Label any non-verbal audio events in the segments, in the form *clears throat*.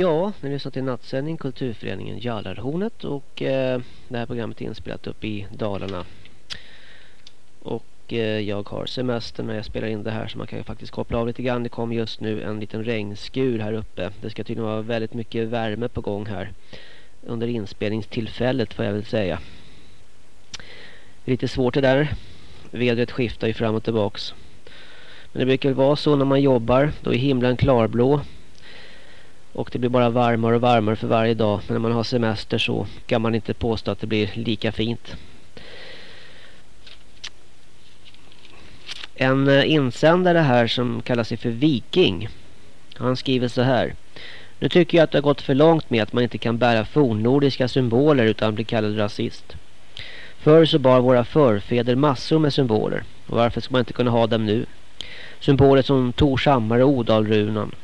Ja, ni lyssnar till nattsändning Kulturföreningen Jallarhornet och eh, det här programmet är inspelat upp i Dalarna. Och eh, jag har semester när jag spelar in det här så man kan ju faktiskt koppla av lite grann. Det kom just nu en liten regnskur här uppe. Det ska tydligen vara väldigt mycket värme på gång här under inspelningstillfället får jag väl säga. Det är lite svårt det där. Vädret skiftar ju fram och tillbaks. Men det brukar vara så när man jobbar. Då är himlen klarblå. Och det blir bara varmare och varmare för varje dag. Men när man har semester så kan man inte påstå att det blir lika fint. En eh, insändare här som kallar sig för Viking. Han skriver så här. Nu tycker jag att det har gått för långt med att man inte kan bära fornnordiska symboler utan bli kallad rasist. Förr så bar våra förfäder massor med symboler. Och varför ska man inte kunna ha dem nu? Symboler som Torshammar och Odalrunan.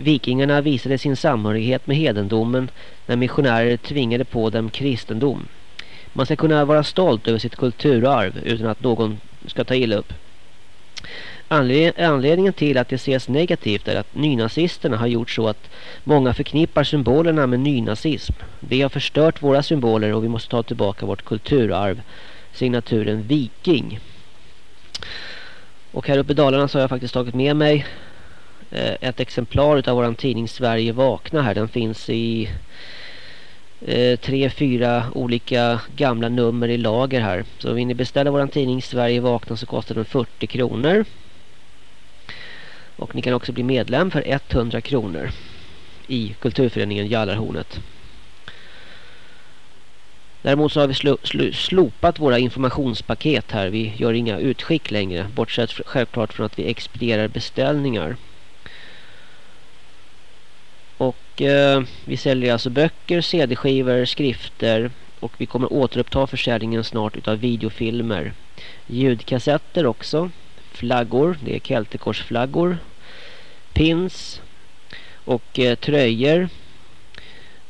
Vikingarna visade sin samhörighet med hedendomen när missionärer tvingade på dem kristendom. Man ska kunna vara stolt över sitt kulturarv utan att någon ska ta illa upp. Anledningen till att det ses negativt är att nynazisterna har gjort så att många förknippar symbolerna med nynazism. De har förstört våra symboler och vi måste ta tillbaka vårt kulturarv, signaturen viking. Och här uppe i Dalarna så har jag faktiskt tagit med mig Eh, ett exemplar av vår tidning Sverige vakna här. Den finns i eh, tre, fyra olika gamla nummer i lager här. Så vill ni beställa vår tidning Sverige vakna så kostar den 40 kronor. Och ni kan också bli medlem för 100 kronor i kulturföreningen Jallarhornet. Däremot så har vi sl sl slopat våra informationspaket här. Vi gör inga utskick längre. Bortsett självklart från att vi expedierar beställningar. Och eh, vi säljer alltså böcker, cd-skivor, skrifter. Och vi kommer återuppta försäljningen snart utav videofilmer. Ljudkassetter också flaggor. Det är Keltekorsflaggor. Pins. Och eh, tröjor.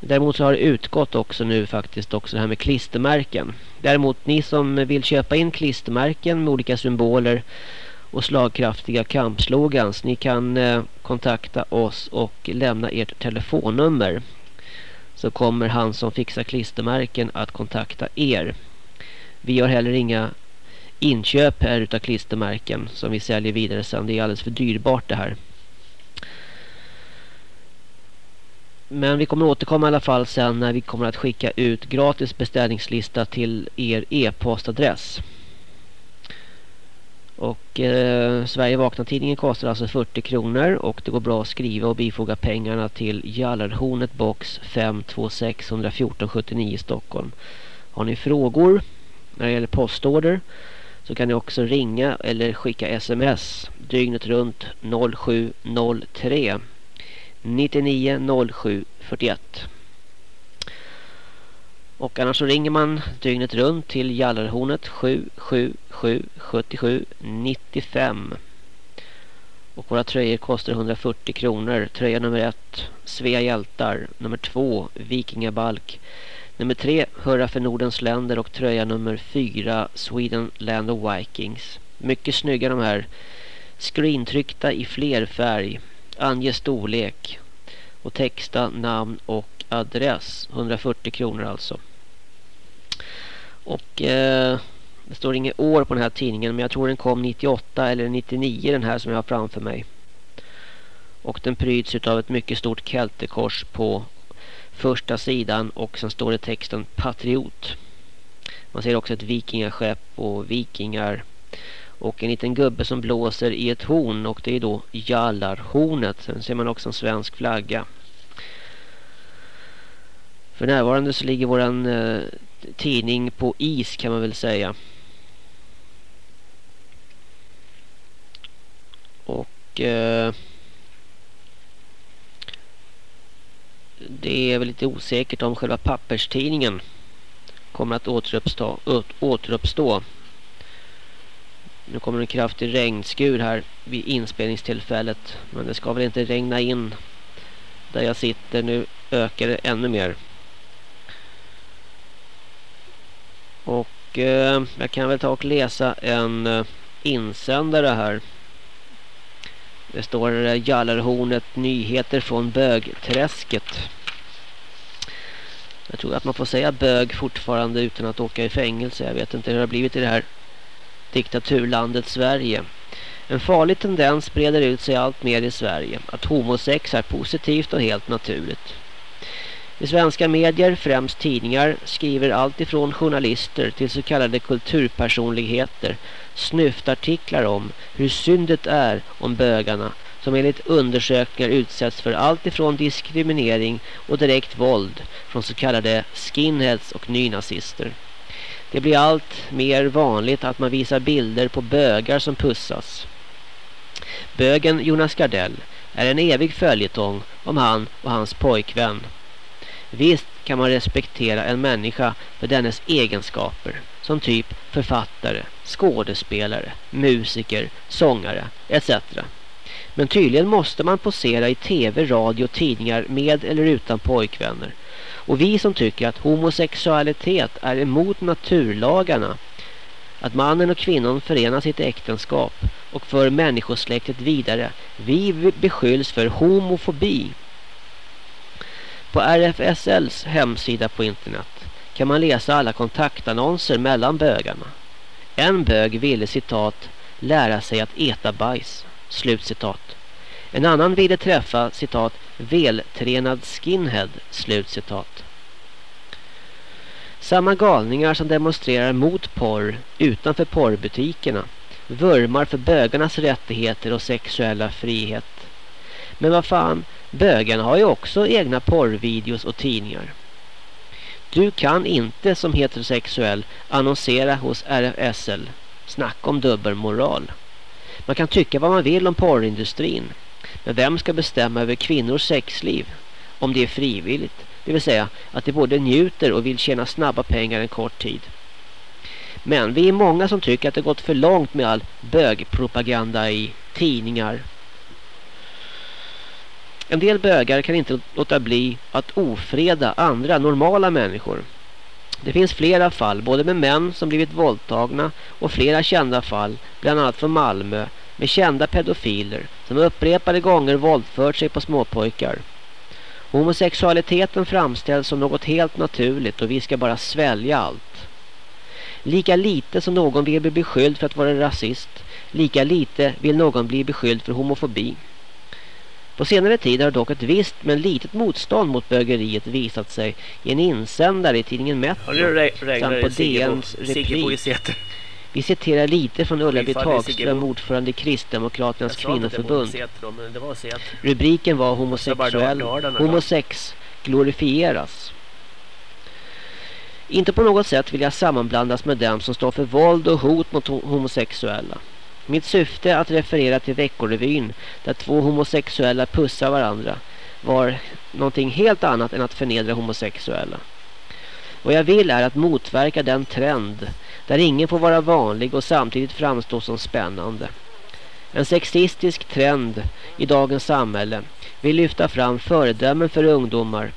Däremot så har det utgått också nu faktiskt också det här med klistermärken. Däremot ni som vill köpa in klistermärken med olika symboler och slagkraftiga kampslogans. Ni kan eh, kontakta oss och lämna ert telefonnummer. Så kommer han som fixar klistermärken att kontakta er. Vi gör heller inga inköp här utav klistermärken som vi säljer vidare sen. Det är alldeles för dyrbart det här. Men vi kommer återkomma i alla fall sen när vi kommer att skicka ut gratis beställningslista till er e-postadress. Och eh, Sverige vakna-tidningen kostar alltså 40 kronor och det går bra att skriva och bifoga pengarna till Jallarhornet box 526 114 79 Stockholm. Har ni frågor när det gäller postorder så kan ni också ringa eller skicka sms dygnet runt 0703 99 07 41. Och annars så ringer man dygnet runt till Jallarhornet 777 77 95. Och våra tröjor kostar 140 kronor. Tröja nummer ett, Svea hjältar. Nummer två, Vikingabalk. Nummer tre, Hurra för Nordens länder och tröja nummer fyra, Sweden Land of Vikings. Mycket snygga de här. Screentryckta i flerfärg. Ange storlek. Och texta namn och adress. 140 kronor alltså. Och eh, det står inget år på den här tidningen. Men jag tror den kom 98 eller 99 den här som jag har framför mig. Och den pryds av ett mycket stort keltekors på första sidan och sen står det texten Patriot. Man ser också ett vikingaskepp och vikingar och en liten gubbe som blåser i ett horn och det är då Jallarhornet. Sen ser man också en svensk flagga. För närvarande så ligger våran eh, tidning på is kan man väl säga. Och eh, det är väl lite osäkert om själva papperstidningen kommer att återuppstå. återuppstå. Nu kommer en kraftig regnskur här vid inspelningstillfället. Men det ska väl inte regna in där jag sitter. Nu ökar det ännu mer. Och eh, jag kan väl ta och läsa en eh, insändare här. Det står eh, Jallarhornet nyheter från bögträsket. Jag tror att man får säga bög fortfarande utan att åka i fängelse. Jag vet inte hur det har blivit i det här diktaturlandet Sverige. En farlig tendens breder ut sig allt mer i Sverige. Att homosex är positivt och helt naturligt. I svenska medier, främst tidningar, skriver allt ifrån journalister till så kallade kulturpersonligheter snyftartiklar om hur syndet är om bögarna som enligt undersökningar utsätts för allt ifrån diskriminering och direkt våld från så kallade skinheads och nynazister. Det blir allt mer vanligt att man visar bilder på bögar som pussas. Bögen Jonas Gardell är en evig följetong om han och hans pojkvän. Visst kan man respektera en människa för dennes egenskaper som typ författare, skådespelare, musiker, sångare etc. Men tydligen måste man posera i tv, radio och tidningar med eller utan pojkvänner. Och vi som tycker att homosexualitet är emot naturlagarna, att mannen och kvinnan förenar sitt äktenskap och för människosläktet vidare, vi beskylls för homofobi. På RFSLs hemsida på internet kan man läsa alla kontaktannonser mellan bögarna. En bög ville citat lära sig att äta bajs. slut citat. En annan ville träffa citat vältränad skinhead. slut citat. Samma galningar som demonstrerar mot porr utanför porrbutikerna vurmar för bögarnas rättigheter och sexuella frihet. Men vad fan, bögarna har ju också egna porrvideos och tidningar. Du kan inte som heterosexuell annonsera hos RFSL. Snacka om dubbelmoral. Man kan tycka vad man vill om porrindustrin. Men vem ska bestämma över kvinnors sexliv? Om det är frivilligt. Det vill säga att de både njuter och vill tjäna snabba pengar en kort tid. Men vi är många som tycker att det gått för långt med all bögpropaganda i tidningar. En del bögar kan inte låta bli att ofreda andra normala människor. Det finns flera fall, både med män som blivit våldtagna och flera kända fall, bland annat från Malmö, med kända pedofiler som upprepade gånger våldfört sig på småpojkar. Homosexualiteten framställs som något helt naturligt och vi ska bara svälja allt. Lika lite som någon vill bli beskylld för att vara rasist, lika lite vill någon bli beskylld för homofobi. På senare tid har dock ett visst men litet motstånd mot bögeriet visat sig i en insändare i tidningen Metro samt på DNs replik. Vi citerar lite från Ulla-Britt Hagström, ordförande i Kristdemokraternas kvinnoförbund. Rubriken var homosexuell. Homosex glorifieras. Inte på något sätt vill jag sammanblandas med dem som står för våld och hot mot homosexuella. Mitt syfte att referera till veckorevyn där två homosexuella pussar varandra var någonting helt annat än att förnedra homosexuella. Vad jag vill är att motverka den trend där ingen får vara vanlig och samtidigt framstå som spännande. En sexistisk trend i dagens samhälle vill lyfta fram föredömen för ungdomar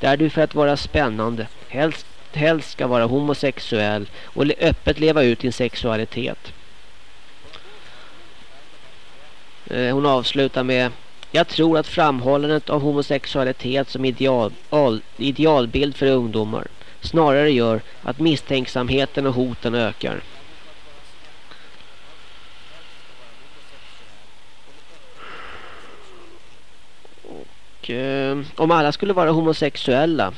där du för att vara spännande helst, helst ska vara homosexuell och öppet leva ut din sexualitet. Eh, Eh, hon avslutar med Jag tror att framhållandet av homosexualitet som ideal, idealbild för ungdomar snarare gör att misstänksamheten och hoten ökar. Och, eh, om alla skulle vara homosexuella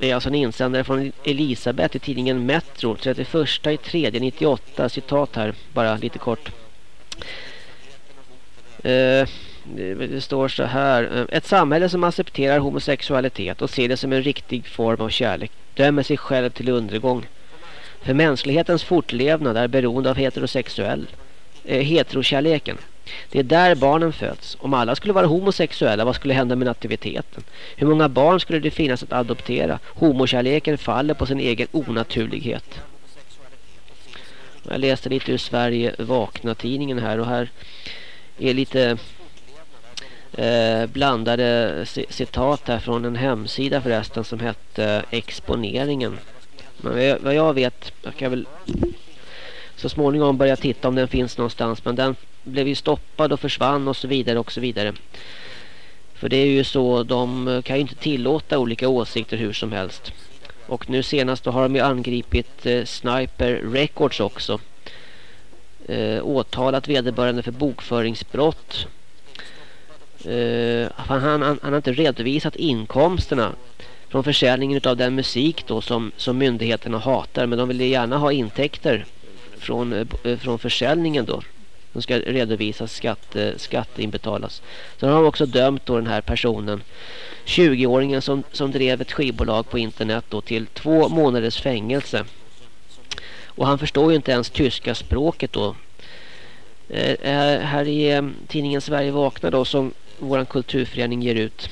det är alltså en insändare från Elisabeth i tidningen Metro 31 i 3 98 citat här bara lite kort. Eh, det står så här. Eh, ett samhälle som accepterar homosexualitet och ser det som en riktig form av kärlek dömer sig själv till undergång. För mänsklighetens fortlevnad är beroende av heterosexuell eh, heterokärleken. Det är där barnen föds. Om alla skulle vara homosexuella, vad skulle hända med nativiteten? Hur många barn skulle det finnas att adoptera? Homokärleken faller på sin egen onaturlighet. Jag läste lite ur Sverige Vakna-tidningen här och här är lite eh, blandade citat här från en hemsida förresten som hette eh, Exponeringen. Men vad jag vet, jag kan väl så småningom börja titta om den finns någonstans. Men den blev ju stoppad och försvann och så vidare och så vidare. För det är ju så, de kan ju inte tillåta olika åsikter hur som helst. Och nu senast då har de ju angripit eh, Sniper Records också. Eh, åtalat vederbörande för bokföringsbrott. Eh, han, han, han har inte redovisat inkomsterna från försäljningen av den musik då som, som myndigheterna hatar. Men de vill gärna ha intäkter från, eh, eh, från försäljningen då. De ska redovisas, skatte, eh, skatteinbetalas. Så har de också dömt då den här personen, 20-åringen som, som drev ett skivbolag på internet då till två månaders fängelse. Och han förstår ju inte ens tyska språket då. Eh, eh här i eh, tidningen Sverige vaknar då som vår kulturförening ger ut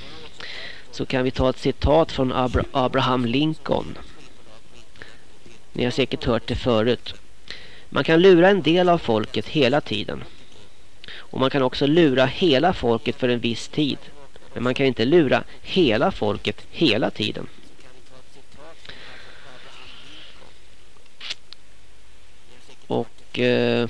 så kan vi ta ett citat från Abra Abraham Lincoln. Ni har säkert hört det förut. Man kan lura en del av folket hela tiden. Och man kan också lura hela folket för en viss tid. Men man kan inte lura hela folket hela tiden. Och eh,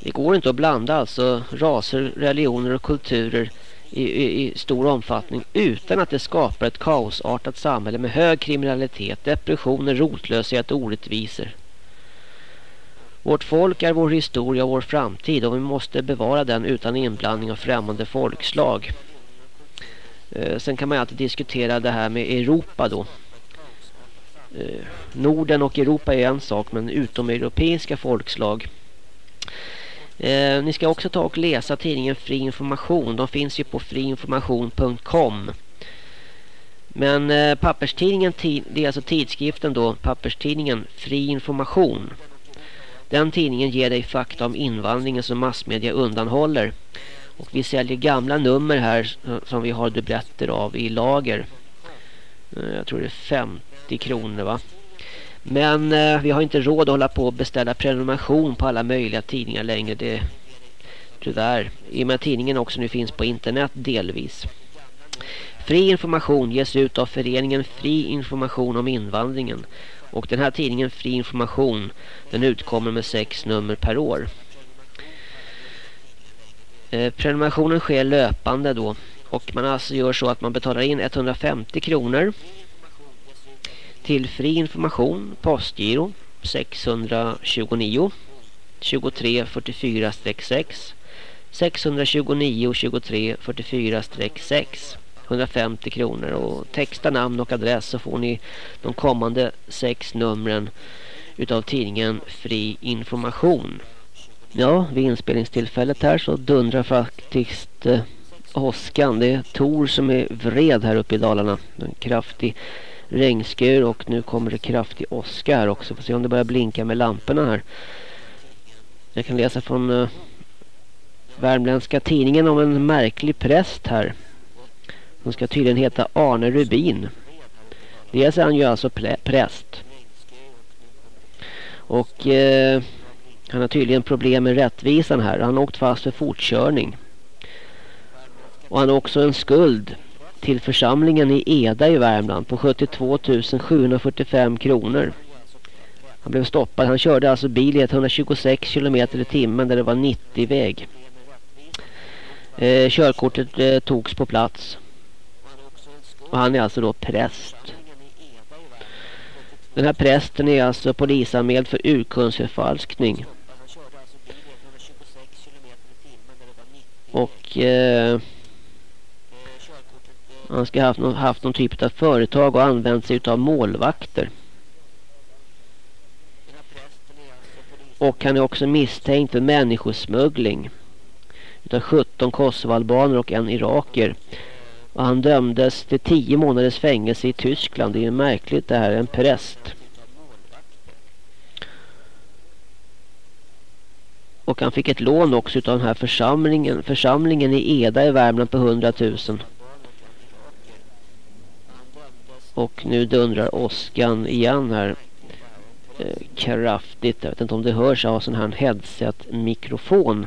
det går inte att blanda alltså raser, religioner och kulturer i, i, i, stor omfattning utan att det skapar ett kaosartat samhälle med hög kriminalitet, depressioner, rotlöshet och orättvisor. Vårt folk är vår historia och vår framtid och vi måste bevara den utan inblandning av främmande folkslag. Eh, sen kan man alltid diskutera det här med Europa då. Eh, Norden och Europa är en sak men utomeuropeiska folkslag Eh, ni ska också ta och läsa tidningen Fri Information. De finns ju på friinformation.com. Men eh, papperstidningen, det är alltså tidskriften då, papperstidningen Fri Information. Den tidningen ger dig fakta om invandringen som massmedia undanhåller. Och vi säljer gamla nummer här som vi har dubbletter av i lager. Eh, jag tror det är 50 kronor va. Men eh, vi har inte råd att hålla på och beställa prenumeration på alla möjliga tidningar längre. Det tyvärr. I och med att tidningen också nu finns på internet delvis. Fri information ges ut av föreningen Fri information om invandringen. Och den här tidningen Fri information den utkommer med sex nummer per år. Eh, prenumerationen sker löpande då. Och man alltså gör så att man betalar in 150 kronor till fri information postgiro 629 23 44-6 629 23 44-6 150 kronor och texta namn och adress så får ni de kommande sex numren utav tidningen Fri Information. Ja, vid inspelningstillfället här så dundrar faktiskt eh, åskan. Det är Tor som är vred här uppe i Dalarna. En kraftig regnskur och nu kommer det kraftig åska här också. Får se om det börjar blinka med lamporna här. Jag kan läsa från uh, Värmländska tidningen om en märklig präst här. Som ska tydligen heta Arne Rubin. Dels är han ju alltså präst. Och uh, han har tydligen problem med rättvisan här. Han har åkt fast för fortkörning. Och han har också en skuld till församlingen i Eda i Värmland på 72 745 kronor. Han blev stoppad. Han körde alltså bil i 126 km i timmen där det var 90 väg. Eh, körkortet eh, togs på plats. Och han är alltså då präst. Den här prästen är alltså polisanmäld för urkundsförfalskning. Och eh, han ska ha haft någon, haft någon typ av företag och använt sig av målvakter. Och han är också misstänkt för människosmuggling. Utav 17 kosovalbaner och en iraker. Och han dömdes till 10 månaders fängelse i Tyskland. Det är ju märkligt det här, en präst. Och han fick ett lån också utav den här församlingen, församlingen i Eda i Värmland på 100 000. Och nu dundrar åskan igen här eh, kraftigt. Jag vet inte om det hörs Jag har sån här headset-mikrofon.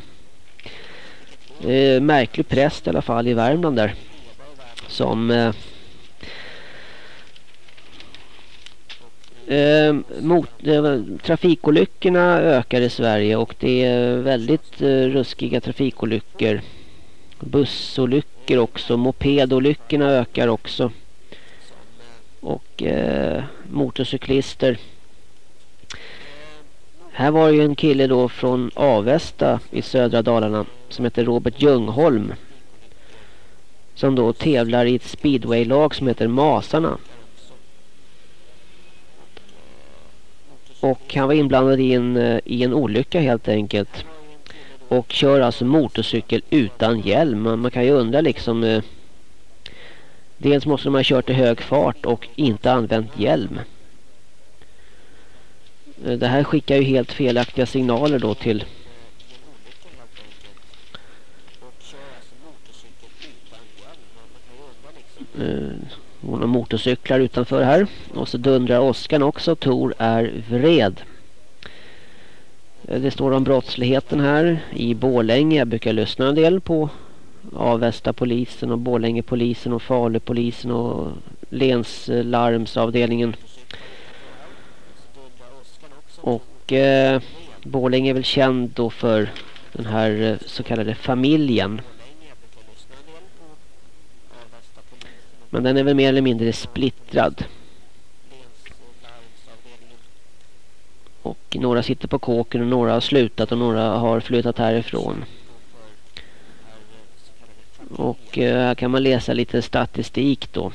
Eh, märklig präst i alla fall i Värmland där. Som eh, Eh, mot, eh, trafikolyckorna ökar i Sverige och det är väldigt eh, ruskiga trafikolyckor. Bussolyckor också, mopedolyckorna ökar också. Och eh, motorcyklister. Här var ju en kille då från Avesta i södra Dalarna som heter Robert Ljungholm. Som då tävlar i ett speedwaylag som heter Masarna. Och han var inblandad i en, eh, i en olycka helt enkelt. Och kör alltså motorcykel utan hjälm. Man, kan ju undra liksom... Eh, Dels måste man ha kört i hög fart och inte använt hjälm. Eh, det här skickar ju helt felaktiga signaler då till... Eh, Några motorcyklar utanför här. Och så dundrar Oskar också. Tor är vred. Eh, det står om brottsligheten här i Bålänge. Jag brukar lyssna en del på Avesta polisen och Borlänge polisen och Falupolisen och Länslarmsavdelningen. Och eh, Borlänge är väl känd då för den här eh, så kallade familjen. Men den är väl mer eller mindre splittrad. Och några sitter på kåken och några har slutat och några har flyttat härifrån. Och eh, här kan man läsa lite statistik då.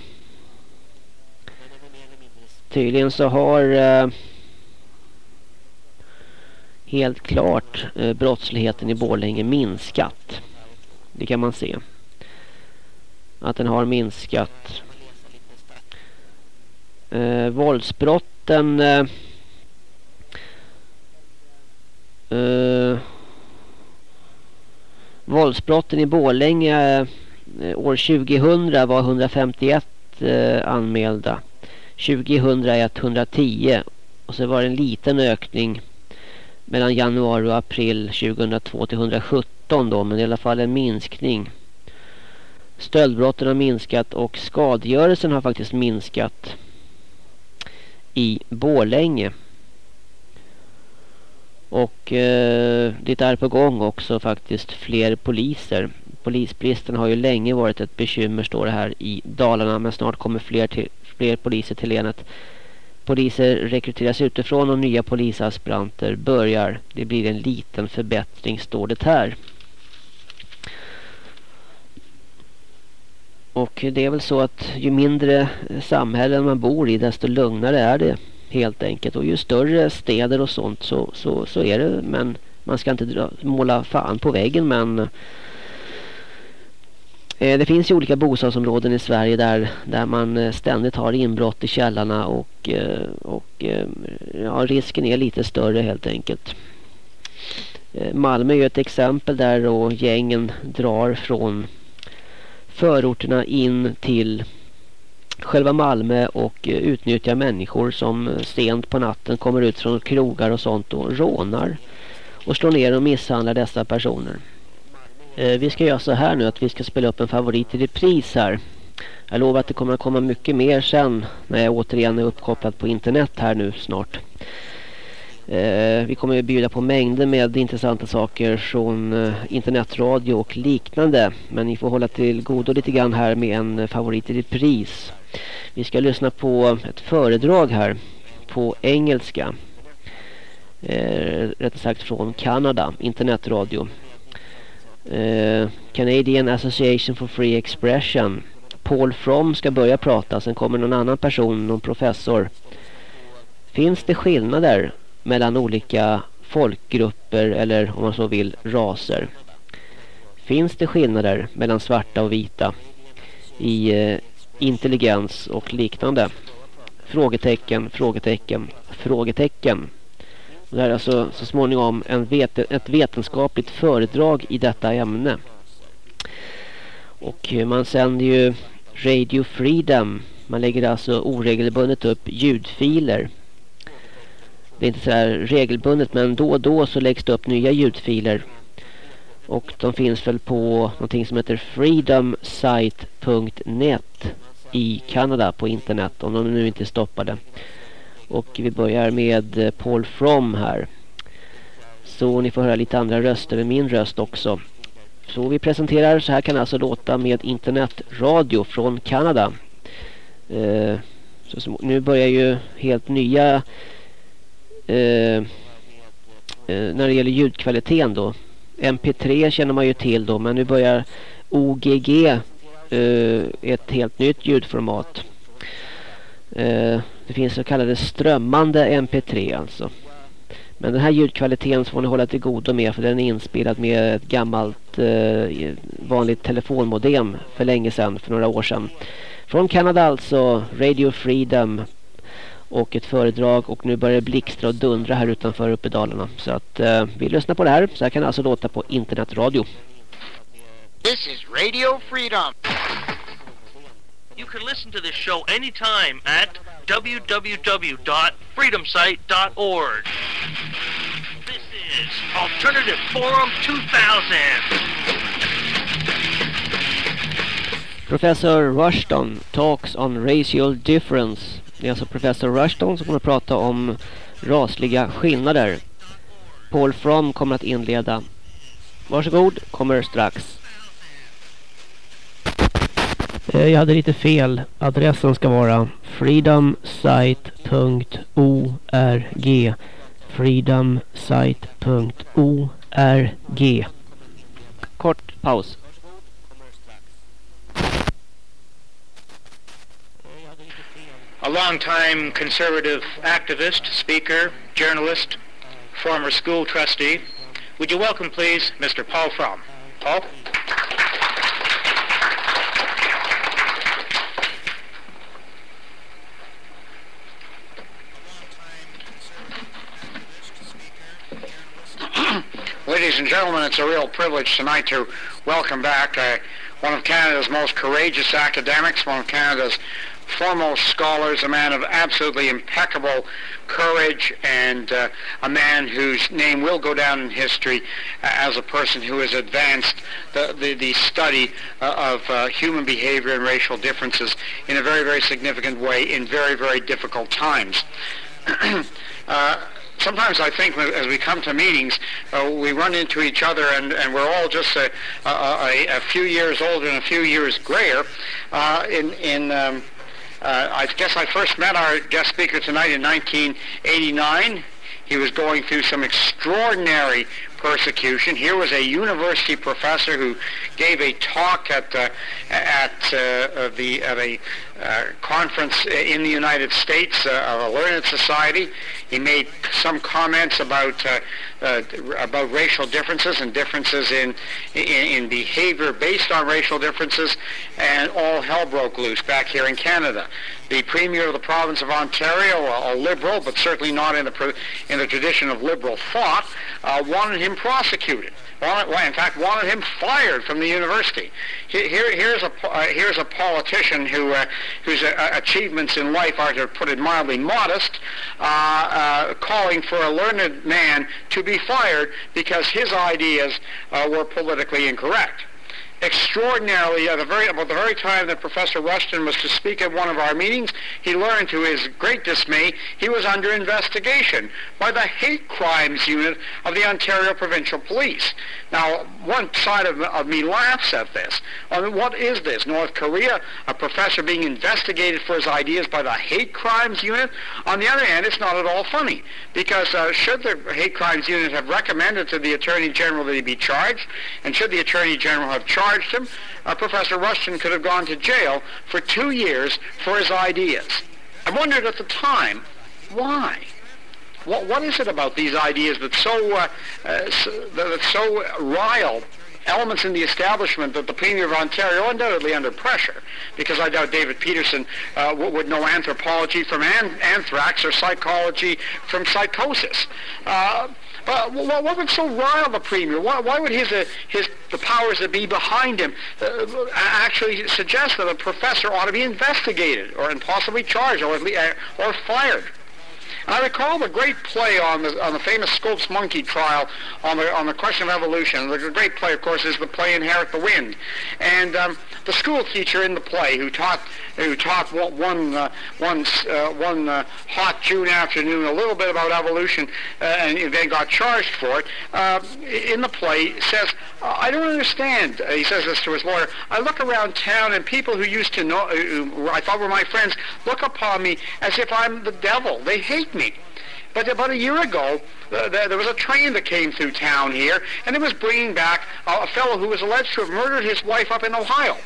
Tydligen så har eh, helt klart eh, brottsligheten i Borlänge minskat. Det kan man se. Att den har minskat. Eh, våldsbrotten eh, eh, Våldsbrotten i Borlänge eh, år 2000 var 151 eh, anmälda. 2001 110 och så var det en liten ökning mellan januari och april 2002 till 117 då, men i alla fall en minskning. Stöldbrotten har minskat och skadegörelsen har faktiskt minskat i Bålänge. Och eh, det är på gång också faktiskt fler poliser. Polisbristen har ju länge varit ett bekymmer står det här i Dalarna men snart kommer fler, till, fler poliser till länet. Poliser rekryteras utifrån och nya polisaspiranter börjar. Det blir en liten förbättring står det här. Och det är väl så att ju mindre samhällen man bor i desto lugnare är det helt enkelt. Och ju större städer och sånt så, så, så är det. Men man ska inte dra, måla fan på väggen men Eh, det finns ju olika bostadsområden i Sverige där, där man eh, ständigt har inbrott i källarna och, eh, och eh, ja, risken är lite större helt enkelt. Eh, Malmö är ett exempel där då gängen drar från förorterna in till själva Malmö och eh, utnyttjar människor som eh, sent på natten kommer ut från krogar och sånt och rånar och slår ner och misshandlar dessa personer. Eh, vi ska göra så här nu att vi ska spela upp en favorit i repris här. Jag lovar att det kommer att komma mycket mer sen när jag återigen är uppkopplad på internet här nu snart. Eh, vi kommer att bjuda på mängder med intressanta saker från eh, internetradio och liknande. Men ni får hålla till godo lite grann här med en favorit i repris. Vi ska lyssna på ett föredrag här på engelska. Eh, rättare sagt från Kanada, internetradio. Eh, Canadian Association for Free Expression. Paul From ska börja prata. Sen kommer någon annan person, någon professor. Finns det skillnader mellan olika folkgrupper eller om man så vill raser? Finns det skillnader mellan svarta och vita i eh, intelligens och liknande? Frågetecken, frågetecken, frågetecken. Det är alltså så småningom en vet ett vetenskapligt föredrag i detta ämne. Och eh, man sänder ju Radio Freedom. Man lägger alltså oregelbundet upp ljudfiler. Det är inte så här regelbundet men då och då så läggs det upp nya ljudfiler. Och de finns väl på någonting som heter freedomsite.net i Kanada på internet om de nu inte är stoppade. Och vi börjar med eh, Paul From här. Så ni får höra lite andra röster än min röst också. Så vi presenterar, så här kan alltså låta med internetradio från Kanada. Eh, så nu börjar ju helt nya Eh, eh, när det gäller ljudkvaliteten då. MP3 känner man ju till då men nu börjar OGG eh, ett helt nytt ljudformat. Eh, det finns så kallade strömmande MP3 alltså. Men den här ljudkvaliteten får ni hålla till godo med för den är inspelad med ett gammalt eh, vanligt telefonmodem för länge sedan, för några år sedan. Från Kanada alltså, Radio Freedom och ett föredrag och nu börjar det blixtra och dundra här utanför uppe i Dalarna. Så att eh, vi lyssnar på det här, så här kan det alltså låta på internetradio. This is Radio Freedom. You can listen to this show anytime at www.freedomsite.org. This is Alternative Forum 2000. Professor Rushton talks on racial difference. Det är alltså professor Rushton som kommer att prata om rasliga skillnader. Paul Fromm kommer att inleda. Varsågod, kommer strax. Eh, jag hade lite fel. Adressen ska vara freedomsite.org freedomsite.org Kort paus. A long-time conservative activist, speaker, journalist, former school trustee. Would you welcome, please, Mr. Paul Fromm? Paul? *clears throat* Ladies and gentlemen, it's a real privilege tonight to welcome back uh, one of Canada's most courageous academics, one of Canada's foremost scholars, a man of absolutely impeccable courage, and uh, a man whose name will go down in history as a person who has advanced the, the, the study uh, of uh, human behavior and racial differences in a very, very significant way in very, very difficult times. *clears throat* Uh, sometimes I think as we come to meetings, uh, we run into each other and, and we're all just a, a, a, a few years older and a few years grayer. Uh, in in um, uh, I guess I first met our guest speaker tonight in 1989. He was going through some extraordinary persecution. Here was a university professor who gave a talk at uh, at uh, the at a conference in the United States uh, of a learned society. He made some comments about uh, uh, about racial differences and differences in, in, in behavior based on racial differences, and all hell broke loose back here in Canada. The premier of the province of Ontario, a, a liberal, but certainly not in the in the tradition of liberal thought, wanted him prosecuted wanted, in fact, wanted him fired from the university. Here, here's a uh, here's a politician who uh, whose uh, achievements in life are, to put it mildly, modest, uh, uh, calling for a learned man to be fired because his ideas uh, were politically incorrect extraordinarily at the very about the very time that Professor Rushton was to speak at one of our meetings, he learned to his great dismay he was under investigation by the hate crimes unit of the Ontario Provincial Police. Now, one side of, of me laughs at this. I mean, what is this? North Korea, a professor being investigated for his ideas by the hate crimes unit? On the other hand, it's not at all funny because uh, should the hate crimes unit have recommended to the Attorney General that he be charged, and should the Attorney General have charged charged him, uh, Professor Rushton could have gone to jail for two years for his ideas. I wondered at the time, why? What, what is it about these ideas that so, uh, uh, so, that so rile elements in the establishment that the Premier of Ontario, undoubtedly under pressure, because I doubt David Peterson uh, would know anthropology from an- anthrax or psychology from psychosis. Uh, uh, what, what would so rile the premier? Why, why would his, uh, his the powers that be behind him uh, actually suggest that a professor ought to be investigated or and possibly charged or, uh, or fired? And I recall the great play on the on the famous Scopes monkey trial on the on the question of evolution. The great play, of course, is the play Inherit the Wind, and um, the school teacher in the play who taught who taught one uh, one uh, one uh, hot June afternoon a little bit about evolution, uh, and then got charged for it. Uh, in the play, says, "I don't understand." Uh, he says this to his lawyer. I look around town, and people who used to know, I thought were my friends, look upon me as if I'm the devil. They hate me. But about a year ago, uh, there was a train that came through town here, and it was bringing back a, a fellow who was alleged to have murdered his wife up in Ohio.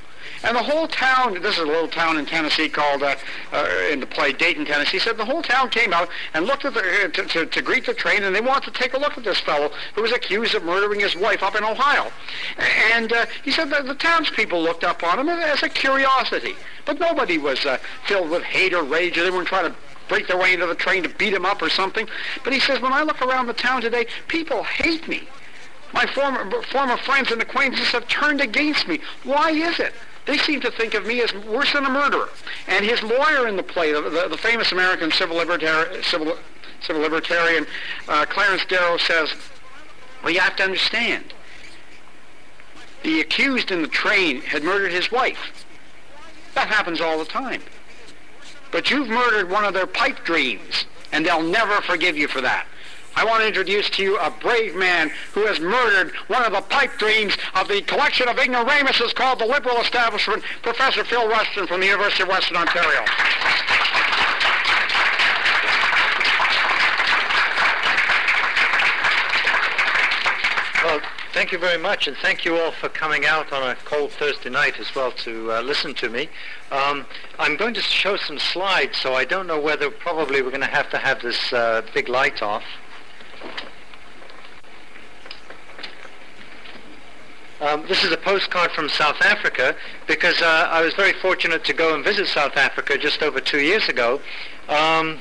And the whole town, this is a little town in Tennessee called, uh, uh, in the play Dayton, Tennessee, said the whole town came out and looked at the, uh, to, to, to, greet the train, and they wanted to take a look at this fellow who was accused of murdering his wife up in Ohio. And uh, he said that the townspeople looked up on him as a curiosity. But nobody was uh, filled with hate or rage. They weren't trying to break their way into the train to beat him up or something. But he says, when I look around the town today, people hate me. My former, former friends and acquaintances have turned against me. Why is it? They seem to think of me as worse than a murderer. And his lawyer in the play, the, the, the famous American civil, libertari- civil, civil libertarian uh, Clarence Darrow says, well, you have to understand. The accused in the train had murdered his wife. That happens all the time. But you've murdered one of their pipe dreams, and they'll never forgive you for that. I want to introduce to you a brave man who has murdered one of the pipe dreams of the collection of ignoramuses called the Liberal Establishment, Professor Phil Ruston from the University of Western Ontario. Thank you very much, and thank you all for coming out on a cold Thursday night as well to uh, listen to me. Um, I'm going to show some slides, so I don't know whether probably we're going to have to have this uh, big light off. Um, this is a postcard from South Africa because uh, I was very fortunate to go and visit South Africa just over two years ago. Um,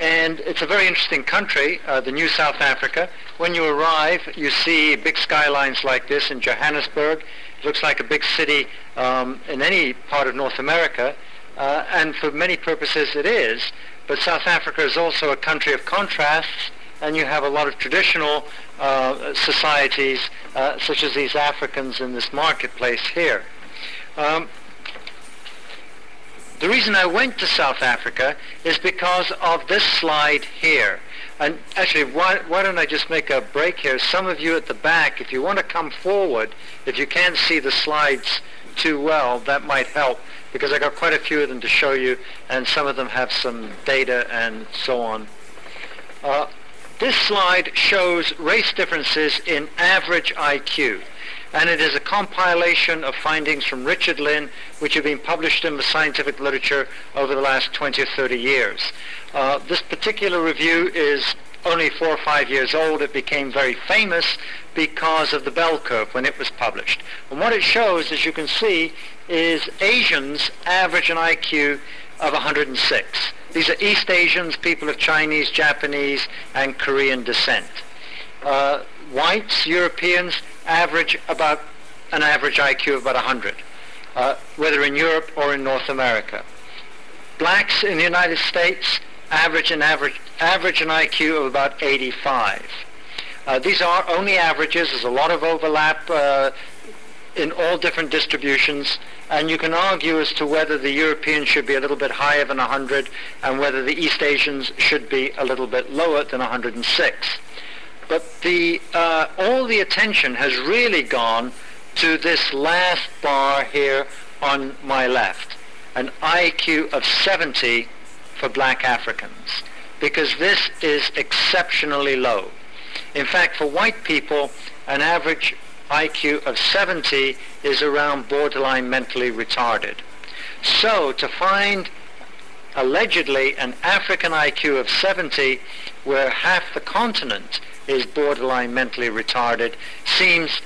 and it's a very interesting country, uh, the new South Africa. When you arrive, you see big skylines like this in Johannesburg. It looks like a big city um, in any part of North America, uh, and for many purposes it is. But South Africa is also a country of contrasts, and you have a lot of traditional uh, societies, uh, such as these Africans in this marketplace here. Um, the reason I went to South Africa is because of this slide here. And actually, why, why don't I just make a break here? Some of you at the back, if you want to come forward, if you can't see the slides too well, that might help because I got quite a few of them to show you, and some of them have some data and so on. Uh, this slide shows race differences in average IQ, and it is a compilation of findings from Richard Lynn, which have been published in the scientific literature over the last 20 or 30 years. Uh, this particular review is only four or five years old. It became very famous because of the bell curve when it was published. And what it shows, as you can see, is Asians average an IQ of 106. These are East Asians, people of Chinese, Japanese, and Korean descent. Uh, whites, Europeans, average about an average IQ of about 100, uh, whether in Europe or in North America. Blacks in the United States average an average, average an IQ of about 85. Uh, these are only averages. There's a lot of overlap uh, in all different distributions, and you can argue as to whether the Europeans should be a little bit higher than 100 and whether the East Asians should be a little bit lower than 106. But the, uh, all the attention has really gone to this last bar here on my left, an IQ of 70 for black Africans, because this is exceptionally low. In fact, for white people, an average IQ of 70 is around borderline mentally retarded. So to find allegedly an African IQ of 70 where half the continent is borderline mentally retarded seems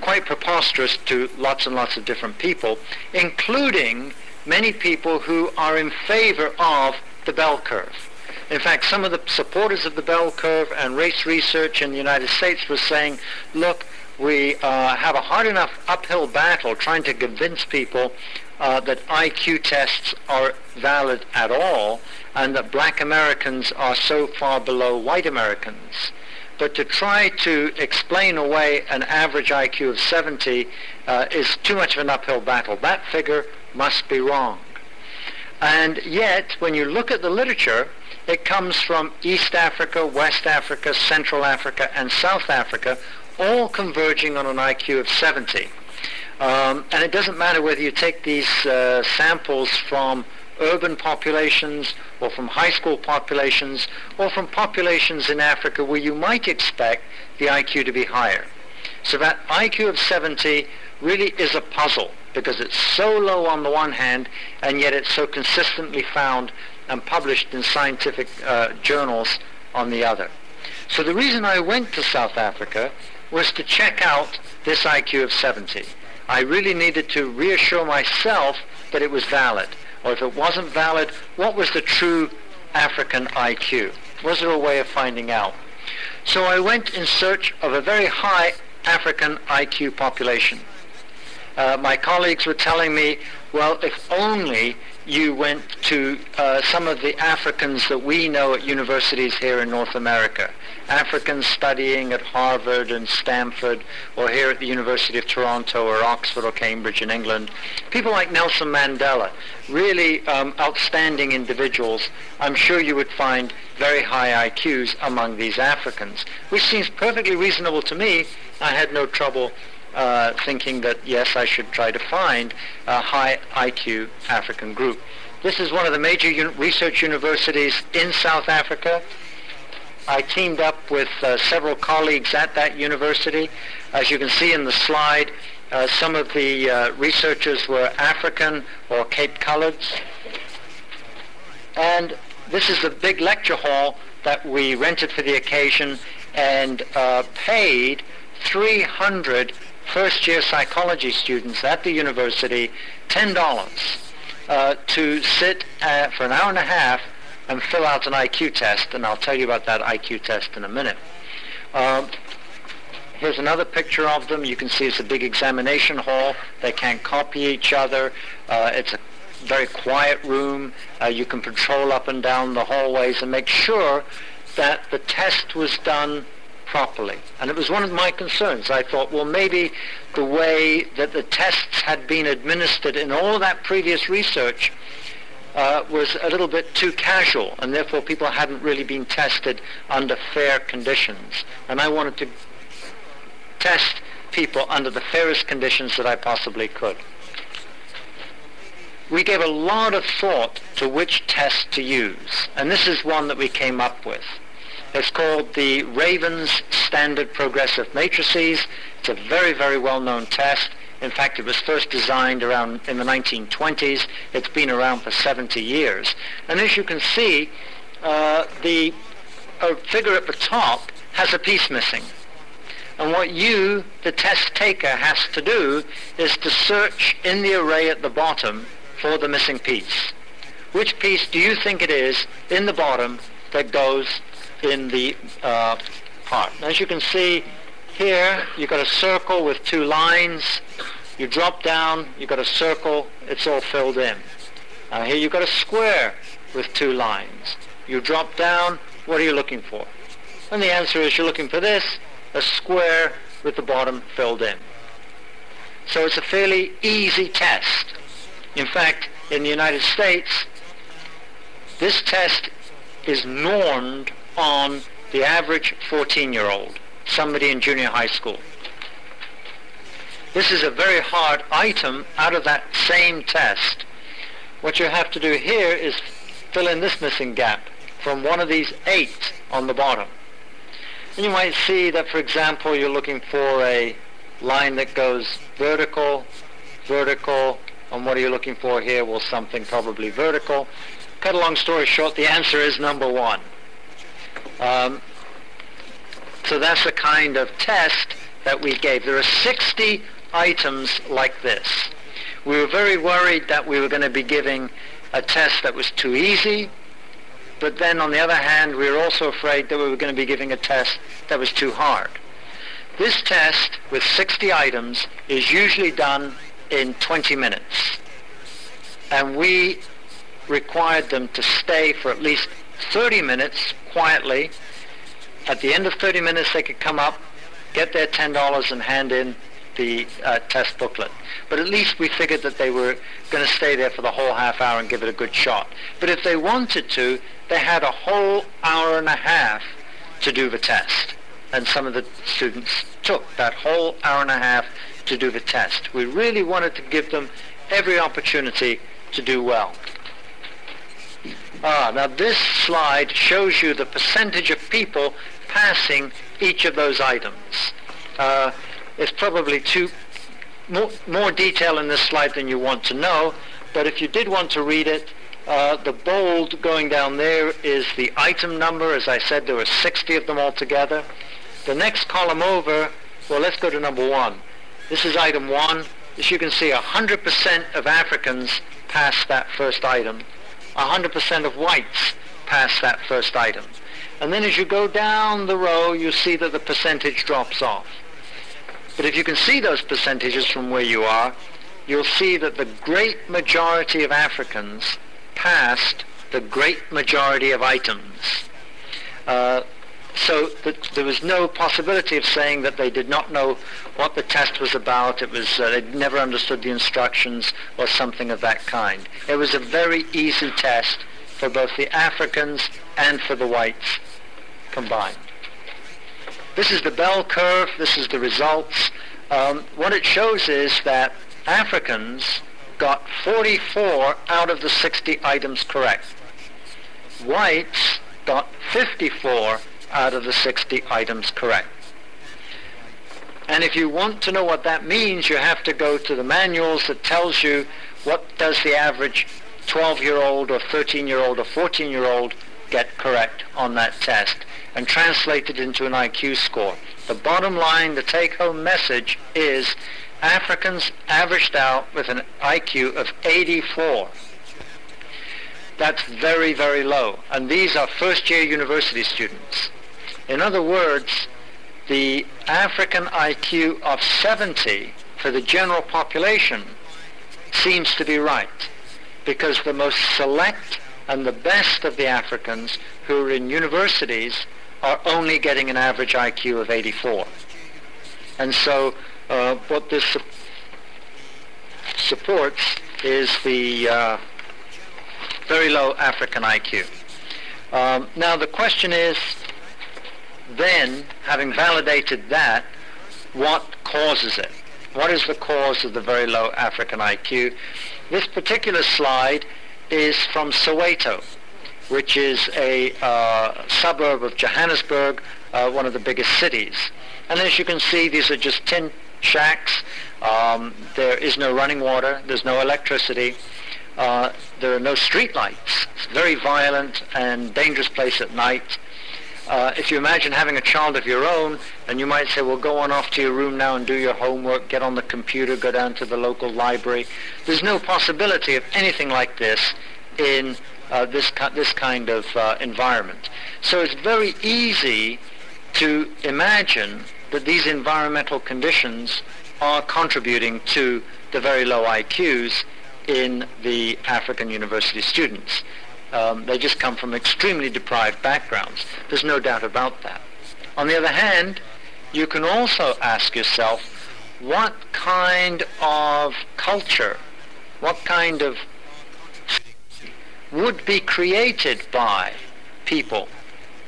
quite preposterous to lots and lots of different people, including many people who are in favor of the bell curve. In fact, some of the supporters of the bell curve and race research in the United States were saying, look, we uh, have a hard enough uphill battle trying to convince people uh, that IQ tests are valid at all and that black Americans are so far below white Americans. But to try to explain away an average IQ of 70 uh, is too much of an uphill battle. That figure must be wrong. And yet, when you look at the literature, it comes from East Africa, West Africa, Central Africa, and South Africa, all converging on an IQ of 70. Um, and it doesn't matter whether you take these uh, samples from urban populations or from high school populations or from populations in Africa where you might expect the IQ to be higher. So that IQ of 70 really is a puzzle because it's so low on the one hand and yet it's so consistently found and published in scientific uh, journals on the other. So the reason I went to South Africa was to check out this IQ of 70. I really needed to reassure myself that it was valid. Or if it wasn't valid, what was the true African IQ? Was there a way of finding out? So I went in search of a very high African IQ population. Uh, my colleagues were telling me, well, if only you went to uh, some of the Africans that we know at universities here in North America. Africans studying at Harvard and Stanford or here at the University of Toronto or Oxford or Cambridge in England. People like Nelson Mandela, really um, outstanding individuals. I'm sure you would find very high IQs among these Africans, which seems perfectly reasonable to me. I had no trouble uh, thinking that yes, I should try to find a high IQ African group. This is one of the major un- research universities in South Africa. I teamed up with uh, several colleagues at that university. As you can see in the slide, uh, some of the uh, researchers were African or Cape Coloreds. And this is the big lecture hall that we rented for the occasion and uh, paid 300 first-year psychology students at the university $10 uh, to sit uh, for an hour and a half and fill out an IQ test, and I'll tell you about that IQ test in a minute. Um, here's another picture of them. You can see it's a big examination hall. They can't copy each other. Uh, it's a very quiet room. Uh, you can patrol up and down the hallways and make sure that the test was done properly. And it was one of my concerns. I thought, well, maybe the way that the tests had been administered in all that previous research uh, was a little bit too casual, and therefore people hadn't really been tested under fair conditions. And I wanted to test people under the fairest conditions that I possibly could. We gave a lot of thought to which test to use, and this is one that we came up with. It's called the Ravens Standard Progressive Matrices. It's a very, very well-known test. In fact, it was first designed around in the 1920s. It's been around for 70 years. And as you can see, uh, the uh, figure at the top has a piece missing. And what you, the test taker, has to do is to search in the array at the bottom for the missing piece. Which piece do you think it is in the bottom that goes in the uh, part. As you can see here, you've got a circle with two lines. You drop down, you've got a circle, it's all filled in. Uh, here you've got a square with two lines. You drop down, what are you looking for? And the answer is you're looking for this, a square with the bottom filled in. So it's a fairly easy test. In fact, in the United States, this test is normed on the average 14-year-old, somebody in junior high school. This is a very hard item out of that same test. What you have to do here is fill in this missing gap from one of these eight on the bottom. And you might see that, for example, you're looking for a line that goes vertical, vertical, and what are you looking for here? Well, something probably vertical. Cut a long story short, the answer is number one. Um, so that's the kind of test that we gave. There are 60 items like this. We were very worried that we were going to be giving a test that was too easy, but then on the other hand, we were also afraid that we were going to be giving a test that was too hard. This test with 60 items is usually done in 20 minutes. and we required them to stay for at least 30 minutes quietly. At the end of 30 minutes, they could come up, get their $10 and hand in the uh, test booklet. But at least we figured that they were going to stay there for the whole half hour and give it a good shot. But if they wanted to, they had a whole hour and a half to do the test. And some of the students took that whole hour and a half to do the test. We really wanted to give them every opportunity to do well. Ah, now this slide shows you the percentage of people passing each of those items. Uh, it's probably too more, more, detail in this slide than you want to know, but if you did want to read it, uh, the bold going down there is the item number. As I said, there were 60 of them altogether. The next column over, well, let's go to number one. This is item one. As you can see, 100% of Africans passed that first item. 100% of whites passed that first item. And then as you go down the row, you see that the percentage drops off. But if you can see those percentages from where you are, you'll see that the great majority of Africans passed the great majority of items. Uh, so that there was no possibility of saying that they did not know what the test was about. It was uh, they'd never understood the instructions or something of that kind. It was a very easy test for both the Africans and for the whites combined. This is the bell curve. This is the results. Um, what it shows is that Africans got 44 out of the 60 items correct. Whites got 54 out of the 60 items correct. And if you want to know what that means, you have to go to the manuals that tells you what does the average 12-year-old or 13-year-old or 14-year-old get correct on that test and translate it into an IQ score. The bottom line, the take-home message is Africans averaged out with an IQ of 84. That's very, very low. And these are first-year university students. In other words, the African IQ of 70 for the general population seems to be right because the most select and the best of the Africans who are in universities are only getting an average IQ of 84. And so uh, what this su- supports is the uh, very low African IQ. Um, now the question is, then, having validated that, what causes it? What is the cause of the very low African IQ? This particular slide is from Soweto which is a uh, suburb of Johannesburg, uh, one of the biggest cities. And as you can see, these are just tin shacks. Um, there is no running water. There's no electricity. Uh, there are no street lights. It's a very violent and dangerous place at night. Uh, if you imagine having a child of your own, and you might say, well, go on off to your room now and do your homework, get on the computer, go down to the local library. There's no possibility of anything like this in uh, this, this kind of uh, environment. So it's very easy to imagine that these environmental conditions are contributing to the very low IQs in the African university students. Um, they just come from extremely deprived backgrounds. There's no doubt about that. On the other hand, you can also ask yourself, what kind of culture, what kind of would be created by people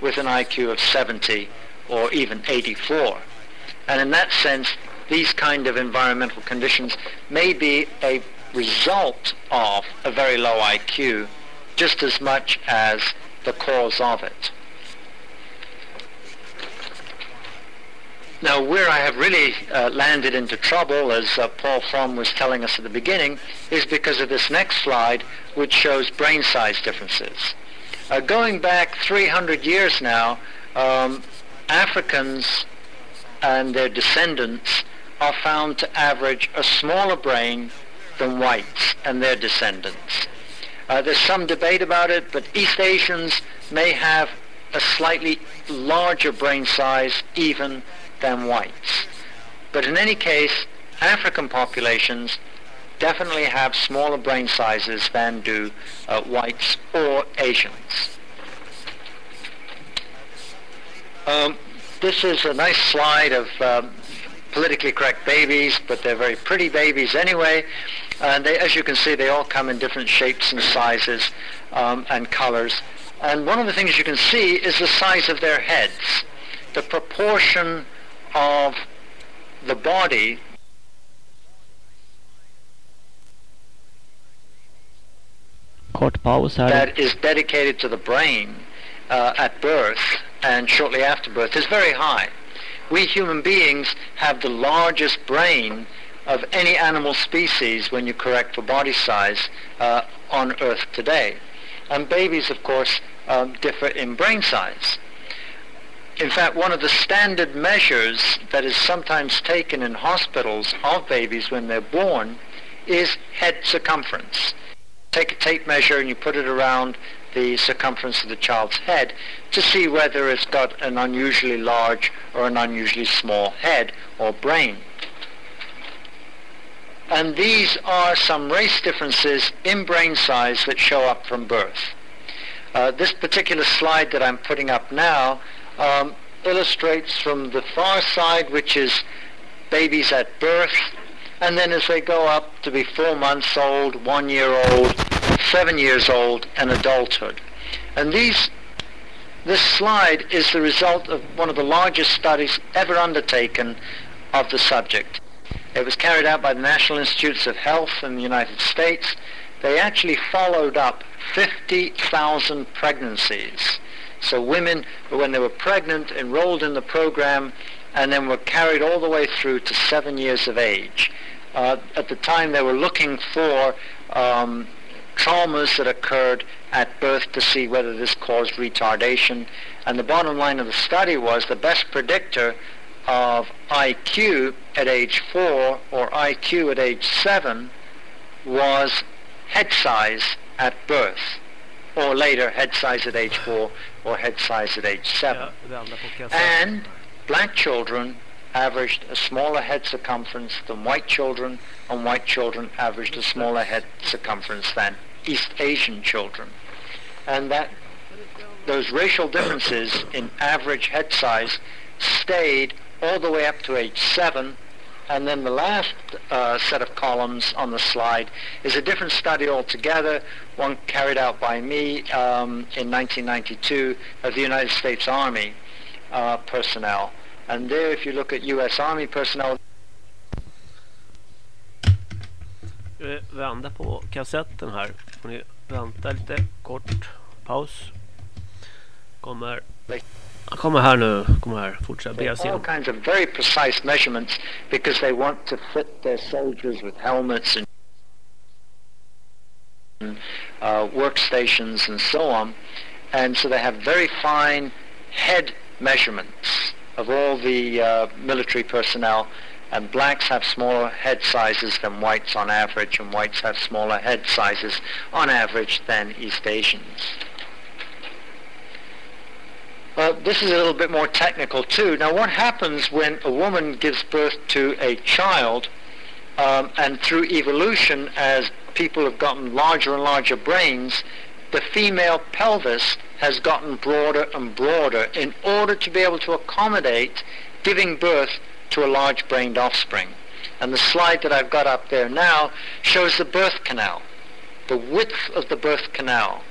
with an IQ of 70 or even 84. And in that sense, these kind of environmental conditions may be a result of a very low IQ just as much as the cause of it. Now, where I have really uh, landed into trouble, as uh, Paul Fromm was telling us at the beginning, is because of this next slide, which shows brain size differences. Uh, going back 300 years now, um, Africans and their descendants are found to average a smaller brain than whites and their descendants. Uh, there's some debate about it, but East Asians may have a slightly larger brain size even than whites. But in any case, African populations definitely have smaller brain sizes than do uh, whites or Asians. Um, this is a nice slide of um, politically correct babies, but they're very pretty babies anyway. And they, as you can see, they all come in different shapes and sizes um, and colors. And one of the things you can see is the size of their heads. The proportion of the body Kort paus här. that is dedicated to the brain uh, at birth and shortly after birth is very high. We human beings have the largest brain of any animal species when you correct for body size uh, on Earth today. And babies, of course, um, differ in brain size. In fact, one of the standard measures that is sometimes taken in hospitals of babies when they're born is head circumference. Take a tape measure and you put it around the circumference of the child's head to see whether it's got an unusually large or an unusually small head or brain. And these are some race differences in brain size that show up from birth. Uh, this particular slide that I'm putting up now um, illustrates from the far side, which is babies at birth, and then as they go up to be four months old, one year old, seven years old, and adulthood. And these, this slide is the result of one of the largest studies ever undertaken of the subject. It was carried out by the National Institutes of Health in the United States. They actually followed up 50,000 pregnancies. So women, when they were pregnant, enrolled in the program, and then were carried all the way through to seven years of age. Uh, at the time, they were looking for um, traumas that occurred at birth to see whether this caused retardation. And the bottom line of the study was the best predictor of IQ at age four or IQ at age seven was head size at birth, or later head size at age four or head size at age seven. Ja, vända på kassett. And black children averaged a smaller head circumference than white children, and white children averaged a smaller head circumference than East Asian children. And that those racial differences in average head size stayed all the way up to age seven. And then the last uh, set of columns on the slide is a different study altogether, one carried out by me um, in 1992 of the United States Army uh, personnel. And there, if you look at U.S. Army personnel, Vända på kassetten här. Får ni vänta lite kort paus. Kommer Här nu. Här. Fortsätt. Jag all kinds of very precise measurements because they want to fit their soldiers with helmets and uh, workstations and so on. And so they have very fine head measurements of all the uh, military personnel. And blacks have smaller head sizes than whites on average, and whites have smaller head sizes on average than East Asians. This is a little bit more technical too. Now, what happens when a woman gives birth to a child, um, and through evolution, as people have gotten larger and larger brains, the female pelvis has gotten broader and broader in order to be able to accommodate giving birth to a large-brained offspring. And the slide that I've got up there now shows the birth canal, the width of the birth canal.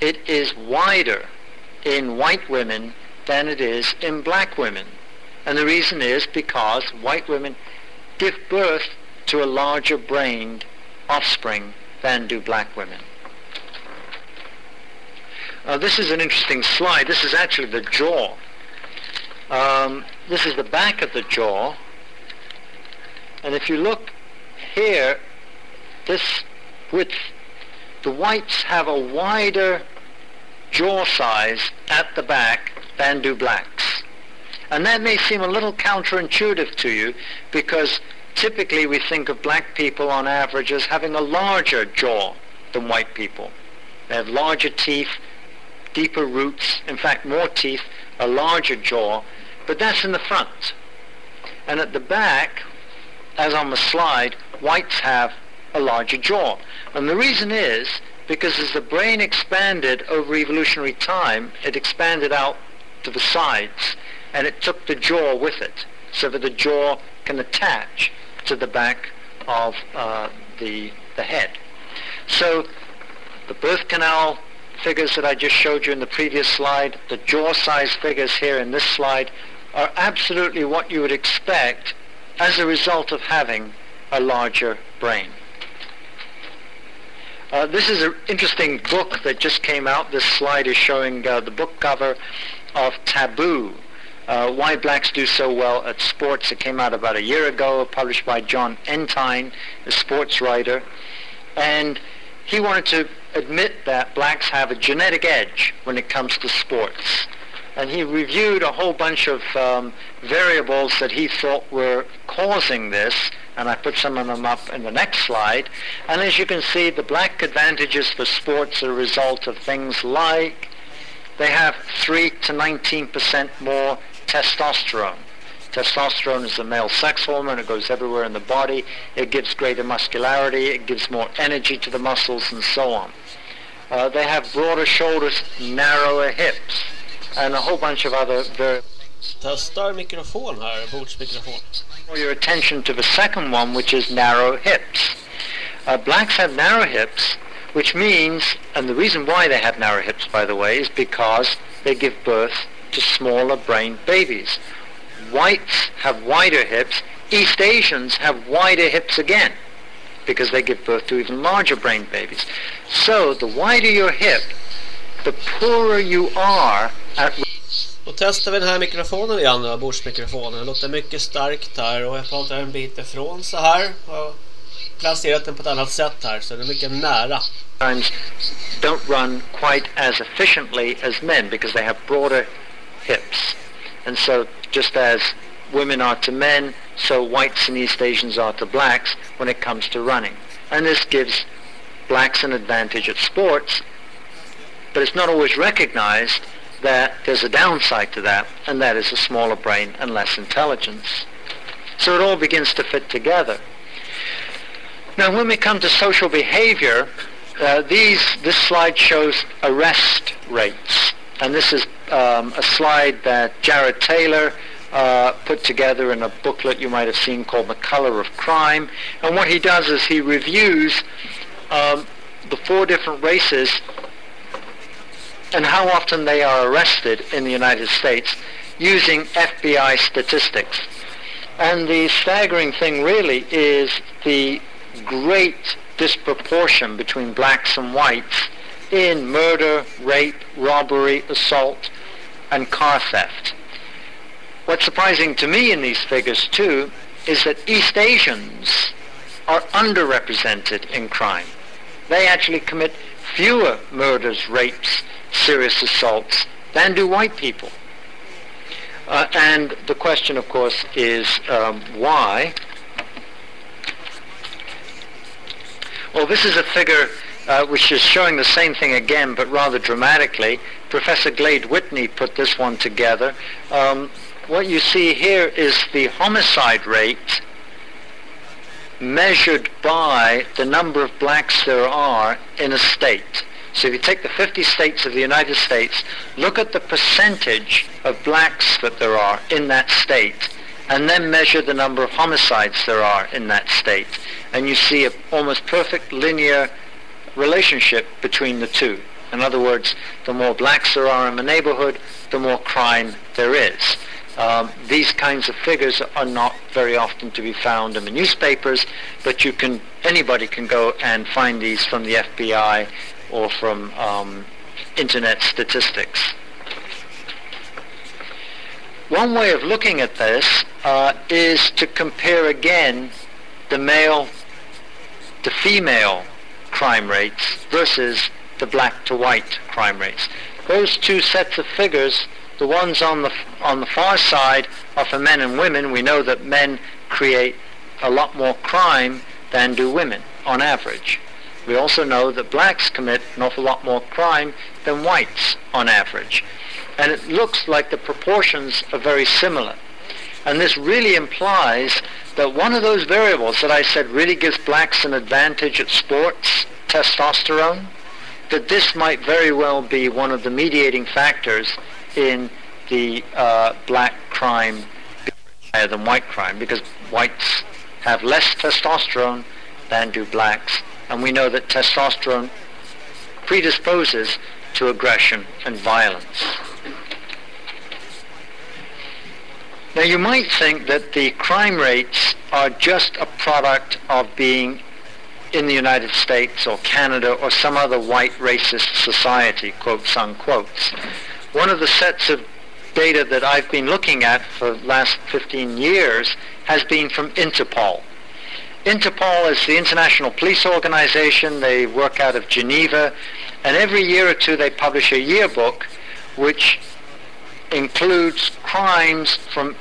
It is wider in white women than it is in black women. And the reason is because white women give birth to a larger brained offspring than do black women. Uh, this is an interesting slide. This is actually the jaw. Um, this is the back of the jaw. And if you look here, this width, the whites have a wider jaw size at the back than do blacks. And that may seem a little counterintuitive to you because typically we think of black people on average as having a larger jaw than white people. They have larger teeth, deeper roots, in fact more teeth, a larger jaw, but that's in the front. And at the back, as on the slide, whites have a larger jaw. And the reason is because as the brain expanded over evolutionary time, it expanded out to the sides and it took the jaw with it so that the jaw can attach to the back of uh, the, the head. So the birth canal figures that I just showed you in the previous slide, the jaw size figures here in this slide, are absolutely what you would expect as a result of having a larger brain. Uh, this is an interesting book that just came out. This slide is showing uh, the book cover of Taboo, uh, Why Blacks Do So Well at Sports. It came out about a year ago, published by John Entine, a sports writer. And he wanted to admit that blacks have a genetic edge when it comes to sports. And he reviewed a whole bunch of um, variables that he thought were causing this and I put some of them up in the next slide. And as you can see, the black advantages for sports are a result of things like they have 3 to 19% more testosterone. Testosterone is a male sex hormone. It goes everywhere in the body. It gives greater muscularity. It gives more energy to the muscles and so on. Uh, they have broader shoulders, narrower hips, and a whole bunch of other very... Testar mikrofon här, bordsmikrofon. your attention to the second one, which is narrow hips. Uh, blacks have narrow hips, which means, and the reason why they have narrow hips, by the way, is because they give birth to smaller brain babies. Whites have wider hips. East Asians have wider hips again because they give birth to even larger brain babies. So the wider your hip, the poorer you are at Då testar vi den här mikrofonen igen då, bordsmikrofonen. Den låter mycket starkt här och jag pratar en bit ifrån så här. Jag placerat den på ett annat sätt här så den är mycket nära. Don't run quite as efficiently as men because they have broader hips. And so just as women are to men, so whites and East Asians are to blacks when it comes to running. And this gives blacks an advantage at sports, but it's not always recognized that there's a downside to that, and that is a smaller brain and less intelligence. So it all begins to fit together. Now, when we come to social behavior, uh, these this slide shows arrest rates, and this is um, a slide that Jared Taylor uh, put together in a booklet you might have seen called The Color of Crime. And what he does is he reviews um, the four different races and how often they are arrested in the United States using FBI statistics. And the staggering thing really is the great disproportion between blacks and whites in murder, rape, robbery, assault, and car theft. What's surprising to me in these figures too is that East Asians are underrepresented in crime. They actually commit fewer murders, rapes, serious assaults than do white people. Uh, and the question, of course, is um, why? Well, this is a figure uh, which is showing the same thing again, but rather dramatically. Professor Glade Whitney put this one together. Um, what you see here is the homicide rate measured by the number of blacks there are in a state. So if you take the 50 states of the United States, look at the percentage of blacks that there are in that state, and then measure the number of homicides there are in that state. And you see an almost perfect linear relationship between the two. In other words, the more blacks there are in a neighborhood, the more crime there is. Um, these kinds of figures are not very often to be found in the newspapers, but you can anybody can go and find these from the FBI or from um, internet statistics. One way of looking at this uh, is to compare again the male to female crime rates versus the black to white crime rates. Those two sets of figures, the ones on the on the far side are for men and women. We know that men create a lot more crime than do women on average. We also know that blacks commit an awful lot more crime than whites on average. And it looks like the proportions are very similar. And this really implies that one of those variables that I said really gives blacks an advantage at sports, testosterone, that this might very well be one of the mediating factors in the uh, black crime higher than white crime because whites have less testosterone than do blacks. And we know that testosterone predisposes to aggression and violence. Now you might think that the crime rates are just a product of being in the United States or Canada or some other white racist society, quotes unquotes. One of the sets of data that I've been looking at for the last 15 years has been from Interpol. Interpol is the international police organization. They work out of Geneva. And every year or two they publish a yearbook which includes crimes from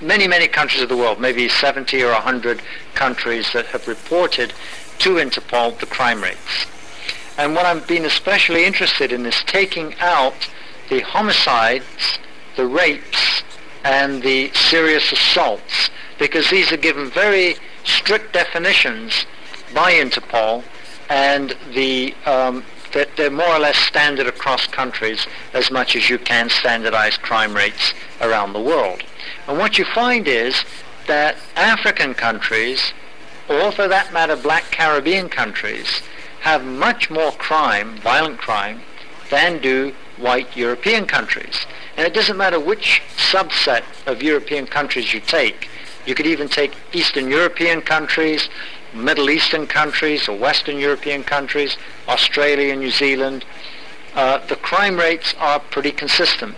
many, many countries of the world, maybe 70 or 100 countries that have reported to Interpol the crime rates. And what I've been especially interested in is taking out the homicides, the rapes, and the serious assaults, because these are given very strict definitions by Interpol, and the um, that they're more or less standard across countries as much as you can standardize crime rates around the world. And what you find is that African countries, or for that matter black Caribbean countries, have much more crime, violent crime, than do white European countries. And it doesn't matter which subset of European countries you take. You could even take Eastern European countries, Middle Eastern countries, or Western European countries, Australia, New Zealand. Uh, the crime rates are pretty consistent.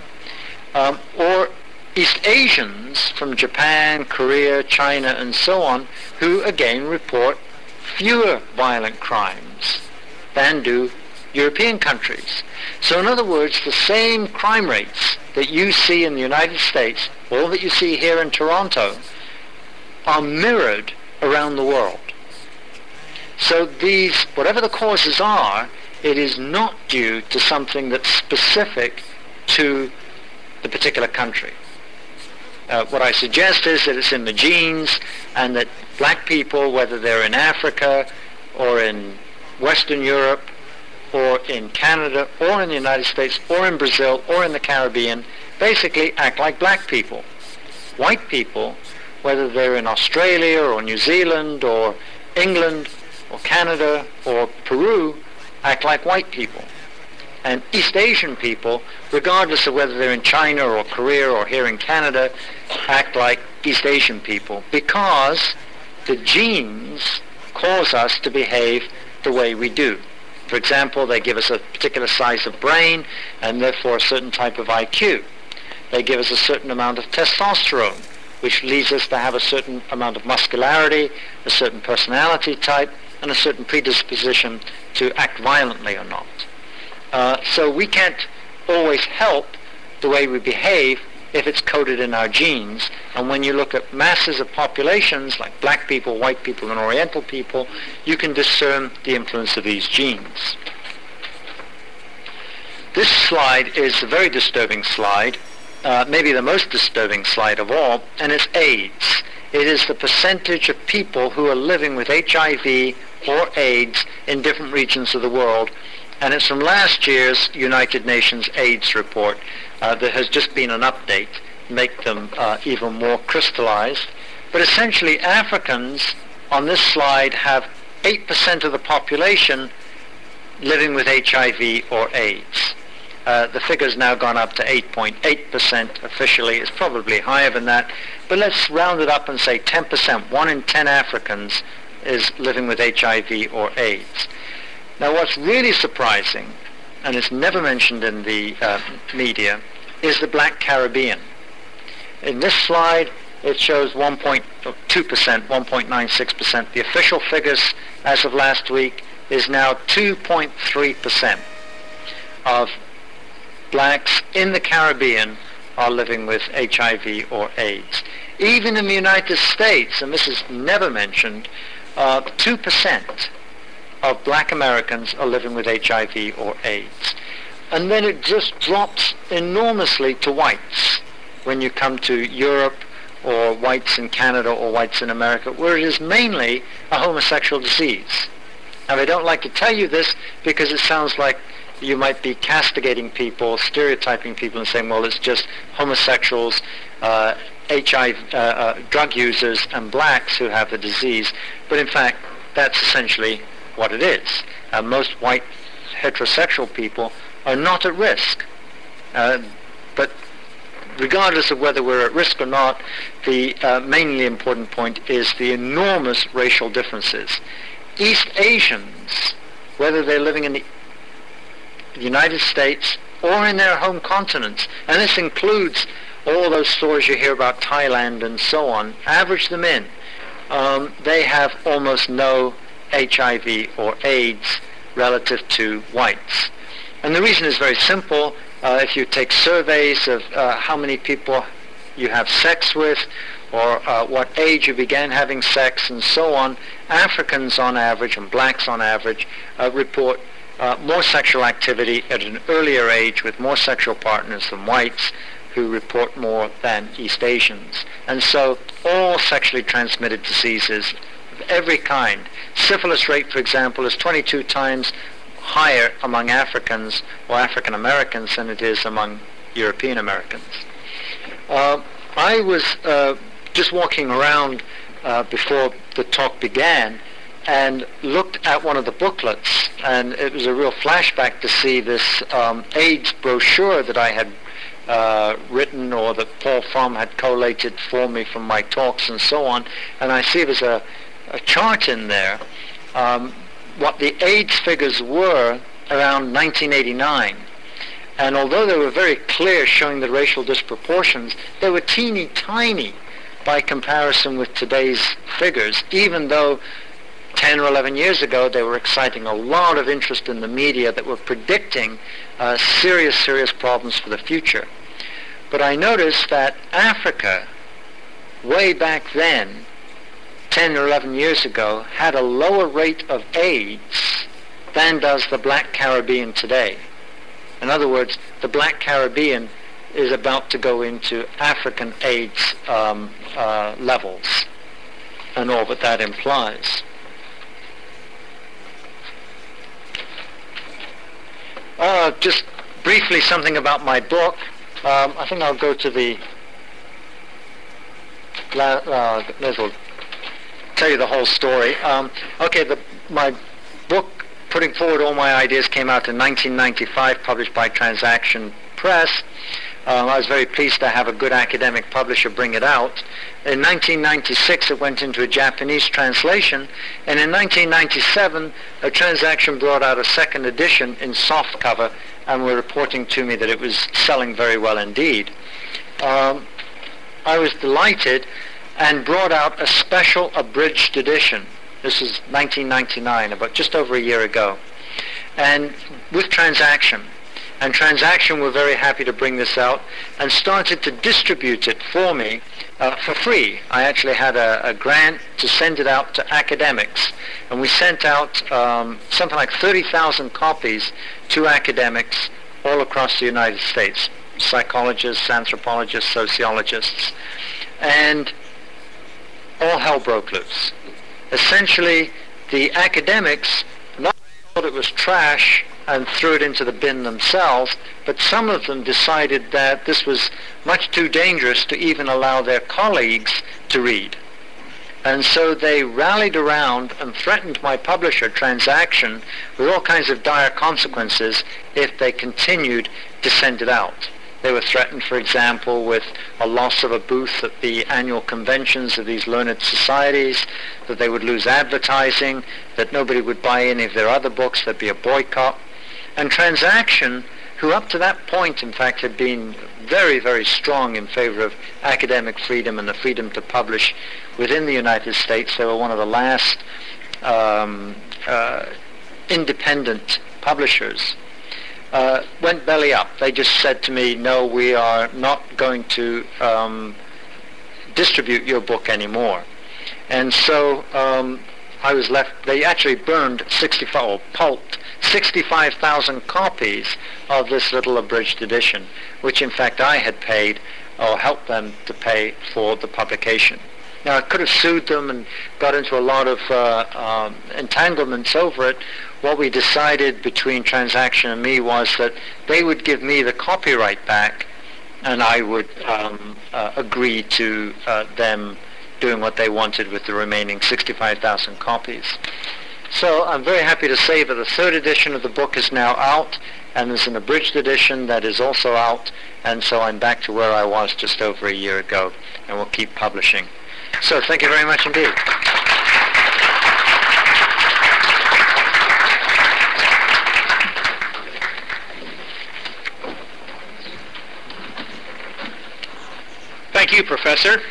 Um, or East Asians from Japan, Korea, China, and so on, who again report fewer violent crimes than do European countries. So in other words, the same crime rates that you see in the United States, or that you see here in Toronto, are mirrored around the world. So these, whatever the causes are, it is not due to something that's specific to the particular country. Uh, what I suggest is that it's in the genes and that black people, whether they're in Africa or in Western Europe or in Canada or in the United States or in Brazil or in the Caribbean, basically act like black people. White people, whether they're in Australia or New Zealand or England or Canada or Peru, act like white people and East Asian people, regardless of whether they're in China or Korea or here in Canada, act like East Asian people because the genes cause us to behave the way we do. For example, they give us a particular size of brain and therefore a certain type of IQ. They give us a certain amount of testosterone, which leads us to have a certain amount of muscularity, a certain personality type, and a certain predisposition to act violently or not. Uh, so we can't always help the way we behave if it's coded in our genes. And when you look at masses of populations, like black people, white people, and oriental people, you can discern the influence of these genes. This slide is a very disturbing slide, uh, maybe the most disturbing slide of all, and it's AIDS. It is the percentage of people who are living with HIV or AIDS in different regions of the world and it's from last year's United Nations AIDS report. Uh, there has just been an update to make them uh, even more crystallized. But essentially, Africans on this slide have 8% of the population living with HIV or AIDS. Uh, the figure's now gone up to 8.8% officially. It's probably higher than that. But let's round it up and say 10%. One in 10 Africans is living with HIV or AIDS. Now what's really surprising, and it's never mentioned in the uh, media, is the black Caribbean. In this slide, it shows 1.2%, 1.96%. The official figures as of last week is now 2.3% of blacks in the Caribbean are living with HIV or AIDS. Even in the United States, and this is never mentioned, uh, 2% of black Americans are living with HIV or AIDS. And then it just drops enormously to whites when you come to Europe or whites in Canada or whites in America, where it is mainly a homosexual disease. And I don't like to tell you this because it sounds like you might be castigating people, stereotyping people and saying, well, it's just homosexuals, uh, HIV, uh, uh, drug users, and blacks who have the disease. But in fact, that's essentially what it is. Uh, most white heterosexual people are not at risk. Uh, but regardless of whether we're at risk or not, the uh, mainly important point is the enormous racial differences. East Asians, whether they're living in the United States or in their home continents, and this includes all those stories you hear about Thailand and so on, average them in, um, they have almost no HIV or AIDS relative to whites. And the reason is very simple. Uh, if you take surveys of uh, how many people you have sex with or uh, what age you began having sex and so on, Africans on average and blacks on average uh, report uh, more sexual activity at an earlier age with more sexual partners than whites who report more than East Asians. And so all sexually transmitted diseases of every kind. Syphilis rate, for example, is 22 times higher among Africans or African Americans than it is among European Americans. Uh, I was uh, just walking around uh, before the talk began and looked at one of the booklets, and it was a real flashback to see this um, AIDS brochure that I had uh, written or that Paul Fromm had collated for me from my talks and so on. And I see there's a, a chart in there, um, what the AIDS figures were around 1989. And although they were very clear showing the racial disproportions, they were teeny tiny by comparison with today's figures, even though 10 or 11 years ago, they were exciting a lot of interest in the media that were predicting uh, serious, serious problems for the future. But I noticed that Africa, way back then, 10 or 11 years ago, had a lower rate of AIDS than does the black Caribbean today. In other words, the black Caribbean is about to go into African AIDS um, uh, levels and all that that implies. Uh, just briefly something about my book. Um, I think I'll go to the. Uh, will tell you the whole story. Um, okay, the, my book, putting forward all my ideas, came out in 1995, published by Transaction Press. Um, I was very pleased to have a good academic publisher bring it out. In 1996, it went into a Japanese translation, and in 1997, a transaction brought out a second edition in soft cover, and were reporting to me that it was selling very well indeed. Um, I was delighted and brought out a special abridged edition. This is 1999, about just over a year ago, and with transaction and Transaction were very happy to bring this out and started to distribute it for me uh, for free. I actually had a, a, grant to send it out to academics, and we sent out um, something like 30,000 copies to academics all across the United States, psychologists, anthropologists, sociologists, and all hell broke loose. Essentially, the academics not thought it was trash and threw it into the bin themselves, but some of them decided that this was much too dangerous to even allow their colleagues to read. And so they rallied around and threatened my publisher, Transaction, with all kinds of dire consequences if they continued to send it out. They were threatened, for example, with a loss of a booth at the annual conventions of these learned societies, that they would lose advertising, that nobody would buy any of their other books, there'd be a boycott. And Transaction, who up to that point, in fact, had been very, very strong in favor of academic freedom and the freedom to publish within the United States, they were one of the last um, uh, independent publishers, uh, went belly up. They just said to me, no, we are not going to um, distribute your book anymore. And so um, I was left, they actually burned 65, or pulped 65,000 copies of this little abridged edition, which in fact I had paid or helped them to pay for the publication. Now, I could have sued them and got into a lot of uh, um, entanglements over it. What we decided between Transaction and me was that they would give me the copyright back and I would um, uh, agree to uh, them doing what they wanted with the remaining 65,000 copies. So I'm very happy to say that the third edition of the book is now out and there's an abridged edition that is also out and so I'm back to where I was just over a year ago and we'll keep publishing. So thank you very much indeed. Thank you, Professor.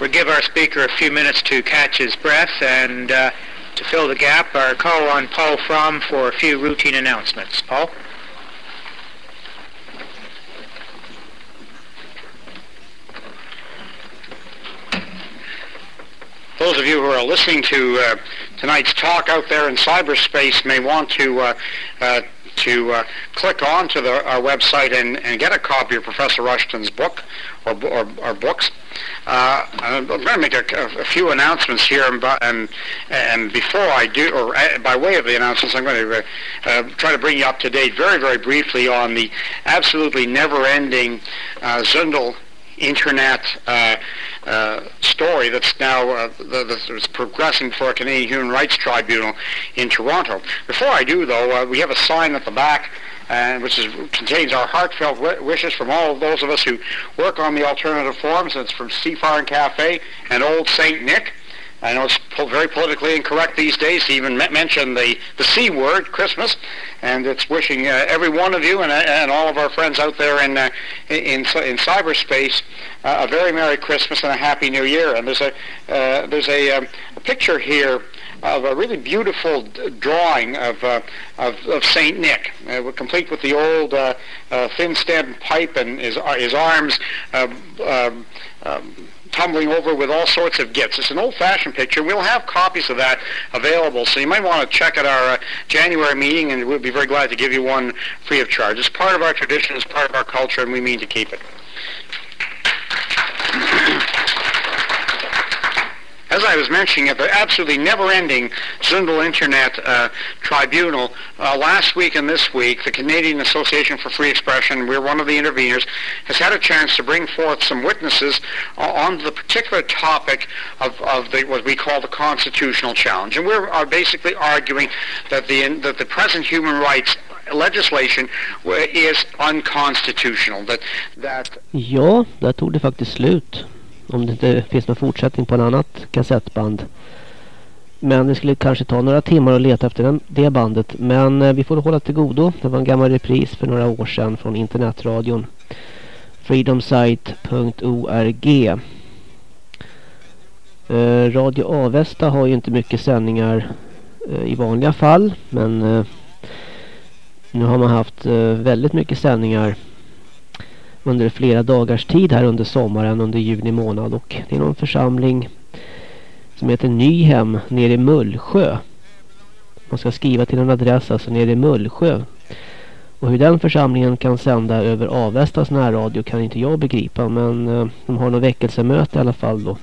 We'll give our speaker a few minutes to catch his breath and uh, to fill the gap, our call on Paul Fromm for a few routine announcements. Paul? Those of you who are listening to uh, tonight's talk out there in cyberspace may want to uh, uh, to uh, click on to the, our website and, and get a copy of Professor Rushton's book or, or, or books. Uh, I'm going to make a, a, few announcements here, and, and, and before I do, or uh, by way of the announcements, I'm going to uh, try to bring you up to date very, very briefly on the absolutely never-ending uh, Zundel internet uh, uh, story that's now uh, that's progressing for a Canadian Human Rights Tribunal in Toronto. Before I do, though, uh, we have a sign at the back. Uh, which is, contains our heartfelt w- wishes from all of those of us who work on the alternative forums. It's from Seafaring Cafe and Old St. Nick. I know it's po- very politically incorrect these days to even mention the, the C word, Christmas, and it's wishing uh, every one of you and, uh, and all of our friends out there in, uh, in, in cyberspace uh, a very Merry Christmas and a Happy New Year. And there's a, uh, there's a, um, a, picture here of a really beautiful d- drawing of, of, of, St. Nick, complete with the old thin stem pipe and his, his arms um, um, tumbling over with all sorts of gifts. It's an old-fashioned picture. We'll have copies of that available, so you might want to check at our uh, January meeting, and we'll be very glad to give you one free of charge. It's part of our tradition, it's part of our culture, and we mean to keep it. As I was mentioning, at the absolutely never-ending Zundel Internet uh, Tribunal, uh, last week and this week, the Canadian Association for Free Expression, we're one of the interveners, has had a chance to bring forth some witnesses on the particular topic of, of the, what we call the constitutional challenge. And we're uh, basically arguing that the, that the present human rights legislation is unconstitutional. That, that ja, där tog det faktiskt slut. Om det inte finns någon fortsättning på en annat kassettband. Men det skulle kanske ta några timmar att leta efter den, det bandet. Men eh, vi får hålla till godo. Det var en gammal repris för några år sedan från internetradion. freedomsite.org eh, Radio Avesta har ju inte mycket sändningar eh, i vanliga fall. Men eh, nu har man haft eh, väldigt mycket sändningar under flera dagars tid här under sommaren under juni månad och det är någon församling som heter Nyhem nere i Mullsjö. Man ska skriva till en adress alltså nere i Mullsjö. Och hur den församlingen kan sända över Avestas närradio kan inte jag begripa men eh, de har något väckelsemöte i alla fall då.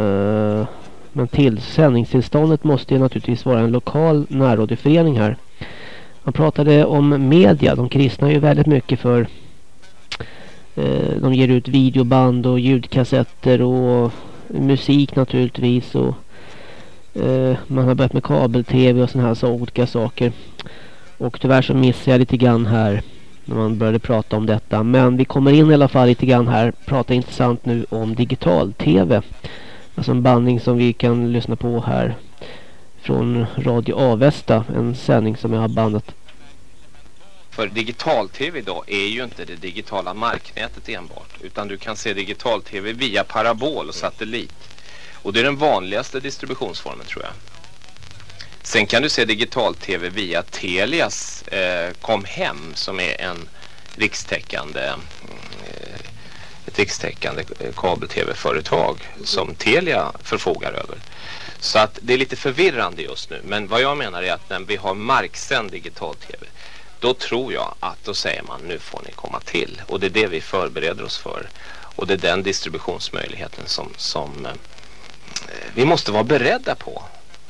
Eh, men till sändningstillståndet måste ju naturligtvis vara en lokal närradioförening här. Man pratade om media. De kristna är ju väldigt mycket för eh, de ger ut videoband och ljudkassetter och musik naturligtvis och eh, man har börjat med kabel-tv och sådana här så olika saker. Och tyvärr så missade jag lite grann här när man började prata om detta. Men vi kommer in i alla fall lite grann här. Prata intressant nu om digital-tv. Alltså en bandning som vi kan lyssna på här från Radio Avesta. En sändning som jag har bandat. För digital-tv idag är ju inte det digitala marknätet enbart. Utan du kan se digital-tv via parabol och satellit. Och det är den vanligaste distributionsformen tror jag. Sen kan du se digital-tv via Telias eh, Comhem som är en rikstäckande eh, ett rikstäckande eh, kabel-tv-företag som Telia förfogar över. Så att det är lite förvirrande just nu. Men vad jag menar är att när vi har marksänd digital-tv då tror jag att då säger man nu får ni komma till. Och det är det vi förbereder oss för. Och det är den distributionsmöjligheten som, som eh, vi måste vara beredda på.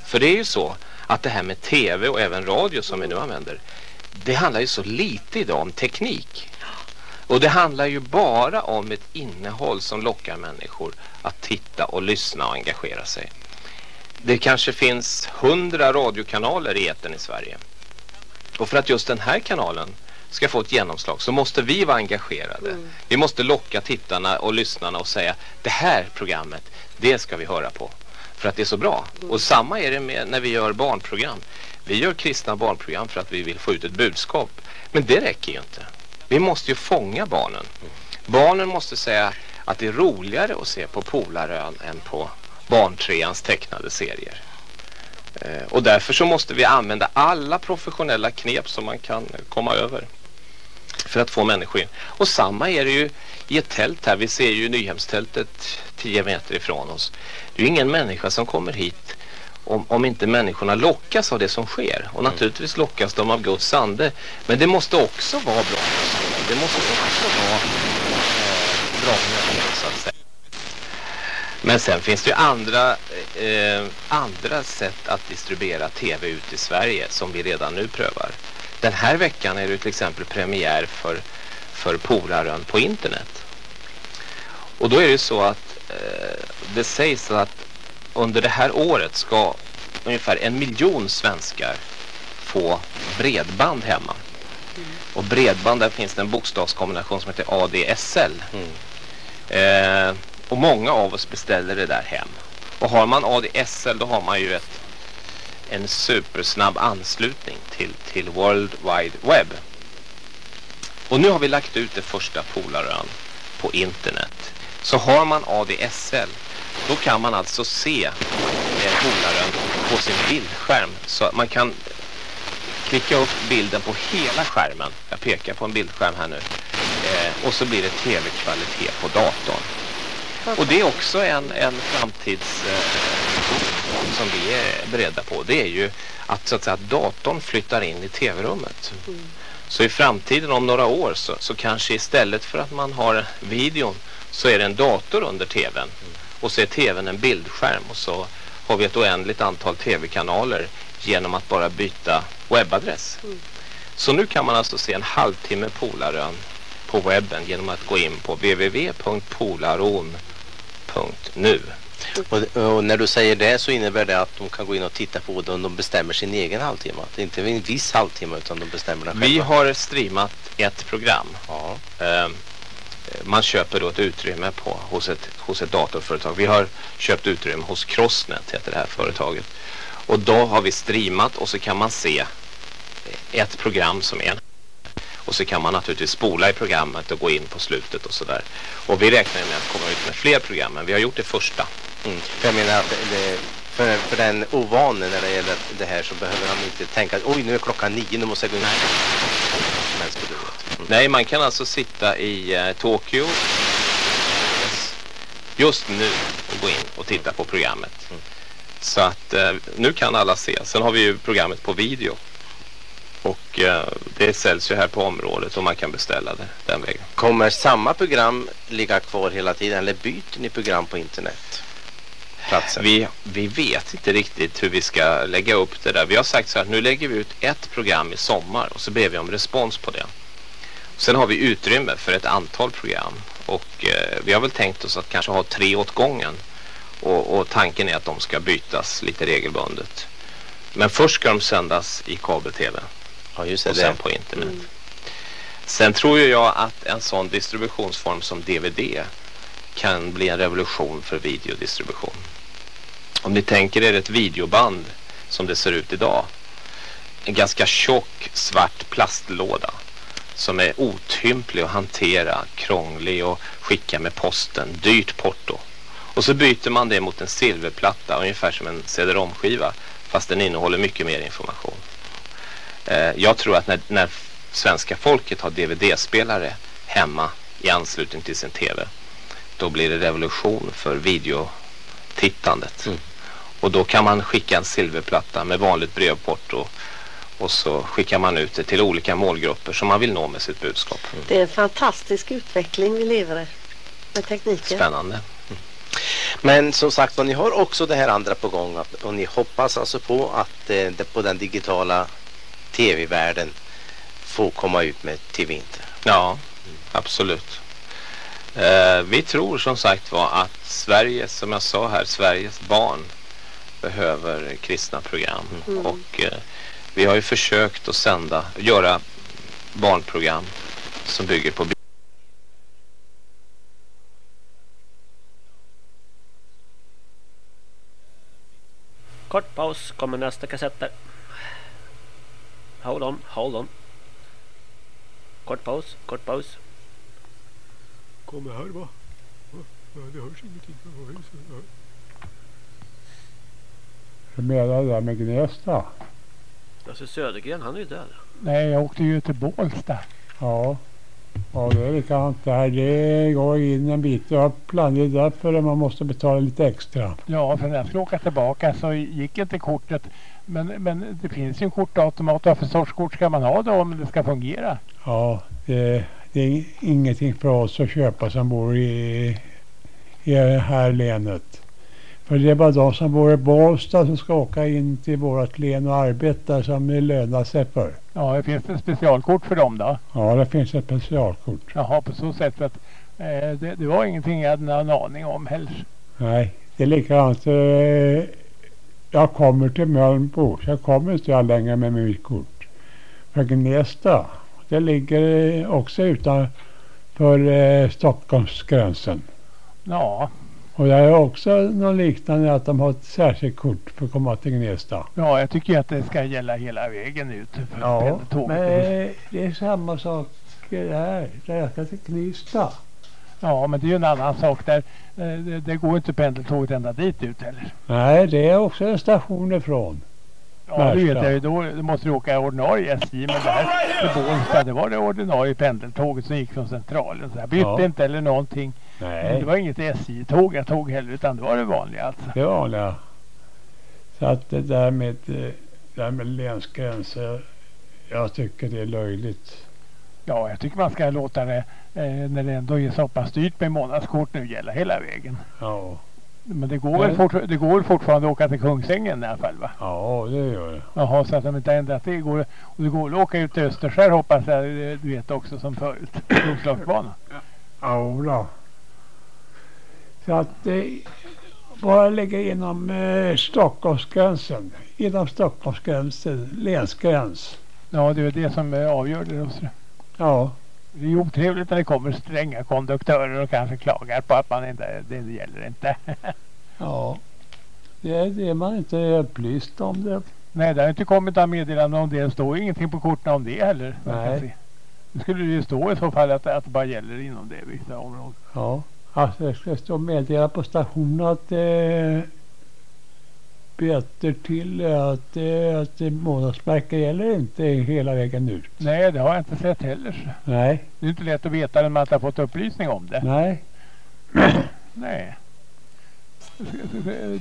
För det är ju så att det här med tv och även radio som vi nu använder det handlar ju så lite idag om teknik. Och det handlar ju bara om ett innehåll som lockar människor att titta och lyssna och engagera sig. Det kanske finns hundra radiokanaler i eten i Sverige. Och för att just den här kanalen ska få ett genomslag så måste vi vara engagerade. Mm. Vi måste locka tittarna och lyssnarna och säga det här programmet, det ska vi höra på. För att det är så bra. Mm. Och samma är det med när vi gör barnprogram. Vi gör kristna barnprogram för att vi vill få ut ett budskap. Men det räcker ju inte. Vi måste ju fånga barnen. Barnen måste säga att det är roligare att se på Polarön än på barntreans tecknade serier. Eh, och därför så måste vi använda alla professionella knep som man kan komma över för att få människor in. Och samma är det ju i ett tält här. Vi ser ju Nyhemstältet 10 meter ifrån oss. Det är ju ingen människa som kommer hit om, om inte människorna lockas av det som sker. Och mm. naturligtvis lockas de av Guds ande. Men det måste också vara bra. Det måste också vara eh, bra människor så att säga. Men sen finns det ju andra, eh, andra sätt att distribuera tv ut i Sverige som vi redan nu prövar. Den här veckan är det till exempel premiär för, för Polarön på internet. Och då är det så att eh, det sägs att under det här året ska ungefär en miljon svenskar få bredband hemma. Mm. Och bredband, där finns det en bokstavskombination som heter ADSL. Mm. Eh, och många av oss beställer det där hem. Och har man ADSL då har man ju ett, en supersnabb anslutning till, till World Wide Web. Och nu har vi lagt ut det första Polarön på internet. Så har man ADSL då kan man alltså se eh, Polarön på sin bildskärm. Så man kan klicka upp bilden på hela skärmen. Jag pekar på en bildskärm här nu. Eh, och så blir det tv-kvalitet på datorn. Och det är också en, en framtids eh, som vi är beredda på. Det är ju att, så att, säga, att datorn flyttar in i tv-rummet. Mm. Så i framtiden om några år så, så kanske istället för att man har videon så är det en dator under tvn. Mm. Och så är tvn en bildskärm och så har vi ett oändligt antal tv-kanaler genom att bara byta webbadress. Mm. Så nu kan man alltså se en halvtimme Polarön på webben genom att gå in på www.polaron.nu. Och, och, när du säger det så innebär det att de kan gå in och titta på det om de bestämmer sin egen halvtimme. Att det inte är en viss halvtimme utan de bestämmer den själva. Vi har streamat ett program. Ja. Uh, man köper då ett utrymme på, hos, ett, hos ett datorföretag. Vi har köpt utrymme hos Crossnet heter det här företaget. Och då har vi streamat och så kan man se ett program som är och så kan man naturligtvis spola i programmet och gå in på slutet och sådär. Och vi räknar med att komma ut med fler program, men vi har gjort det första. Mm. För jag menar att det, för, för den ovane när det gäller det här så behöver han inte tänka att oj nu är klockan nio, nu måste jag gå in. Mm. Nej, man kan alltså sitta i uh, Tokyo just nu och gå in och titta på programmet. Mm. Så att uh, nu kan alla se. Sen har vi ju programmet på video. Och uh, det säljs ju här på området och man kan beställa det den vägen. Kommer samma program ligga kvar hela tiden eller byter ni program på internet? Platsen. Vi, vi vet inte riktigt hur vi ska lägga upp det där. Vi har sagt så att nu lägger vi ut ett program i sommar och så ber vi om respons på det. Sen har vi utrymme för ett antal program och eh, vi har väl tänkt oss att kanske ha tre åt gången. Och, och tanken är att de ska bytas lite regelbundet. Men först ska de sändas i kabel-tv. Ja, just det. Och sen på internet. Mm. Sen tror jag att en sån distributionsform som DVD kan bli en revolution för videodistribution. Om ni tänker er ett videoband som det ser ut idag. En ganska tjock svart plastlåda som är otymplig att hantera, krånglig och skicka med posten, dyrt porto. Och så byter man det mot en silverplatta, ungefär som en cd-rom-skiva, fast den innehåller mycket mer information. Eh, jag tror att när, när svenska folket har DVD-spelare hemma i anslutning till sin tv, då blir det revolution för videotittandet. Mm. Och då kan man skicka en silverplatta med vanligt brevporto och så skickar man ut det till olika målgrupper som man vill nå med sitt budskap. Det är en fantastisk utveckling vi lever i med tekniken. Spännande. Mm. Men som sagt ni har också det här andra på gång och ni hoppas alltså på att eh, på den digitala tv-världen får komma ut med till vinter. Ja, absolut. Eh, vi tror som sagt var att Sverige, som jag sa här, Sveriges barn behöver kristna program. Mm. Och eh, vi har ju försökt att sända, göra barnprogram som bygger på Kort paus, kommer nästa kassetter. Hold on, hold on. Kort paus, kort paus. Kommer här va? Det hörs ingenting. Du menar det där med Gnesta? Alltså Södergren, han är ju död. Nej, jag åkte ju till Bålsta. Ja. Ja, det är likadant där. Det går in en bit upp. Det är därför man måste betala lite extra. Ja, för när jag skulle åka tillbaka så gick inte kortet. Men, men det finns ju en kortautomat. Vad för sorts kort ska man ha då om det ska fungera? Ja, det, det är ingenting för oss att köpa som bor i, i det här länet. För det är bara de som bor i Bålsta som ska åka in till vårt län och arbeta som det lönar sig för. Ja, det finns ett specialkort för dem då? Ja, det finns ett specialkort. Jaha, på så sätt att eh, det, det var ingenting jag hade någon aning om heller. Nej, det är likadant. Eh, jag kommer till Mölnbo. Jag kommer inte jag längre med mitt kort. För Gnesta, det ligger också utanför eh, Stockholmsgränsen. Ja, Och det är också något liknande att de har ett särskilt kort för att komma till Gnesta. ja, jag tycker att det ska gälla hela vägen ut. För Ja, men det är samma sak här. Där jag ska till Knivsta. Ja, men det är ju en annan sak där. Eh, Det, det går inte pendeltåget ända dit ut heller. Nej, det är också en station ifrån. Ja, det vet Märsta. jag ju. Då, då måste du åka ordinarie SJ. Men där i Bålsta, det var det ordinarie pendeltåget som gick från centralen. Så jag bytte Ja. inte eller någonting. Nej. Det var inget SJ-tåg jag tog heller, utan det var det vanliga alltså. Det vanliga. Så att det där med, eh, det där med länsgränser, jag tycker det är löjligt. Ja, jag tycker man ska låta det, eh, när det ändå är så pass dyrt med månadskort nu, gälla hela vägen. Ja, Men det går, väl, fort, det går väl fortfarande att åka till Kungsängen i alla fall va? ja det gör det. Jaha, så att de inte har ändrat det. Går, och det går att åka ut till Österskär hoppas jag, eh, du vet också som förut. *clears throat* Roslagsbanan. Ja, då. Så att det bara ligga inom eh, Stockholmsgränsen. Inom Stockholmsgränsen, länsgräns. Ja, det är det som eh, avgör det. då, så. Ja, Det är ju otrevligt när det kommer stränga konduktörer och kanske klagar på att man inte, det gäller inte. *laughs* ja. Det är det man inte är upplyst om det. Nej, det har inte kommit några meddelanden om det. Det står ingenting på korten om det heller. Nej. Det skulle ju stå i så fall att, att det bara gäller inom det vissa områden. Ja, alltså det ska stå meddela på stationen att det böter till att, eh, att det månadsmärke gäller inte hela vägen ut. Nej, det har jag inte sett heller. Nej, Det är inte lätt att veta när man inte har fått upplysning om det. nej. *clears throat* Nej.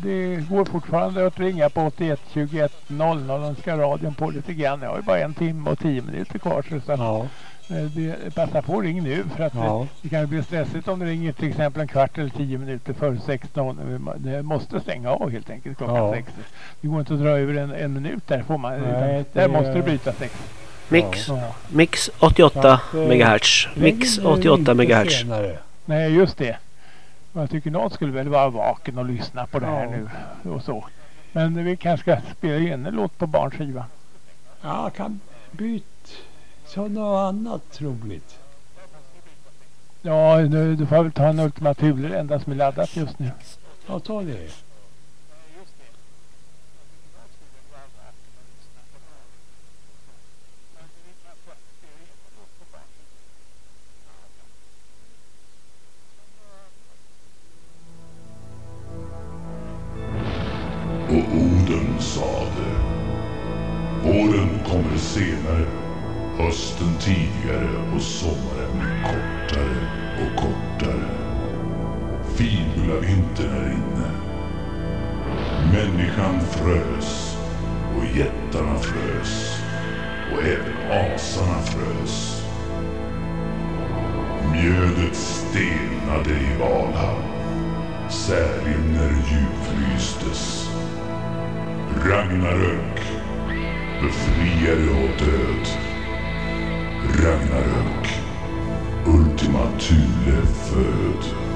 Det går fortfarande att ringa på 81 21 00 och ska radion på lite grann. Jag har ju bara en timme och tio minuter kvar. Så Ja, det, passa på ring nu för att Ja. det, det kan bli stressigt om du ringer till exempel en kvart eller tio minuter före 16. Det måste stänga av helt enkelt klockan Ja. sex. Det går inte att dra över en, en minut där får man. Nej, utan det- där måste du bryta sex. Mix, Ja. mix 88 Så att, eh, megahertz. Mix Lägg 88 inte megahertz. senare. Nej, just det. Jag tycker någon skulle väl vara vaken och lyssna på det här Ja. nu och så. Men vi kanske ska spela in en låt på barnskiva. Ja, kan byta så något annat troligt. Ja, nu, du får väl ta en Ultima Thule, det enda som är laddat just nu. Ja, ta det. Och Oden sade Våren kommer senare Hösten tidigare och sommaren kortare och kortare Fibula vintern är inne Människan frös och jättarna frös och även asarna frös. Mjödet stelnade i Valhall. Särimner djupfrystes. Ragnarök, befriade och död. Ragnarök, Ultima Thule föd.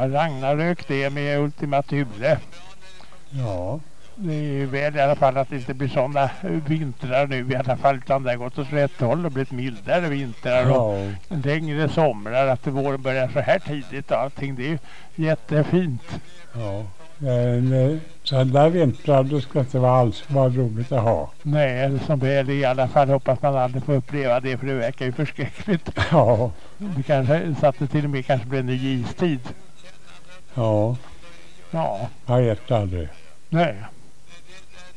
Var Ragnarök det med Ultima Thule. Ja. Det är ju väl i alla fall att det inte blir sådana vintrar nu i alla fall utan det har gått åt rätt håll och blivit mildare vintrar och Ja. längre somrar. Att våren börjar så här tidigt och allting det är jättefint. Ja. Men eh, sådana vintrar då ska inte vara alls vara roligt att ha. Nej, som väl i alla fall hoppas man aldrig får uppleva det för det verkar ju förskräckligt. Ja. Det kanske så att det till och med kanske blir en ny istid. Ja. Ja, Jag vet aldrig. nej.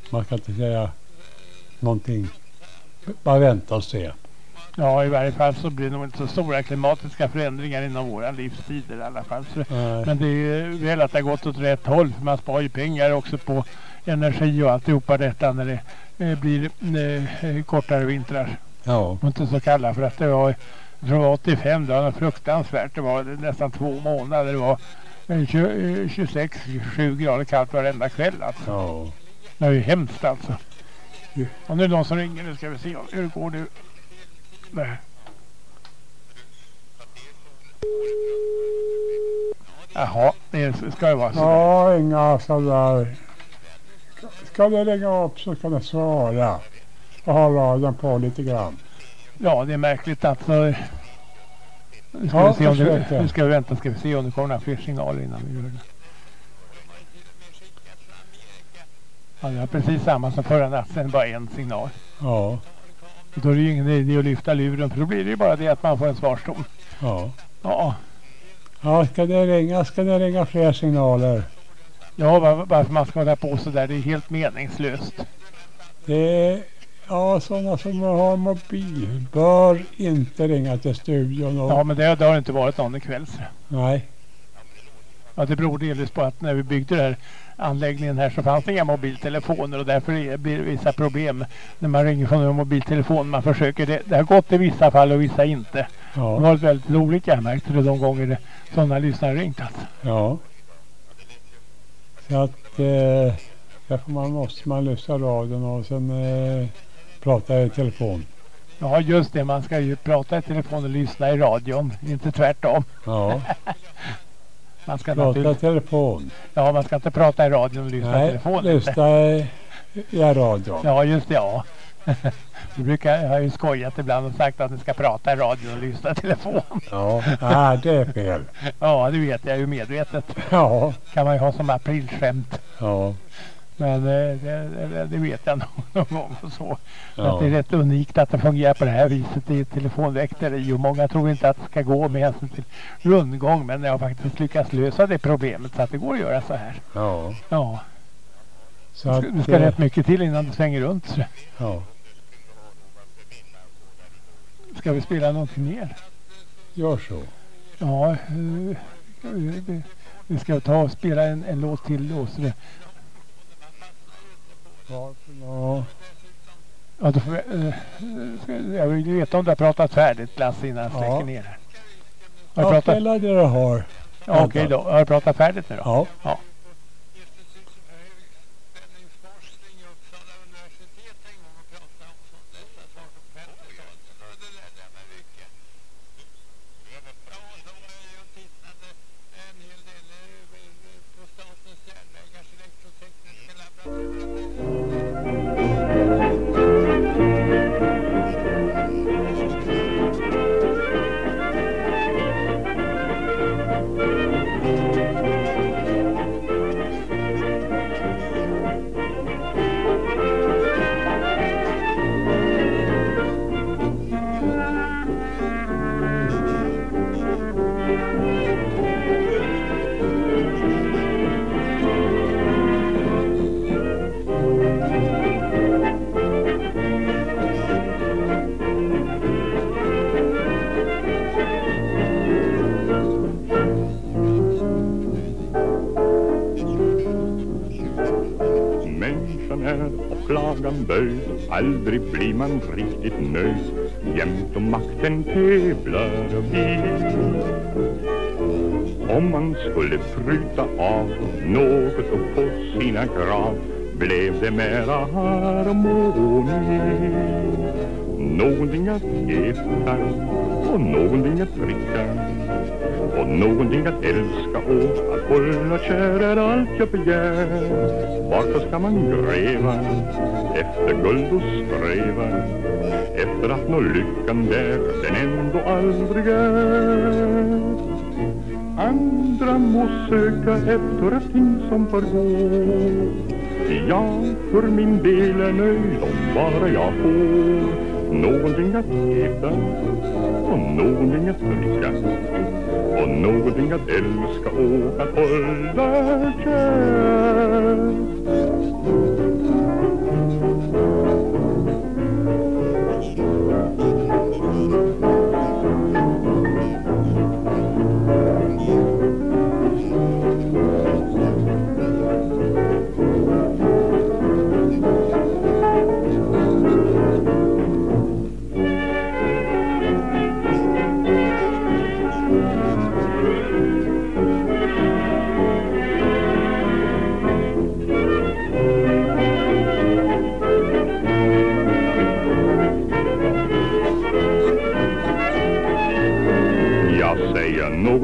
Man kan inte säga någonting. Bara vänta och se. Ja, i varje fall så blir det nog inte så stora klimatiska förändringar inom våra livstider i alla fall. Så, men det är ju väl att det har gått åt rätt håll. För man sparar ju pengar också på energi och alltihopa detta när det eh, blir eh, kortare vintrar. Ja. Och inte så kalla för att det var, jag tror det var 85, det var fruktansvärt. Det var nästan två månader. Det var eh, 26-27 grader kallt varenda kväll alltså. Ja. Det är ju hemskt alltså. Och nu är det någon som ringer. Nu ska vi se hur det går nu. Där. Jaha, det ska det vara så. Ja, inga sådana ska du ringa upp så ska du svara. Och ha radion på lite grann. Ja, det är märkligt att... För... Nu ska, Ja, vi se om det, nu ska vi vänta ska vi se om det kommer några fler signaler innan vi gör det. Ja, det var precis samma som förra natten, bara en signal. Ja. Då är det ju ingen idé att lyfta luren för då blir det ju bara det att man får en svarston. Ja. Ja. Ja, ska det ringa, ska det ringa fler signaler? Ja, var, varför man ska hålla på så där, det är helt meningslöst. Det ja, sådana som har mobil bör inte ringa till studion. Och, Ja, men det, det har inte varit någon ikväll. Nej. Ja, det beror delvis på att när vi byggde den här anläggningen här så fanns det inga mobiltelefoner och därför är- blir det vissa problem när man ringer från en mobiltelefon. Man försöker det. Det har gått i vissa fall och vissa inte. Ja. Det har varit väldigt olika. Jag märkte det de gånger sådana lyssnare ringt alltså. Ja. Så att eh, därför man måste man lyssna radion och sen eh, prata i telefon. Ja, just det. Man ska ju prata i telefon och lyssna i radion. Inte tvärtom. Ja. *laughs* Man ska Prata i telefon. Ja, man ska inte prata i radion och lyssna i Nej, telefon. lyssna i, i radion. Ja, just det. Ja. *laughs* Du brukar, jag har ju skojat ibland och sagt att ni ska prata i radion och lyssna i telefon. Ja, nej, det är fel. *laughs* Ja, det vet jag ju medvetet. Ja. Kan man ju ha som aprilskämt. Ja. Men eh, det, det, vet jag nog någon gång och så. Ja. Att det är rätt unikt att det fungerar på det här viset i telefonväkteri. Och många tror inte att det ska gå med hänsyn till rundgång. Men jag har faktiskt lyckats lösa det problemet så att det går att göra så här. Ja. Ja. Så att, det ska eh, rätt mycket till innan det svänger runt. Så. Ja. Ska vi spela någonting mer? Gör så. Ja, eh, vi ska ta och spela en, en låt till då. Så det, Ja. ja, då får vi, eh, jag vill veta om du har pratat färdigt Lasse innan jag Ja. släcker ner här. Har du Ja, pratat? spela det du har. Ja, Okej då. Har du pratat färdigt nu då? Ja. ja. Böjd Aldrig blir man riktigt nöjd Jämt om makten tävlar vi Om man skulle pruta av Något och på sina krav Blev det mera harmoni. Någonting att äta och någonting att dricka och någonting att älska och att hålla kär är allt jag begär. Varför ska man gräva efter guld och sträva efter att nå lyckan där den ändå aldrig är? Andra må söka efter ting som förgår. Jag för min del är nöjd om bara jag får. Någonting att äta och någonting att dricka och någonting att älska och att hålla kär.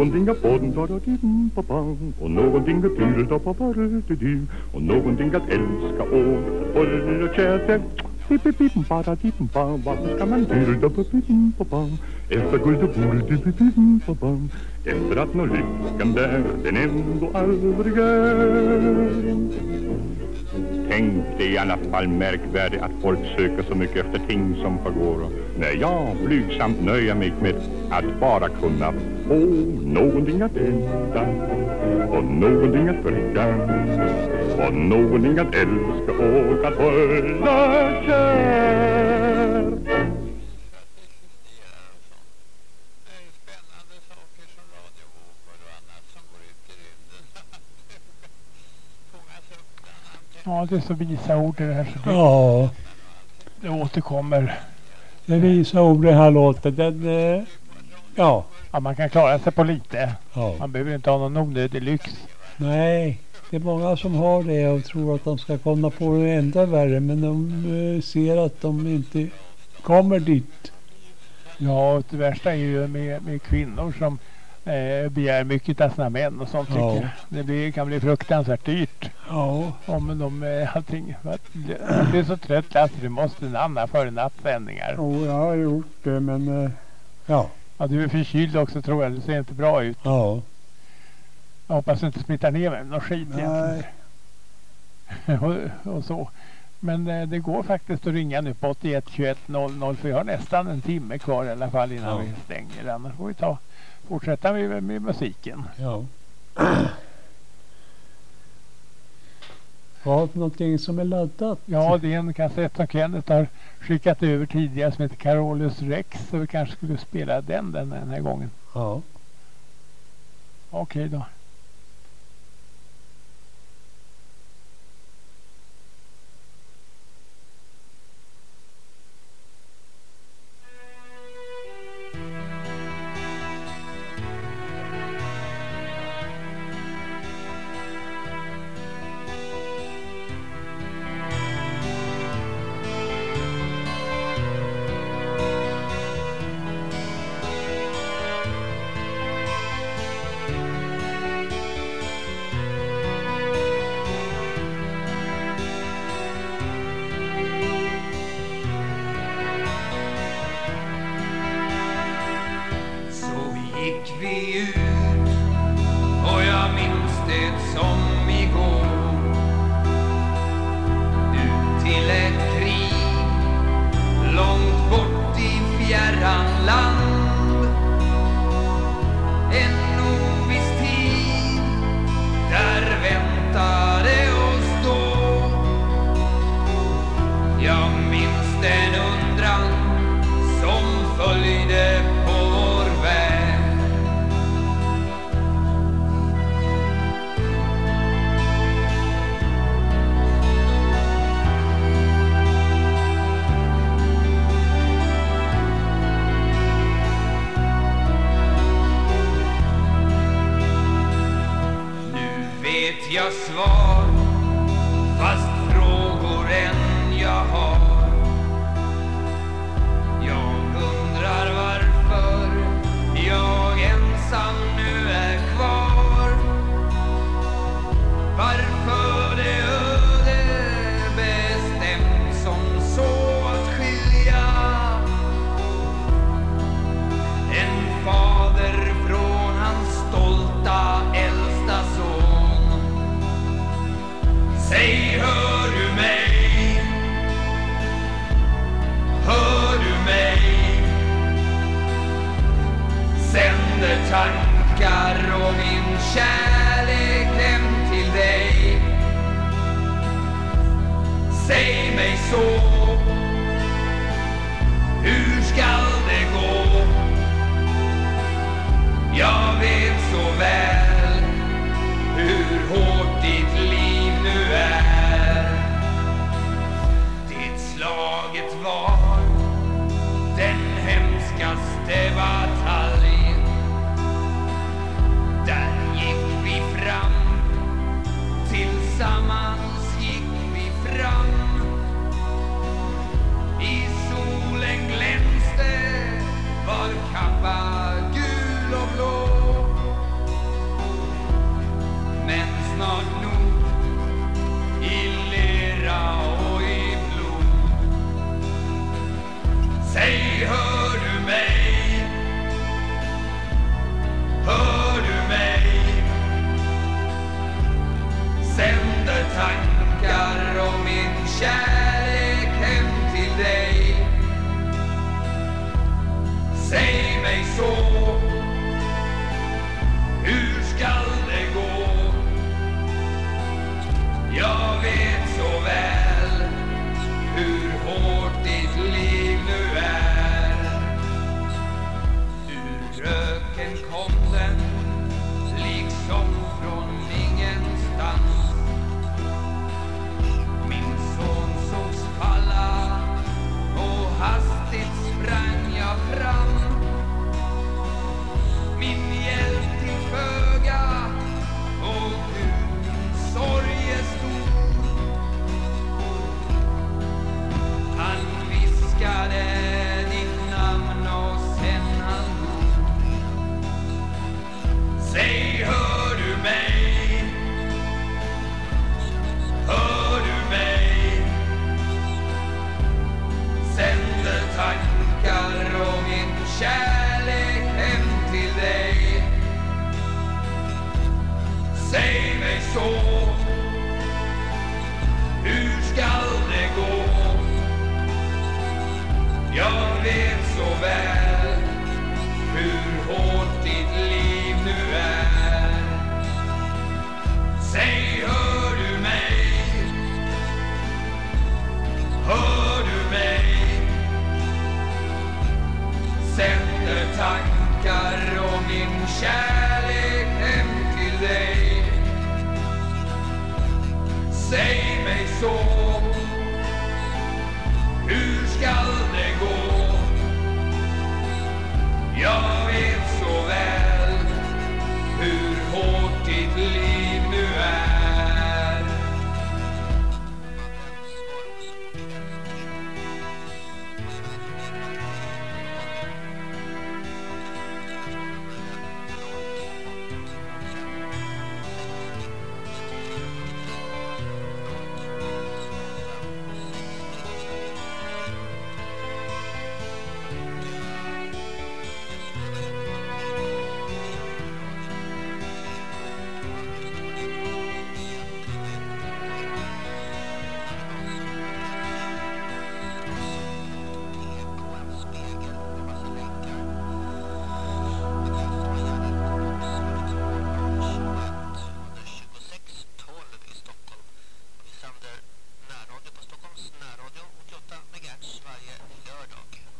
Någonting att podden tar och dim pa pam och någonting att till då pa par du du och någonting att älska och hålla och kära Pippi-pippi, bara dippen bam, varför ska man till då pippi pa pam Efter guld och bord, pippi pa pam efter att nå lyckan där den ändå aldrig är Tänk, det är i alla fall märkvärdigt att folk söker så mycket efter ting som förgår. När jag blygsamt nöjer mig med att bara kunna få någonting att äta och någonting att dricka och någonting att älska och att hålla kär. Ja, det är så visa ord det här så det, Ja, det återkommer. det visar ord den här låten. Den, eh, ja. Ja, man kan klara sig på lite. Ja. Man behöver inte ha någon onödig lyx. Nej, det är många som har det och tror att de ska komma på det ända värre. Men de eh, ser att de inte kommer dit. Ja, och det värsta är ju med, med kvinnor som eh, begär mycket av sina män och sånt Ja. tycker jag. Det blir, kan bli fruktansvärt dyrt. Ja. Om de eh, allting. Jag blir så trött Lasse, du måste namna före nattsändningar. Jo, jag har gjort det men eh, ja. Ja, du är förkyld också tror jag. Det ser inte bra ut. Ja. Jag hoppas du inte smittar ner mig med någon skit egentligen. *laughs* och, och så. Men eh, det går faktiskt att ringa nu på 81 21 00 för jag har nästan en timme kvar i alla fall innan Ja. vi stänger. Annars får vi ta, fortsätta med, med musiken. Ja. Vad har du för någonting som är laddat? Ja, det är en kassett som Kenneth har skickat över tidigare som heter Carolus Rex. Så vi kanske skulle spela den den, den här gången. Ja. Okej då.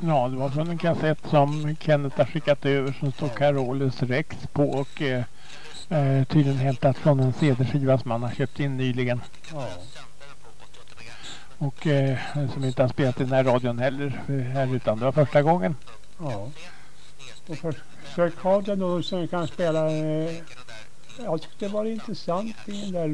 Ja, det var från en kassett som Kenneth har skickat över som står Carolus Rex på och eh, eh, tydligen hämtat från en CD-skiva som han har köpt in nyligen. Ja. Och eh, som inte har spelat i den här radion heller eh, här utan det var första gången. Ja. Och försök ha den då så kan spela. Eh, jag tyckte det var intressant i den där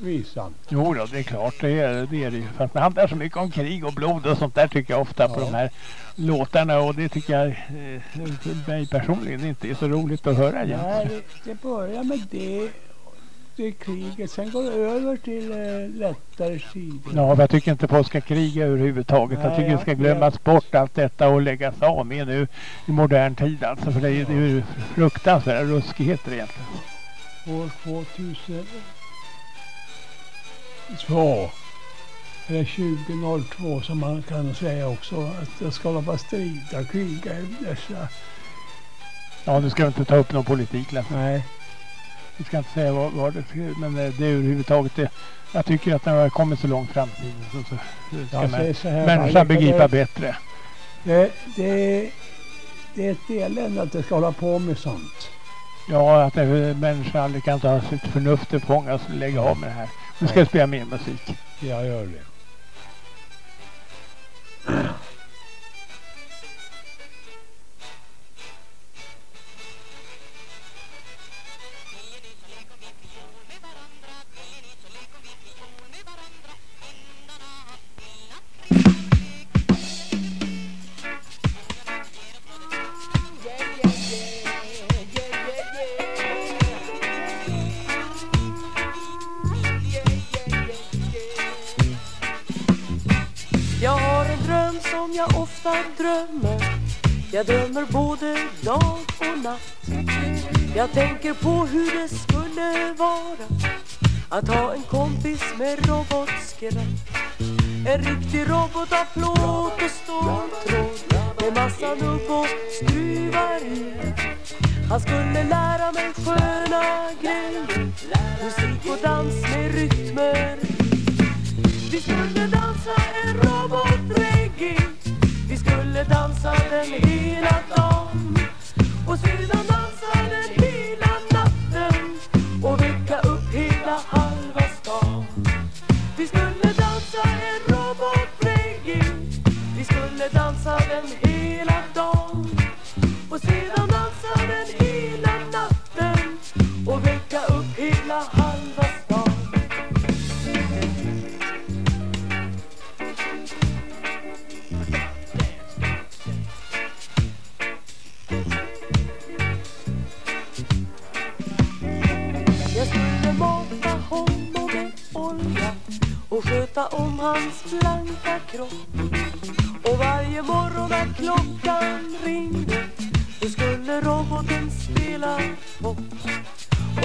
visan. Jo då, det är klart det är det, är det ju. Fast det handlar så mycket om krig och blod och sånt där tycker jag ofta på Ja. de här låtarna och det tycker jag eh, för mig personligen inte är så roligt att höra Nej, egentligen. det, det börjar med det. Det kriget. Sen går det över till eh, lättare sidor. Ja, jag tycker inte folk ska kriga överhuvudtaget. jag Nej, tycker det jag- ska glömmas bort allt detta och läggas av med nu i modern tid alltså. För det är ju, ju fruktansvärda ruskigheter egentligen. År 2002. Eller 2002 som man kan säga också. Att det ska vara strida, kriga i dessa. Ja, nu ska vi inte ta upp någon politik Lasse. Nej. Vi ska inte säga vad, vad det men eh, det är överhuvudtaget det. Jag tycker att när vi har kommit så långt fram i tiden så, så ska så här, människan begripa det- bättre. Det, det, det är ett elände att det ska hålla på med sånt. Ja, att människan aldrig kan ta sitt förnuft till fånga och lägga av med det här. Nu ska jag spela mer musik. Jag gör det. Jag ofta drömmer. Jag drömmer både dag och natt. Jag tänker på hur det skulle vara Att ha en kompis med robotskratt En riktig robot av plåt och ståltråd Med massa nubb och skruvar i. Han skulle lära mig sköna grejer. Musik och dans med rytmer. Vi skulle dansa en robotreggae vi skulle den hela dagen Och veta sköta om hans blanka kropp. Och varje morgon när klockan ringde då skulle roboten spela pop.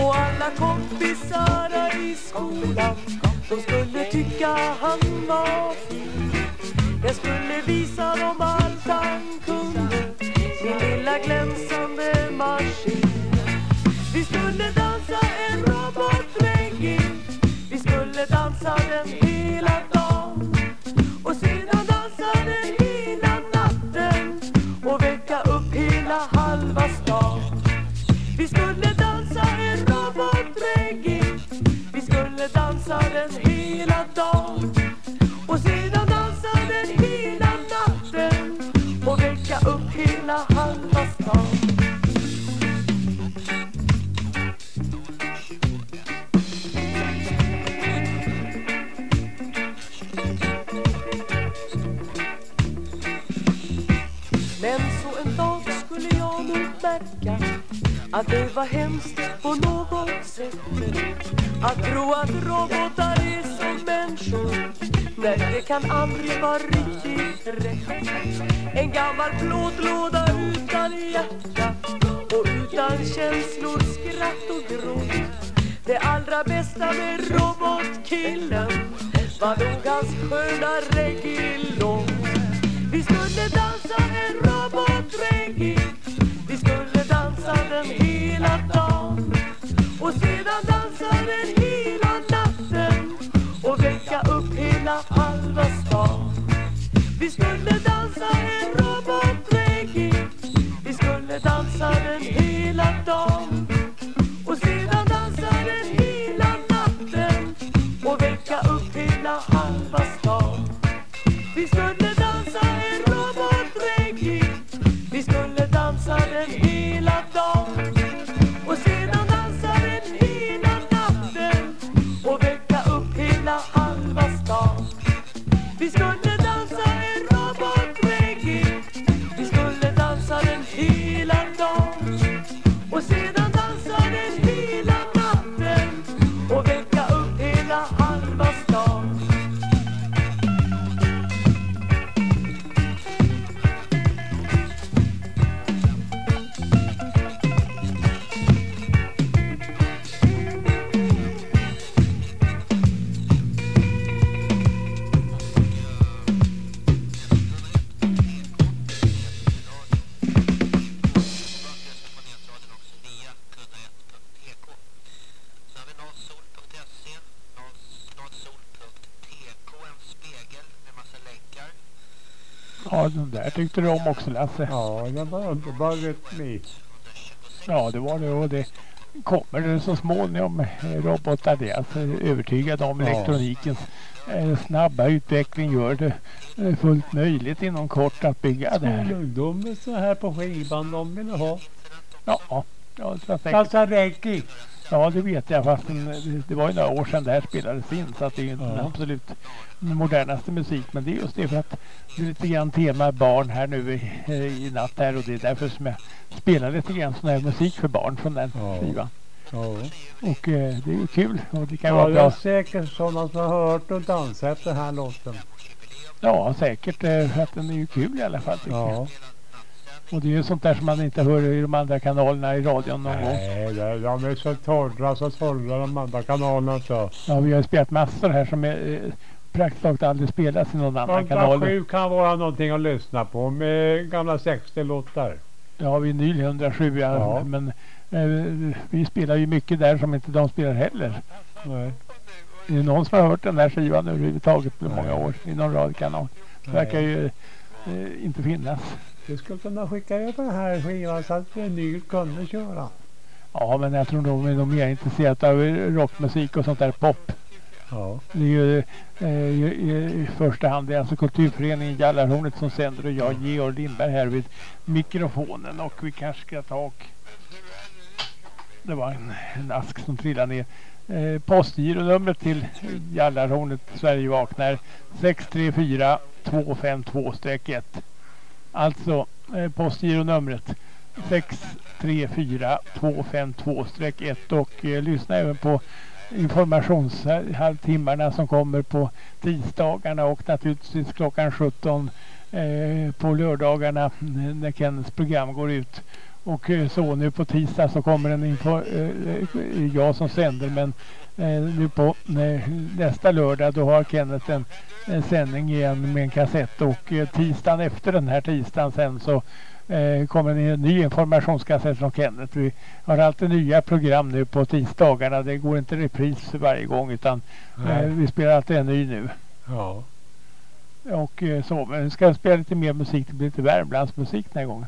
Och alla kompisar i skolan de skulle tycka han var fin. Jag skulle visa dem allt han kunde min lilla glänsande maskin. Vi skulle dansa märka att det var hemskt på något sätt. Att tro att robotar är som människor Nej, det kan aldrig vara riktigt rätt. En gammal plåtlåda utan hjärta Och utan känslor, skratt och gråt. Det allra bästa med robotkillen Var nog hans sköna reggae-låt. Vi skulle dansa en robot-reggae Och sedan dansa den hela natten Och väcka upp hela halva stan. Vi skulle dansa en robot-reggae Vi skulle dansa den hela dagen. Tyckte du om också Lasse. Ja, den var underbar rytmik. Ja, det var det och det kommer det så småningom eh, robotar. Det är alltså övertygad om Ja. elektronikens eh, snabba utveckling gör det eh, fullt möjligt inom kort att bygga det här. Skolungdomen så här på skivan de vill ha. Ja, ja det var säkert. Dansa reggae. Ja, det vet jag. Fast det, det var ju några år sedan det här spelades in. Så att det är ju inte den Ja. absolut modernaste musik. Men det är just det för att det är lite grann tema barn här nu i, i natt här. Och det är därför som jag spelar lite grann sån här musik för barn från den skivan. Ja. Och eh, det är ju kul. Och det kan Ja, vara det är bra. säkert sådana som har hört och dansat den här låten. Ja, säkert. eh, För att den är ju kul i alla fall. Ja. jag. Och det är ju sånt där som man inte hör i de andra kanalerna i radion någon gång. Nej, det- de är så torra så torra de andra kanalerna så. Ja, vi har ju spelat massor här som är, eh, praktiskt taget aldrig spelas i någon annan kanal. 107 kan vara någonting att lyssna på med gamla 60-låtar. Ja, vi är nyligen 107 ja. Men eh, vi spelar ju mycket där som inte de spelar heller. Nej. Är det någon som har hört den där skivan överhuvudtaget på många år i någon radiokanal? Det verkar ju eh, inte finnas. Du skulle kunna skicka över den här skivan så att vinyl kunde köra. Ja, men jag tror de är nog mer intresserade av rockmusik och sånt där pop. Ja. Det är ju eh, i, i, i första hand det är alltså kulturföreningen Jallarhornet som sänder och jag Georg Lindberg här vid mikrofonen och vi kanske ska ta och det var en, en ask som trillade ner. Eh, postgironumret till Jallarhornet Sverige vaknar 634 252-1. Alltså eh, postgironumret 634252-1 och eh, lyssna även på informationshalvtimmarna som kommer på tisdagarna och naturligtvis klockan 17 eh, på lördagarna när Kennets program går ut. Och eh, så nu på tisdag så kommer en info, eh, eh jag som sänder men nu på eh, nästa lördag då har Kenneth en, en sändning igen med en kassett och eh, tisdagen efter den här tisdagen sen så eh, kommer en ny informationskassett från Kenneth. Vi har alltid nya program nu på tisdagarna. Det går inte repris varje gång utan eh, vi spelar alltid en ny nu. Ja. Och eh, så, men vi ska spela lite mer musik. Det blir lite Värmlandsmusik den här gången.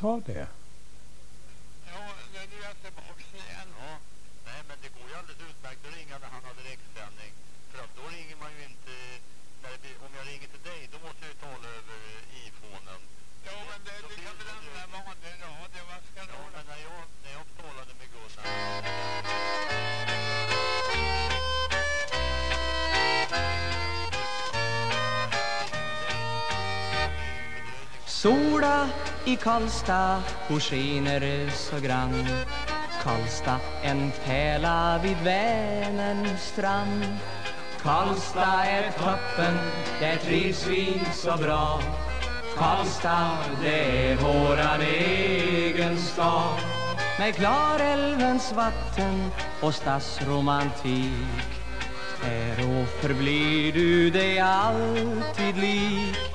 Ta det. Sola i Karlstad, hon skiner så grann. Karlstad, en pärla vid Vänerns strand. Karlstad är toppen, där trivs vi så bra. Karlstad, det är våran egen stad. Med Klarälvens vatten och stadsromantik. Här och förblir du dig alltid lik.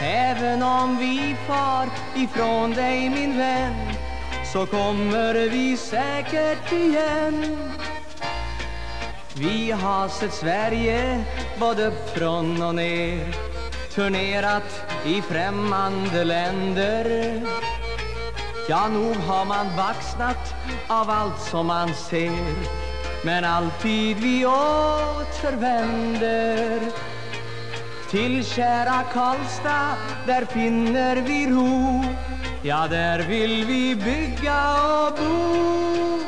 Även om vi far ifrån dig min vän Så kommer vi säkert igen. Vi har sett Sverige både uppifrån och ner Turnerat i främmande länder. Ja, nog har man vaxnat av allt som man ser Men alltid vi återvänder till kära Karlstad, där finner vi ro. Ja, där vill vi bygga och bo.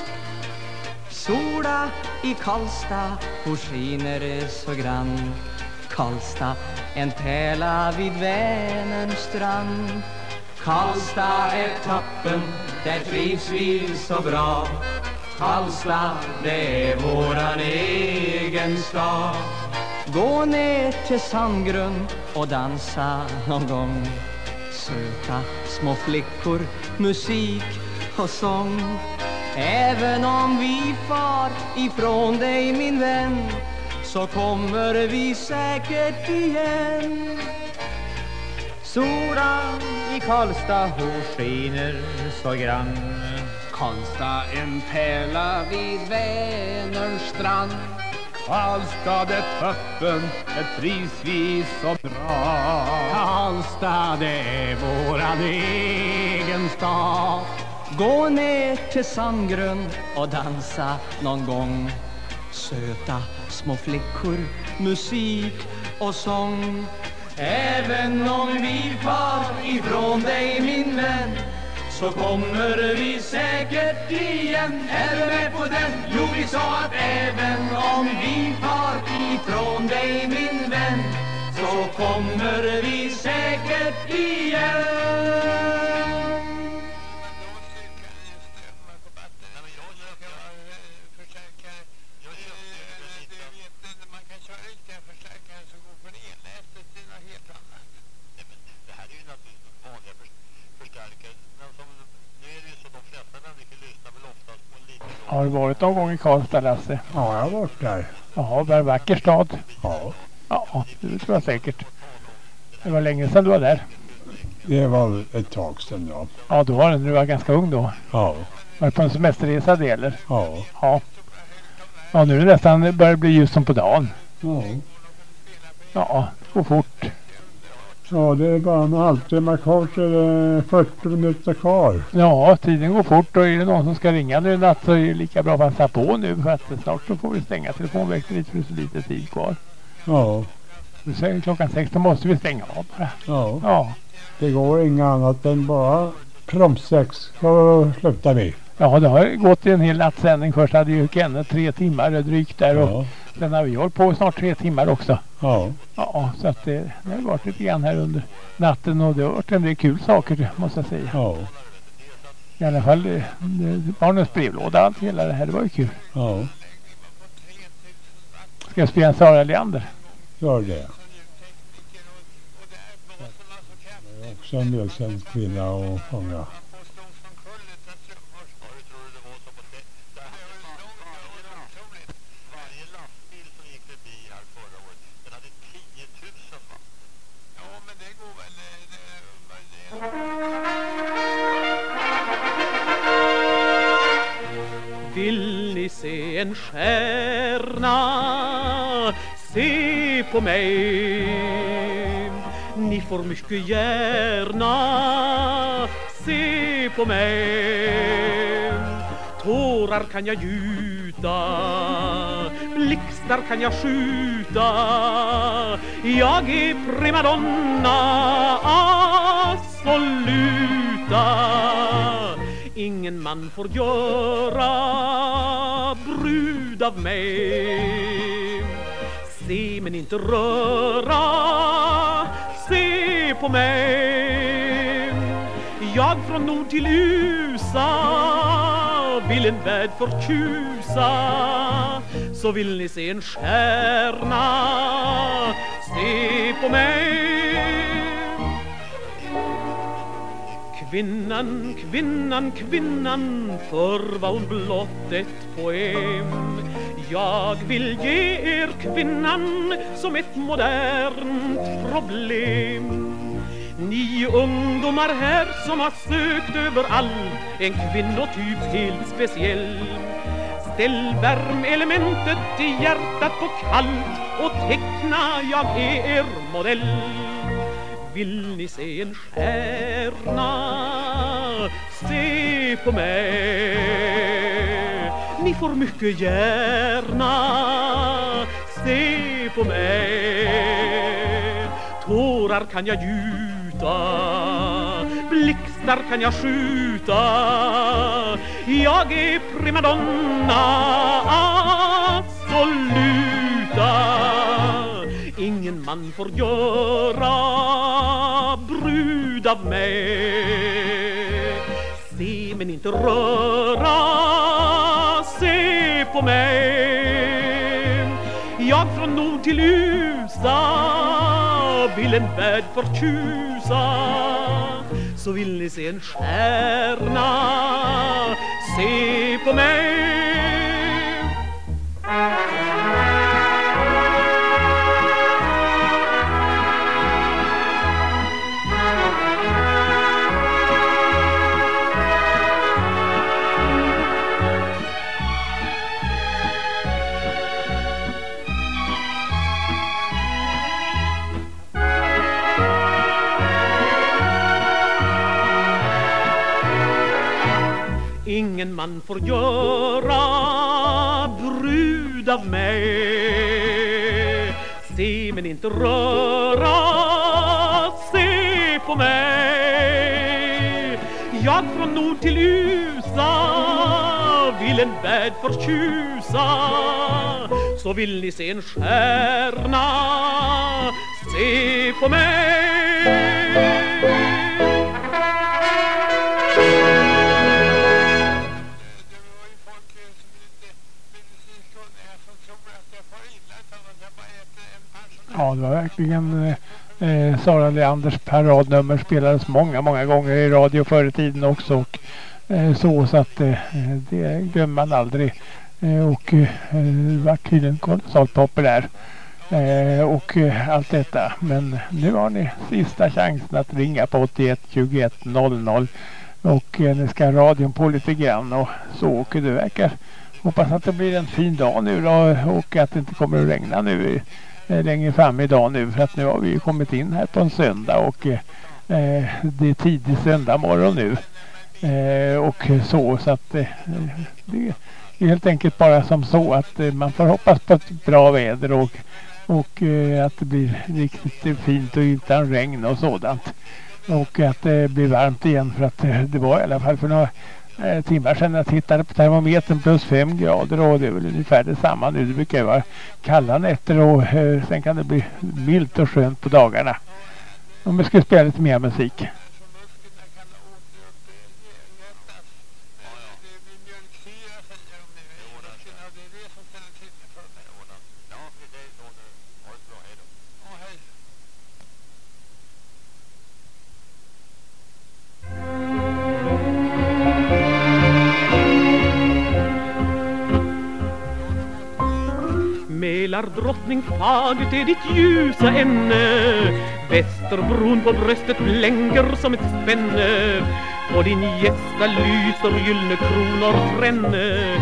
Sola i Karlstad, hon skiner så grann. Karlstad, en pärla vid Vänerns strand. Karlstad är toppen, där trivs vi så bra. Karlstad, det är våran egen stad. Gå ner till Sandgrund och dansa någon gång. Söta små flickor, musik och sång. Även om vi far ifrån dig min vän Så kommer vi säkert igen. Soran i Karlstad, hon skiner så grann. Karlstad en pärla vid Vänerns strand. Karlstad toppen, där trivs vi så bra Karlstad det är våran egen stad. Gå ner till Sandgrund och dansa någon gång. Söta små flickor, musik och sång. Även om vi far ifrån dig min vän så kommer vi säkert igen Är du med på den? Jo, vi sa att även om vi far ifrån dig min vän så kommer vi säkert igen Har du varit någon gång i Karlstad Lasse? Ja, jag har varit där. Ja, det är en vacker stad. Ja. Ja, det tror jag säkert. Det var länge sedan du var där. Det var ett tag sedan ja. Ja, då var det när du var ganska ung då. Ja. Var det på en semesterresa det eller? Ja. Ja. Ja, nu är det nästan börjar bli ljus som på dagen. Ja. Ja, det går fort. Ja, det är bara en halvtimme kvar så är det 40 minuter kvar. Ja, tiden går fort och är det någon som ska ringa nu natt så är det lika bra att passa på nu för att snart så får vi stänga telefonväxeln lite för det är så lite tid kvar. Ja. Du säger klockan sex då måste vi stänga av bara. Ja. Ja. Det går inga annat än bara prompt sex så slutar vi. Ja, det har gått en hel nattsändning. Först hade ju Kenneth tre timmar drygt där och Ja. Sen har vi hållit på snart tre timmar också. Ja. Ja, så att det, det har varit lite grann här under natten och det har varit en del kul saker måste jag säga. Ja. I alla fall det, det, barnens brevlåda allt hela det här, det var ju kul. Ja. Ska jag spela en Sara Leander? Gör det. Det är också en välkänd kvinna att sjunga. Vill ni se en stjärna? Se på mig. Ni får mycket gärna. Se på mig. Tårar kan jag gjuta. Blixtar kan jag skjuta. Jag är primadonna Assoluta Ingen man får göra brud av mig. Se men inte röra Se på mig. Jag från nord till USA vill en värld förtjusa. Så vill ni se en stjärna Se på mig. Kvinnan, kvinnan, kvinnan Förr var hon blott ett poem. Jag vill ge er kvinnan Som ett modernt problem. Ni ungdomar här som har sökt överallt En kvinnotyp helt speciell. Ställ värmelementet i hjärtat på kallt Och teckna jag är er modell vill ni se en stjärna? Se på mig. Ni får mycket gärna. Se på mig. Tårar kan jag gjuta Blixtar kan jag skjuta. Jag är primadonna Ingen man får göra brud av mig. Se men inte röra Se på mig. Jag från nord till USA Vill en värld förtjusa. Så vill ni se en stjärna Se på mig. Ingen man får göra brud av mig. Se men inte röra Se på mig. Jag från nord till USA Vill en värld förtjusa. Så vill ni se en stjärna Se på mig. Ja, det var verkligen eh, eh, Sara Leanders paradnummer spelades många, många gånger i radio förr i tiden också. Och, eh, så så att eh, det glömmer man aldrig. Eh, och eh, var tydligen kolossalt populär. Eh, och eh, allt detta. Men nu har ni sista chansen att ringa på 81 21 00. Och eh, ni ska radion på lite grann och så. Och det verkar hoppas att det blir en fin dag nu då och att det inte kommer att regna nu Eh, längre fram idag nu för att nu har vi kommit in här på en söndag och eh, det är tidig söndag morgon nu. Eh, och så så att eh, det är helt enkelt bara som så att eh, man får hoppas på ett bra väder och, och eh, att det blir riktigt fint och utan regn och sådant. Och att det blir varmt igen för att eh, det var i alla fall för några eh, timmar sedan jag tittade på termometern plus fem grader och det är väl ungefär detsamma nu. Det brukar ju vara kalla nätter och eh, sen kan det bli milt och skönt på dagarna. Om vi ska spela lite mer musik. Mälardrottning fagert är ditt ljusa ämne Västerbron på bröstet blänker som ett spänne. På din gästa lyser gyllene kronor tränne.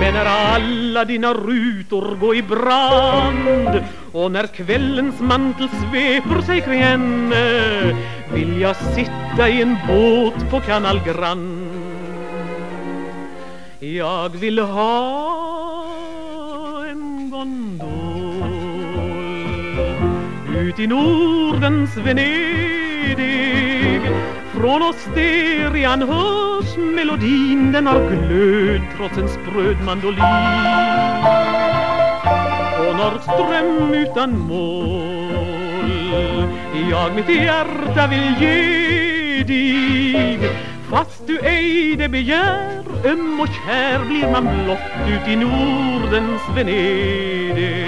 Men när alla dina rutor går i brand Och när kvällens mantel sveper sig kring henne Vill jag sitta i en båt på Canal Grand. Jag vill ha gondol Ut i Nordens Venedig. Från Osterian hörs melodin. Den har glöd trots en spröd mandolin. Och Norrström utan mål. Jag mitt hjärta vill ge dig Fast du ej det begär Öm och kär blir man blott ut i Nordens Venedig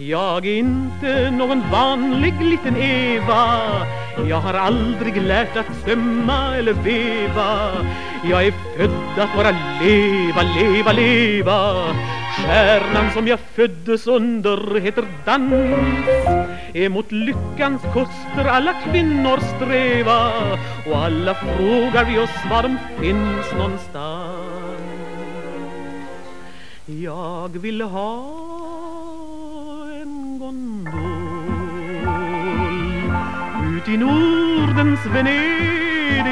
jag är inte någon vanlig liten Eva. Jag har aldrig lärt att sömma eller veva. Jag är född att bara leva, leva, leva. Stjärnan som jag föddes under heter dans. Emot lyckans kuster alla kvinnor sträva Och alla frågar vi oss var de finns någonstans. Jag vill ha gondol ut i Nordens Venedig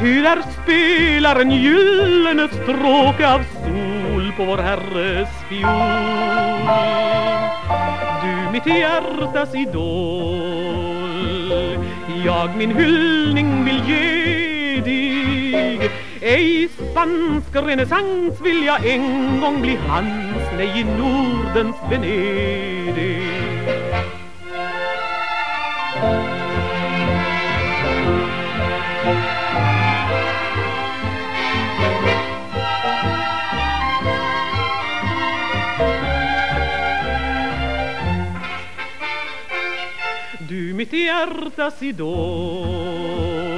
Ty där spelar en gyllene stråke av sol på vår Herres fiol. Du mitt hjärtas idol Jag min hyllning vill ge dig ej spansk renässans vill jag en gång bli hans Nej, i Nordens Venedig. Du mitt hjärtas idol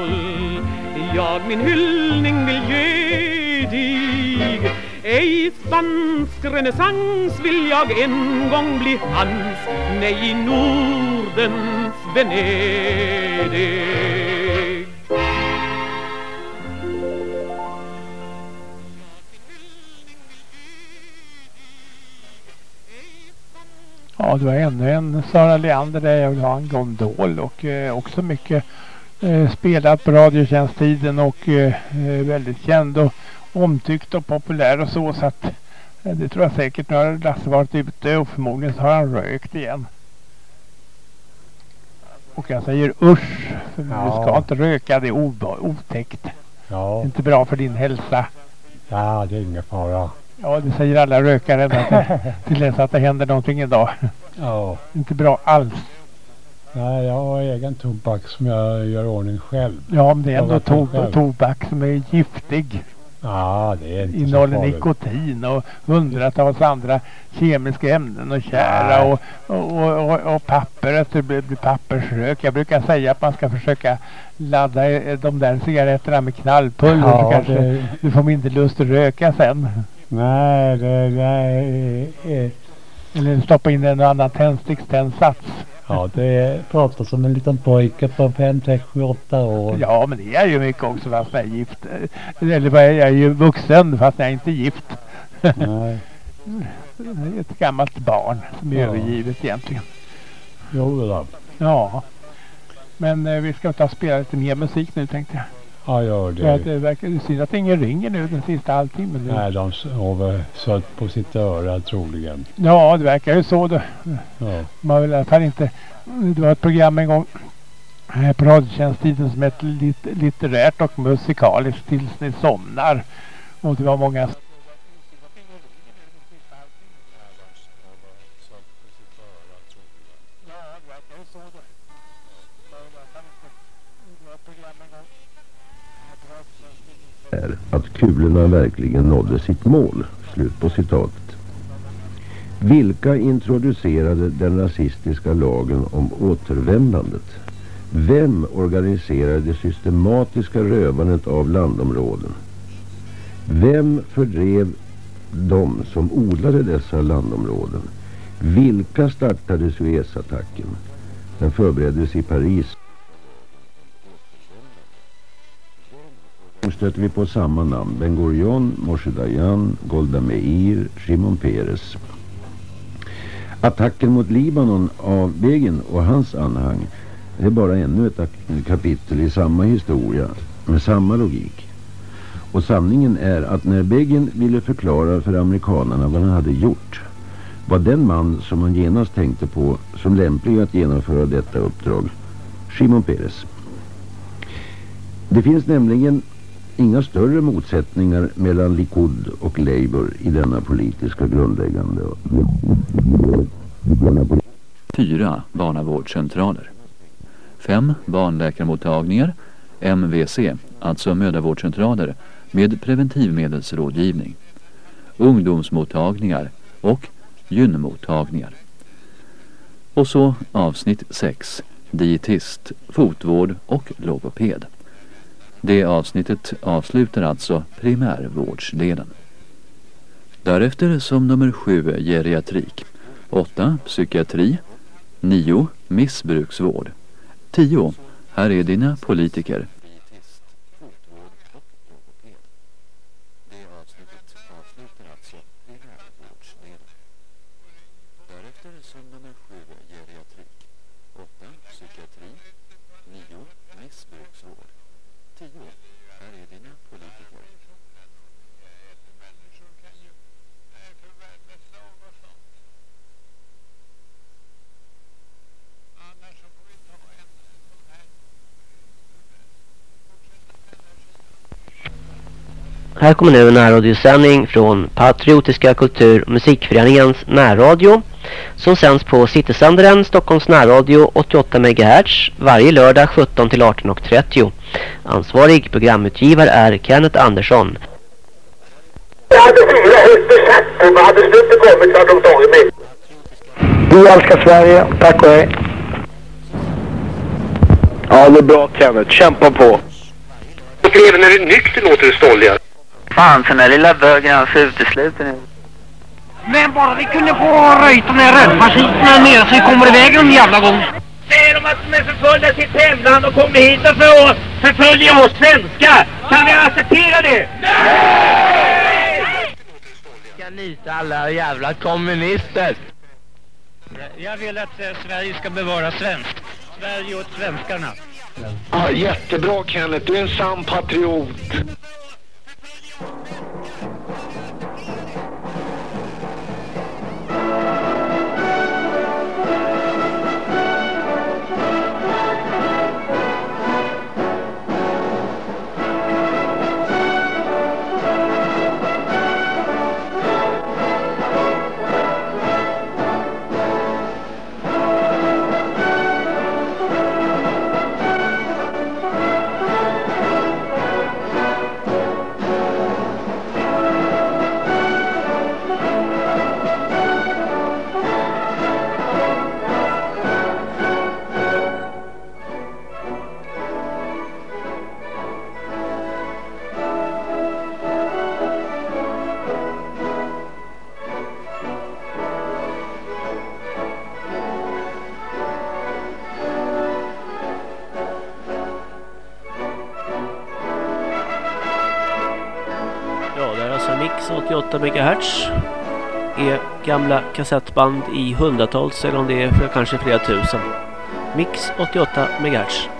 jag min hyllning vill ge dig. Ej spansk renässans vill jag en gång bli hans Nej, i Nordens Venedig. Ja, det var ännu en Sara Leander där jag vill ha en gondol och eh, också mycket eh, spelat på radiotjänsttiden och eh, eh, väldigt känd och omtyckt och populär och så så att eh, det tror jag säkert. Nu har Lasse varit ute och förmodligen så har han rökt igen. Och jag säger usch, för Ja. du ska inte röka, det är otäckt. Ja. Inte bra för din hälsa. Ja, det är ingen fara. Ja, det säger alla rökare ända till, *laughs* till dess att det händer någonting idag. Ja. Inte bra alls. Nej, jag har egen tobak som jag gör ordning själv. Ja, men det är ändå Lagar själv. to tobak som är giftig. Ja, det är inte Innehåller nikotin och hundratals andra kemiska ämnen och Nej. och, och, och, och papper, att det blir, blir pappersrök. Jag brukar säga att man ska försöka ladda eh, de där cigaretterna med knallpulver Ja, så kanske det- du får mindre lust att röka sen. Nej, det, det är... Eller stoppa in en annan tändstickständsats. Ja, det pratas om en liten pojke på 5, 6, 7, 8 år. Ja, men det är ju mycket också fast jag är gift. Eller jag är ju vuxen fast jag är inte gift. Nej. *laughs* Det är ett gammalt barn som är Ja. övergivet egentligen. Jo då. Ja. Men eh, vi ska ta spela lite mer musik nu tänkte jag. Ja, gör För att det. det verkar det synd att ingen ringer nu den sista halvtimmen. Nej, de sover sött på sitt öra troligen. Ja, det verkar ju så. Då. Ja. Man vill i alla fall inte... Det var ett program en gång på Radiotjänsttiden som hette lit, litterärt och musikaliskt tills ni somnar. Och det var många... är att kulorna verkligen nådde sitt mål. Slut på citatet. Vilka introducerade den rasistiska lagen om återvändandet? Vem organiserade det systematiska rövandet av landområden? Vem fördrev de som odlade dessa landområden? Vilka startade Suezattacken? Den förbereddes i Paris. Stöter vi på samma namn. Ben Gurion, Moshe Dayan, Golda Meir, Shimon Peres. Attacken mot Libanon av Begin och hans anhang är bara ännu ett kapitel i samma historia med samma logik. Och sanningen är att när Begin ville förklara för amerikanerna vad han hade gjort var den man som han genast tänkte på som lämplig att genomföra detta uppdrag Shimon Peres. Det finns nämligen inga större motsättningar mellan Likud och Labour i denna politiska grundläggande Fyra barnavårdscentraler. fem barnläkarmottagningar, MVC, alltså mödravårdscentraler, med preventivmedelsrådgivning, ungdomsmottagningar och gynmottagningar. Och så avsnitt 6, dietist, fotvård och logoped. Det avsnittet avslutar alltså primärvårdsdelen. Därefter som nummer 7 geriatrik, 8 psykiatri, 9 missbruksvård, 10 här är dina politiker. Här kommer nu en närradiosändning från Patriotiska kultur- och musikföreningens närradio som sänds på Citysändaren Stockholms närradio 88 MHz varje lördag 17 till 18.30. Ansvarig programutgivare är Kenneth Andersson. Jag hade fyra hästers hatt. Vad hade snuten kommit så hade de tagit mig. Vi älskar Sverige. Tack och hej. Ja, det är bra Kenneth. Kämpa på. Och även när du är nykter låter du stolligare. Fan, den där lilla bögen är så utesluten nu. Men bara vi kunde få röjt de här rödfascisterna nere så vi kommer iväg någon jävla gång. Säger de att de är förföljda i sitt hemland och kommer hit för att förfölja oss svenskar. Kan vi acceptera det? Ska nita alla jävla kommunister. Jag vill att eh, Sverige ska bevara svenskt. Sverige åt svenskarna. Ja, jättebra Kenneth. Du är en sann patriot. Gamla kassettband i hundratals eller om det är för kanske flera tusen. Mix 88 MHz.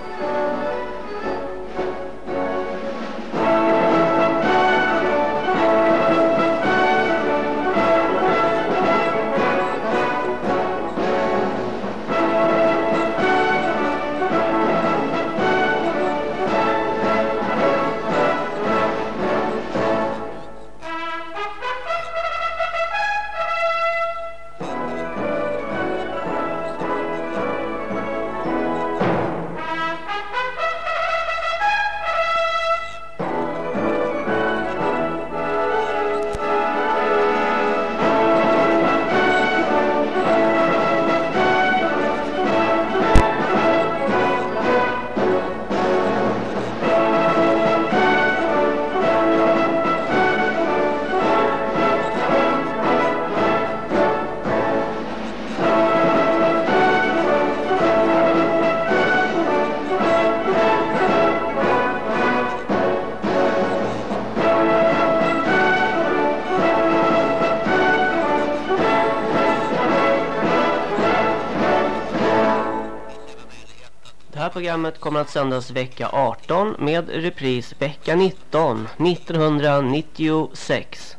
Programmet kommer att sändas vecka 18 med repris vecka 19 1996.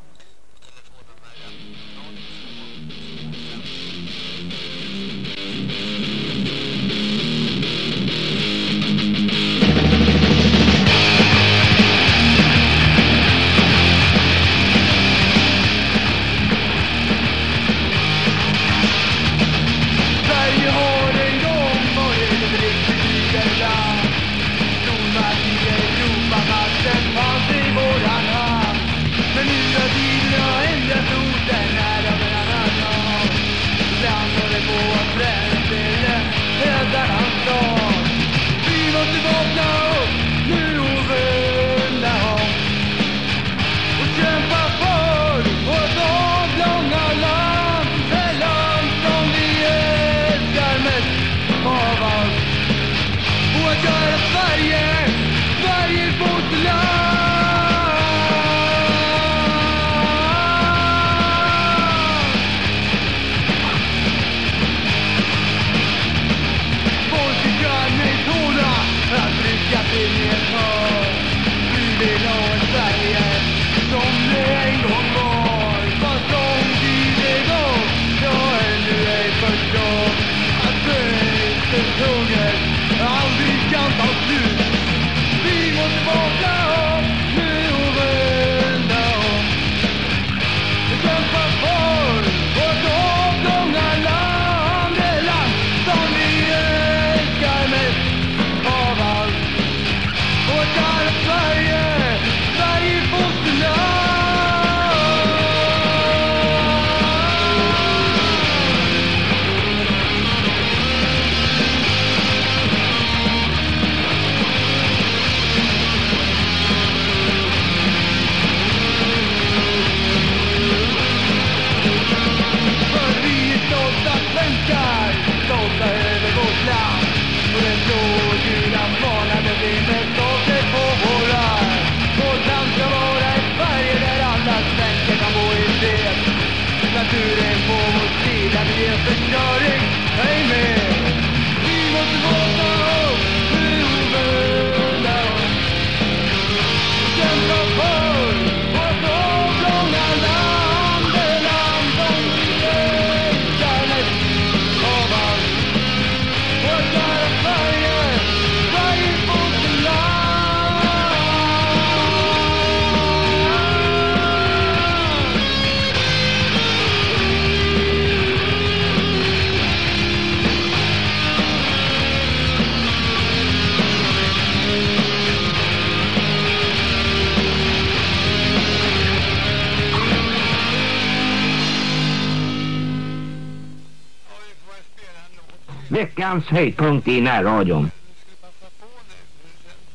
Veckans höjdpunkt i närradion.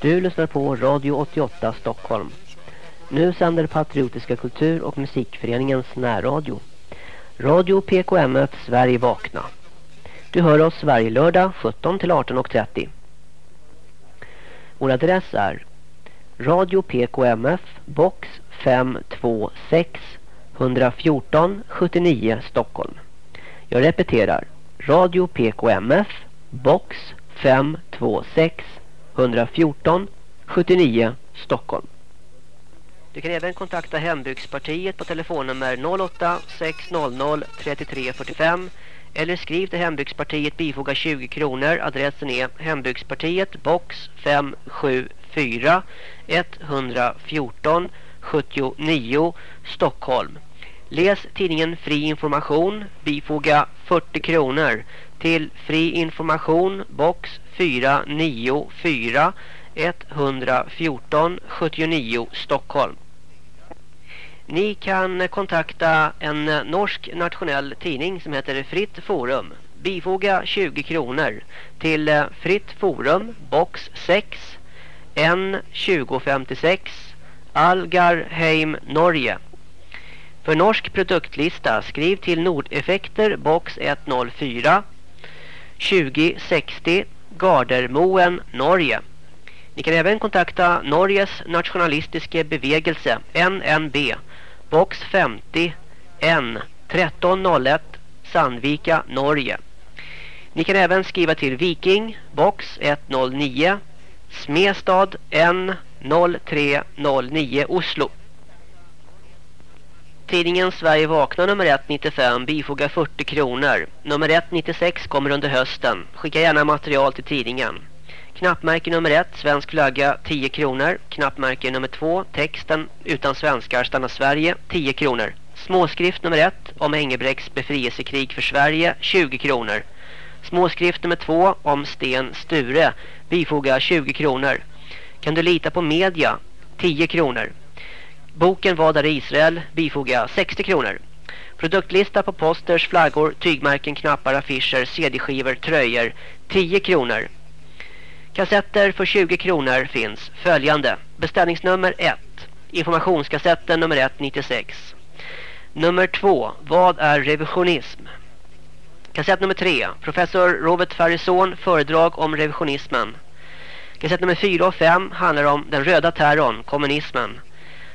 Du lyssnar på Radio 88 Stockholm. Nu sänder Patriotiska kultur- och musikföreningens närradio. Radio PKMF Sverige vakna. Du hör oss varje lördag 17 till 18.30. Vår adress är Radio PKMF box 526 114 79 Stockholm. Jag repeterar. Radio PKMF box 526 114 79 Stockholm. Du kan även kontakta Hembygdspartiet på telefonnummer 08 600 33 45 eller skriv till Hembygdspartiet bifoga 20 kronor. Adressen är Hembygdspartiet box 574 114 79 Stockholm. Läs tidningen Fri information bifoga 40 kronor till Fri information box 494 114 79 Stockholm. Ni kan kontakta en norsk nationell tidning som heter Fritt Forum. Bifoga 20 kronor till Fritt Forum box 6 N 2056 Algarheim, Norge. För norsk produktlista skriv till Nordeffekter box 104 2060 Gardermoen, Norge. Ni kan även kontakta Norges nationalistiska bevegelse NNB box 50 N 1301 Sandvika, Norge. Ni kan även skriva till Viking box 109 Smestad N 0309 Oslo. Tidningen Sverige vaknar nummer 195 bifogar 40 kronor. Nummer 196 kommer under hösten. Skicka gärna material till tidningen. Knappmärke nummer 1, svensk flagga 10 kronor. Knappmärke nummer 2, texten utan svenskar stannar Sverige 10 kronor. Småskrift nummer 1 om Engelbrekts befrielsekrig för Sverige 20 kronor. Småskrift nummer 2 om Sten Sture bifogar 20 kronor. Kan du lita på media 10 kronor. Boken Vad är Israel bifoga 60 kronor. Produktlista på posters, flaggor, tygmärken, knappar, affischer, cd-skivor, tröjor 10 kronor. Kassetter för 20 kronor finns följande. Beställningsnummer 1. Informationskassetten nummer 1 96. Nummer 2. Vad är revisionism? Kassett nummer 3. Professor Robert Farrison föredrag om revisionismen. Kassett nummer 4 och 5 handlar om den röda terrorn, kommunismen.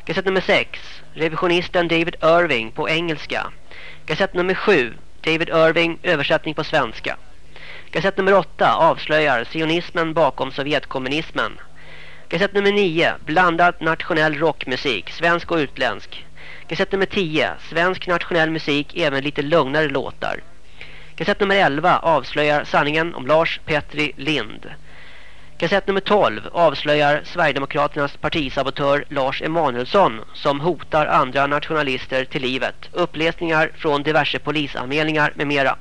Kassett nummer 6. Revisionisten David Irving på engelska. Kassett nummer 7. David Irving översättning på svenska. Kassett nummer 8 avslöjar sionismen bakom Sovjetkommunismen. Kassett nummer 9 blandad nationell rockmusik, svensk och utländsk. Kassett nummer 10 svensk nationell musik, även lite lugnare låtar. Kassett nummer 11 avslöjar sanningen om Lars Petri Lind. Kassett nummer 12 avslöjar Sverigedemokraternas partisabotör Lars Emanuelsson som hotar andra nationalister till livet. Uppläsningar från diverse polisanmälningar med mera.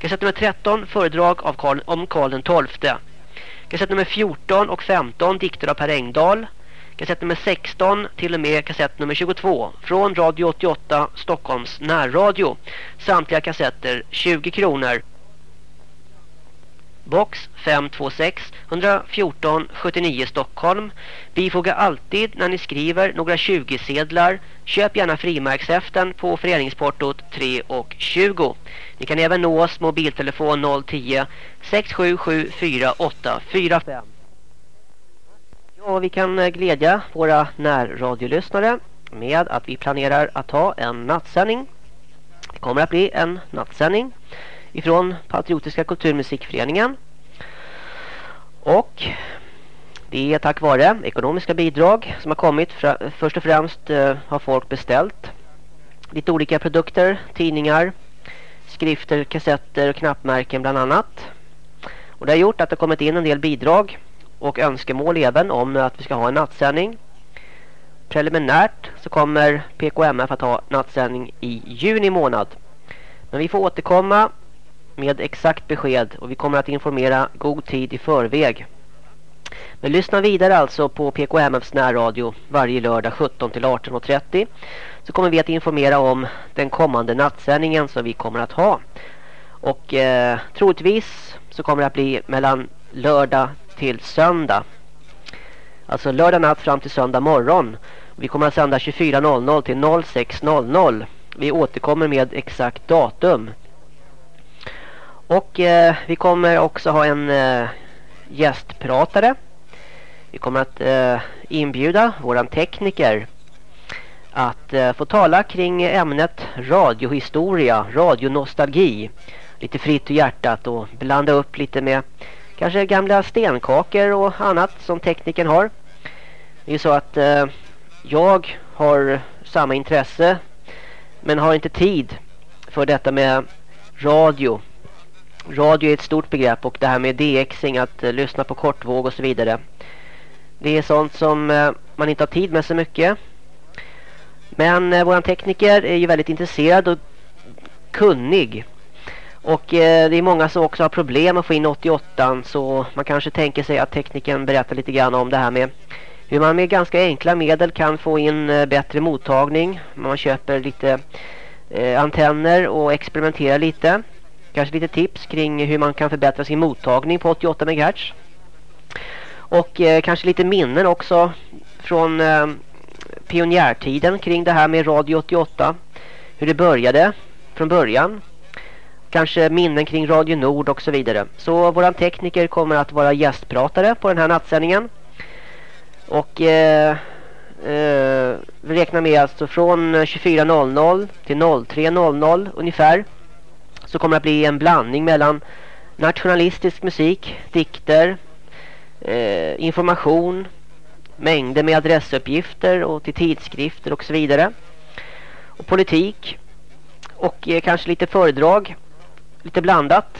Kassett nummer 13 föredrag av Karl, om Karl den 12. Kassett nummer 14 och 15 dikter av Per Engdahl. Kassett nummer 16 till och med kassett nummer 22 från Radio 88 Stockholms närradio. Samtliga kassetter 20 kronor. Box 526 114 79 Stockholm. Bifoga alltid när ni skriver några 20-sedlar. Köp gärna frimärkshäften på föreningsportot 3 och 20. Ni kan även nå oss mobiltelefon 010 677 4845. Ja, vi kan eh, glädja våra närradiolyssnare med att vi planerar att ha en nattsändning. Det kommer att bli en nattsändning ifrån Patriotiska kulturmusikföreningen. Och det är tack vare ekonomiska bidrag som har kommit. Först och främst eh, har folk beställt lite olika produkter, tidningar, skrifter, kassetter och knappmärken bland annat. Och det har gjort att det har kommit in en del bidrag och önskemål även om att vi ska ha en nattsändning. Preliminärt så kommer PKMF att ha nattsändning i juni månad. Men vi får återkomma med exakt besked och vi kommer att informera god tid i förväg. Men lyssna vidare alltså på PKMFs närradio varje lördag 17 till 18.30 så kommer vi att informera om den kommande nattsändningen som vi kommer att ha. Och eh, troligtvis så kommer det att bli mellan lördag till söndag. Alltså lördag natt fram till söndag morgon. Vi kommer att sända 24.00 till 06.00. Vi återkommer med exakt datum. Och eh, vi kommer också ha en eh, gästpratare. Vi kommer att eh, inbjuda våran tekniker att eh, få tala kring ämnet radiohistoria, radionostalgi. Lite fritt i hjärtat och blanda upp lite med kanske gamla stenkakor och annat som tekniken har. Det är så att eh, jag har samma intresse men har inte tid för detta med radio. Radio är ett stort begrepp och det här med DXing, att eh, lyssna på kortvåg och så vidare. Det är sånt som eh, man inte har tid med så mycket. Men eh, våran tekniker är ju väldigt intresserad och kunnig. Och eh, det är många som också har problem att få in 88 så man kanske tänker sig att tekniken berättar lite grann om det här med hur man med ganska enkla medel kan få in eh, bättre mottagning. Man köper lite eh, antenner och experimenterar lite. Kanske lite tips kring hur man kan förbättra sin mottagning på 88 MHz. Och eh, kanske lite minnen också från eh, pionjärtiden kring det här med Radio 88. Hur det började från början. Kanske minnen kring Radio Nord och så vidare. Så våran tekniker kommer att vara gästpratare på den här nattsändningen. Och eh, eh, vi räknar med alltså från 24.00 till 03.00 ungefär så kommer det att bli en blandning mellan nationalistisk musik, dikter, eh, information, mängder med adressuppgifter och till tidskrifter och så vidare. Och politik och eh, kanske lite föredrag, lite blandat.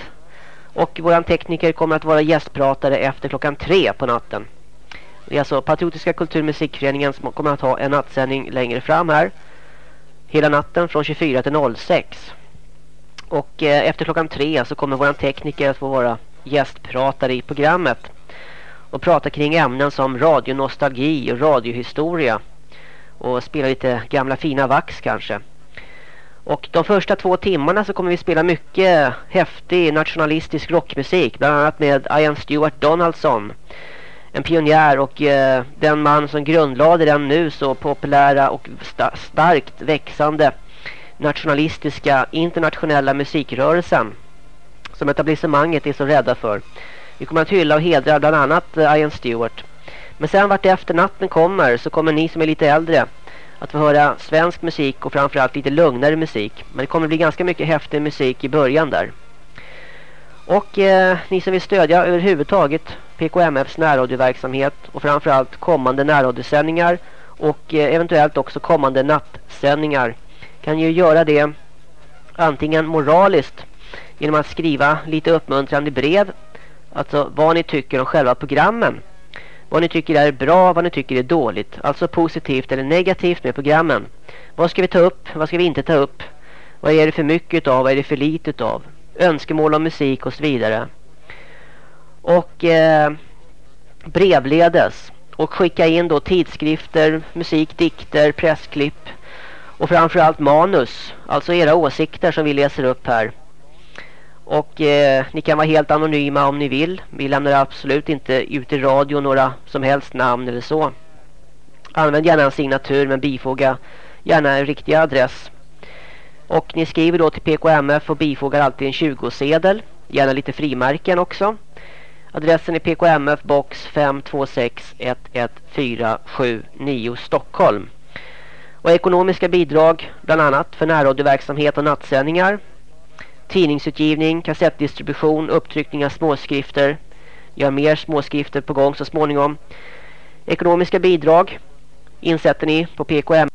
Och våran tekniker kommer att vara gästpratare efter klockan tre på natten. Det är alltså Patriotiska kulturmusikföreningen som kommer att ha en nattsändning längre fram här. Hela natten från 24 till 06. Och eh, efter klockan tre så kommer våran tekniker att få vara gästpratare i programmet. Och prata kring ämnen som radionostalgi och radiohistoria. Och spela lite gamla fina vax kanske. Och de första två timmarna så kommer vi spela mycket häftig nationalistisk rockmusik. Bland annat med Ian Stewart Donaldson. En pionjär och eh, den man som grundlade den nu så populära och sta starkt växande nationalistiska internationella musikrörelsen som etablissemanget är så rädda för. Vi kommer att hylla och hedra bland annat eh, Ian Stewart. Men sen vart efter natten kommer så kommer ni som är lite äldre att få höra svensk musik och framförallt lite lugnare musik. Men det kommer bli ganska mycket häftig musik i början där. Och eh, ni som vill stödja överhuvudtaget PKMFs närradioverksamhet och framförallt kommande närradiosändningar och eh, eventuellt också kommande nattsändningar kan ju göra det antingen moraliskt genom att skriva lite uppmuntrande brev. Alltså vad ni tycker om själva programmen. Vad ni tycker är bra, vad ni tycker är dåligt. Alltså positivt eller negativt med programmen. Vad ska vi ta upp, vad ska vi inte ta upp? Vad är det för mycket av, vad är det för lite av? Önskemål om musik och så vidare. Och eh, brevledes. Och skicka in då tidskrifter, musik, dikter, pressklipp och framförallt manus, alltså era åsikter som vi läser upp här. Och eh, ni kan vara helt anonyma om ni vill. Vi lämnar absolut inte ut i radio några som helst namn eller så. Använd gärna en signatur men bifoga gärna en riktig adress. Och ni skriver då till PKMF och bifogar alltid en 20-sedel. Gärna lite frimärken också. Adressen är PKMF box 526 11479 Stockholm. Och ekonomiska bidrag bland annat för närradioverksamhet och nattsändningar. Tidningsutgivning, kassettdistribution, upptryckning av småskrifter. Jag har mer småskrifter på gång så småningom. Ekonomiska bidrag insätter ni på PKM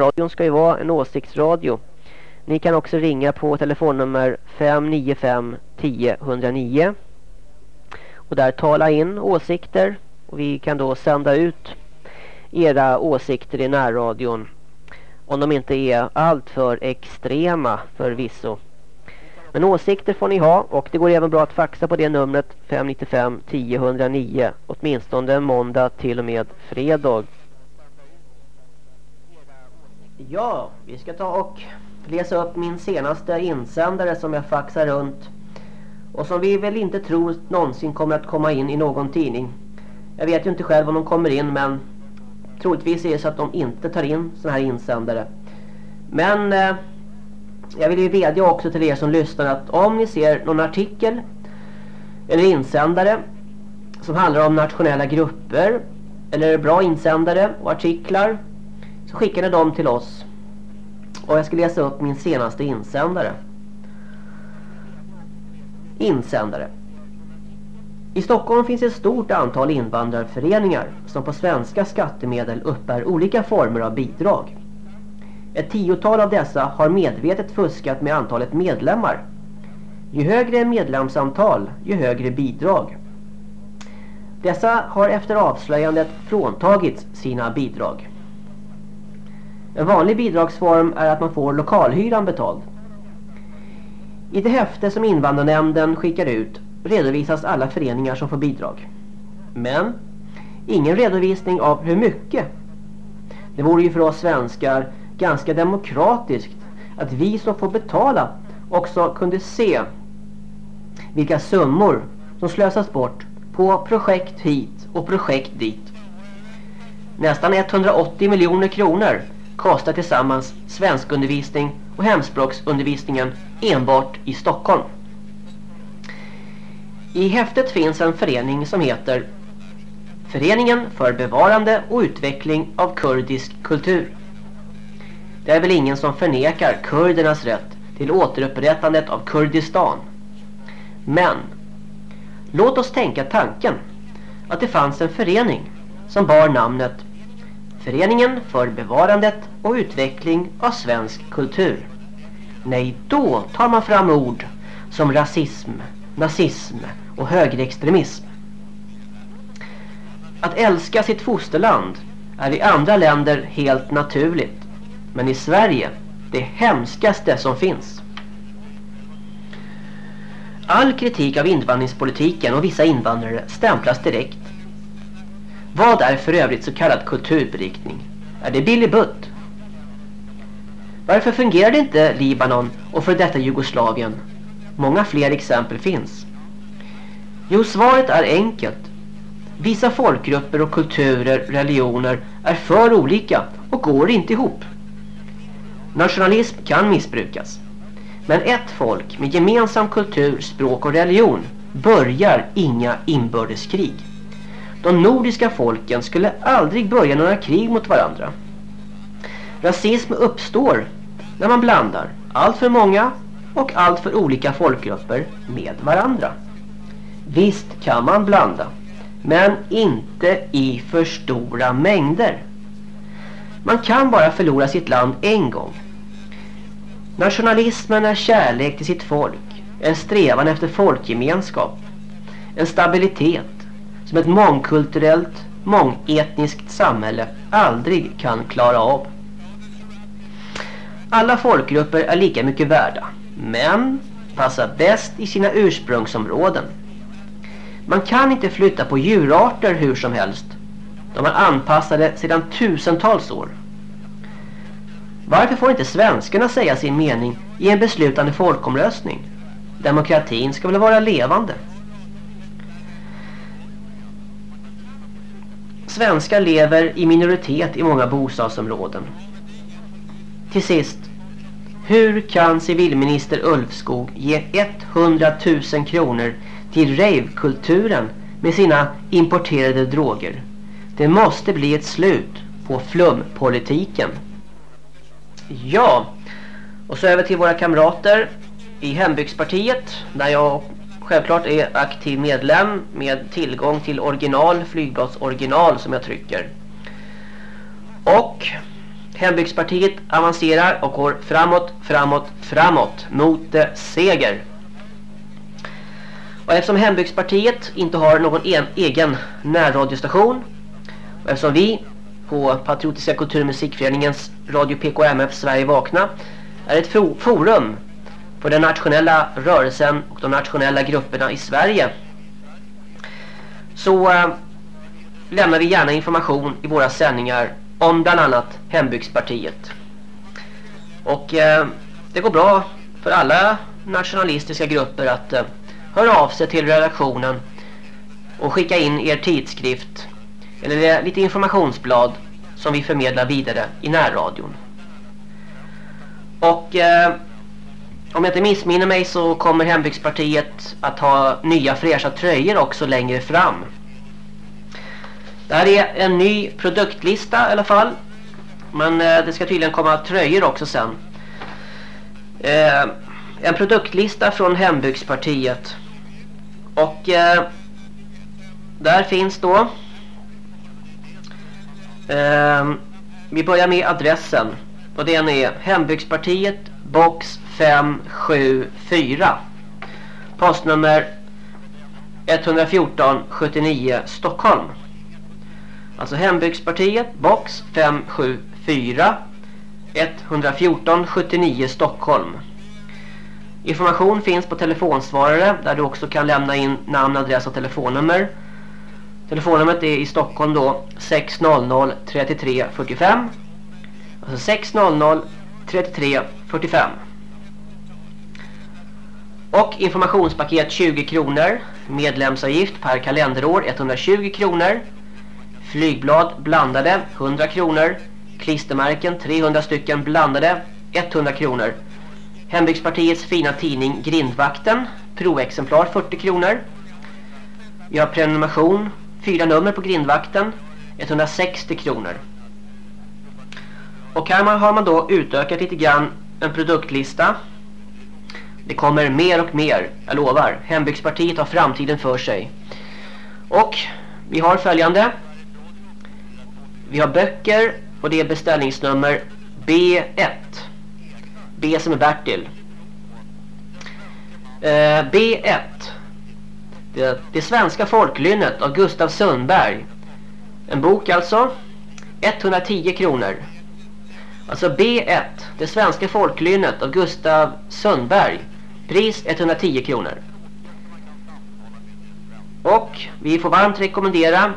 Radion ska ju vara en åsiktsradio. Ni kan också ringa på telefonnummer 595 10 109 och där tala in åsikter och vi kan då sända ut era åsikter i närradion om de inte är alltför extrema förvisso. Men åsikter får ni ha och det går även bra att faxa på det numret 595 10 109 åtminstone måndag till och med fredag. Ja, vi ska ta och läsa upp min senaste insändare som jag faxar runt och som vi väl inte tror någonsin kommer att komma in i någon tidning. Jag vet ju inte själv om de kommer in men troligtvis är det så att de inte tar in sådana här insändare. Men eh, jag vill ju vädja också till er som lyssnar att om ni ser någon artikel eller insändare som handlar om nationella grupper eller bra insändare och artiklar så skickar ni dem till oss. Och jag ska läsa upp min senaste insändare. Insändare. I Stockholm finns ett stort antal invandrarföreningar som på svenska skattemedel uppbär olika former av bidrag. Ett tiotal av dessa har medvetet fuskat med antalet medlemmar. Ju högre medlemsantal, ju högre bidrag. Dessa har efter avslöjandet fråntagits sina bidrag. En vanlig bidragsform är att man får lokalhyran betald. I det häfte som invandrarnämnden skickar ut redovisas alla föreningar som får bidrag. Men ingen redovisning av hur mycket. Det vore ju för oss svenskar ganska demokratiskt att vi som får betala också kunde se vilka summor som slösas bort på projekt hit och projekt dit. Nästan 180 miljoner kronor kostar tillsammans svenskundervisning och hemspråksundervisningen enbart i Stockholm. I häftet finns en förening som heter Föreningen för bevarande och utveckling av kurdisk kultur. Det är väl ingen som förnekar kurdernas rätt till återupprättandet av Kurdistan. Men låt oss tänka tanken att det fanns en förening som bar namnet Föreningen för bevarandet och utveckling av svensk kultur. Nej, då tar man fram ord som rasism, nazism och högerextremism. Att älska sitt fosterland är i andra länder helt naturligt. Men i Sverige, det hemskaste som finns. All kritik av invandringspolitiken och vissa invandrare stämplas direkt. Vad är för övrigt så kallad kulturberikning? Är det Billy Butt? Varför fungerade inte Libanon och för detta Jugoslavien? Många fler exempel finns. Jo, svaret är enkelt. Vissa folkgrupper och kulturer, religioner är för olika och går inte ihop. Nationalism kan missbrukas. Men ett folk med gemensam kultur, språk och religion börjar inga inbördeskrig. De nordiska folken skulle aldrig börja några krig mot varandra. Rasism uppstår när man blandar allt för många och allt för olika folkgrupper med varandra. Visst kan man blanda, men inte i för stora mängder. Man kan bara förlora sitt land en gång. Nationalismen är kärlek till sitt folk, en strävan efter folkgemenskap, en stabilitet som ett mångkulturellt, mångetniskt samhälle aldrig kan klara av. Alla folkgrupper är lika mycket värda, men passar bäst i sina ursprungsområden. Man kan inte flytta på djurarter hur som helst. De är anpassade sedan tusentals år. Varför får inte svenskarna säga sin mening i en beslutande folkomröstning? Demokratin ska väl vara levande. Svenskar lever i minoritet i många bostadsområden. Till sist, hur kan civilminister Ulfskog ge 100 000 kronor till ravekulturen med sina importerade droger? Det måste bli ett slut på flumpolitiken. Ja, och så över till våra kamrater i Hembygdspartiet där jag självklart är aktiv medlem med tillgång till original, flygbladsoriginal som jag trycker. Och Hembygdspartiet avancerar och går framåt, framåt, framåt mot seger. Och eftersom Hembygdspartiet inte har någon en, egen närradiostation och eftersom vi på Patriotiska kulturmusikföreningens Radio PKMF Sverige Vakna är ett forum för den nationella rörelsen och de nationella grupperna i Sverige så eh, lämnar vi gärna information i våra sändningar om bland annat Hembygdspartiet. Och eh, det går bra för alla nationalistiska grupper att eh, höra av sig till redaktionen och skicka in er tidskrift eller lite informationsblad som vi förmedlar vidare i närradion. Och eh, om jag inte missminner mig så kommer Hembygdspartiet att ha nya fräscha tröjor också längre fram. Det här är en ny produktlista i alla fall. Men eh, det ska tydligen komma tröjor också sen. Eh, en produktlista från Hembygdspartiet. Och eh, där finns då eh, vi börjar med adressen och den är Hembygdspartiet box 574 postnummer 114 79 Stockholm alltså Hembygdspartiet box 574 114 79 Stockholm Information finns på telefonsvarare där du också kan lämna in namn, adress och telefonnummer. Telefonnumret är i Stockholm då 600 33 45. Alltså 600 33 45. Och informationspaket 20 kronor. Medlemsavgift per kalenderår 120 kronor. Flygblad blandade 100 kronor. Klistermärken 300 stycken blandade 100 kronor. Hembygdspartiets fina tidning Grindvakten. Provexemplar 40 kronor. Vi har prenumeration. Fyra nummer på Grindvakten. 160 kronor. Och här har man då utökat lite grann en produktlista. Det kommer mer och mer, jag lovar. Hembygdspartiet har framtiden för sig. Och vi har följande. Vi har böcker och det är beställningsnummer B1. B som är Bertil. Eh, B1. Det, det svenska folklynnet av Gustav Sundberg. En bok alltså. 110 kronor. Alltså B1. Det svenska folklynnet av Gustav Sundberg. Pris 110 kronor. Och vi får varmt rekommendera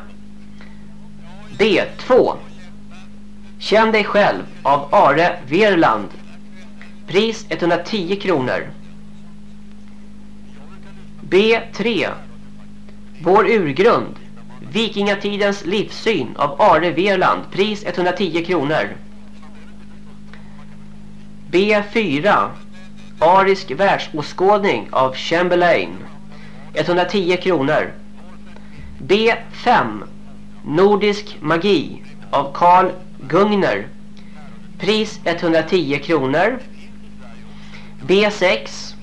B2. Känn dig själv av Are Verland. Pris 110 kronor. B3. Vår urgrund. Vikingatidens livssyn av Are Verland. Pris 110 kronor. B4. Arisk världsåskådning av Chamberlain. 110 kronor. B5. Nordisk magi av Carl Gungner. Pris 110 kronor. B6.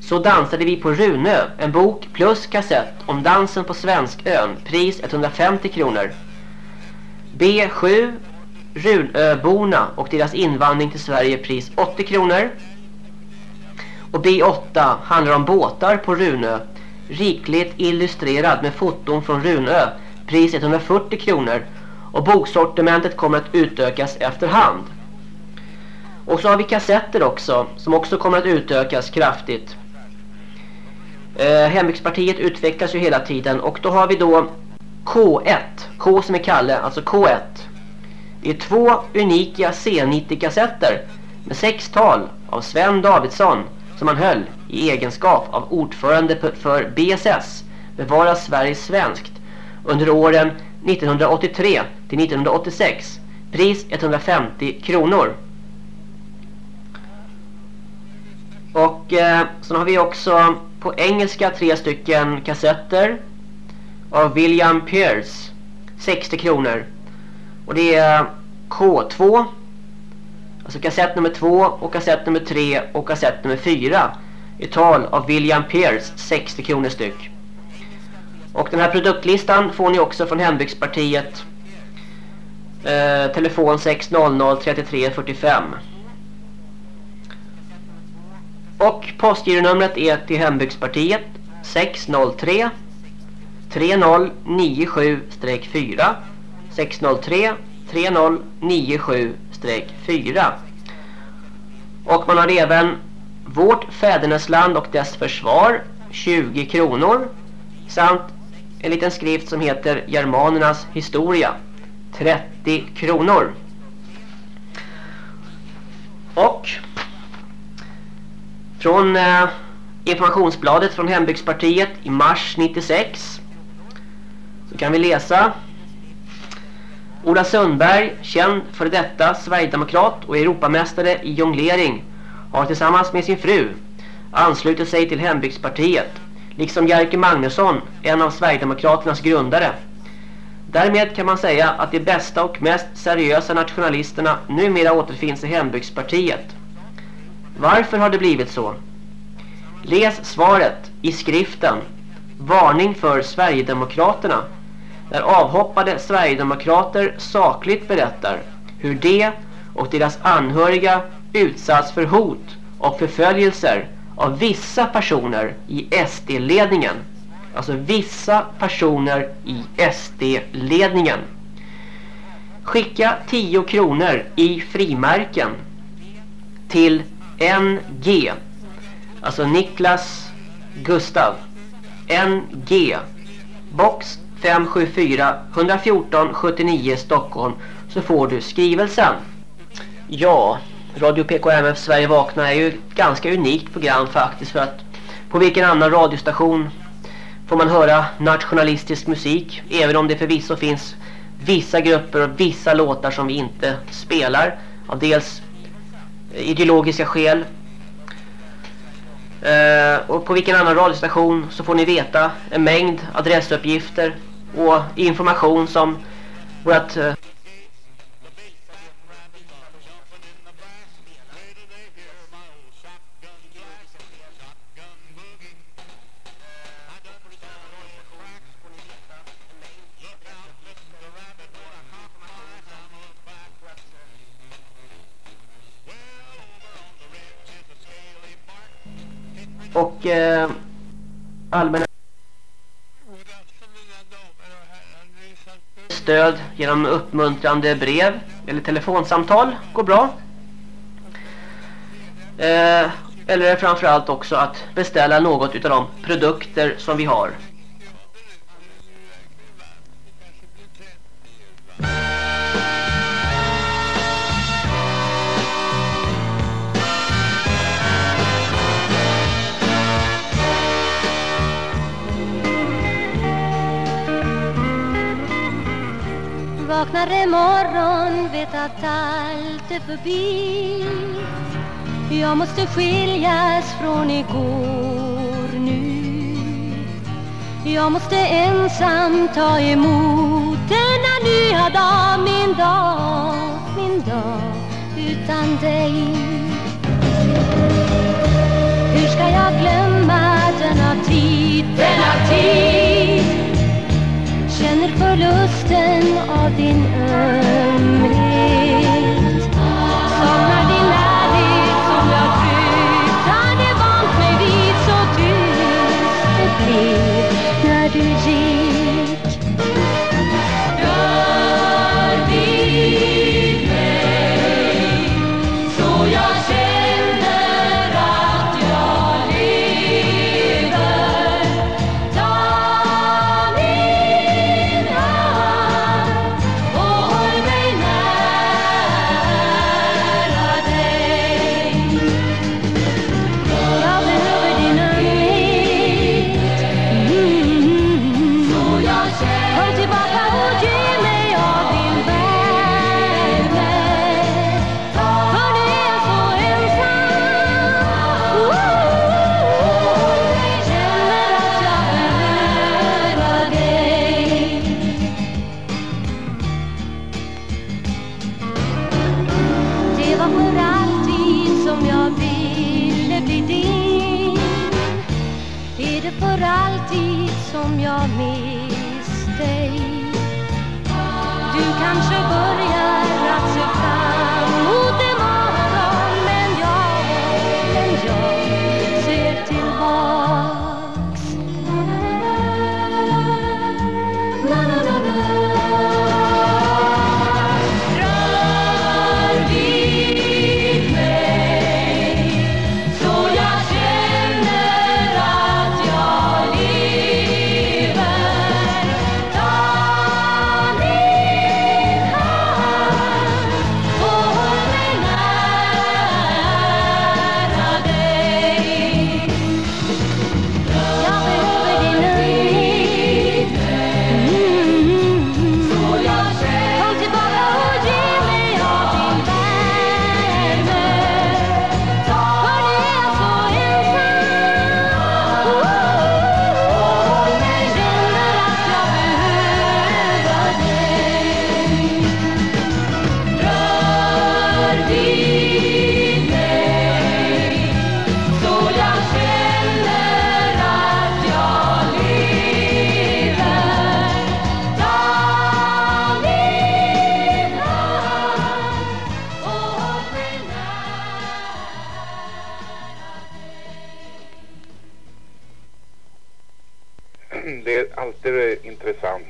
Så dansade vi på Runö. En bok plus kassett om dansen på Svenskön. Pris 150 kronor. B7. Runöborna och deras invandring till Sverige. Pris 80 kronor. Och B8 handlar om båtar på Runö. Rikligt illustrerad med foton från Runö. Pris 140 kronor. Och boksortimentet kommer att utökas efterhand. Och så har vi kassetter också. Som också kommer att utökas kraftigt. Eh, Hembygdspartiet utvecklas ju hela tiden. Och då har vi då K1. K som är Kalle. Alltså K1. Det är två unika C90-kassetter. Med sex tal av Sven Davidsson. Som han höll i egenskap av ordförande för BSS. Bevara Sverige svenskt. Under åren 1983 till 1986. Pris 150 kronor. Och eh, sen har vi också på engelska tre stycken kassetter av William Pierce. 60 kronor. Och det är K2. Alltså kassett nummer två, och kassett nummer tre och kassett nummer fyra. I tal av William Pierce. 60 kronor styck. Och den här produktlistan får ni också från Hembygdspartiet. Eh, telefon 600 33 45. Och postgironumret är till hembygdspartiet 603 3097-4 603 3097 3097-4 Och man har även Vårt fädernesland och dess försvar 20 kronor samt en liten skrift som heter Germanernas historia 30 kronor. Och från eh, informationsbladet från Hembygdspartiet i mars 96 så kan vi läsa Ola Sundberg, känd för detta Sverigedemokrat och Europamästare i jonglering har tillsammans med sin fru anslutit sig till Hembygdspartiet liksom Jerker Magnusson, en av Sverigedemokraternas grundare. Därmed kan man säga att de bästa och mest seriösa nationalisterna numera återfinns i Hembygdspartiet. Varför har det blivit så? Läs svaret i skriften Varning för Sverigedemokraterna där avhoppade Sverigedemokrater sakligt berättar hur de och deras anhöriga utsatts för hot och förföljelser av vissa personer i SD-ledningen. Alltså vissa personer i SD-ledningen. Skicka 10 kronor i frimärken till NG. Alltså Niklas Gustav. NG. Box 574 114 79 Stockholm så får du skrivelsen. Ja, Radio PKMF Sverige vakna är ju ett ganska unikt program faktiskt för att på vilken annan radiostation får man höra nationalistisk musik även om det förvisso finns vissa grupper och vissa låtar som vi inte spelar av dels eh, ideologiska skäl Uh, och på vilken annan radiostation så får ni veta en mängd adressuppgifter och information som vårt eh, och eh, allmänna stöd genom uppmuntrande brev eller telefonsamtal går bra. Eh, eller framförallt också att beställa något utav de produkter som vi har. Vaknar imorgon, vet att allt är förbi. Jag måste skiljas från igår nu. Jag måste ensam ta emot denna nya dag Min dag, min dag utan dig. Hur ska jag glömma denna tid, denna tid? Känner förlusten av din ömhet.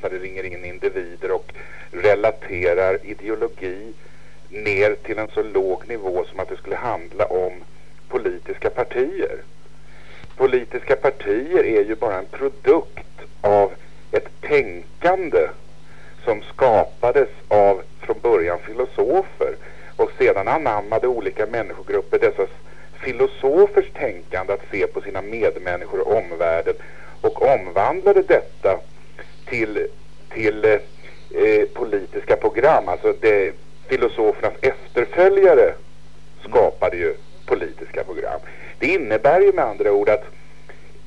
När det ringer in individer och relaterar ideologi ner till en så låg nivå som att det skulle handla om politiska partier. Politiska partier är ju bara en produkt av ett tänkande som skapades av från början filosofer och sedan anammade olika människogrupper dessas filosofers tänkande att se på sina medmänniskor och omvärlden och omvandlade detta till, till eh, politiska program. Alltså det, filosofernas efterföljare skapade ju politiska program. Det innebär ju med andra ord att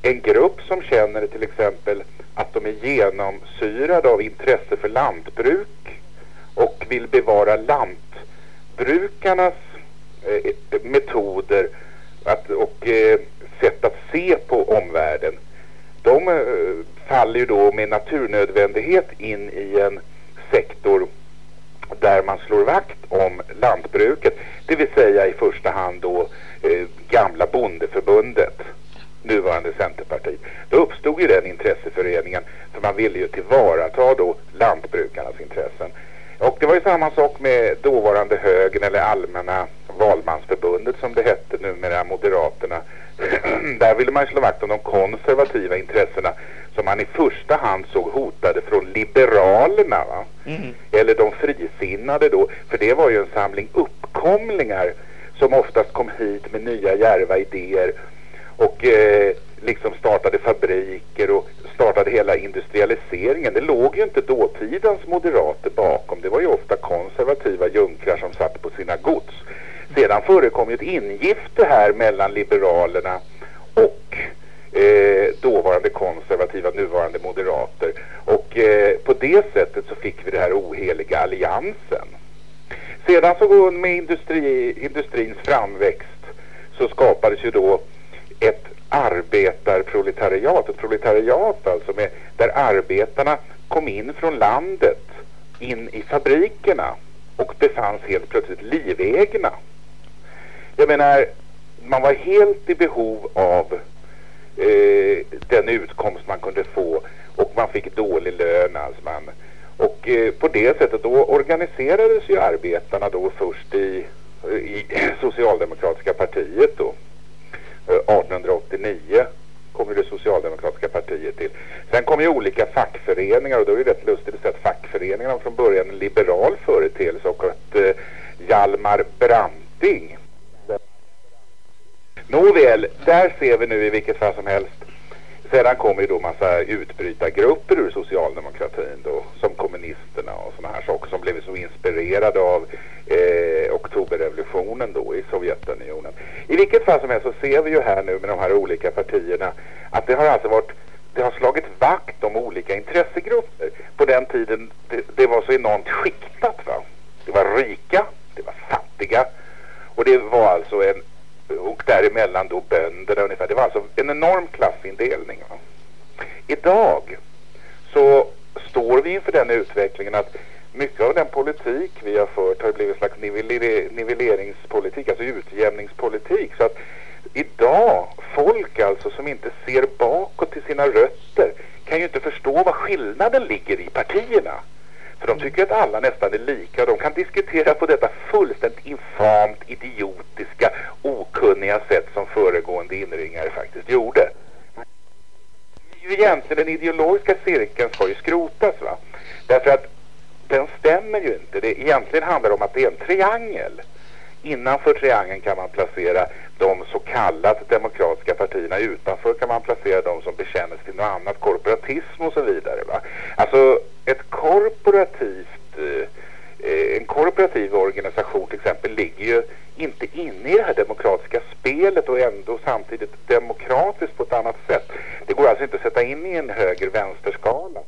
en grupp som känner till exempel att de är genomsyrade av intresse för lantbruk och vill bevara lantbrukarnas eh, metoder att, och eh, sätt att se på omvärlden. De eh, faller ju då med naturnödvändighet in i en sektor där man slår vakt om lantbruket. Det vill säga i första hand då eh, gamla bondeförbundet nuvarande Centerpartiet. Då uppstod ju den intresseföreningen för man ville ju tillvarata då lantbrukarnas intressen. Och det var ju samma sak med dåvarande högern eller allmänna valmansförbundet som det hette numera Moderaterna. *clears throat* Där ville man slå vakt om de konservativa intressena som man i första hand såg hotade från liberalerna va? Eller de frisinnade då. För det var ju en samling uppkomlingar som oftast kom hit med nya järva idéer och eh, liksom startade fabriker och startade hela industrialiseringen. Det låg ju inte dåtidens moderater bakom. Det var ju ofta konservativa junkrar som satt på sina gods. Sedan förekom ju ett ingifte här mellan liberalerna och eh, dåvarande konservativa, nuvarande moderater. Och eh, på det sättet så fick vi det här oheliga alliansen. Sedan så med industri, industrins framväxt så skapades ju då ett arbetarproletariat, ett proletariat alltså med, där arbetarna kom in från landet in i fabrikerna och befanns helt plötsligt livegna. Jag menar, man var helt i behov av eh, den utkomst man kunde få och man fick dålig lön alltså man. Och eh, på det sättet då organiserades ju arbetarna då först i, i *clears throat* socialdemokratiska partiet då. Eh, 1889 kom ju det socialdemokratiska partiet till. Sen kom ju olika fackföreningar och då är det rätt lustigt att säga att fackföreningarna från början en liberal företeelse och att eh, Hjalmar Branting Nåväl, där ser vi nu i vilket fall som helst. Sedan kommer ju då massa utbrytargrupper ur socialdemokratin då, som kommunisterna och sådana här saker som blev så inspirerade av eh, oktoberrevolutionen då i Sovjetunionen. I vilket fall som helst så ser vi ju här nu med de här olika partierna att det har alltså varit det har slagit vakt om olika intressegrupper. På den tiden det, det var så enormt skiktat va. Det var rika, det var fattiga och det var alltså en och däremellan då bönderna ungefär. Det var alltså en enorm klassindelning. Va? Idag så står vi inför den utvecklingen att mycket av den politik vi har fört har blivit en slags nivelleringspolitik, alltså utjämningspolitik. Så att idag, folk alltså som inte ser bakåt till sina rötter kan ju inte förstå vad skillnaden ligger i partierna. För de tycker att alla nästan är lika och de kan diskutera på detta fullständigt infamt, idiotiska, okunniga sätt som föregående inringare faktiskt gjorde. Ju egentligen den ideologiska cirkeln ska ju skrotas va. Därför att den stämmer ju inte. Det egentligen handlar om att det är en triangel. Innanför triangeln kan man placera de så kallat demokratiska partierna. Utanför kan man placera de som bekänner sig till något annat, korporatism och så vidare. Va? Alltså ett korporativt, eh, eh, en korporativ organisation till exempel ligger ju inte inne i det här demokratiska spelet och ändå samtidigt demokratiskt på ett annat sätt. Det går alltså inte att sätta in i en höger-vänster-skala.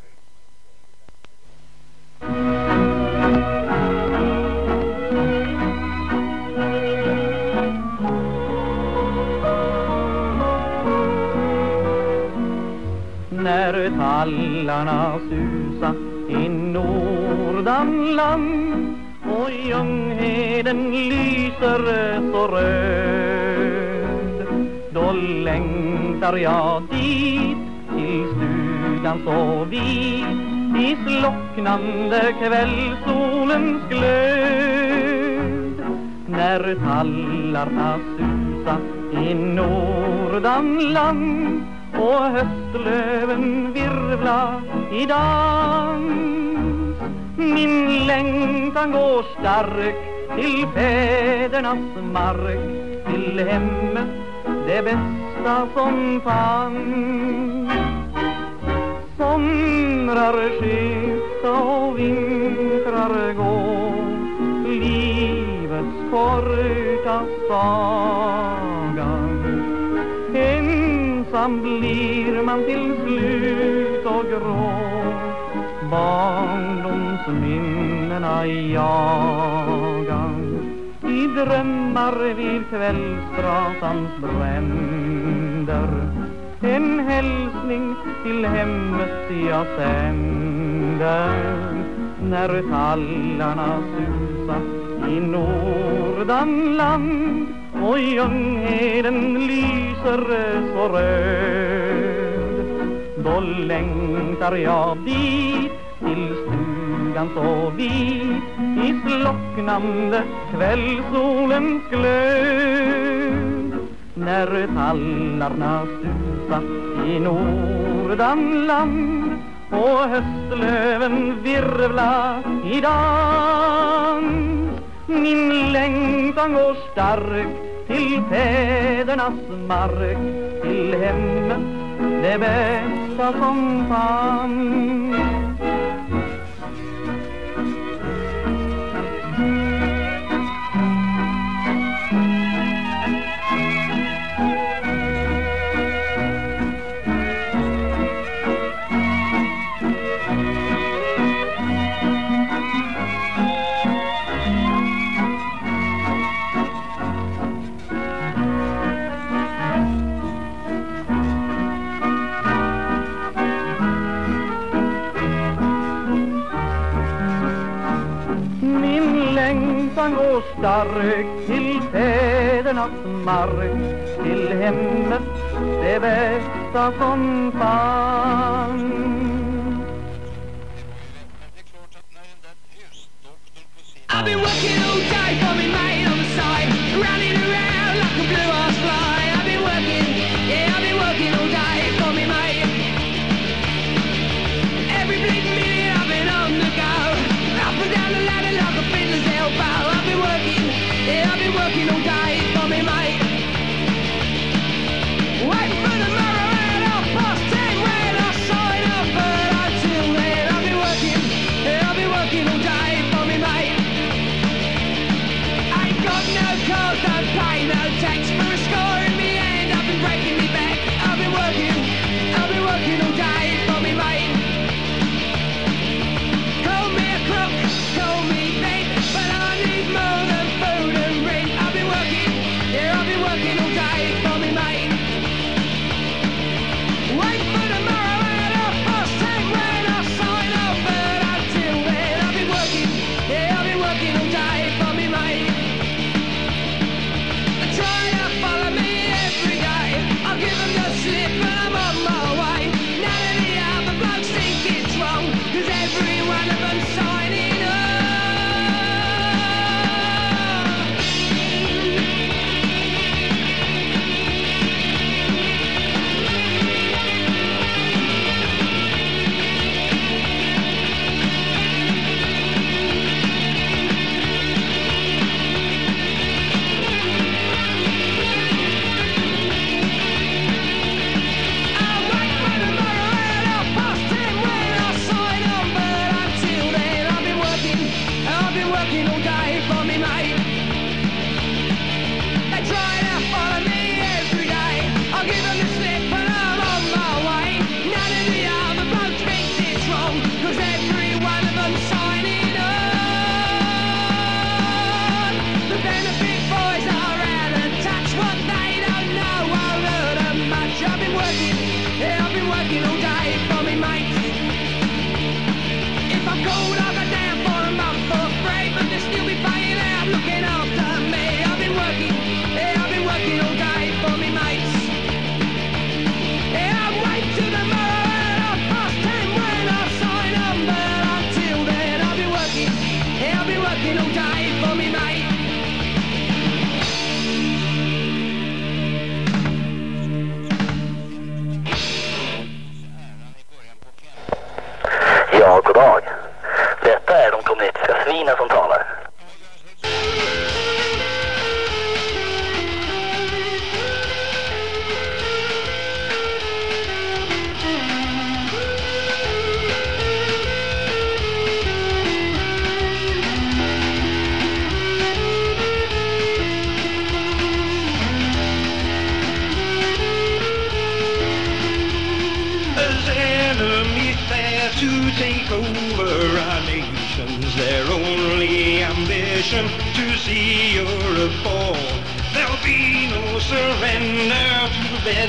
Tallarna susa i Nordanland och Ljungheden lyser så röd. Då längtar jag dit till stugan så vit. I slocknande kvällssolens glöd. När tallarna susa i Nordanland och höstlöven virvla i dans. Min längtan går stark till fädernas mark till hemmet det bästa som fanns. Somrar skifta och vintrar gå Livets korta stad Ensam blir man till slut och grå. Barndomsminnena jagan I drömmar vid kvällsbrasans bränder. En hälsning till hemmet jag sänder. När tallarna susar i Nordanland och Ljungheden lyser så röd. Då längtar jag dit till stugan så vit. I slocknande kvällssolens glöd. När tallarna susa i Nordanland och höstlöven virvla i dans. Min längtan går stark till fädernas mark till hemmet det bästa som fanns. Längtan går stark till fädernas mark Till hemmet det bästa som fanns I've been working all day for me mate on the side, running around like a blue ass fly. I've been working all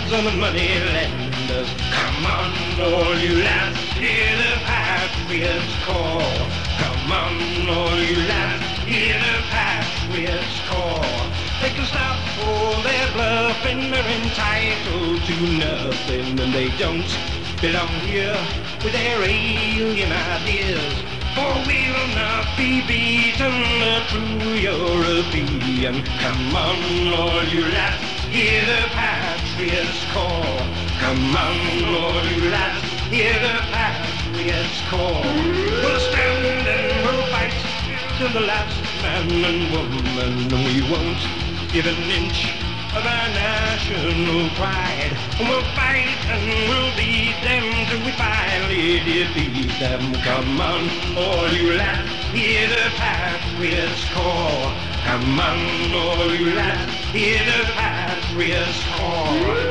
the beds the money lenders. Come on, all you lads, hear the patriots call. Come on, all you lads, hear the patriots call. They can stop all their bluffing, they're entitled to nothing, and they don't belong here with their alien ideas. For we'll not be beaten, a true European. Come on, all you lads, hear the patriots call. Come on, you lads, hear the patriots call. We'll stand and we'll fight till the last man and woman, we won't give an inch of our national pride. We'll fight and we'll beat them till we finally defeat them. Come on, all you lads, hear the patriots call. Come on, all you lads, hear the patriots glorious cause.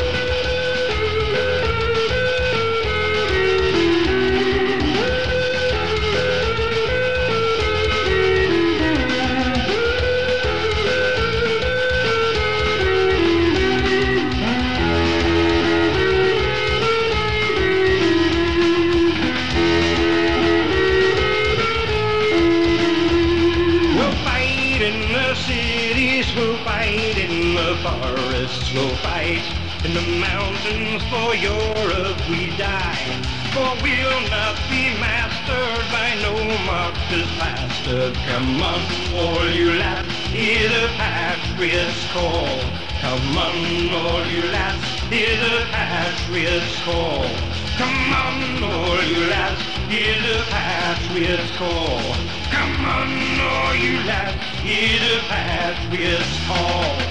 Forests, we'll fight in the mountains for Europe we die. For we'll not be mastered by no Marxist. Come on, all you lads, hear the patriots call. Come on, all you lads, hear the patriots call. Come on, all you lads, hear the patriots call. Come on, all you lads, hear the patriots call.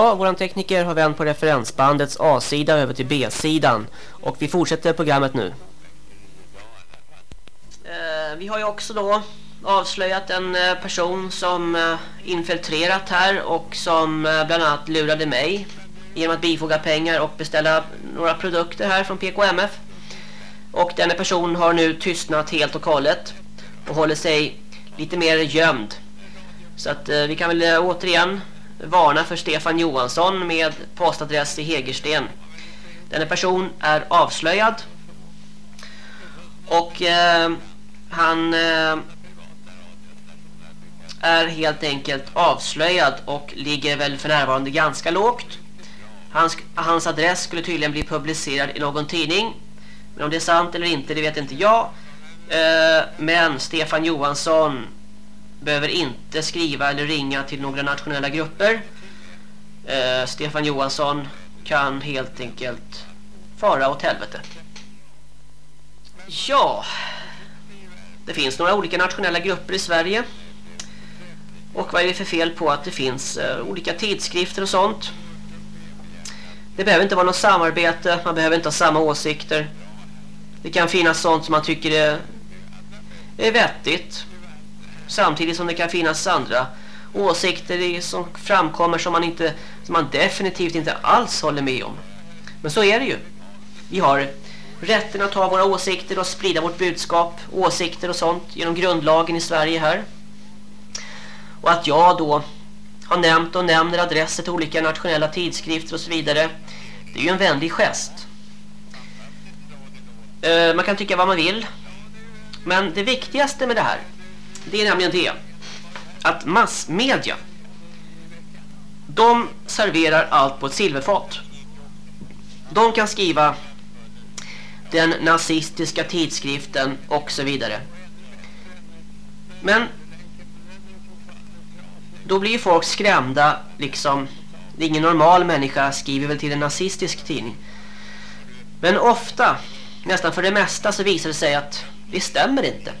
Ja, våran tekniker har vänt på referensbandets A-sida över till B-sidan. Och vi fortsätter programmet nu. Eh, vi har ju också då avslöjat en eh, person som eh, infiltrerat här och som eh, bland annat lurade mig genom att bifoga pengar och beställa några produkter här från PKMF. Och denna person har nu tystnat helt och hållet. och håller sig lite mer gömd. Så att vi kan väl återigen varna för Stefan Johansson med postadress i Hägersten. Denna person är avslöjad. Och eh, han eh, är helt enkelt avslöjad och ligger väl för närvarande ganska lågt. Hans, hans adress skulle tydligen bli publicerad i någon tidning. Men om det är sant eller inte, det vet inte jag. Eh, men Stefan Johansson behöver inte skriva eller ringa till några nationella grupper. Eh, Stefan Johansson kan helt enkelt fara åt helvete. Ja, det finns några olika nationella grupper i Sverige. Och vad är det för fel på att det finns eh, olika tidskrifter och sånt? Det behöver inte vara något samarbete, man behöver inte ha samma åsikter. Det kan finnas sånt som man tycker är, är vettigt. Samtidigt som det kan finnas andra åsikter som framkommer som man, inte, som man definitivt inte alls håller med om. Men så är det ju. Vi har rätten att ha våra åsikter och sprida vårt budskap, åsikter och sånt genom grundlagen i Sverige här. Och att jag då har nämnt och nämner adresser till olika nationella tidskrifter och så vidare. Det är ju en vänlig gest. Eh, man kan tycka vad man vill. Men det viktigaste med det här det är nämligen det att massmedia de serverar allt på ett silverfat. De kan skriva den nazistiska tidskriften och så vidare. Men då blir folk skrämda liksom ingen normal människa skriver väl till en nazistisk tidning. Men ofta, nästan för det mesta så visar det sig att det stämmer inte.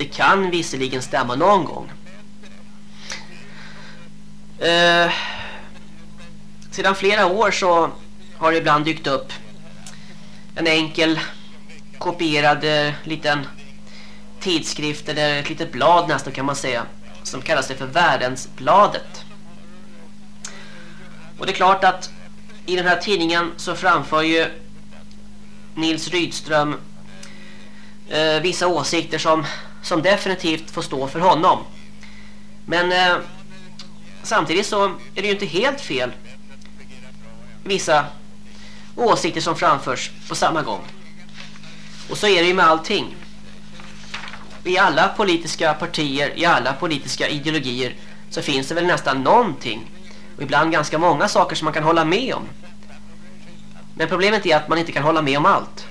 Det kan visserligen stämma någon gång. Eh, sedan flera år så har det ibland dykt upp en enkel kopierad eh, liten tidskrift eller ett litet blad nästan kan man säga som kallas det för Världensbladet. Och det är klart att i den här tidningen så framför ju Nils Rydström eh, vissa åsikter som, som definitivt får stå för honom. Men eh, samtidigt så är det ju inte helt fel vissa åsikter som framförs på samma gång. Och så är det ju med allting. I alla politiska partier, i alla politiska ideologier så finns det väl nästan någonting och ibland ganska många saker som man kan hålla med om. Men problemet är att man inte kan hålla med om allt.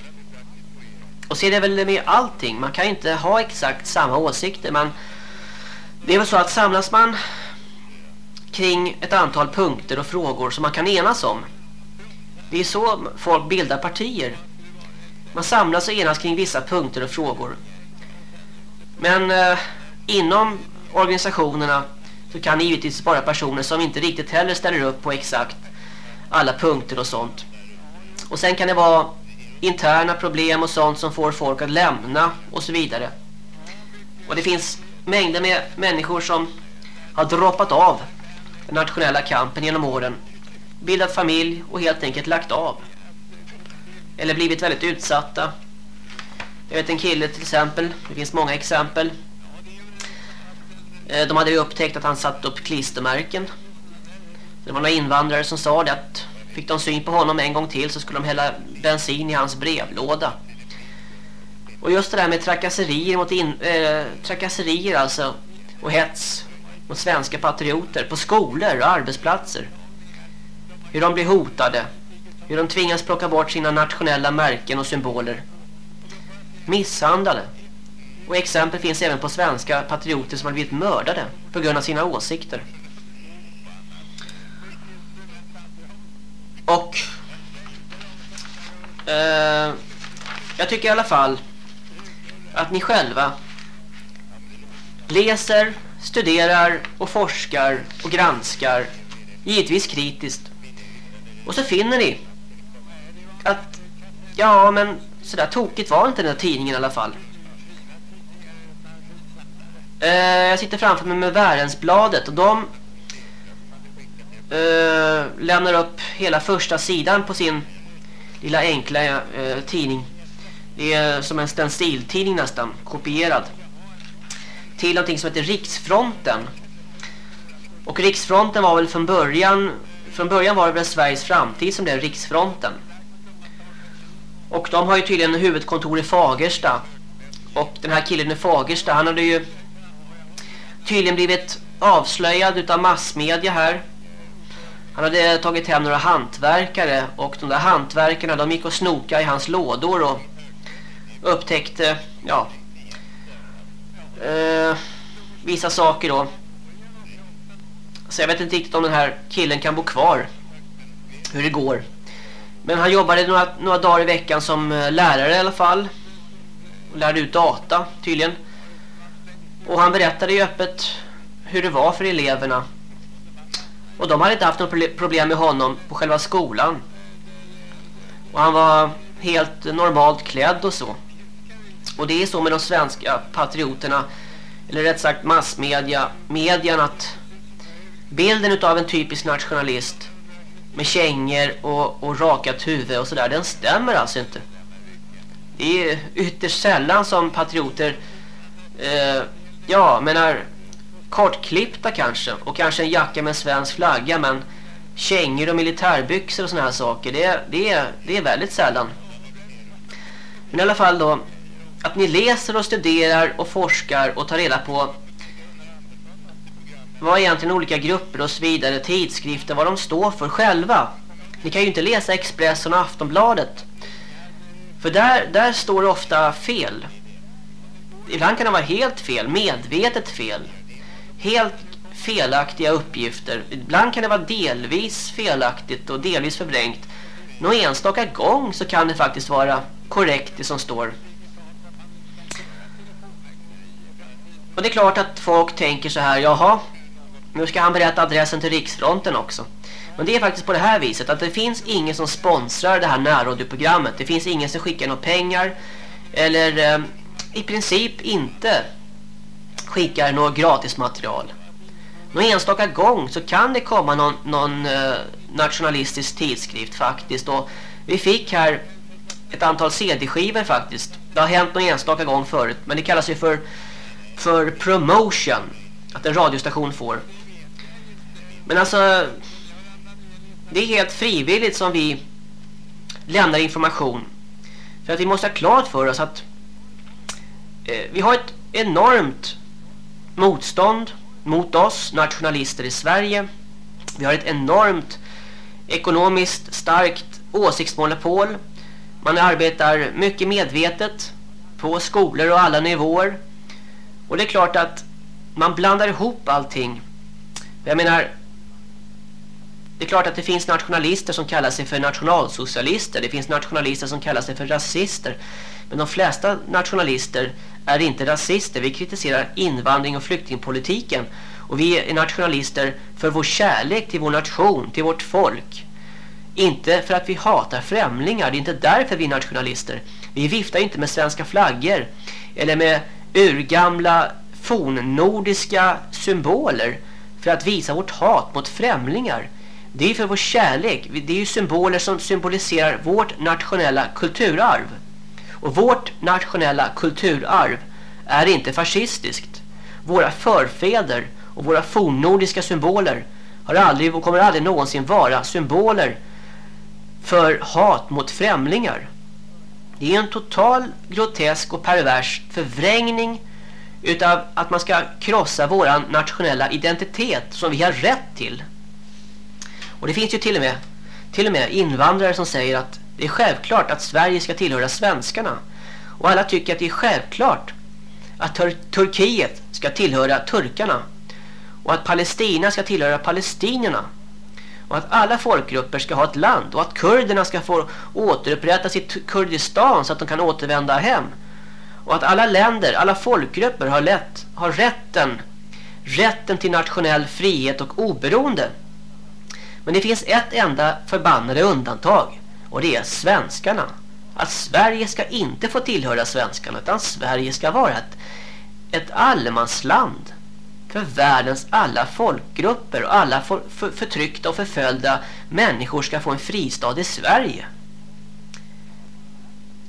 Och så är det väl med allting. Man kan inte ha exakt samma åsikter. Men det är väl så att samlas man kring ett antal punkter och frågor som man kan enas om. Det är så folk bildar partier. Man samlas och enas kring vissa punkter och frågor. Men eh, inom organisationerna så kan det givetvis vara personer som inte riktigt heller ställer upp på exakt alla punkter och sånt. Och sen kan det vara interna problem och sånt som får folk att lämna och så vidare. Och det finns mängder med människor som har droppat av den nationella kampen genom åren. Bildat familj och helt enkelt lagt av. Eller blivit väldigt utsatta. Jag vet en kille till exempel, det finns många exempel. Eh, de hade ju upptäckt att han satt upp klistermärken. Det var några invandrare som sa det att fick de syn på honom en gång till så skulle de hälla bensin i hans brevlåda. Och just det där med trakasserier mot in, eh, trakasserier alltså och hets mot svenska patrioter på skolor och arbetsplatser. Hur de blir hotade. Hur de tvingas plocka bort sina nationella märken och symboler. Misshandlade. Och exempel finns även på svenska patrioter som har blivit mördade på grund av sina åsikter. Och eh, jag tycker i alla fall att ni själva läser, studerar och forskar och granskar givetvis kritiskt. Och så finner ni att ja men sådär tokigt var inte den här tidningen i alla fall. Eh, jag sitter framför mig med Värensbladet och de eh, lämnar upp hela första sidan på sin lilla enkla eh, tidning. Det är som en stenciltidning nästan, kopierad. Till någonting som heter Riksfronten. Och Riksfronten var väl från början från början var det väl Sveriges framtid som blev Riksfronten. Och de har ju tydligen huvudkontor i Fagersta. Och den här killen i Fagersta, han hade ju tydligen blivit avslöjad utav massmedia här. Han hade eh, tagit hem några hantverkare och de där hantverkarna de gick och snoka i hans lådor och upptäckte ja eh, vissa saker då. Så jag vet inte riktigt om den här killen kan bo kvar. Hur det går. Men han jobbade några, några dagar i veckan som eh, lärare i alla fall. Och lärde ut data tydligen. Och han berättade ju öppet hur det var för eleverna. Och de hade inte haft något problem med honom på själva skolan. Och han var helt normalt klädd och så. Och det är så med de svenska patrioterna. Eller rätt sagt massmedia. Median att bilden av en typisk nationalist med kängor och, och rakat huvud och sådär, den stämmer alltså inte. Det är ytterst sällan som patrioter eh, ja, menar kortklippta kanske och kanske en jacka med en svensk flagga men kängor och militärbyxor och såna här saker det, det, det är väldigt sällan. Men i alla fall då att ni läser och studerar och forskar och tar reda på vad egentligen olika grupper och så vidare, tidskrifter, vad de står för själva. Ni kan ju inte läsa Expressen och Aftonbladet. För där, där står det ofta fel. Ibland kan det vara helt fel, medvetet fel. Helt felaktiga uppgifter. Ibland kan det vara delvis felaktigt och delvis förvrängt. Någon enstaka gång så kan det faktiskt vara korrekt det som står. Och det är klart att folk tänker så här, jaha, nu ska han berätta adressen till Riksfronten också. Men det är faktiskt på det här viset att det finns ingen som sponsrar det här närradioprogrammet. Det finns ingen som skickar några pengar eller eh, i princip inte skickar något gratismaterial. Någon enstaka gång så kan det komma någon, någon eh, nationalistisk tidskrift faktiskt. Och vi fick här ett antal CD-skivor faktiskt. Det har hänt någon enstaka gång förut. Men det kallas ju för, för promotion. Att en radiostation får. Men alltså det är helt frivilligt som vi lämnar information. För att vi måste ha klart för oss att eh, vi har ett enormt motstånd mot oss nationalister i Sverige. Vi har ett enormt ekonomiskt starkt åsiktsmonopol. Man arbetar mycket medvetet på skolor och alla nivåer. Och det är klart att man blandar ihop allting. Jag menar, det är klart att det finns nationalister som kallar sig för nationalsocialister. Det finns nationalister som kallar sig för rasister. Men de flesta nationalister är inte rasister. Vi kritiserar invandring och flyktingpolitiken. Och vi är nationalister för vår kärlek till vår nation, till vårt folk. Inte för att vi hatar främlingar. Det är inte därför vi är nationalister. Vi viftar inte med svenska flaggor. Eller med urgamla fornnordiska symboler. För att visa vårt hat mot främlingar. Det är för vår kärlek. Det är ju symboler som symboliserar vårt nationella kulturarv. Och vårt nationella kulturarv är inte fascistiskt. Våra förfäder och våra fornnordiska symboler har aldrig och kommer aldrig någonsin vara symboler för hat mot främlingar. Det är en total grotesk och pervers förvrängning utav att man ska krossa våran nationella identitet som vi har rätt till. Och det finns ju till och med till och med invandrare som säger att det är självklart att Sverige ska tillhöra svenskarna. Och alla tycker att det är självklart att Tur Turkiet ska tillhöra turkarna. Och att Palestina ska tillhöra palestinierna. Och att alla folkgrupper ska ha ett land. Och att kurderna ska få återupprätta sitt Kurdistan så att de kan återvända hem. Och att alla länder, alla folkgrupper har, lätt, har rätten, rätten till nationell frihet och oberoende. Men det finns ett enda förbannade undantag. Och det är svenskarna. Att Sverige ska inte få tillhöra svenskarna. Utan Sverige ska vara ett, ett allemansland. För världens alla folkgrupper och alla för, för, förtryckta och förföljda människor ska få en fristad i Sverige.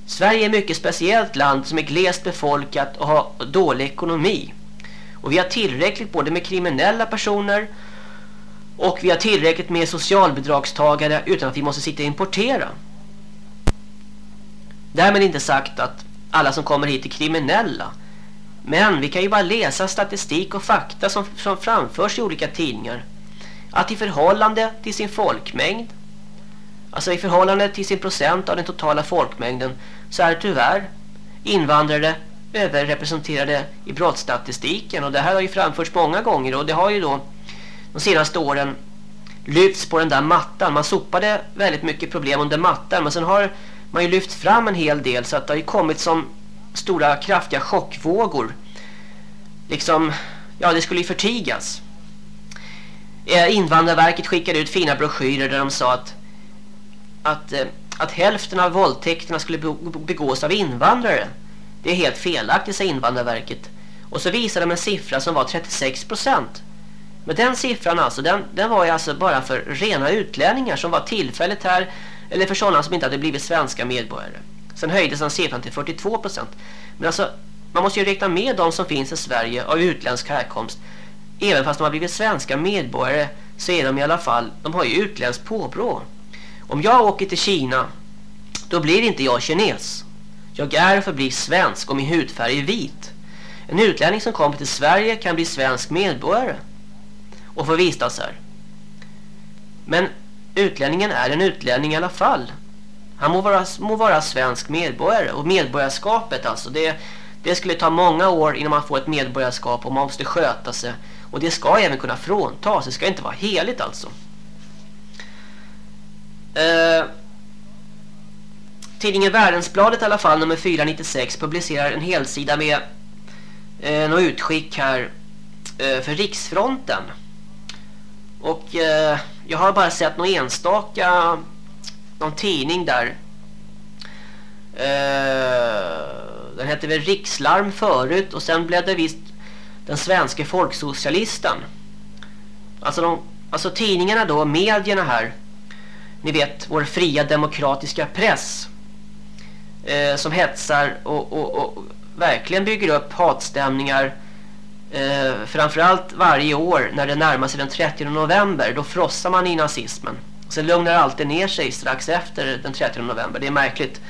Sverige är ett mycket speciellt land som är glest befolkat och har dålig ekonomi. Och vi har tillräckligt både med kriminella personer och vi har tillräckligt med socialbidragstagare utan att vi måste sitta och importera. Därmed inte sagt att alla som kommer hit är kriminella. Men vi kan ju bara läsa statistik och fakta som, som framförs i olika tidningar. Att i förhållande till sin folkmängd, alltså i förhållande till sin procent av den totala folkmängden, så är tyvärr invandrare överrepresenterade i brottsstatistiken. Och det här har ju framförts många gånger och det har ju då de senaste åren lyfts på den där mattan. Man sopade väldigt mycket problem under mattan men sen har man ju lyft fram en hel del så att det har ju kommit som stora kraftiga chockvågor. Liksom, ja det skulle ju förtigas. Eh, Invandrarverket skickade ut fina broschyrer där de sa att att, eh, att hälften av våldtäkterna skulle begås av invandrare. Det är helt felaktigt, sa Invandrarverket. Och så visade de en siffra som var 36 procent. Men den siffran alltså, den, den var ju alltså bara för rena utlänningar som var tillfälligt här eller för sådana som inte hade blivit svenska medborgare. Sen höjdes den siffran till 42 procent. Men alltså, man måste ju räkna med de som finns i Sverige av utländsk härkomst. Även fast de har blivit svenska medborgare så är de i alla fall, de har ju utländskt påbrå. Om jag åker till Kina, då blir inte jag kines. Jag är och förblir svensk och min hudfärg är vit. En utlänning som kommer till Sverige kan bli svensk medborgare och få vistas här. Men utlänningen är en utlänning i alla fall. Han må vara, må vara svensk medborgare och medborgarskapet alltså det, det skulle ta många år innan man får ett medborgarskap och man måste sköta sig. Och det ska även kunna fråntas, det ska inte vara heligt alltså. Eh, tidningen Världensbladet i alla fall, nummer 496, publicerar en helsida med eh, något utskick här eh, för riksfronten. Och eh, jag har bara sett någon enstaka någon tidning där. Eh, den hette väl Rikslarm förut och sen blev det visst den svenska folksocialisten. Alltså, de, alltså tidningarna då, medierna här. Ni vet, vår fria demokratiska press. Eh, som hetsar och, och, och verkligen bygger upp hatstämningar Eh, framförallt varje år när det närmar sig den 30 november då frossar man i nazismen. Sen lugnar det alltid ner sig strax efter den 30 november. Det är märkligt.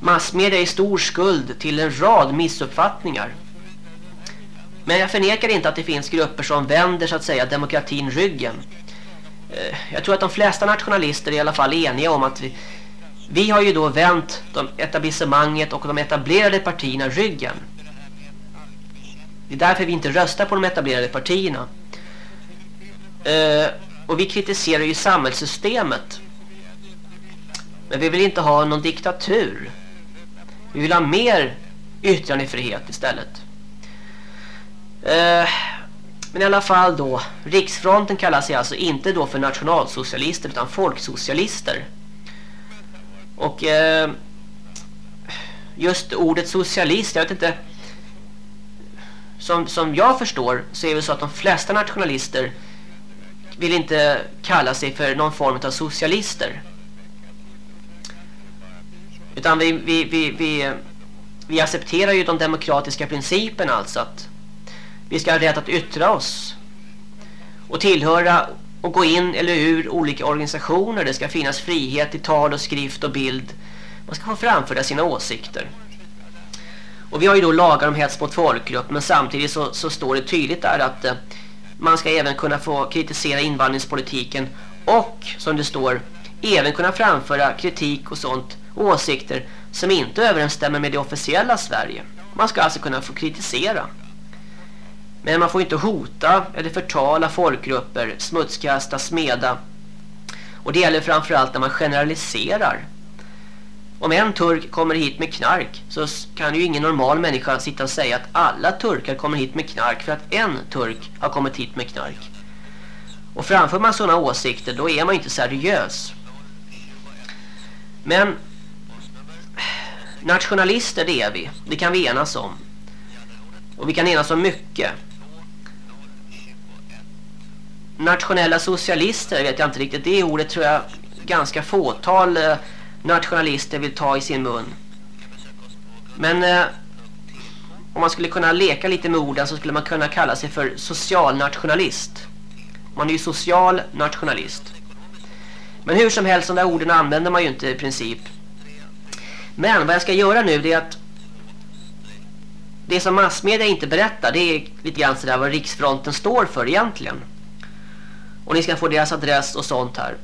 Massmedia är stor skuld till en rad missuppfattningar. Men jag förnekar inte att det finns grupper som vänder så att säga demokratin ryggen. Eh, jag tror att de flesta nationalister är i alla fall eniga om att vi, vi har ju då vänt de etablissemanget och de etablerade partierna ryggen. Det är därför vi inte röstar på de etablerade partierna. Eh, och vi kritiserar ju samhällssystemet. Men vi vill inte ha någon diktatur. Vi vill ha mer yttrandefrihet istället. Eh, men i alla fall då, Riksfronten kallar sig alltså inte då för nationalsocialister utan folksocialister. Och eh, just ordet socialist, jag vet inte som, som jag förstår så är det så att de flesta nationalister vill inte kalla sig för någon form av socialister. Utan vi, vi, vi, vi, vi accepterar ju de demokratiska principerna alltså att vi ska ha rätt att yttra oss och tillhöra och gå in eller ur olika organisationer. Det ska finnas frihet i tal och skrift och bild. Man ska få framföra sina åsikter. Och vi har ju då lagar om hets mot folkgrupp men samtidigt så, så står det tydligt där att eh, man ska även kunna få kritisera invandringspolitiken och som det står även kunna framföra kritik och sånt åsikter som inte överensstämmer med det officiella Sverige. Man ska alltså kunna få kritisera. Men man får inte hota eller förtala folkgrupper, smutskasta, smeda. Och det gäller framförallt när man generaliserar. Om en turk kommer hit med knark så kan ju ingen normal människa sitta och säga att alla turkar kommer hit med knark för att en turk har kommit hit med knark. Och framför man sådana åsikter då är man inte seriös. Men nationalister det är vi. Det kan vi enas om. Och vi kan enas om mycket. Nationella socialister vet jag inte riktigt. Det ordet tror jag ganska fåtal eh, nationalister vill ta i sin mun. Men eh, om man skulle kunna leka lite med orden så skulle man kunna kalla sig för socialnationalist. Man är ju social nationalist. Men hur som helst, de där orden använder man ju inte i princip. Men vad jag ska göra nu det är att det som massmedia inte berättar det är lite grann sådär vad riksfronten står för egentligen. Och ni ska få deras adress och sånt här.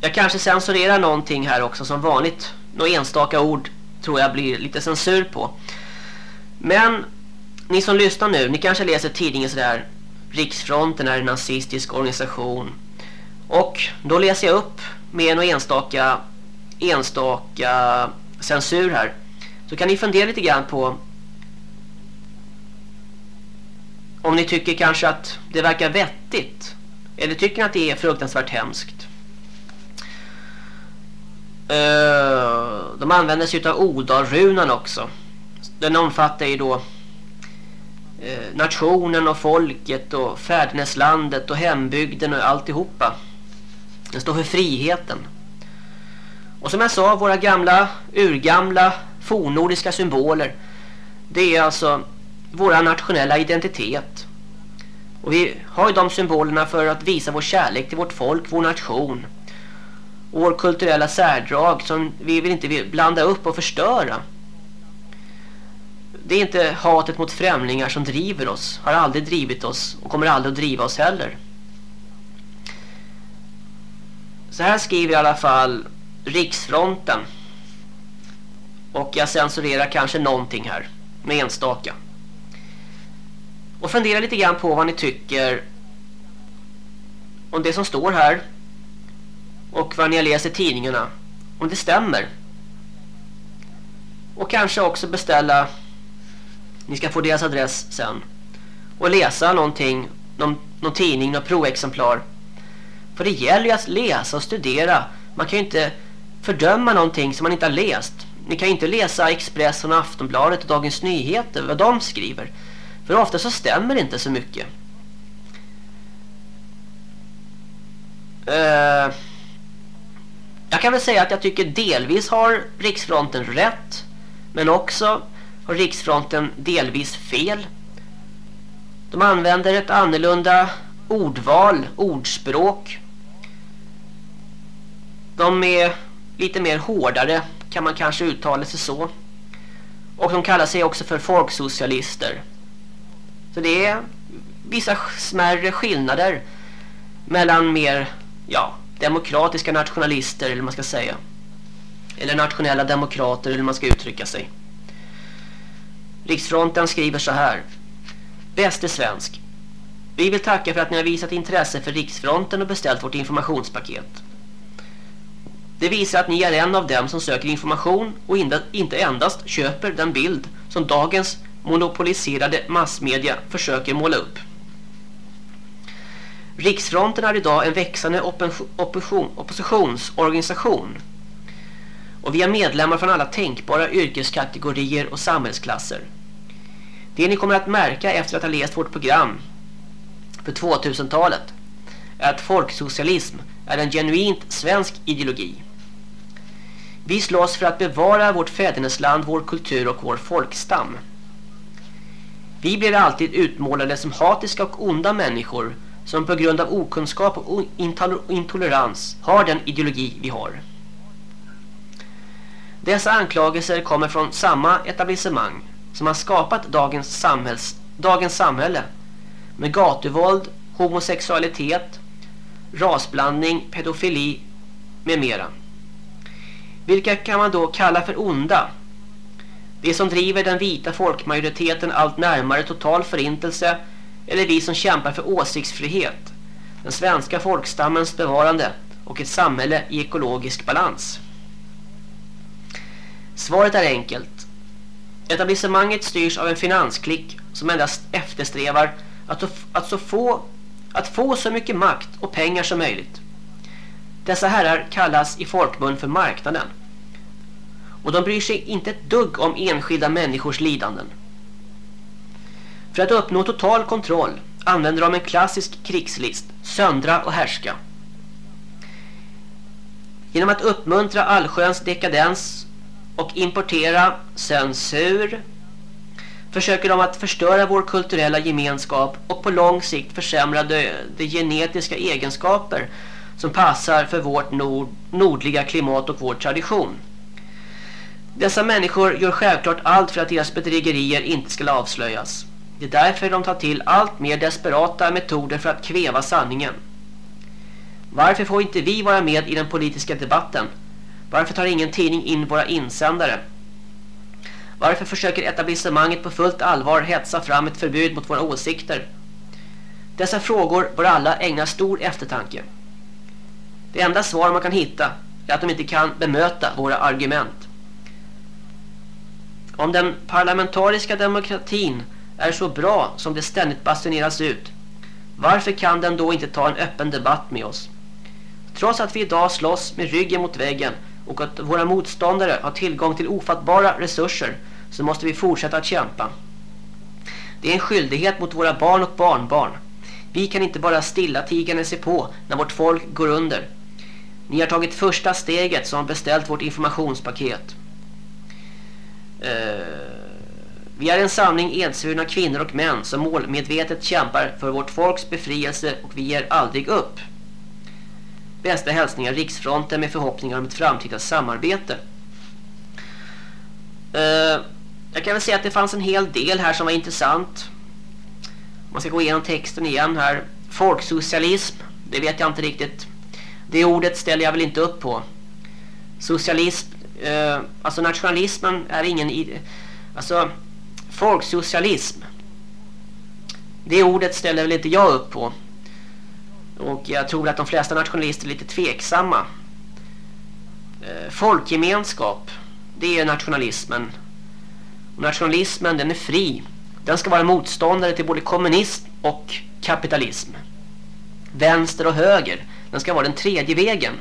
Jag kanske censurerar någonting här också som vanligt. Några enstaka ord tror jag blir lite censur på. Men ni som lyssnar nu, ni kanske läser tidningen sådär Riksfronten är en nazistisk organisation. Och då läser jag upp med en enstaka enstaka censur här. Så kan ni fundera lite grann på om ni tycker kanske att det verkar vettigt eller tycker ni att det är fruktansvärt hemskt. Uh, de använder sig av Odalrunan också. Den omfattar ju då uh, nationen och folket och färdneslandet och hembygden och alltihopa. Den står för friheten. Och som jag sa, våra gamla, urgamla, fornordiska symboler. Det är alltså våra nationella identitet. Och vi har ju de symbolerna för att visa vår kärlek till vårt folk, vår nation. Och vår kulturella särdrag som vi vill inte blanda upp och förstöra. Det är inte hatet mot främlingar som driver oss. Har aldrig drivit oss och kommer aldrig att driva oss heller. Så här skriver i alla fall Riksfronten. Och jag censurerar kanske någonting här. Med enstaka. Och fundera lite grann på vad ni tycker om det som står här. Och vad ni har läst i tidningarna. Om det stämmer. Och kanske också beställa ni ska få deras adress sen. Och läsa någonting, någon, någon tidning, något proexemplar. För det gäller ju att läsa och studera. Man kan ju inte fördöma någonting som man inte har läst. Ni kan ju inte läsa Expressen, Aftonbladet och Dagens Nyheter, vad de skriver. För ofta så stämmer det inte så mycket. Uh, jag kan väl säga att jag tycker delvis har Riksfronten rätt. Men också har Riksfronten delvis fel. De använder ett annorlunda ordval, ordspråk. De är lite mer hårdare kan man kanske uttala sig så. Och de kallar sig också för folksocialister. Så det är vissa smärre skillnader mellan mer ja, demokratiska nationalister eller man ska säga. Eller nationella demokrater eller man ska uttrycka sig. Riksfronten skriver så här. Bäste svensk. Vi vill tacka för att ni har visat intresse för Riksfronten och beställt vårt informationspaket. Det visar att ni är en av dem som söker information och inte endast köper den bild som dagens monopoliserade massmedia försöker måla upp. Riksfronten är idag en växande opposition, oppositionsorganisation och vi har medlemmar från alla tänkbara yrkeskategorier och samhällsklasser. Det ni kommer att märka efter att ha läst vårt program för 2000-talet är att folksocialism är en genuint svensk ideologi. Vi slåss för att bevara vårt fädernesland, vår kultur och vår folkstam. Vi blir alltid utmålade som hatiska och onda människor som på grund av okunskap och intolerans har den ideologi vi har. Dessa anklagelser kommer från samma etablissemang som har skapat dagens, samhälls, dagens samhälle med gatuvåld, homosexualitet, rasblandning, pedofili med mera. Vilka kan man då kalla för onda? Det som driver den vita folkmajoriteten allt närmare total förintelse eller vi som kämpar för åsiktsfrihet, den svenska folkstammens bevarande och ett samhälle i ekologisk balans? Svaret är enkelt. Etablissemanget styrs av en finansklick som endast eftersträvar att, att, så få, att få så mycket makt och pengar som möjligt. Dessa herrar kallas i folkmun för marknaden. Och de bryr sig inte ett dugg om enskilda människors lidanden. För att uppnå total kontroll använder de en klassisk krigslist, söndra och härska. Genom att uppmuntra allsköns dekadens och importera censur försöker de att förstöra vår kulturella gemenskap och på lång sikt försämra de, de genetiska egenskaper som passar för vårt nord, nordliga klimat och vår tradition. Dessa människor gör självklart allt för att deras bedrägerier inte ska avslöjas. Det är därför de tar till allt mer desperata metoder för att kväva sanningen. Varför får inte vi vara med i den politiska debatten? Varför tar ingen tidning in våra insändare? Varför försöker etablissemanget på fullt allvar hetsa fram ett förbud mot våra åsikter? Dessa frågor bör alla ägna stor eftertanke. Det enda svar man kan hitta är att de inte kan bemöta våra argument. Om den parlamentariska demokratin är så bra som det ständigt basuneras ut, varför kan den då inte ta en öppen debatt med oss? Trots att vi idag slåss med ryggen mot väggen och att våra motståndare har tillgång till ofattbara resurser så måste vi fortsätta att kämpa. Det är en skyldighet mot våra barn och barnbarn. Vi kan inte bara stilla tigande se på när vårt folk går under. Ni har tagit första steget som beställt vårt informationspaket. Uh, vi är en samling edsvurna kvinnor och män som målmedvetet kämpar för vårt folks befrielse och vi ger aldrig upp. Bästa hälsningar Riksfronten med förhoppningar om ett framtida samarbete. Uh, jag kan väl säga att det fanns en hel del här som var intressant. Man ska gå igenom texten igen här. Folksocialism, det vet jag inte riktigt. Det ordet ställer jag väl inte upp på. Socialism, uh, alltså nationalismen är ingen... Alltså, folksocialism. Det ordet ställer väl inte jag upp på. Och jag tror att de flesta nationalister är lite tveksamma. Eh, folkgemenskap, det är nationalismen. Och nationalismen, den är fri. Den ska vara motståndare till både kommunism och kapitalism. Vänster och höger, den ska vara den tredje vägen.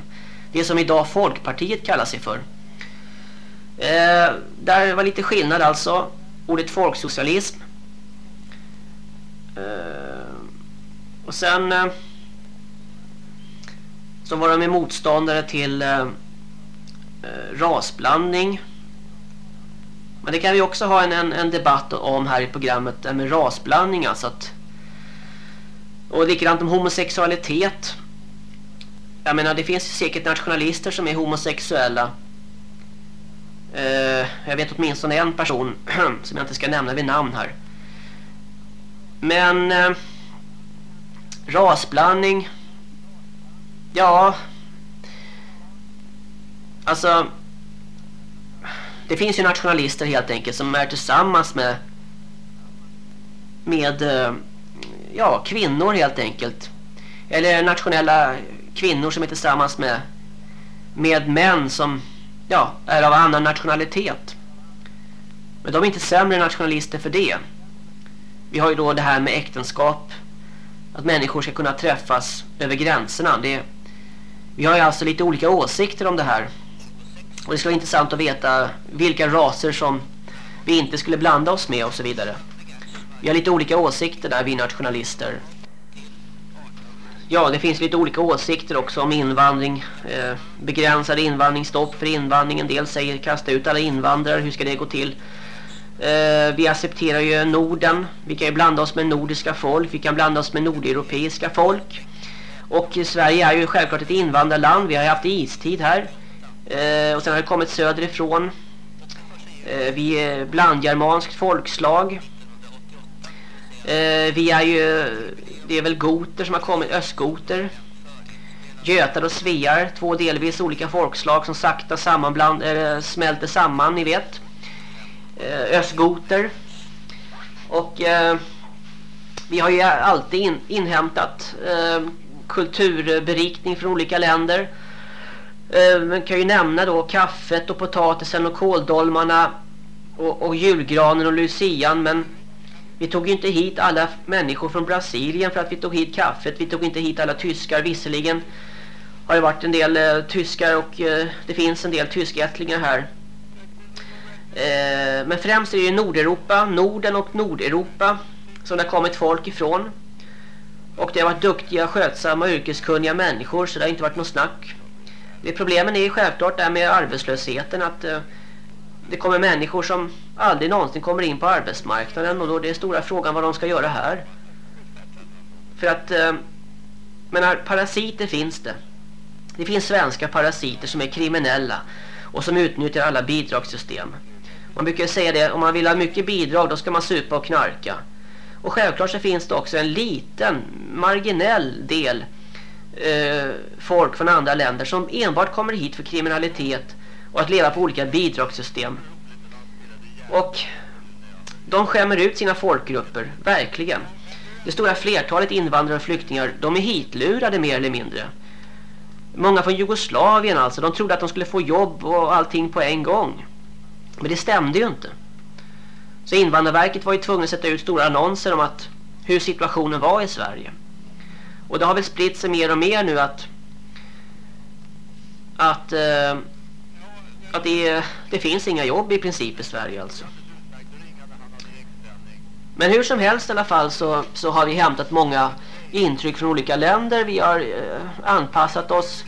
Det som idag Folkpartiet kallar sig för. Eh, där var lite skillnad alltså. Ordet folksocialism. Eh, och sen... Eh, så var de motståndare till eh, eh, rasblandning. Men det kan vi också ha en, en, en debatt om här i programmet eh, med rasblandning. Alltså att, och likadant om homosexualitet. Jag menar det finns säkert nationalister som är homosexuella. Eh, jag vet åtminstone en person *clears throat* som jag inte ska nämna vid namn här. Men eh, rasblandning Ja. Alltså. Det finns ju nationalister helt enkelt som är tillsammans med med eh, ja, kvinnor helt enkelt. Eller nationella kvinnor som är tillsammans med med män som ja, är av annan nationalitet. Men de är inte sämre nationalister för det. Vi har ju då det här med äktenskap. Att människor ska kunna träffas över gränserna. Det vi har ju alltså lite olika åsikter om det här. Och det skulle vara intressant att veta vilka raser som vi inte skulle blanda oss med och så vidare. Vi har lite olika åsikter där, vi nationalister. Ja, det finns lite olika åsikter också om invandring. Eh, begränsade invandringsstopp för invandring. En del säger kasta ut alla invandrare. Hur ska det gå till? Eh, vi accepterar ju Norden. Vi kan ju blanda oss med nordiska folk. Vi kan blanda oss med nordeuropeiska folk. Och Sverige är ju självklart ett invandrarland. Vi har ju haft istid här. Eh, och sen har det kommit söderifrån. Eh, vi är blandgermanskt folkslag. Eh, vi är ju... Det är väl goter som har kommit. Östgoter. Götar och svear. Två delvis olika folkslag som sakta sammanbland, eh, smälter samman, ni vet. Eh, östgoter. Och... Eh, vi har ju alltid in, inhämtat eh, kulturberikning från olika länder. Eh, man kan ju nämna då kaffet och potatisen och kåldolmarna och, och julgranen och lucian men vi tog inte hit alla människor från Brasilien för att vi tog hit kaffet. Vi tog inte hit alla tyskar. Visserligen har det varit en del eh, tyskar och eh, det finns en del tyskättlingar här. Eh, men främst är det ju Nordeuropa, Norden och Nordeuropa som det har kommit folk ifrån. Och det har varit duktiga, skötsamma yrkeskunniga människor så det har inte varit något snack. Det problemen är självklart det här med arbetslösheten att eh, det kommer människor som aldrig någonsin kommer in på arbetsmarknaden och då är det stora frågan vad de ska göra här. För att eh, menar, parasiter finns det. Det finns svenska parasiter som är kriminella och som utnyttjar alla bidragssystem. Man brukar säga det, om man vill ha mycket bidrag då ska man supa och knarka. Och självklart så finns det också en liten, marginell del eh, folk från andra länder som enbart kommer hit för kriminalitet och att leva på olika bidragssystem. Och de skämmer ut sina folkgrupper, verkligen. Det stora flertalet invandrare och flyktingar, de är hitlurade mer eller mindre. Många från Jugoslavien alltså, de trodde att de skulle få jobb och allting på en gång. Men det stämde ju inte. Så Invandrarverket var ju tvungen att sätta ut stora annonser om att hur situationen var i Sverige. Och det har väl spritt sig mer och mer nu att att eh, att det, det finns inga jobb i princip i Sverige alltså. Men hur som helst i alla fall så, så har vi hämtat många intryck från olika länder. Vi har eh, anpassat oss.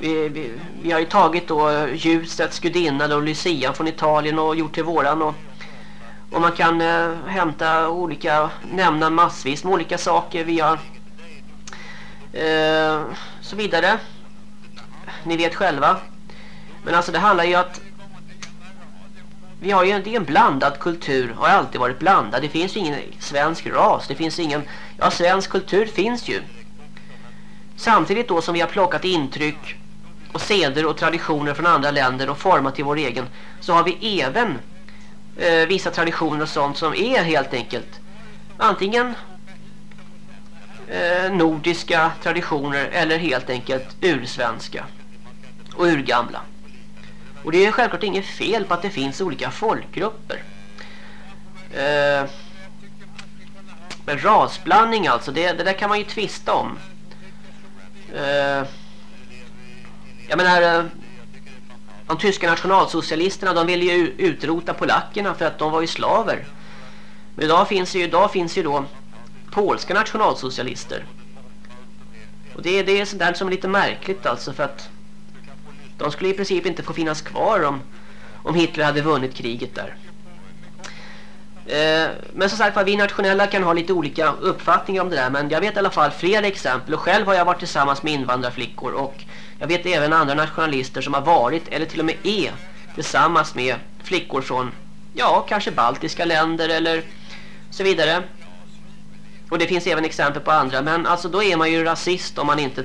Vi, vi, vi, har ju tagit då ljusets gudinna och Lucia från Italien och gjort till våran. Och, och man kan eh, hämta olika, nämna massvis med olika saker. Vi har eh, så vidare. Ni vet själva. Men alltså det handlar ju att vi har ju en, en blandad kultur har alltid varit blandad. Det finns ju ingen svensk ras. Det finns ingen ja svensk kultur finns ju. Samtidigt då som vi har plockat intryck och seder och traditioner från andra länder och format till vår egen så har vi även eh, vissa traditioner och sånt som är helt enkelt antingen eh, nordiska traditioner eller helt enkelt ursvenska och urgamla. Och det är självklart inget fel på att det finns olika folkgrupper. Eh, men rasblandning alltså, det, det, där kan man ju tvista om. Eh, jag menar, eh, de tyska nationalsocialisterna de ville ju utrota polackerna för att de var ju slaver. Men idag finns ju, idag finns ju då polska nationalsocialister. Och det, det är sådär som är lite märkligt alltså för att de skulle i princip inte få finnas kvar om, om Hitler hade vunnit kriget där. Eh, men som sagt vi nationella kan ha lite olika uppfattningar om det där. Men jag vet i alla fall flera exempel. Och själv har jag varit tillsammans med invandrarflickor. Och jag vet även andra nationalister som har varit eller till och med är tillsammans med flickor från ja, kanske baltiska länder eller så vidare. Och det finns även exempel på andra. Men alltså då är man ju rasist om man inte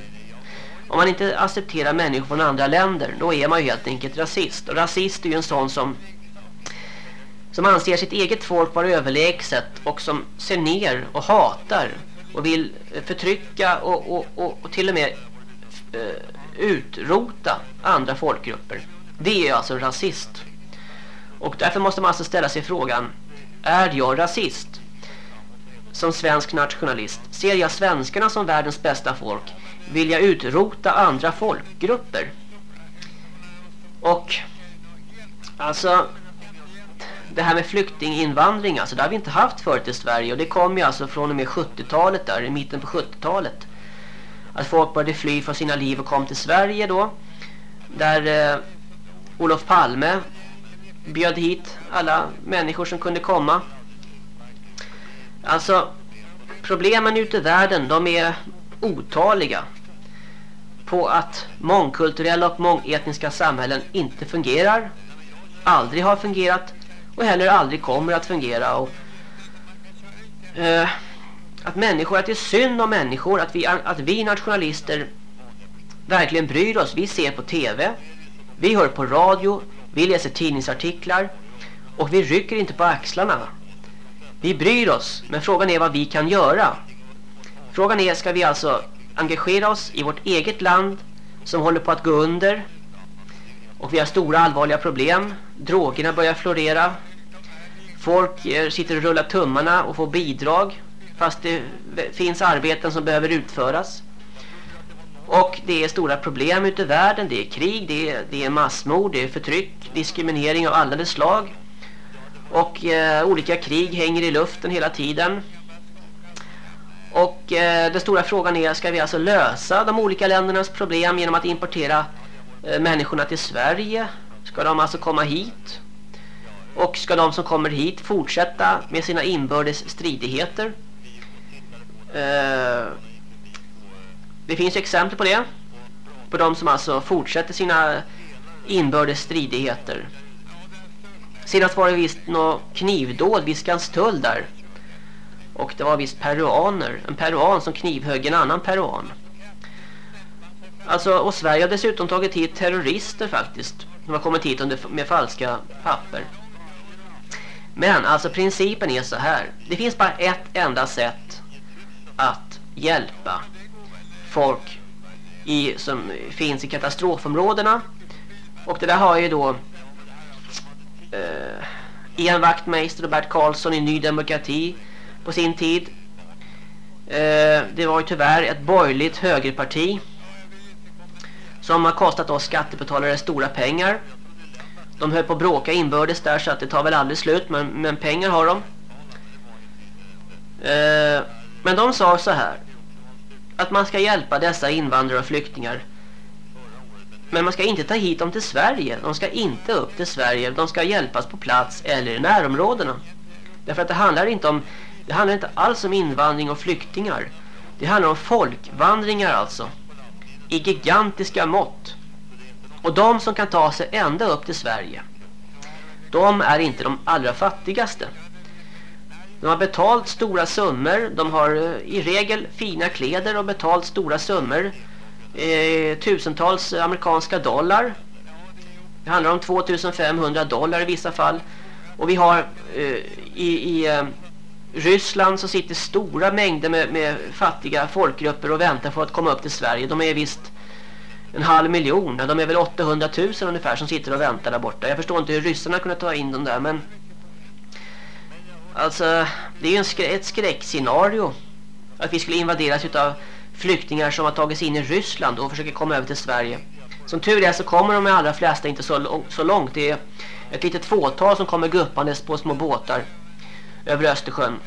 om man inte accepterar människor från andra länder, då är man ju helt enkelt rasist. Och rasist är ju en sån som som anser sitt eget folk vara överlägset och som ser ner och hatar och vill förtrycka och, och, och, och till och med eh, utrota andra folkgrupper. Det är alltså rasist. Och därför måste man alltså ställa sig frågan, är jag rasist? Som svensk nationalist, ser jag svenskarna som världens bästa folk? Vilja utrota andra folkgrupper. Och alltså det här med flyktinginvandring alltså det har vi inte haft förut i Sverige och det kom ju alltså från och med 70-talet där i mitten på 70-talet. Att folk började fly från sina liv och kom till Sverige då där eh, Olof Palme bjöd hit alla människor som kunde komma. Alltså problemen ute i världen de är otaliga på att mångkulturella och mångetniska samhällen inte fungerar, aldrig har fungerat och heller aldrig kommer att fungera. Och, eh, att människor, att det är synd om människor, att vi, att vi nationalister verkligen bryr oss. Vi ser på tv, vi hör på radio, vi läser tidningsartiklar och vi rycker inte på axlarna. Vi bryr oss, men frågan är vad vi kan göra. Frågan är, ska vi alltså engagera oss i vårt eget land som håller på att gå under. Och vi har stora allvarliga problem. Drogerna börjar florera. Folk eh, sitter och rullar tummarna och får bidrag fast det finns arbeten som behöver utföras. Och det är stora problem ute i världen. Det är krig, det är, det är massmord, det är förtryck, diskriminering av alla slag. Och eh, olika krig hänger i luften hela tiden. Och eh, den stora frågan är, ska vi alltså lösa de olika ländernas problem genom att importera eh, människorna till Sverige? Ska de alltså komma hit? Och ska de som kommer hit fortsätta med sina inbördes stridigheter? Eh, det finns exempel på det. På de som alltså fortsätter sina inbördes stridigheter. Senast var det visst något knivdåd vid Skanstull där. Och det var visst peruaner. En peruan som knivhögg en annan peruan. Alltså, och Sverige har dessutom tagit hit terrorister faktiskt. De har kommit hit under, med falska papper. Men alltså principen är så här. Det finns bara ett enda sätt att hjälpa folk i, som finns i katastrofområdena. Och det där har ju då eh, Ian Wachtmeister och Bert Karlsson i Ny Demokrati på sin tid. Eh, det var ju tyvärr ett borgerligt högerparti som har kostat oss skattebetalare stora pengar. De höll på att bråka inbördes där så att det tar väl aldrig slut men, men pengar har de. Eh, men de sa så här att man ska hjälpa dessa invandrare och flyktingar men man ska inte ta hit dem till Sverige. De ska inte upp till Sverige. De ska hjälpas på plats eller i närområdena. Därför att det handlar inte om det handlar inte alls om invandring och flyktingar. Det handlar om folkvandringar alltså. I gigantiska mått. Och de som kan ta sig ända upp till Sverige. De är inte de allra fattigaste. De har betalt stora summor. De har eh, i regel fina kläder och betalt stora summor eh, tusentals amerikanska dollar. Det handlar om 2500 dollar i vissa fall. Och vi har eh, i, i eh, Ryssland så sitter stora mängder med, med, fattiga folkgrupper och väntar för att komma upp till Sverige. De är visst en halv miljon. De är väl 800 000 ungefär som sitter och väntar där borta. Jag förstår inte hur ryssarna kunde ta in dem där men alltså det är ju en skrä ett skräckscenario att vi skulle invaderas utav flyktingar som har tagit sig in i Ryssland och försöker komma över till Sverige. Som tur är så kommer de allra flesta inte så, så långt. Det är ett litet fåtal som kommer guppandes på små båtar över Östersjön.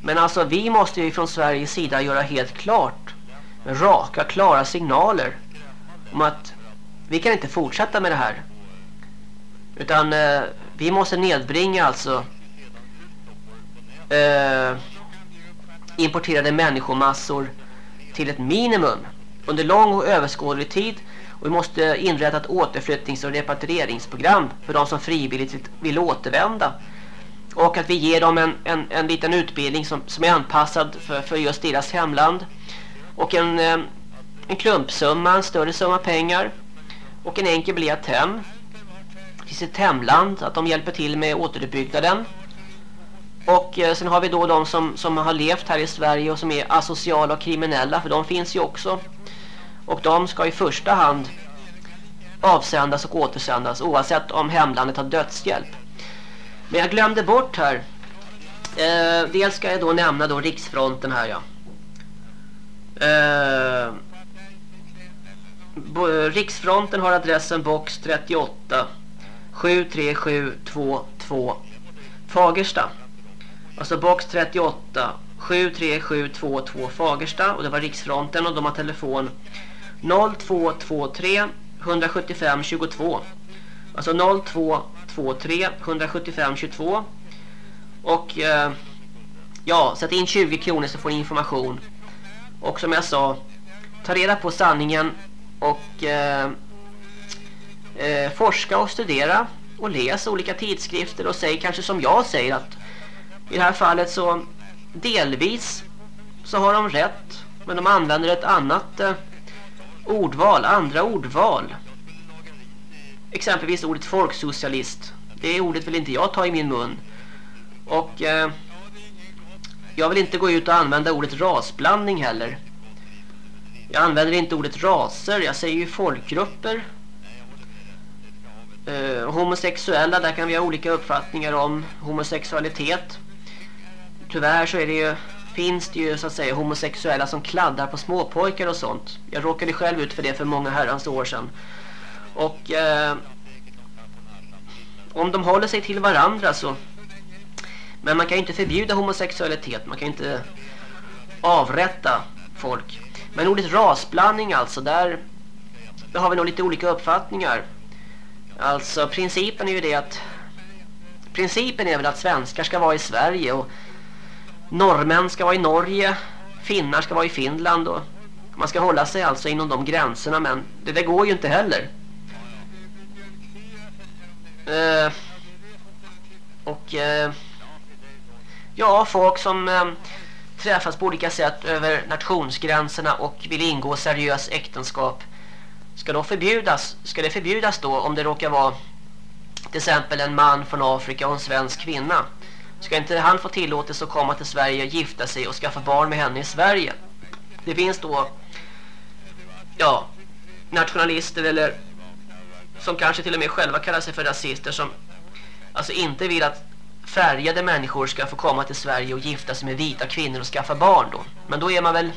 Men alltså vi måste ju från Sveriges sida göra helt klart med raka, klara signaler om att vi kan inte fortsätta med det här. Utan eh, vi måste nedbringa alltså eh, importerade människomassor till ett minimum under lång och överskådlig tid och vi måste inrätta ett återflyttnings- och repatrieringsprogram för de som frivilligt vill återvända och att vi ger dem en, en, en liten utbildning som, som är anpassad för, för just deras hemland och en, eh, en klumpsumma, en större summa pengar och en enkel biljett hem till sitt hemland, att de hjälper till med återuppbyggnaden och eh, sen har vi då de som, som har levt här i Sverige och som är asociala och kriminella, för de finns ju också. Och de ska i första hand avsändas och återsändas oavsett om hemlandet har dödshjälp. Men jag glömde bort här. Eh, dels ska jag då nämna då riksfronten här ja. Eh, riksfronten har adressen box 38 73722 Fagersta. Alltså box 38 73722 Fagersta och det var riksfronten och de har telefon 0223 175 22. Alltså 0223 175 22. Och eh, ja, sätt in 20 kronor så får ni information. Och som jag sa, ta reda på sanningen och eh, eh, forska och studera och läs olika tidskrifter och säg kanske som jag säger att i det här fallet så delvis så har de rätt men de använder ett annat eh, ordval, andra ordval. Exempelvis ordet folksocialist. Det ordet vill inte jag ta i min mun. Och eh, jag vill inte gå ut och använda ordet rasblandning heller. Jag använder inte ordet raser, jag säger ju folkgrupper. Eh, homosexuella, där kan vi ha olika uppfattningar om homosexualitet tyvärr så är det ju, finns det ju så att säga homosexuella som kladdar på småpojkar och sånt. Jag råkade själv ut för det för många herrans år sedan. Och eh, om de håller sig till varandra så men man kan ju inte förbjuda homosexualitet, man kan ju inte avrätta folk. Men ordet rasblandning alltså, där, där har vi nog lite olika uppfattningar. Alltså principen är ju det att principen är väl att svenskar ska vara i Sverige och norrmän ska vara i Norge, finnar ska vara i Finland och man ska hålla sig alltså inom de gränserna men det det går ju inte heller. Eh, och eh, ja, folk som eh, träffas på olika sätt över nationsgränserna och vill ingå seriös äktenskap. Ska då förbjudas ska det förbjudas då om det råkar vara till exempel en man från Afrika och en svensk kvinna? Ska inte han få tillåtelse att komma till Sverige och gifta sig och skaffa barn med henne i Sverige? Det finns då ja nationalister eller som kanske till och med själva kallar sig för rasister som alltså inte vill att färgade människor ska få komma till Sverige och gifta sig med vita kvinnor och skaffa barn då. Men då är man väl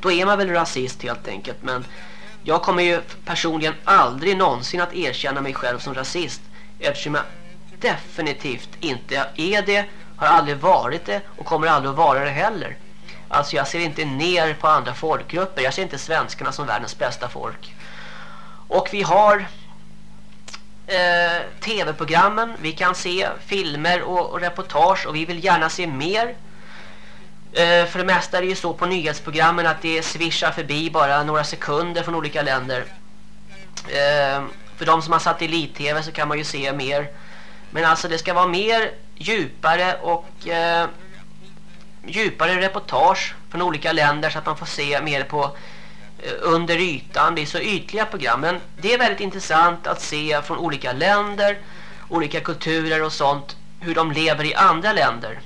då är man väl rasist helt enkelt. Men jag kommer ju personligen aldrig någonsin att erkänna mig själv som rasist eftersom jag definitivt inte är det, har aldrig varit det och kommer aldrig att vara det heller. Alltså jag ser inte ner på andra folkgrupper. Jag ser inte svenskarna som världens bästa folk. Och vi har eh, tv-programmen. Vi kan se filmer och, och, reportage och vi vill gärna se mer. Eh, för det mesta är det ju så på nyhetsprogrammen att det svischar förbi bara några sekunder från olika länder. Eh, för de som har satellit-tv så kan man ju se mer. Men alltså det ska vara mer djupare och eh, djupare reportage från olika länder så att man får se mer på under ytan. Det är så ytliga program. Men det är väldigt intressant att se från olika länder, olika kulturer och sånt. Hur de lever i andra länder.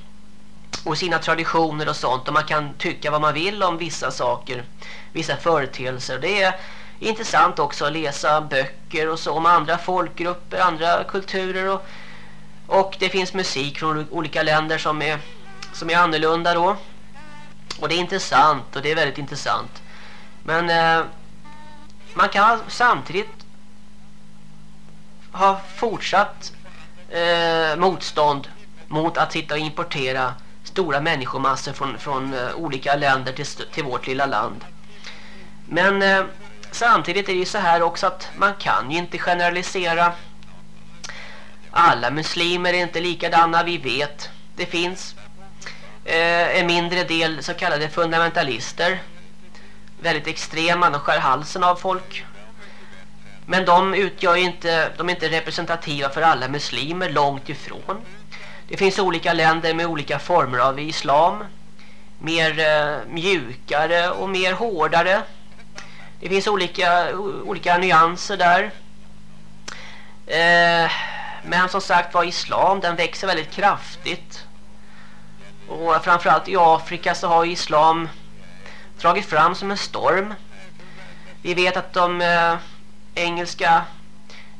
Och sina traditioner och sånt. Och man kan tycka vad man vill om vissa saker. Vissa företeelser. Det är intressant också att läsa böcker och så om andra folkgrupper, andra kulturer. Och, och det finns musik från olika länder som är som är annorlunda då. Och det är intressant och det är väldigt intressant. Men eh, man kan samtidigt ha fortsatt eh, motstånd mot att sitta och importera stora människomassor från, från eh, olika länder till, till vårt lilla land. Men eh, samtidigt är det ju så här också att man kan ju inte generalisera. Alla muslimer är inte likadana, vi vet. Det finns eh, en mindre del så kallade fundamentalister. Väldigt extrema, de skär halsen av folk. Men de utgör inte, de är inte representativa för alla muslimer, långt ifrån. Det finns olika länder med olika former av islam. Mer eh, mjukare och mer hårdare. Det finns olika, olika nyanser där. Eh, men som sagt var islam, den växer väldigt kraftigt. Och framförallt i Afrika så har islam dragit fram som en storm. Vi vet att de eh, engelska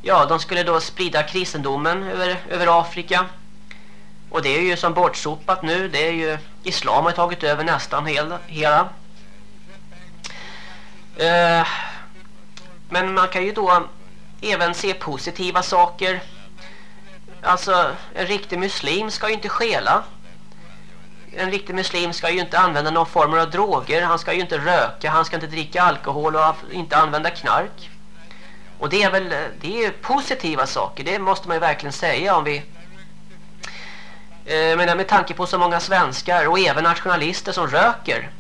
ja, de skulle då sprida kristendomen över, över Afrika. Och det är ju som bortsopat nu. Det är ju islam har tagit över nästan hela. hela. Eh, men man kan ju då även se positiva saker. Alltså en riktig muslim ska ju inte skela en riktig muslim ska ju inte använda någon form av droger. Han ska ju inte röka, han ska inte dricka alkohol och inte använda knark. Och det är väl det är positiva saker. Det måste man ju verkligen säga om vi eh, men med tanke på så många svenskar och även nationalister som röker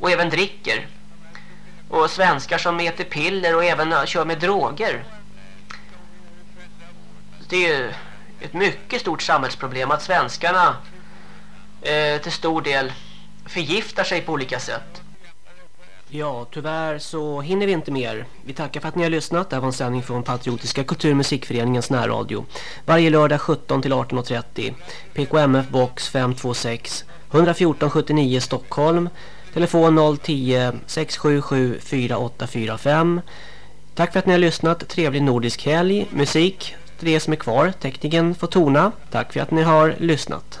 och även dricker och svenskar som äter piller och även eh, kör med droger. Det är ju ett mycket stort samhällsproblem att svenskarna eh, till stor del förgiftar sig på olika sätt. Ja, tyvärr så hinner vi inte mer. Vi tackar för att ni har lyssnat. Det här var en sändning från Patriotiska kulturmusikföreningens närradio. Varje lördag 17 till 18.30. PKMF box 526 114 79 Stockholm. Telefon 010 677 4845. Tack för att ni har lyssnat. Trevlig nordisk helg. Musik. Det som är kvar. Tekniken får tona. Tack för att ni har lyssnat.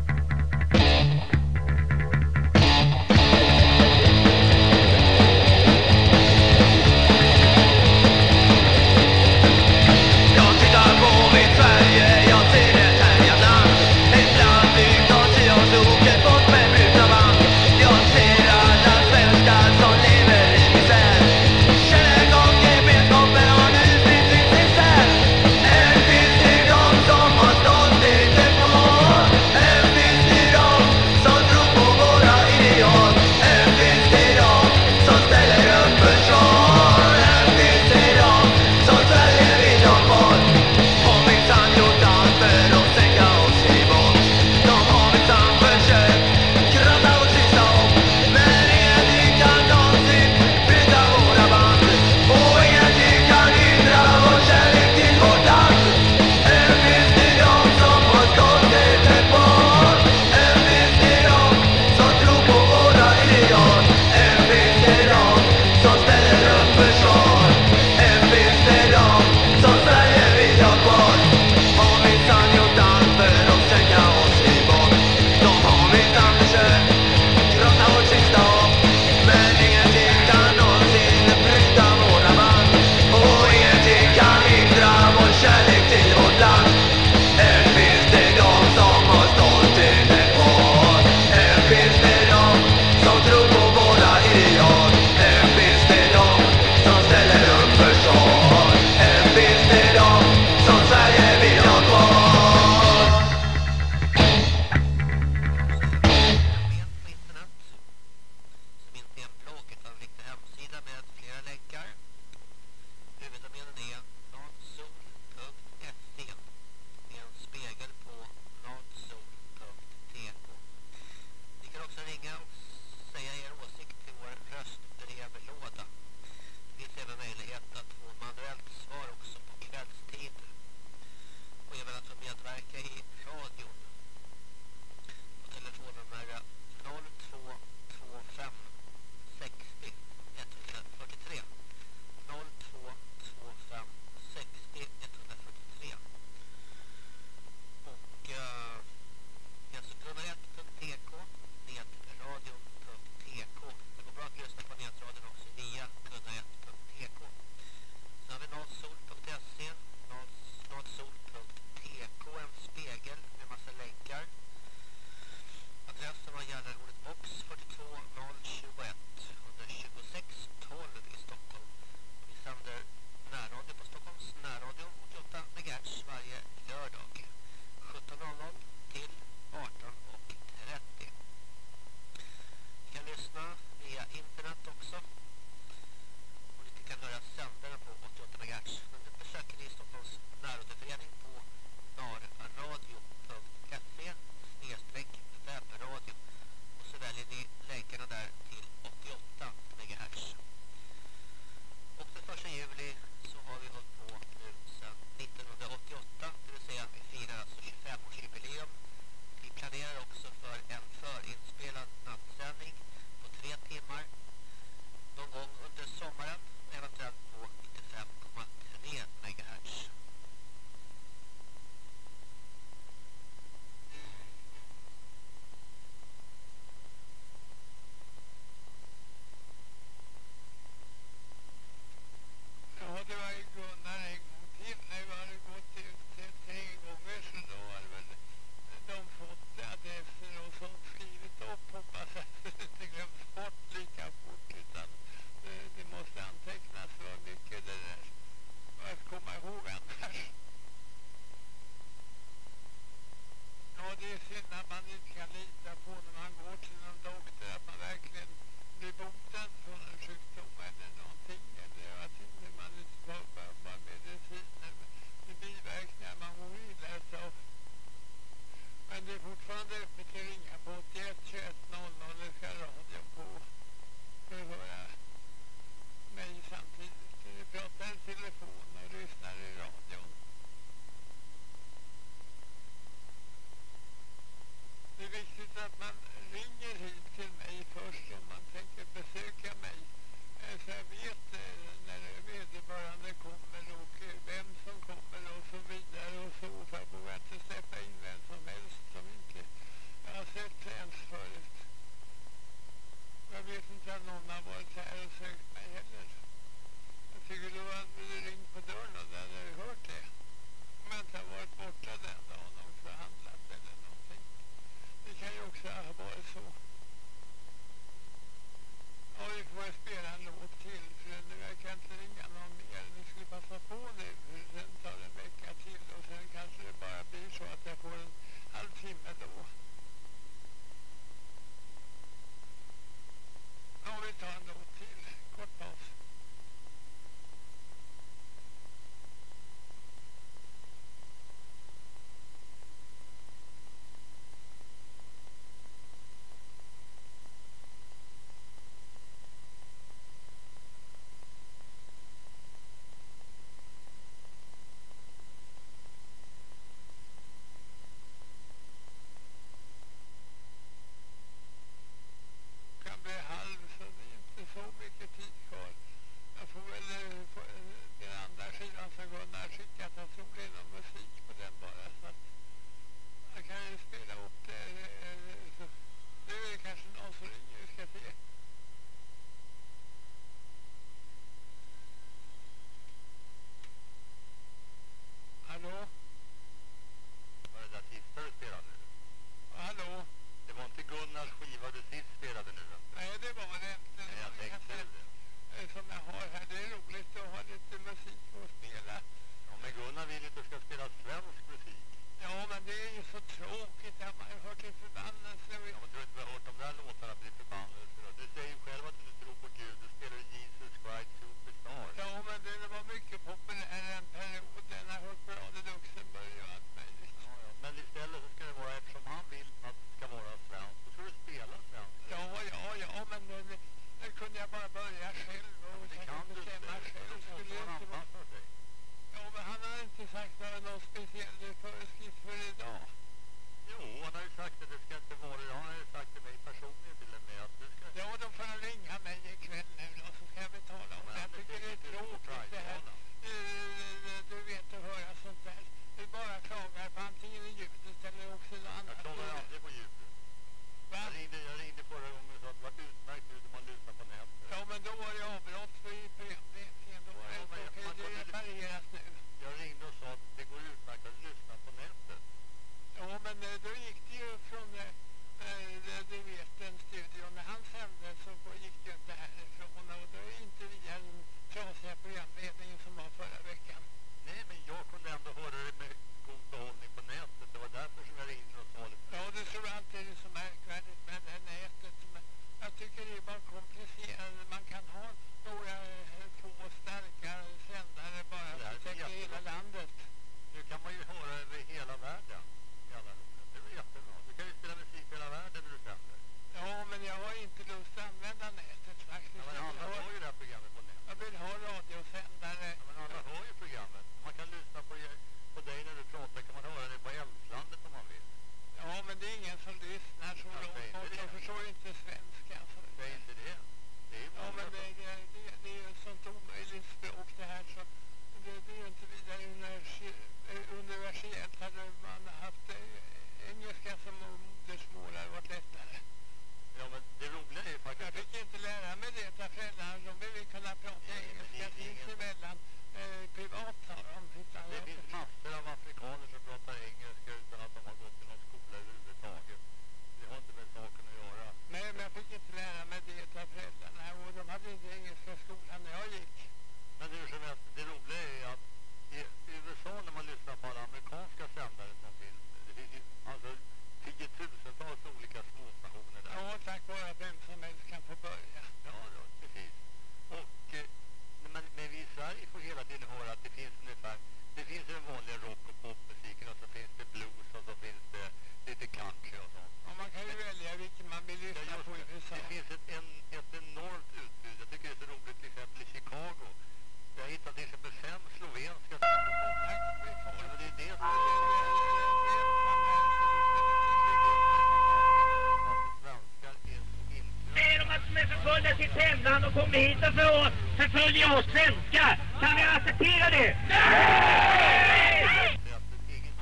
kommer hit för att förfölja oss svenskar. Kan vi acceptera det? Nej!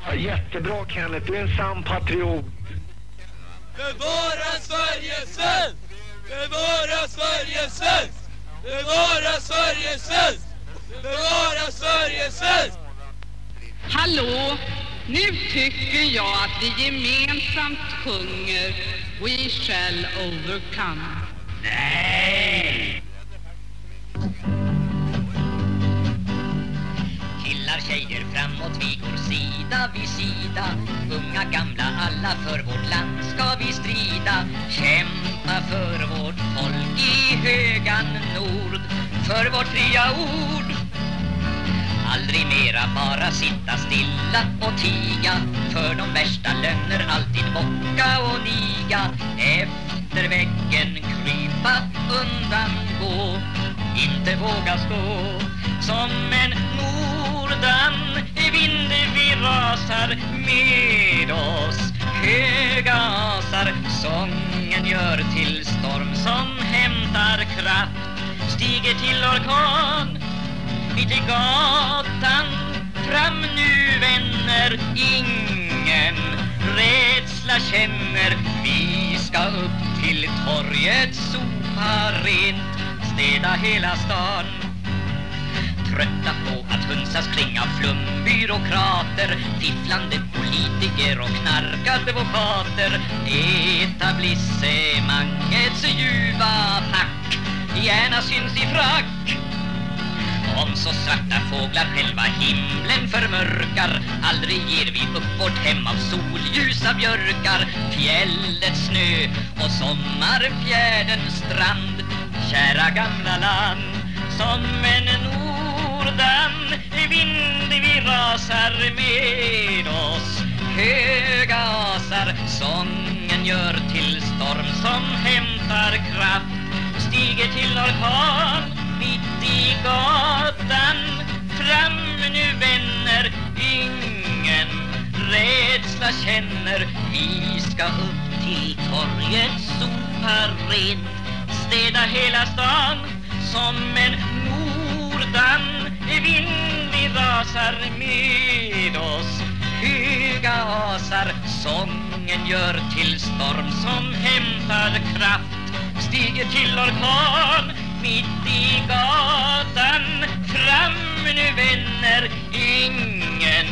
Ja, jättebra Kenneth, du är en sann patriot. Bevara Sverige svenskt! Bevara Sverige svenskt! Bevara Sverige svenskt! Bevara Sverige svenskt! Hallå! Nu tycker jag att vi gemensamt sjunger We shall overcome. för vårt fria ord. Aldrig mera bara sitta stilla och tiga. För de värsta lögner alltid bocka och niga. Efter väggen krypa, undan gå. Inte våga stå som en nordan Vind vi rasar med oss. Höga asar Sången gör till storm som hämtar kraft stiger till orkan Mitt i gatan Fram nu vänner. Ingen rädsla känner. Vi ska upp till torget Sopa rent Städa hela stan. Trötta på att hunsas kring av flumbyråkrater Fifflande politiker och knarkade knarkadvokater. Etablissemangets ljuva pack gärna syns i frack. Om så svarta fåglar själva himlen förmörkar Aldrig ger vi upp vårt hem av solljusa björkar. Fjällets snö och sommarfjärdens strand Kära gamla land Som en nordan vind vi rasar med oss. Höga asar sången gör till storm som hämtar kraft. Stiger till orkan mitt i gatan. Fram nu vänner, ingen rädsla känner. Vi ska upp till torget, sopa rent Städa hela stan som en nordan vind vi rasar med oss. Höga asar sången gör till storm som hämtar kraft. Stiger till orkan mitt i gatan. Fram nu vänner, ingen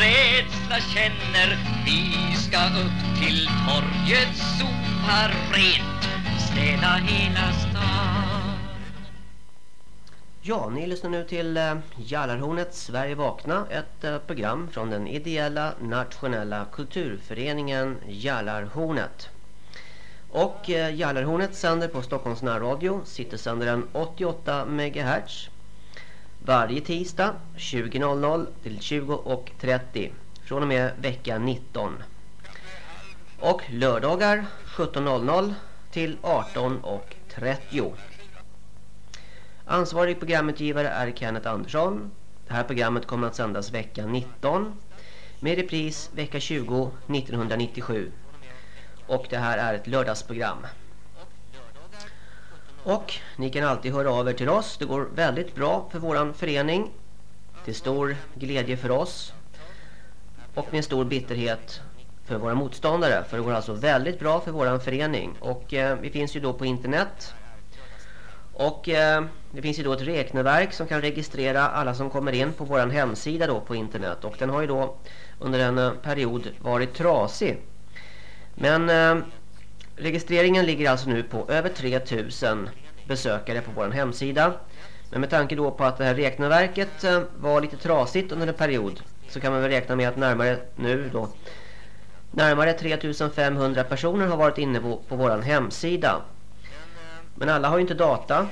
rädsla känner. Vi ska upp till torget, sopa rent Städa hela stan. Ja, ni lyssnar nu till eh, Jallarhornet Sverige vakna, ett eh, program från den ideella nationella kulturföreningen Jallarhornet. Eh, och Jallarhornet sänder på Stockholms närradio, Citysändaren 88 MHz varje tisdag 20.00 till 20.30 från och med vecka 19. Och lördagar 17.00 till 18.30. Ansvarig programutgivare är Kenneth Andersson. Det här programmet kommer att sändas vecka 19 med repris vecka 20 1997. Och det här är ett lördagsprogram. Och ni kan alltid höra av er till oss. Det går väldigt bra för våran förening. Till stor glädje för oss. Och med stor bitterhet för våra motståndare. För det går alltså väldigt bra för våran förening. Och eh, vi finns ju då på internet. Och eh, det finns ju då ett räkneverk som kan registrera alla som kommer in på våran hemsida då på internet. Och den har ju då under en eh, period varit trasig. Men eh, registreringen ligger alltså nu på över 3000 besökare på vår hemsida. Men med tanke då på att det här räkneverket eh, var lite trasigt under en period så kan man väl räkna med att närmare nu då närmare 3500 personer har varit inne på, på vår hemsida. Men alla har ju inte data.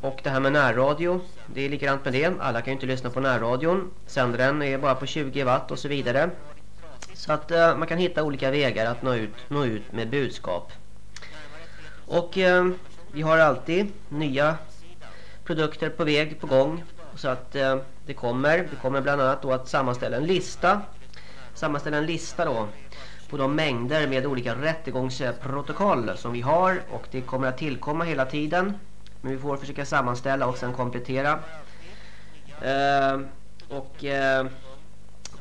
Och det här med närradio, det är likadant med det. Alla kan ju inte lyssna på närradion. Sändaren är bara på 20 watt och så vidare. Så att eh, man kan hitta olika vägar att nå ut, nå ut med budskap. Och eh, vi har alltid nya produkter på väg, på gång. Så att eh, det kommer, det kommer bland annat då att sammanställa en lista. Sammanställa en lista då på de mängder med olika rättegångsprotokoll som vi har. Och det kommer att tillkomma hela tiden. Men vi får försöka sammanställa och sen komplettera. Eh, och eh,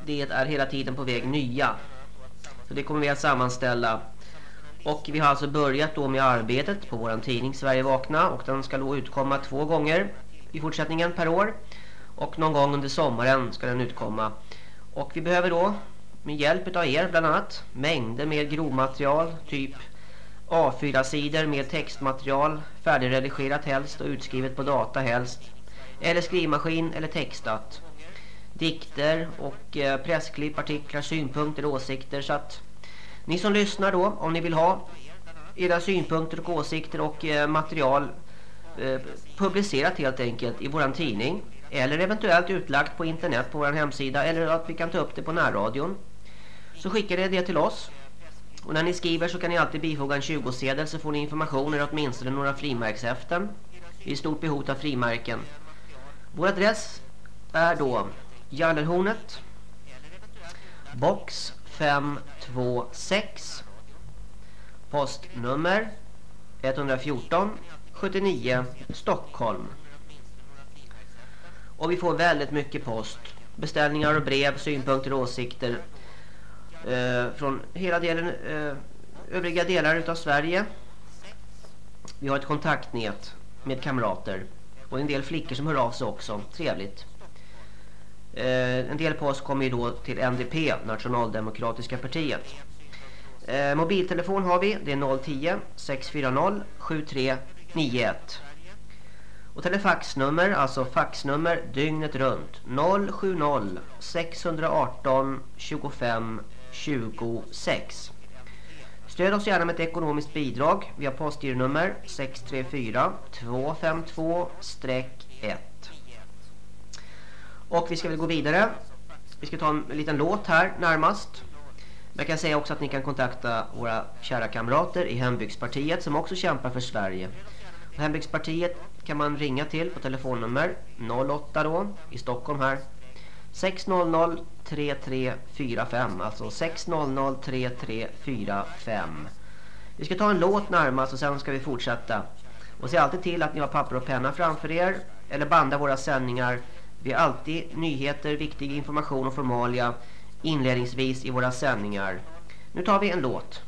det är hela tiden på väg nya. Så det kommer vi att sammanställa. Och vi har alltså börjat då med arbetet på vår tidning Sverige vakna och den ska då utkomma två gånger i fortsättningen per år. Och någon gång under sommaren ska den utkomma. Och vi behöver då med hjälp av er bland annat mängder med grovmaterial typ A4-sidor med textmaterial färdigredigerat helst och utskrivet på data helst eller skrivmaskin eller textat dikter och eh, pressklipp, artiklar, synpunkter, och åsikter så att ni som lyssnar då, om ni vill ha era synpunkter och åsikter och eh, material eh, publicerat helt enkelt i våran tidning eller eventuellt utlagt på internet på vår hemsida eller att vi kan ta upp det på närradion så skickar ni det till oss och när ni skriver så kan ni alltid bifoga en 20-sedel så får ni information åtminstone några frimärkshäften. Vi är stort behov av frimärken. Vår adress är då Gallerhornet Box 526 Postnummer 114 79 Stockholm. Och vi får väldigt mycket post. Beställningar och brev, synpunkter och åsikter eh, Från hela delen eh, Övriga delar utav Sverige. Vi har ett kontaktnät Med kamrater. Och en del flickor som hör av sig också. Trevligt. Eh, en del på oss kommer ju då till NDP, Nationaldemokratiska partiet. Eh, mobiltelefon har vi, det är 010 640 7391. Och telefaxnummer, alltså faxnummer dygnet runt 070 618 25 26. Stöd oss gärna med ett ekonomiskt bidrag via postgironummer 634 252-1. Och vi ska väl gå vidare. Vi ska ta en liten låt här närmast. Jag kan säga också att ni kan kontakta våra kära kamrater i Hembygdspartiet som också kämpar för Sverige. Och Hembygdspartiet kan man ringa till på telefonnummer 08 då i Stockholm här 600 3345 alltså 600 3345 Vi ska ta en låt närmast och sen ska vi fortsätta och se alltid till att ni har papper och penna framför er eller banda våra sändningar vi har alltid nyheter, viktig information och formalia inledningsvis i våra sändningar. Nu tar vi en låt.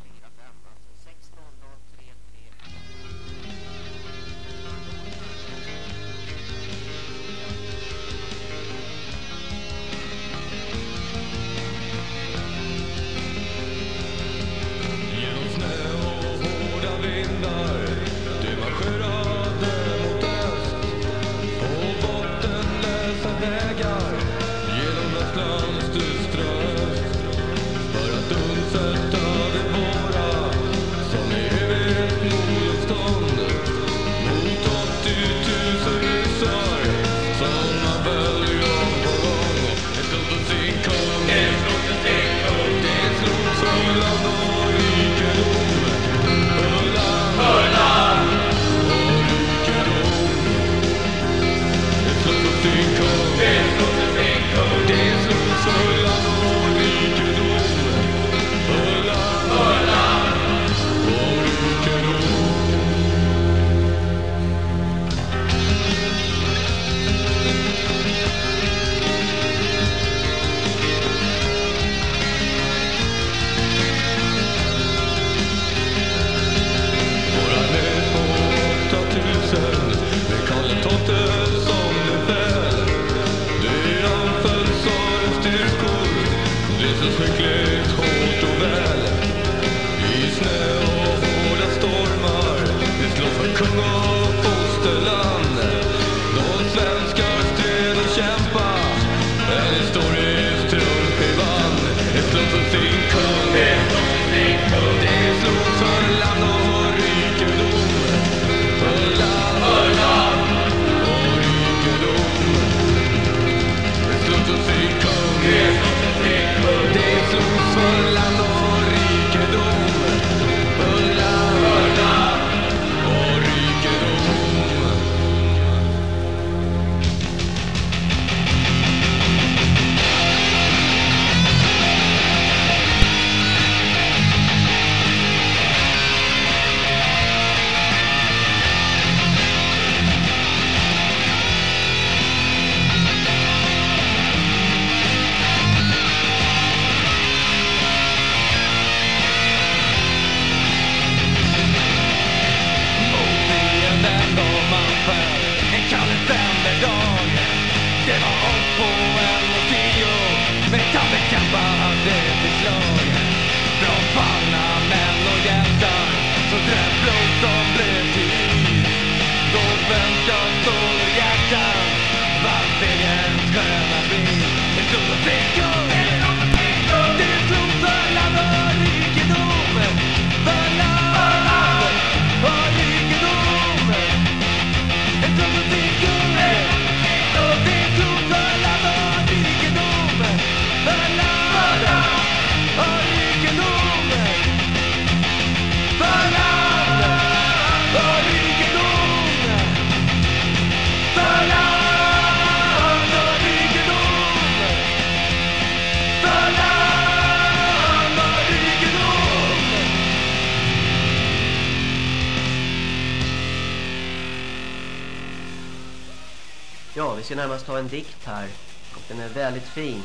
Närmast ta en dikt här. Och den är väldigt fin.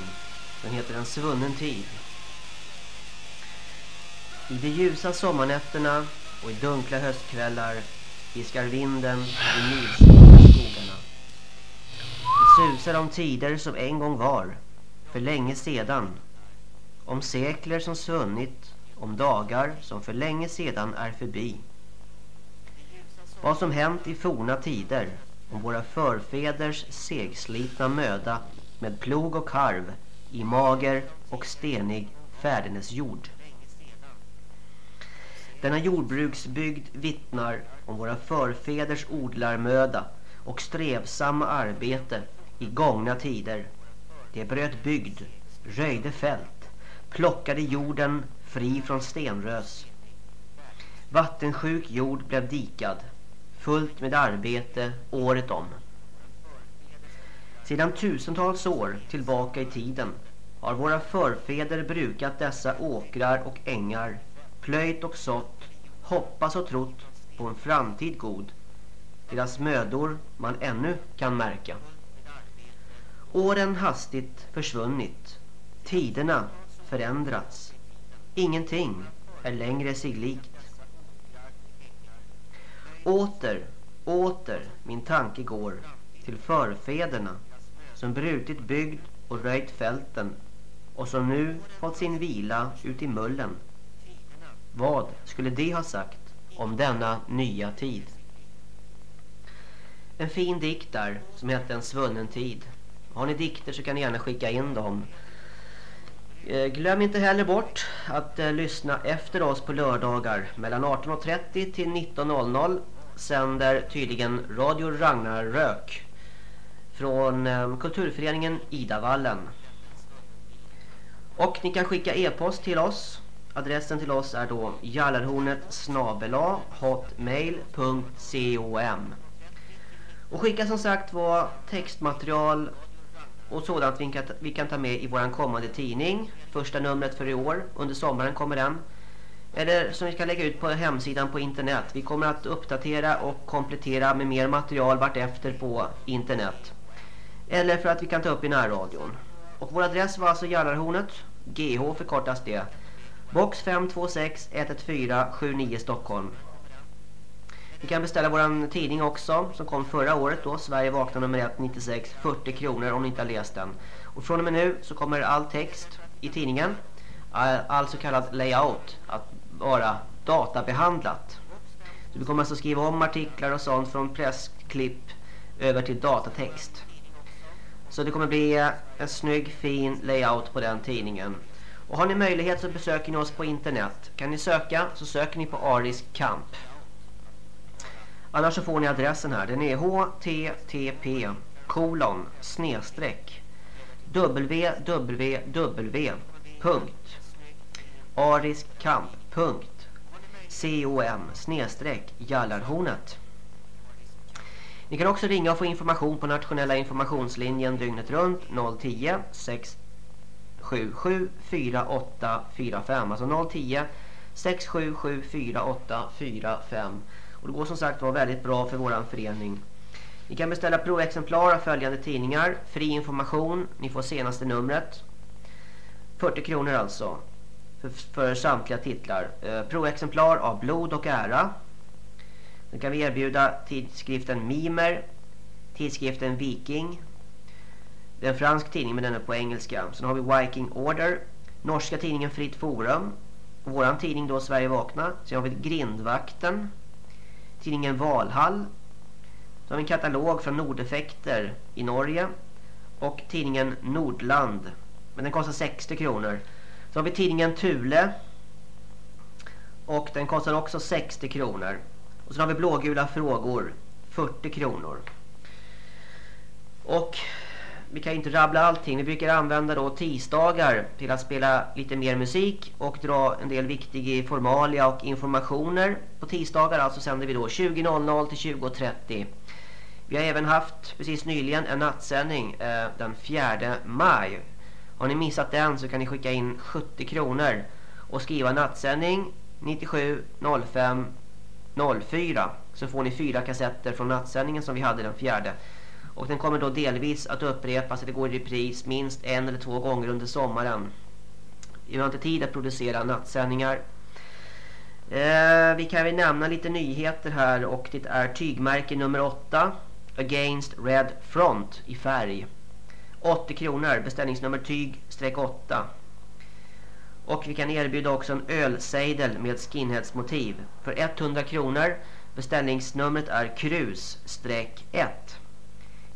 Den heter En svunnen tid. I de ljusa sommarnätterna och i dunkla höstkvällar viskar vinden i myrskogarna. skogarna. Det susar om tider som en gång var, för länge sedan. Om sekler som svunnit, om dagar som för länge sedan är förbi. Vad som hänt i forna tider om våra förfäders segslitna möda med plog och karv i mager och stenig färdenes jord. Denna jordbruksbygd vittnar om våra förfäders odlarmöda och strävsamma arbete i gångna tider. Det bröt bygd, röjde fält, plockade jorden fri från stenrös. Vattensjuk jord blev dikad, fullt med arbete året om. Sedan tusentals år tillbaka i tiden har våra förfäder brukat dessa åkrar och ängar, plöjt och sått, hoppas och trott på en framtid god. Deras mödor man ännu kan märka. Åren hastigt försvunnit, tiderna förändrats. Ingenting är längre sig likt. Åter, åter min tanke går till förfäderna som brutit bygd och röjt fälten och som nu fått sin vila ut i mullen. Vad skulle de ha sagt om denna nya tid? En fin dikt där som heter En svunnen tid. Har ni dikter så kan ni gärna skicka in dem. Eh, glöm inte heller bort att eh, lyssna efter oss på lördagar mellan 18.30 till 19.00 sänder tydligen Radio Ragnarök från eh, kulturföreningen Idavallen. Och ni kan skicka e-post till oss. Adressen till oss är då jallarhornet hotmail.com Och skicka som sagt var textmaterial och sådant vi kan, vi kan ta med i våran kommande tidning. Första numret för i år. Under sommaren kommer den. Eller som vi ska lägga ut på hemsidan på internet. Vi kommer att uppdatera och komplettera med mer material vart efter på internet. Eller för att vi kan ta upp i närradion. Och vår adress var alltså Jallarhornet. GH förkortas det. Box 526 114 79 Stockholm. Ni kan beställa vår tidning också som kom förra året då. Sverige vaknar nummer 1 96 40 kronor om ni inte har läst den. Och från och med nu så kommer all text i tidningen. All, all så kallad layout att vara databehandlat. Så vi kommer alltså skriva om artiklar och sånt från pressklipp över till datatext. Så det kommer bli en snygg fin layout på den tidningen. Och har ni möjlighet så besöker ni oss på internet. Kan ni söka så söker ni på Arisk Kamp. Annars så får ni adressen här. Den är http kolon snedstreck www.ariskamp.com snedstreck jallarhornet. Ni kan också ringa och få information på nationella informationslinjen dygnet runt 010 677 4845 alltså 010 677 4845 och det går som sagt var väldigt bra för våran förening. Ni kan beställa provexemplar av följande tidningar. Fri information. Ni får senaste numret. 40 kronor alltså. För, för samtliga titlar. Eh, provexemplar av Blod och ära. Sen kan vi erbjuda tidskriften Mimer. Tidskriften Viking. Det är en fransk tidning men den är på engelska. Sen har vi Viking Order. Norska tidningen Fritt Forum. Våran tidning då Sverige Vakna. Sen har vi Grindvakten tidningen Valhall. Så har vi en katalog från Nordeffekter i Norge. Och tidningen Nordland. Men den kostar 60 kronor. Så har vi tidningen Thule. Och den kostar också 60 kronor. Och så har vi blågula frågor. 40 kronor. Och vi kan inte rabbla allting. Vi brukar använda då tisdagar till att spela lite mer musik och dra en del viktig formalia och informationer. På tisdagar alltså sänder vi då 20.00 till 20.30. Vi har även haft precis nyligen en nattsändning eh, den 4 maj. Har ni missat den så kan ni skicka in 70 kronor och skriva nattsändning 97 05 04 så får ni fyra kassetter från nattsändningen som vi hade den fjärde. Och den kommer då delvis att upprepas, det går i repris minst en eller två gånger under sommaren. Vi har inte tid att producera nattsändningar. Eh, vi kan väl nämna lite nyheter här och det är tygmärke nummer 8 Against Red Front i färg. 80 kronor, beställningsnummer tyg-8. Och vi kan erbjuda också en ölsejdel med skinheadsmotiv. För 100 kronor, beställningsnumret är KRUS-1.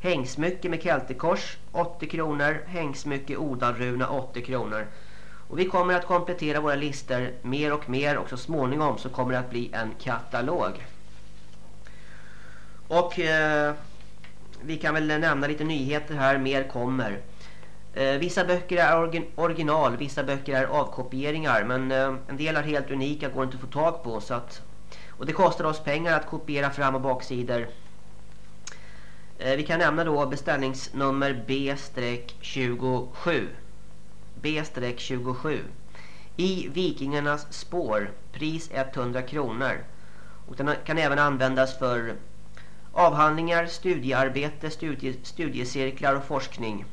Hängsmycke med keltekors 80 kronor. Hängsmycke odalruna 80 kronor. Och vi kommer att komplettera våra listor mer och mer och så småningom så kommer det att bli en katalog. Och eh, vi kan väl nämna lite nyheter här, mer kommer. Eh, vissa böcker är original, vissa böcker är avkopieringar men eh, en del är helt unika, går inte att få tag på så att och det kostar oss pengar att kopiera fram och baksidor. Eh, vi kan nämna då beställningsnummer B-27. B-27. I Vikingarnas spår, pris 100 kronor. Och den kan även användas för avhandlingar, studiearbete, studie, studiecirklar och forskning.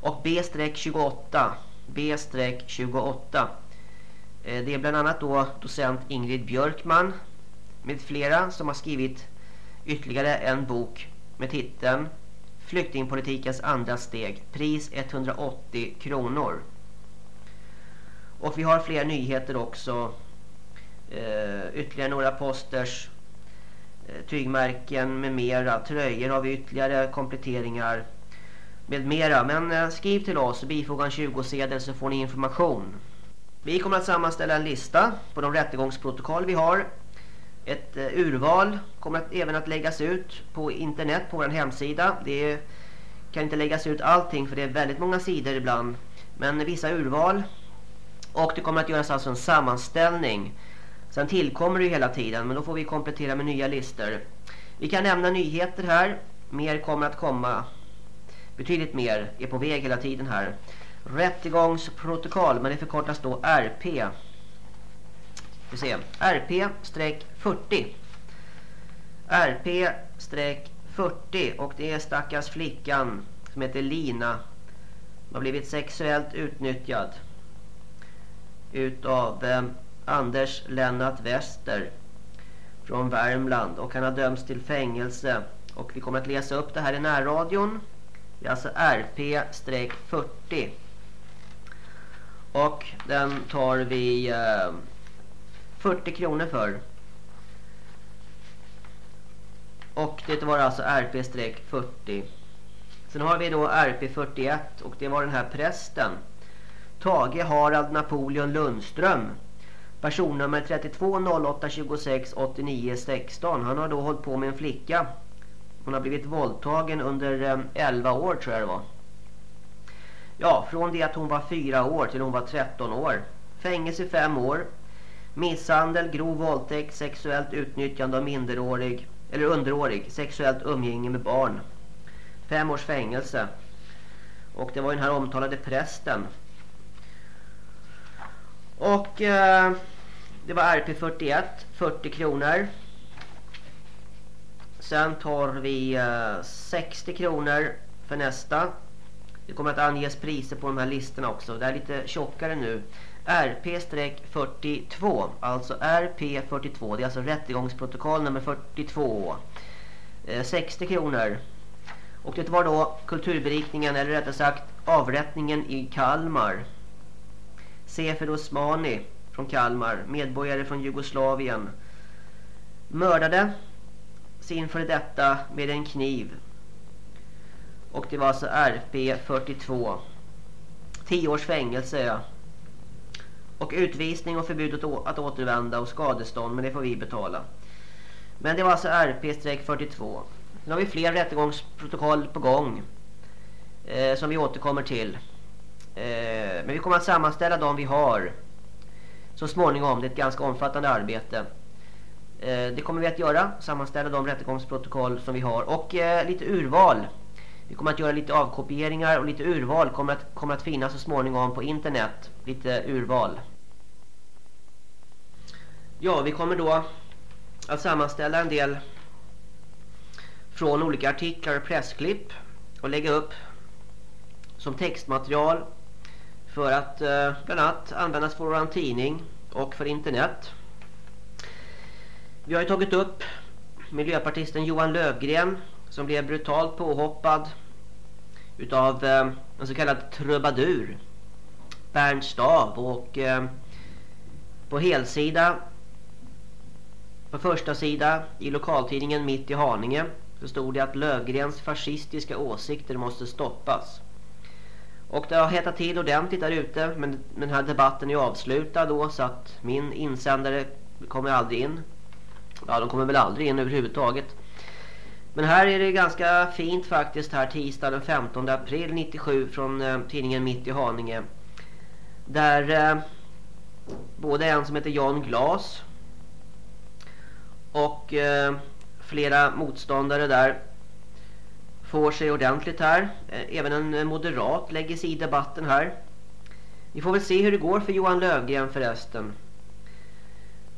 Och B-28. B-28. Eh, det är bland annat då docent Ingrid Björkman med flera som har skrivit ytterligare en bok med titeln Flyktingpolitikens andra steg. Pris 180 kronor. Och vi har fler nyheter också. Eh, ytterligare några posters. Eh, tygmärken med mera. Tröjor har vi ytterligare kompletteringar. Med mera. Men eh, skriv till oss. Bifoga en 20-sedel så får ni information. Vi kommer att sammanställa en lista på de rättegångsprotokoll vi har. Ett eh, urval kommer att, även att läggas ut på internet på vår hemsida. Det kan inte läggas ut allting för det är väldigt många sidor ibland. Men vissa urval. Och det kommer att göras alltså en sammanställning. Sen tillkommer det hela tiden men då får vi komplettera med nya listor. Vi kan nämna nyheter här. Mer kommer att komma. Betydligt mer är på väg hela tiden här. Rättegångsprotokoll, men det förkortas då RP. Vi ser. RP-40. RP-40 och det är stackars flickan som heter Lina. Hon har blivit sexuellt utnyttjad utav eh, Anders Lennart Wester från Värmland och han har dömts till fängelse och vi kommer att läsa upp det här i närradion. Det är alltså RP-40 och den tar vi eh, 40 kronor för. Och det var alltså RP-40. Sen har vi då RP41 och det var den här prästen. Tage Harald Napoleon Lundström. Personnummer 3208268916. Han har då hållit på med en flicka. Hon har blivit våldtagen under eh, 11 år tror jag det var. Ja, från det att hon var 4 år till hon var 13 år. Fängelse i 5 år. Misshandel, grov våldtäkt, sexuellt utnyttjande av minderårig eller underårig, sexuellt umgänge med barn. Fem års fängelse. Och det var den här omtalade prästen. Och eh, det var RP41, 40 kronor. Sen tar vi eh, 60 kronor för nästa. Det kommer att anges priser på de här listorna också. Det är lite tjockare nu. RP-42, alltså RP42, det är alltså rättegångsprotokoll nummer 42. Eh, 60 kronor. Och det var då kulturberikningen, eller rättare sagt avrättningen i Kalmar. Sefer Osmani från Kalmar, medborgare från Jugoslavien. Mördade sin för detta med en kniv. Och det var alltså RP 42. 10 års fängelse ja. Och utvisning och förbud att återvända och skadestånd. Men det får vi betala. Men det var alltså RP-42. Nu har vi fler rättegångsprotokoll på gång. Eh, som vi återkommer till. Eh, men vi kommer att sammanställa de vi har. Så småningom. Det är ett ganska omfattande arbete. Eh, det kommer vi att göra. Sammanställa de rättegångsprotokoll som vi har. Och eh, lite urval. Vi kommer att göra lite avkopieringar och lite urval kommer att, kommer att finnas så småningom på internet. Lite urval. Ja, vi kommer då att sammanställa en del från olika artiklar och pressklipp och lägga upp som textmaterial för att eh, bland annat användas för vår tidning och för internet. Vi har ju tagit upp miljöpartisten Johan Lövgren som blev brutalt påhoppad utav eh, en så kallad trubadur Bernt Stav och eh, på helsida på första sida i lokaltidningen Mitt i Haninge så stod det att Lövgrens fascistiska åsikter måste stoppas. Och det har hettat till ordentligt där ute men den här debatten är avslutad då så att min insändare kommer aldrig in. Ja, de kommer väl aldrig in överhuvudtaget. Men här är det ganska fint faktiskt här tisdag den 15 april 97 från eh, tidningen Mitt i Haninge. Där eh, både en som heter Jan Glas och eh, flera motståndare där får sig ordentligt här. Eh, även en eh, moderat lägger sig i debatten här. Vi får väl se hur det går för Johan Lövgren förresten.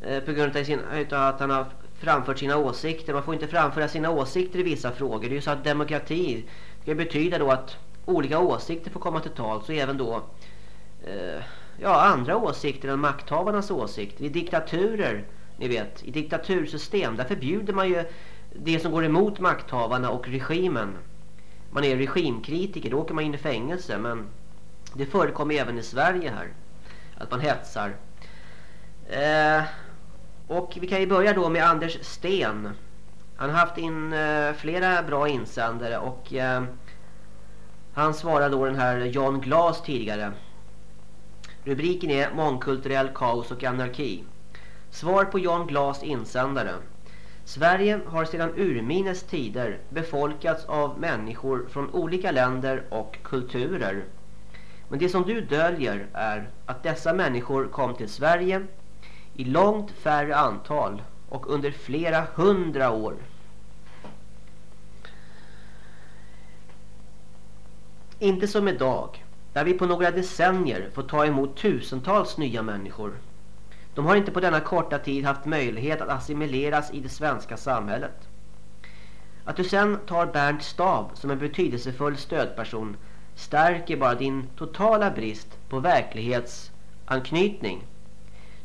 Eh, på grund av, sin, av att han har framfört sina åsikter. Man får inte framföra sina åsikter i vissa frågor. Det är ju så att demokrati ska betyda då att olika åsikter får komma till tal. Så även då eh, ja, andra åsikter än makthavarnas åsikter. I diktaturer, ni vet, i diktatursystem, där förbjuder man ju det som går emot makthavarna och regimen. Man är regimkritiker, då åker man in i fängelse. Men det förekommer även i Sverige här. Att man hetsar. Eh, och vi kan ju börja då med Anders Sten. Han har haft in eh, flera bra insändare och eh, han svarar då den här John Glas tidigare. Rubriken är Mångkulturell kaos och anarki. Svar på Jan Glas insändare. Sverige har sedan urminnes tider befolkats av människor från olika länder och kulturer. Men det som du döljer är att dessa människor kom till Sverige i långt färre antal och under flera hundra år. Inte som idag, där vi på några decennier får ta emot tusentals nya människor. De har inte på denna korta tid haft möjlighet att assimileras i det svenska samhället. Att du sen tar Bernt Stav som en betydelsefull stödperson stärker bara din totala brist på verklighetsanknytning.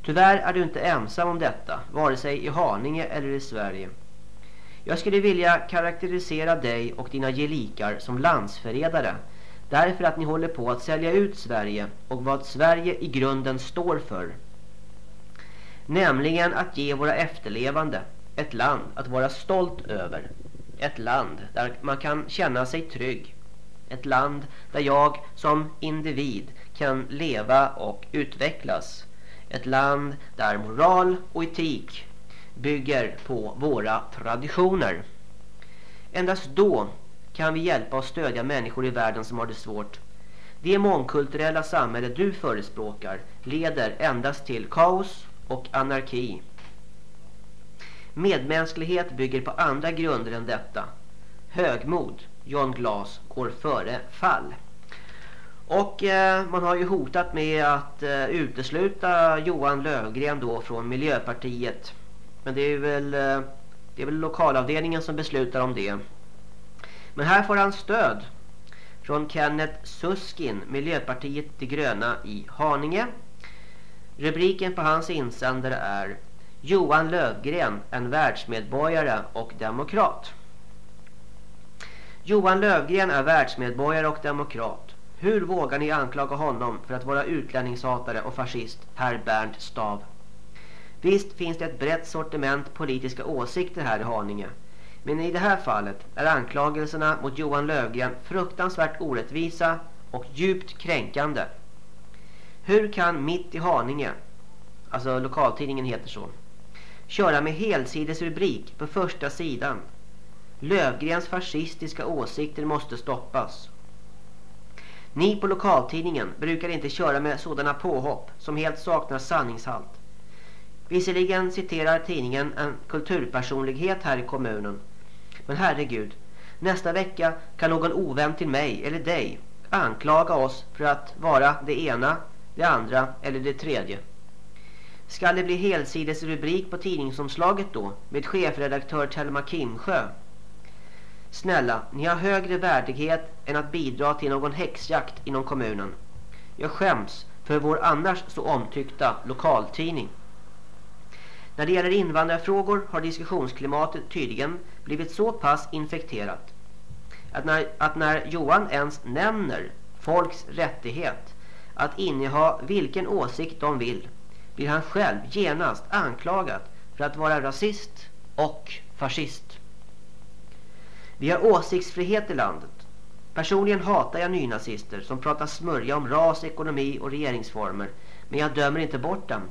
Tyvärr är du inte ensam om detta, vare sig i Haninge eller i Sverige. Jag skulle vilja karaktärisera dig och dina gelikar som landsförrädare därför att ni håller på att sälja ut Sverige och vad Sverige i grunden står för. Nämligen att ge våra efterlevande ett land att vara stolt över. Ett land där man kan känna sig trygg. Ett land där jag som individ kan leva och utvecklas. Ett land där moral och etik bygger på våra traditioner. Endast då kan vi hjälpa och stödja människor i världen som har det svårt. Det mångkulturella samhälle du förespråkar leder endast till kaos och anarki. Medmänsklighet bygger på andra grunder än detta. Högmod, John Glas, går före fall. Och eh, man har ju hotat med att eh, utesluta Johan Lövgren då från Miljöpartiet. Men det är väl, eh, det är väl lokalavdelningen som beslutar om det. Men här får han stöd från Kenneth Suskin, Miljöpartiet de gröna i Haninge. Rubriken på hans insändare är Johan Lövgren, en världsmedborgare och demokrat. Johan Lövgren är världsmedborgare och demokrat. Hur vågar ni anklaga honom för att vara utlänningshatare och fascist, herr Bernt Stav? Visst finns det ett brett sortiment politiska åsikter här i Haninge. Men i det här fallet är anklagelserna mot Johan Lövgren fruktansvärt orättvisa och djupt kränkande. Hur kan Mitt i Haninge, alltså lokaltidningen heter så, köra med helsidesrubrik på första sidan Lövgrens fascistiska åsikter måste stoppas. Ni på lokaltidningen brukar inte köra med sådana påhopp som helt saknar sanningshalt. Visserligen citerar tidningen en kulturpersonlighet här i kommunen. Men herregud, nästa vecka kan någon ovän till mig eller dig anklaga oss för att vara det ena, det andra eller det tredje. Ska det bli helsidesrubrik på tidningsomslaget då med chefredaktör Telma Kimsjö? Snälla, ni har högre värdighet än att bidra till någon häxjakt inom kommunen. Jag skäms för vår annars så omtyckta lokaltidning. När det gäller invandrarfrågor har diskussionsklimatet tydligen blivit så pass infekterat att när, att när Johan ens nämner folks rättighet att inneha vilken åsikt de vill blir han själv genast anklagad för att vara rasist och fascist. Vi har åsiktsfrihet i landet. Personligen hatar jag nynazister som pratar smörja om ras, ekonomi och regeringsformer. Men jag dömer inte bort dem.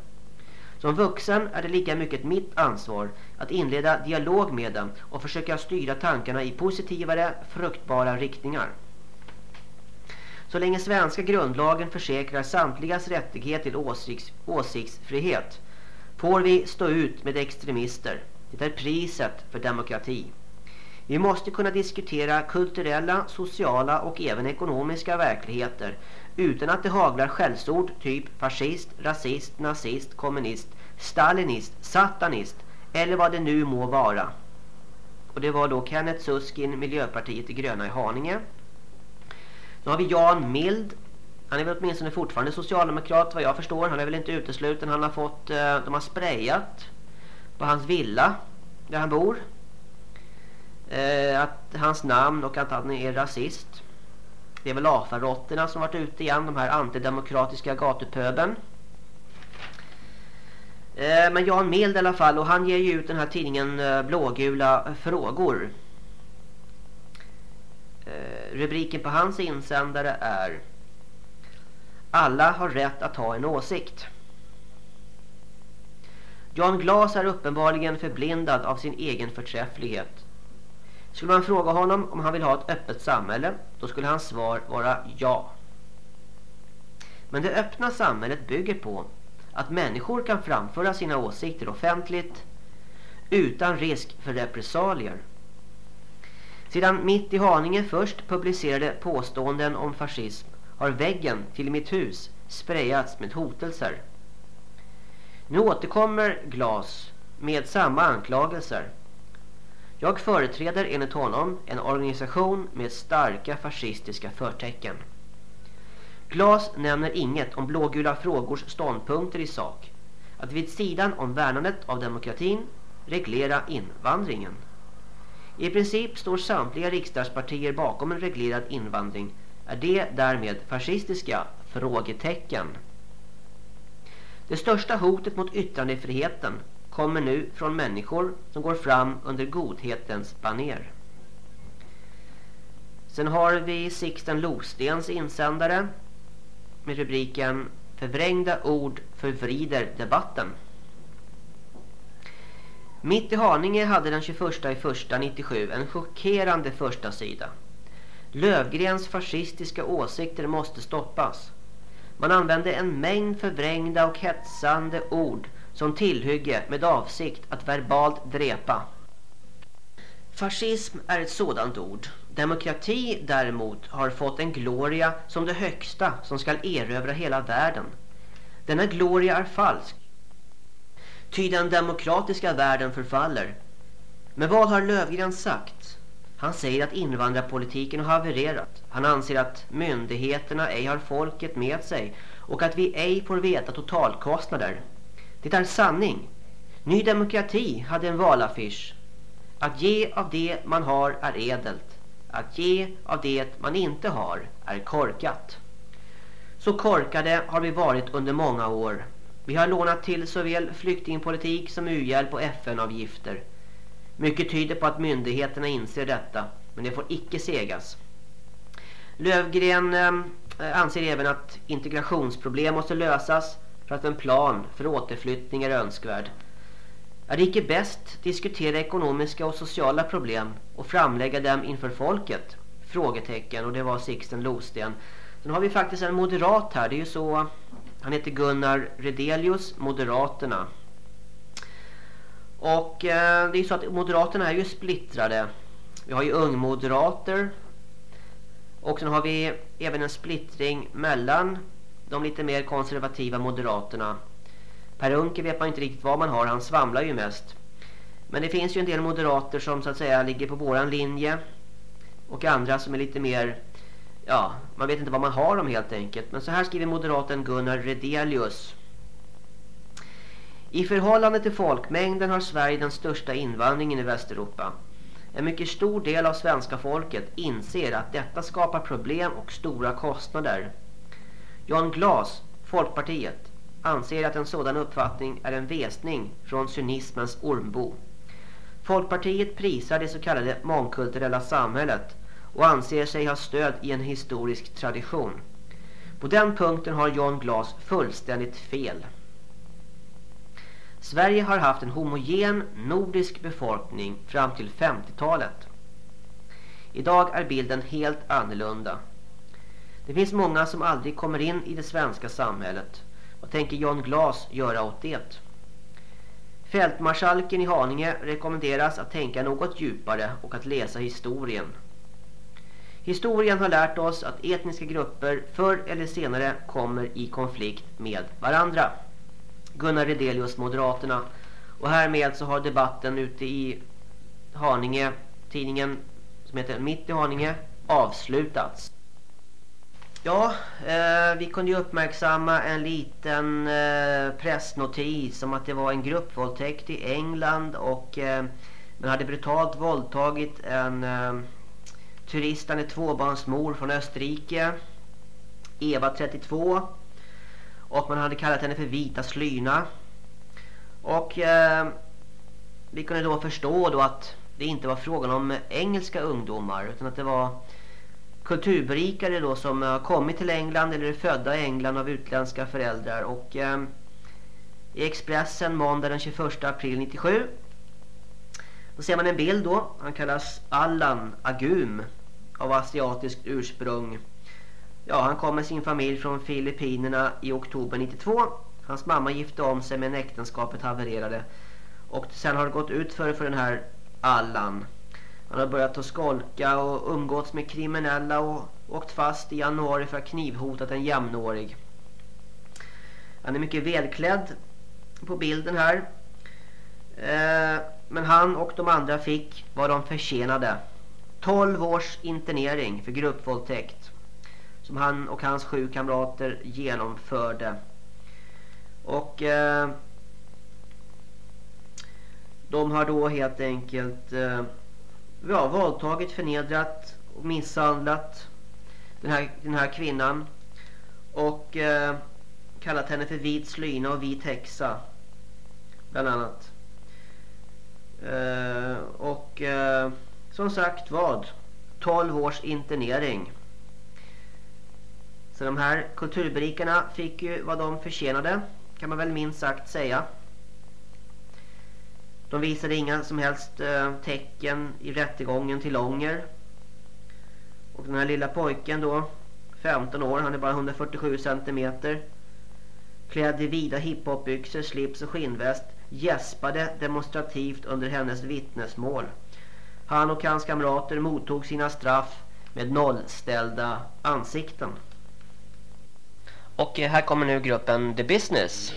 Som vuxen är det lika mycket mitt ansvar att inleda dialog med dem och försöka styra tankarna i positivare, fruktbara riktningar. Så länge svenska grundlagen försäkrar samtligas rättighet till åsikts, åsiktsfrihet får vi stå ut med extremister. Det är priset för demokrati. Vi måste kunna diskutera kulturella, sociala och även ekonomiska verkligheter utan att det haglar skällsord typ fascist, rasist, nazist, kommunist, stalinist, satanist eller vad det nu må vara. Och det var då Kenneth Suskin, Miljöpartiet i Gröna i Haninge. Nu har vi Jan Mild. Han är väl åtminstone fortfarande socialdemokrat vad jag förstår. Han är väl inte utesluten. Han har fått, eh, de har sprayat på hans villa där han bor. Eh, att hans namn och att han är rasist. Det är väl AFA-råttorna som varit ute igen. De här antidemokratiska gatupöben. Eh, men Jan Mild i alla fall. Och han ger ju ut den här tidningen Blågula frågor. Eh, rubriken på hans insändare är Alla har rätt att ha en åsikt. Jan Glas är uppenbarligen förblindad av sin egen förträfflighet. Skulle man fråga honom om han vill ha ett öppet samhälle, då skulle hans svar vara ja. Men det öppna samhället bygger på att människor kan framföra sina åsikter offentligt utan risk för repressalier. Sedan mitt i Haninge först publicerade påståenden om fascism har väggen till mitt hus sprayats med hotelser. Nu återkommer Glas med samma anklagelser. Jag företräder enligt honom en organisation med starka fascistiska förtecken. Glas nämner inget om blågula frågors ståndpunkter i sak. Att vid sidan om värnandet av demokratin reglera invandringen. I princip står samtliga riksdagspartier bakom en reglerad invandring. Är det därmed fascistiska frågetecken? Det största hotet mot yttrandefriheten kommer nu från människor som går fram under godhetens baner. Sen har vi Sixten Lostens insändare med rubriken Förvrängda ord förvrider debatten. Mitt i Haninge hade den 21 i första 97 en chockerande första sida. Lövgrens fascistiska åsikter måste stoppas. Man använde en mängd förvrängda och hetsande ord som tillhygge med avsikt att verbalt drepa. Fascism är ett sådant ord. Demokrati däremot har fått en gloria som det högsta som skall erövra hela världen. Denna gloria är falsk. Ty den demokratiska världen förfaller. Men vad har Lövgren sagt? Han säger att invandrarpolitiken har havererat. Han anser att myndigheterna ej har folket med sig och att vi ej får veta totalkostnader. Det är sanning. Ny demokrati hade en valaffisch. Att ge av det man har är edelt. Att ge av det man inte har är korkat. Så korkade har vi varit under många år. Vi har lånat till såväl flyktingpolitik som u-hjälp och FN-avgifter. Mycket tyder på att myndigheterna inser detta, men det får icke segas. Lövgren eh, anser även att integrationsproblem måste lösas för att en plan för återflyttning är önskvärd. Är det icke bäst diskutera ekonomiska och sociala problem och framlägga dem inför folket? Frågetecken och det var Sixten Losten. Sen har vi faktiskt en moderat här, det är ju så han heter Gunnar Redelius, Moderaterna. Och eh, det är så att Moderaterna är ju splittrade. Vi har ju ungmoderater. Och sen har vi även en splittring mellan de lite mer konservativa Moderaterna. Per Unke vet man inte riktigt vad man har, han svamlar ju mest. Men det finns ju en del moderater som så att säga ligger på våran linje. Och andra som är lite mer ja, man vet inte vad man har dem helt enkelt. Men så här skriver moderaten Gunnar Redelius. I förhållande till folkmängden har Sverige den största invandringen i Västeuropa. En mycket stor del av svenska folket inser att detta skapar problem och stora kostnader. Jan Glas, Folkpartiet, anser att en sådan uppfattning är en väsning från cynismens ormbo. Folkpartiet prisar det så kallade mångkulturella samhället och anser sig ha stöd i en historisk tradition. På den punkten har John Glas fullständigt fel. Sverige har haft en homogen nordisk befolkning fram till 50-talet. Idag är bilden helt annorlunda. Det finns många som aldrig kommer in i det svenska samhället. Vad tänker John Glas göra åt det? Fältmarskalken i Haninge rekommenderas att tänka något djupare och att läsa historien. Historien har lärt oss att etniska grupper förr eller senare kommer i konflikt med varandra. Gunnar Redelius, Moderaterna. Och härmed så har debatten ute i Haninge, tidningen som heter Mitt i Haninge, avslutats. Ja, eh, vi kunde ju uppmärksamma en liten eh, pressnotis om att det var en gruppvåldtäkt i England och eh, man hade brutalt våldtagit en eh, eh, turistande tvåbarnsmor från Österrike, Eva 32 och man hade kallat henne för Vita Slyna. Och eh, vi kunde då förstå då att det inte var frågan om engelska ungdomar utan att det var kulturberikare då som har kommit till England eller är födda i England av utländska föräldrar. Och eh, i Expressen måndag den 21 april 97 då ser man en bild då. Han kallas Allan Agum av asiatiskt ursprung. Ja, han kom med sin familj från Filippinerna i oktober 92. Hans mamma gifte om sig men äktenskapet havererade. Och sen har det gått ut för, för den här Allan. Han har börjat att skolka och umgåtts med kriminella och åkt fast i januari för att knivhotat en jämnårig. Han är mycket välklädd på bilden här. Eh, men han och de andra fick vad de förtjänade. 12 års internering för gruppvåldtäkt som han och hans sju kamrater genomförde. Och eh, de har då helt enkelt eh, ja, våldtagit, förnedrat och misshandlat den här, den här kvinnan. Och eh, kallat henne för vit slyna och vit häxa. Bland annat. Eh, och eh, som sagt vad? 12 års internering. Så de här kulturberikarna fick ju vad de förtjänade. Kan man väl minst sagt säga. De visade inga som helst eh, tecken i rättegången till ånger. Och den här lilla pojken då, 15 år, han är bara 147 centimeter. Klädd i vida hiphopbyxor, slips och skinnväst gäspade demonstrativt under hennes vittnesmål. Han och hans kamrater mottog sina straff med nollställda ansikten. Och här kommer nu gruppen The Business.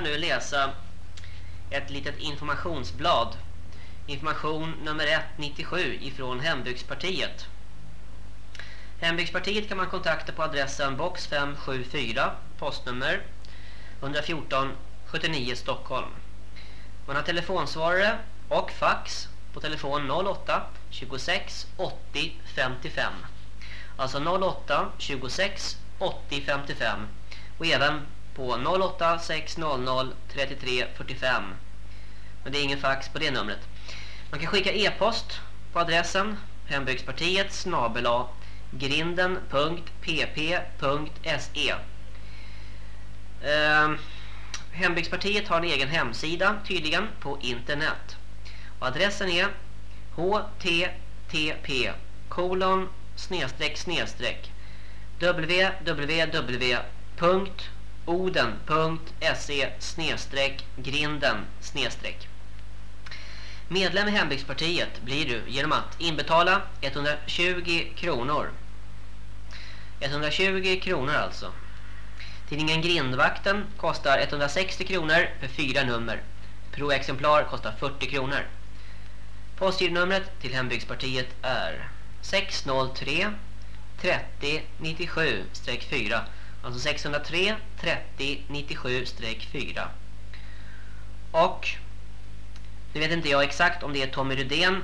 Här nu läsa ett litet informationsblad. Information nummer 197 ifrån Hembygdspartiet. Hembygdspartiet kan man kontakta på adressen box 574 postnummer 114 79 Stockholm. Man har telefonsvarare och fax på telefon 08 26 80 55. Alltså 08 26 80 55 och även på 08 600 33 45. Men det är ingen fax på det numret. Man kan skicka e-post på adressen hembygdspartiet snabela grinden.pp.se eh, Hembygdspartiet har en egen hemsida tydligen på internet. Och adressen är http kolon snedstreck snedstreck www.oden.se snedstreck grinden snedstreck Medlem i Hembygdspartiet blir du genom att inbetala 120 kronor. 120 kronor alltså. Tidningen Grindvakten kostar 160 kronor för fyra nummer. Pro-exemplar kostar 40 kronor. Postgironumret till Hembygdspartiet är 603 30 97-4. Alltså 603 30 97-4. Och nu vet inte jag exakt om det är Tommy Rudén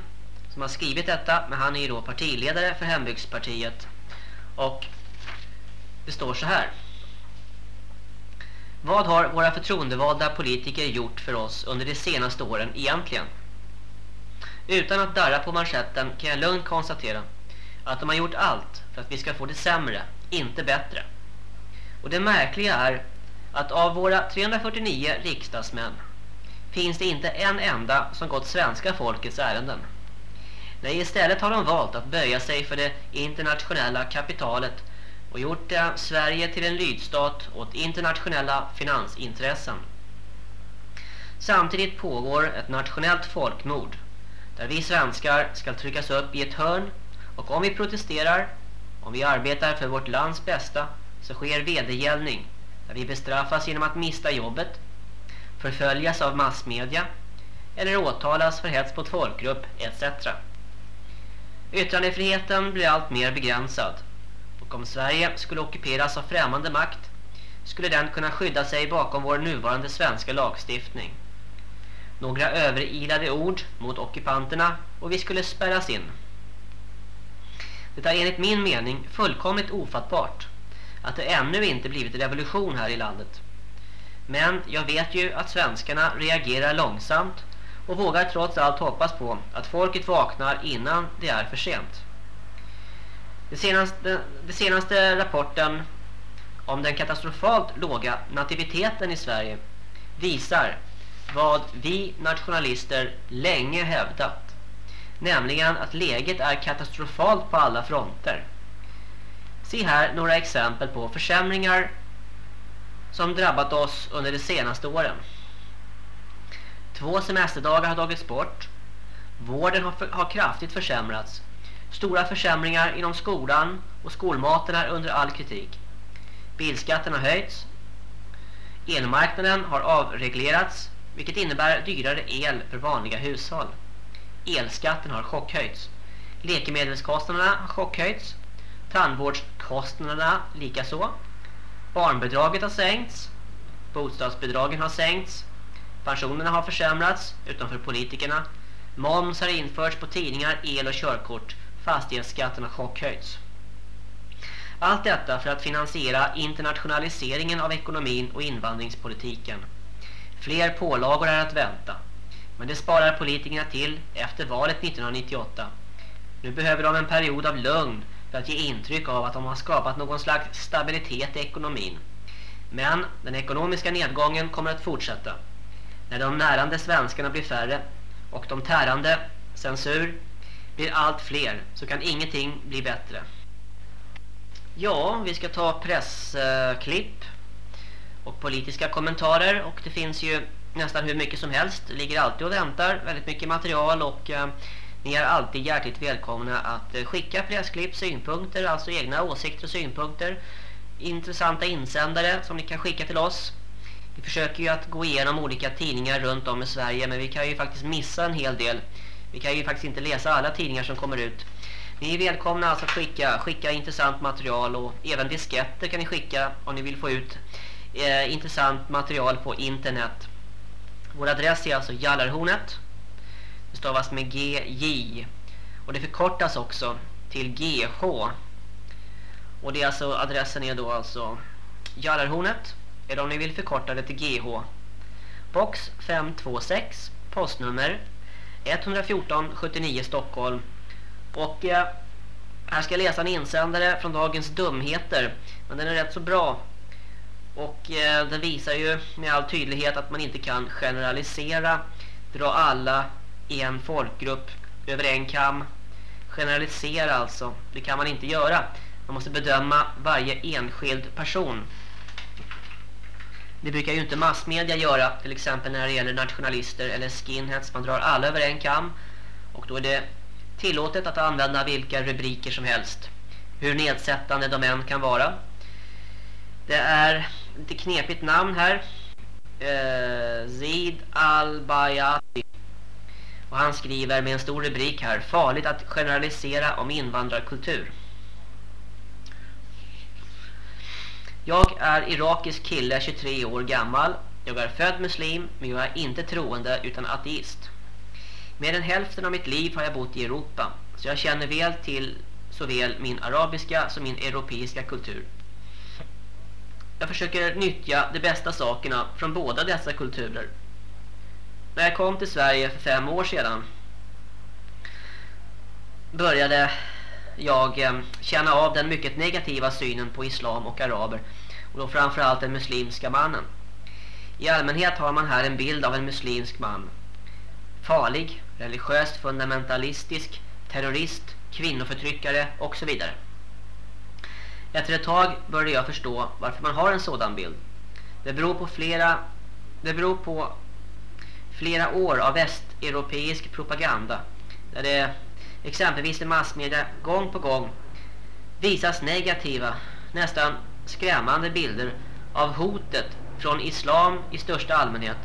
som har skrivit detta. Men han är ju då partiledare för Hembygdspartiet. Och det står så här. Vad har våra förtroendevalda politiker gjort för oss under de senaste åren egentligen? Utan att darra på manschetten kan jag lugnt konstatera att de har gjort allt för att vi ska få det sämre, inte bättre. Och det märkliga är att av våra 349 riksdagsmän finns det inte en enda som gått svenska folkets ärenden. Nej, istället har de valt att böja sig för det internationella kapitalet och gjort det Sverige till en lydstat åt internationella finansintressen. Samtidigt pågår ett nationellt folkmord där vi svenskar ska tryckas upp i ett hörn och om vi protesterar, om vi arbetar för vårt lands bästa så sker vedergällning där vi bestraffas genom att mista jobbet, förföljas av massmedia eller åtalas för hets mot folkgrupp etc. Yttrandefriheten blir allt mer begränsad och om Sverige skulle ockuperas av främmande makt skulle den kunna skydda sig bakom vår nuvarande svenska lagstiftning. Några överilade ord mot ockupanterna och vi skulle spärras in. Det är enligt min mening fullkomligt ofattbart att det ännu inte blivit revolution här i landet. Men jag vet ju att svenskarna reagerar långsamt och vågar trots allt hoppas på att folket vaknar innan det är för sent. Den senaste, det senaste rapporten om den katastrofalt låga nativiteten i Sverige visar vad vi nationalister länge hävdat. Nämligen att läget är katastrofalt på alla fronter. Se här några exempel på försämringar som drabbat oss under de senaste åren. Två semesterdagar har tagits bort. Vården har, för, har kraftigt försämrats. Stora försämringar inom skolan och skolmaten är under all kritik. Bilskatten har höjts. Elmarknaden har avreglerats vilket innebär dyrare el för vanliga hushåll. Elskatten har chockhöjts. Läkemedelskostnaderna har chockhöjts. Tandvårdskostnaderna likaså. Barnbidraget har sänkts. Bostadsbidragen har sänkts. Pensionerna har försämrats, utom för politikerna. Moms har införts på tidningar, el och körkort. Fastighetsskatten har chockhöjts. Allt detta för att finansiera internationaliseringen av ekonomin och invandringspolitiken. Fler pålagor är att vänta. Men det sparar politikerna till efter valet 1998. Nu behöver de en period av lugn för att ge intryck av att de har skapat någon slags stabilitet i ekonomin. Men den ekonomiska nedgången kommer att fortsätta. När de närande svenskarna blir färre och de tärande, censur, blir allt fler så kan ingenting bli bättre. Ja, vi ska ta pressklipp och politiska kommentarer och det finns ju nästan hur mycket som helst. Det ligger alltid och väntar väldigt mycket material och eh, ni är alltid hjärtligt välkomna att eh, skicka pressklipp, synpunkter, alltså egna åsikter och synpunkter. Intressanta insändare som ni kan skicka till oss. Vi försöker ju att gå igenom olika tidningar runt om i Sverige men vi kan ju faktiskt missa en hel del. Vi kan ju faktiskt inte läsa alla tidningar som kommer ut. Ni är välkomna alltså att skicka, skicka intressant material och även disketter kan ni skicka om ni vill få ut eh, intressant material på internet. Vår adress är alltså Jallarhornet. Stavas med GJ. Och det förkortas också till GH. Och det är alltså adressen är då alltså Jallarhornet. Eller om ni vill förkorta det till GH. Box 526. Postnummer 114 79 Stockholm. Och eh, här ska jag läsa en insändare från dagens dumheter. Men den är rätt så bra. Och eh, den visar ju med all tydlighet att man inte kan generalisera. Dra alla en folkgrupp över en kam. Generalisera alltså. Det kan man inte göra. Man måste bedöma varje enskild person. Det brukar ju inte massmedia göra. Till exempel när det gäller nationalister eller skinheads. Man drar alla över en kam. Och då är det tillåtet att använda vilka rubriker som helst. Hur nedsättande de än kan vara. Det är lite knepigt namn här. Eh, Zid al-Bayati. Och han skriver med en stor rubrik här. Farligt att generalisera om invandrarkultur. Jag är irakisk kille, 23 år gammal. Jag är född muslim, men jag är inte troende utan ateist. Mer än hälften av mitt liv har jag bott i Europa. Så jag känner väl till såväl min arabiska som min europeiska kultur. Jag försöker nyttja de bästa sakerna från båda dessa kulturer. När jag kom till Sverige för fem år sedan började jag eh, känna av den mycket negativa synen på islam och araber och då framförallt den muslimska mannen. I allmänhet har man här en bild av en muslimsk man. Farlig, religiöst fundamentalistisk, terrorist, kvinnoförtryckare och så vidare. Efter ett tag började jag förstå varför man har en sådan bild. Det beror på flera det beror på flera år av västeuropeisk propaganda där det exempelvis i massmedia gång på gång visas negativa, nästan skrämmande bilder av hotet från islam i största allmänhet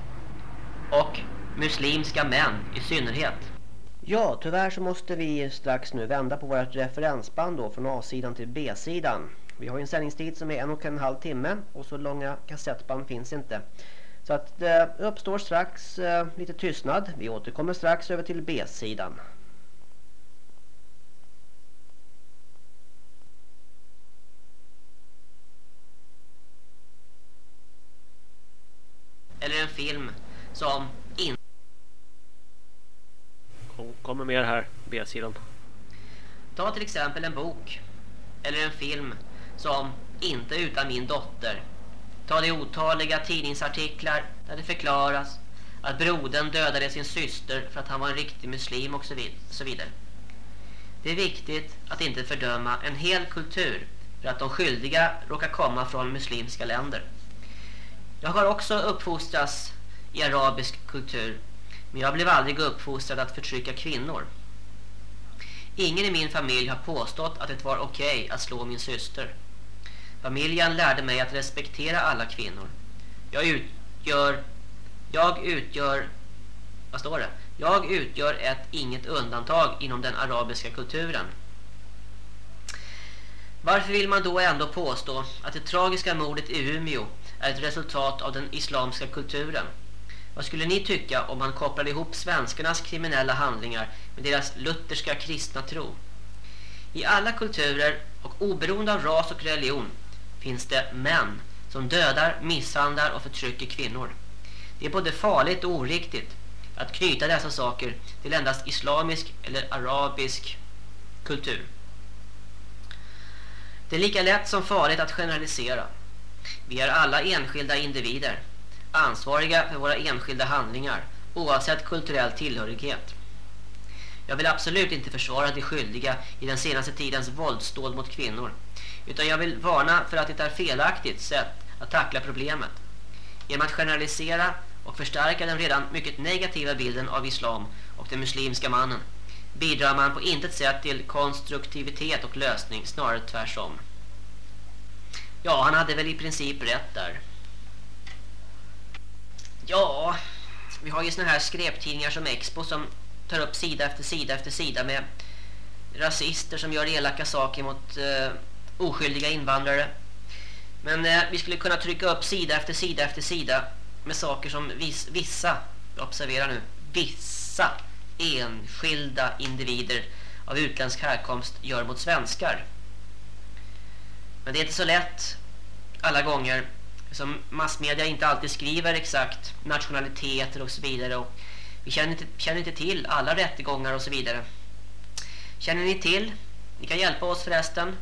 och muslimska män i synnerhet. Ja, tyvärr så måste vi strax nu vända på vårt referensband då från A-sidan till B-sidan. Vi har en sändningstid som är en och en halv timme och så långa kassettband finns inte. Så att det uppstår strax eh, lite tystnad. Vi återkommer strax över till B-sidan. Eller en film som inte Kommer mer här, B-sidan. Ta till exempel en bok eller en film som inte utan min dotter. Ta de otaliga tidningsartiklar där det förklaras att brodern dödade sin syster för att han var en riktig muslim och så vidare. Det är viktigt att inte fördöma en hel kultur för att de skyldiga råkar komma från muslimska länder. Jag har också uppfostrats i arabisk kultur men jag blev aldrig uppfostrad att förtrycka kvinnor. Ingen i min familj har påstått att det var okej okay att slå min syster. Familjen lärde mig att respektera alla kvinnor. Jag utgör jag utgör vad står det? Jag utgör ett inget undantag inom den arabiska kulturen. Varför vill man då ändå påstå att det tragiska mordet i Umeå är ett resultat av den islamska kulturen? Vad skulle ni tycka om man kopplade ihop svenskarnas kriminella handlingar med deras lutherska kristna tro? I alla kulturer och oberoende av ras och religion finns det män som dödar, misshandlar och förtrycker kvinnor. Det är både farligt och oriktigt att knyta dessa saker till endast islamisk eller arabisk kultur. Det är lika lätt som farligt att generalisera. Vi är alla enskilda individer ansvariga för våra enskilda handlingar oavsett kulturell tillhörighet. Jag vill absolut inte försvara de skyldiga i den senaste tidens våldsdåd mot kvinnor utan jag vill varna för att det är felaktigt sätt att tackla problemet. Genom att generalisera och förstärka den redan mycket negativa bilden av islam och den muslimska mannen bidrar man på intet sätt till konstruktivitet och lösning, snarare tvärtom. Ja, han hade väl i princip rätt där. Ja, vi har ju såna här skräptidningar som Expo som tar upp sida efter sida efter sida med rasister som gör elaka saker mot eh, oskyldiga invandrare. Men eh, vi skulle kunna trycka upp sida efter sida efter sida med saker som vis vissa, observera nu, vissa enskilda individer av utländsk härkomst gör mot svenskar. Men det är inte så lätt alla gånger som massmedia inte alltid skriver exakt nationaliteter och så vidare och vi känner inte, känner inte till alla rättegångar och så vidare. Känner ni till? Ni kan hjälpa oss förresten.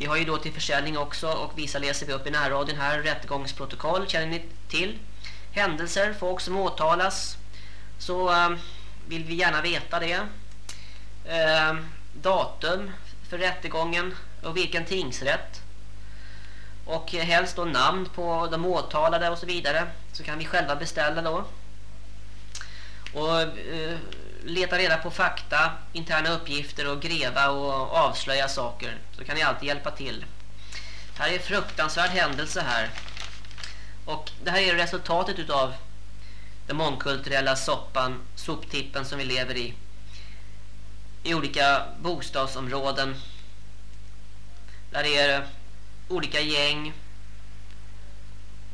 Vi har ju då till försäljning också och vissa läser vi upp i närradion här rättegångsprotokoll. Känner ni till händelser, folk som åtalas så eh, vill vi gärna veta det. Eh, datum för rättegången och vilken tingsrätt och helst då namn på de åtalade och så vidare så kan vi själva beställa då och eh, leta reda på fakta, interna uppgifter och gräva och avslöja saker så kan ni alltid hjälpa till. Det här är en fruktansvärd händelse här. Och det här är resultatet utav den mångkulturella soppan, soptippen som vi lever i. I olika bostadsområden. Där är det olika gäng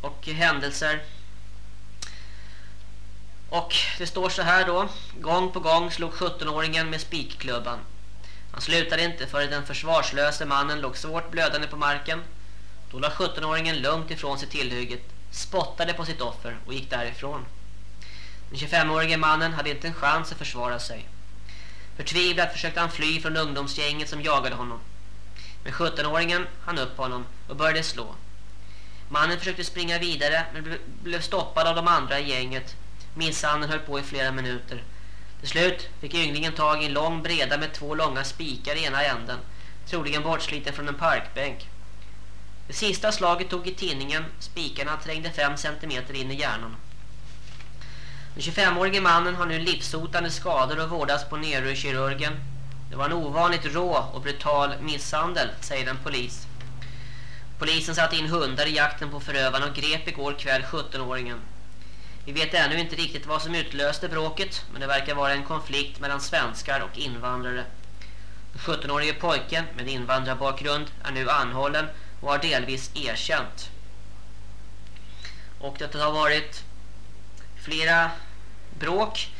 och händelser. Och det står så här då. Gång på gång slog 17-åringen med spikklubban. Han slutade inte förrän den försvarslöse mannen låg svårt blödande på marken. Då la 17-åringen lugnt ifrån sig tillhygget, spottade på sitt offer och gick därifrån. Den 25-årige mannen hade inte en chans att försvara sig. Förtvivlat försökte han fly från ungdomsgänget som jagade honom. Men 17-åringen hann upp honom och började slå. Mannen försökte springa vidare men blev stoppad av de andra i gänget. Misshandeln höll på i flera minuter. Till slut fick ynglingen tag i en lång breda med två långa spikar i ena änden. Troligen bortsliten från en parkbänk. Det sista slaget tog i tinningen. Spikarna trängde 5 cm in i hjärnan. Den 25-årige mannen har nu livshotande skador och vårdas på neurokirurgen. Det var en ovanligt rå och brutal misshandel, säger en polis. Polisen satte in hundar i jakten på förövarna och grep igår kväll 17-åringen. Vi vet ännu inte riktigt vad som utlöste bråket, men det verkar vara en konflikt mellan svenskar och invandrare. Den 17-årige pojken med invandrarbakgrund är nu anhållen och har delvis erkänt. Och det har varit flera bråk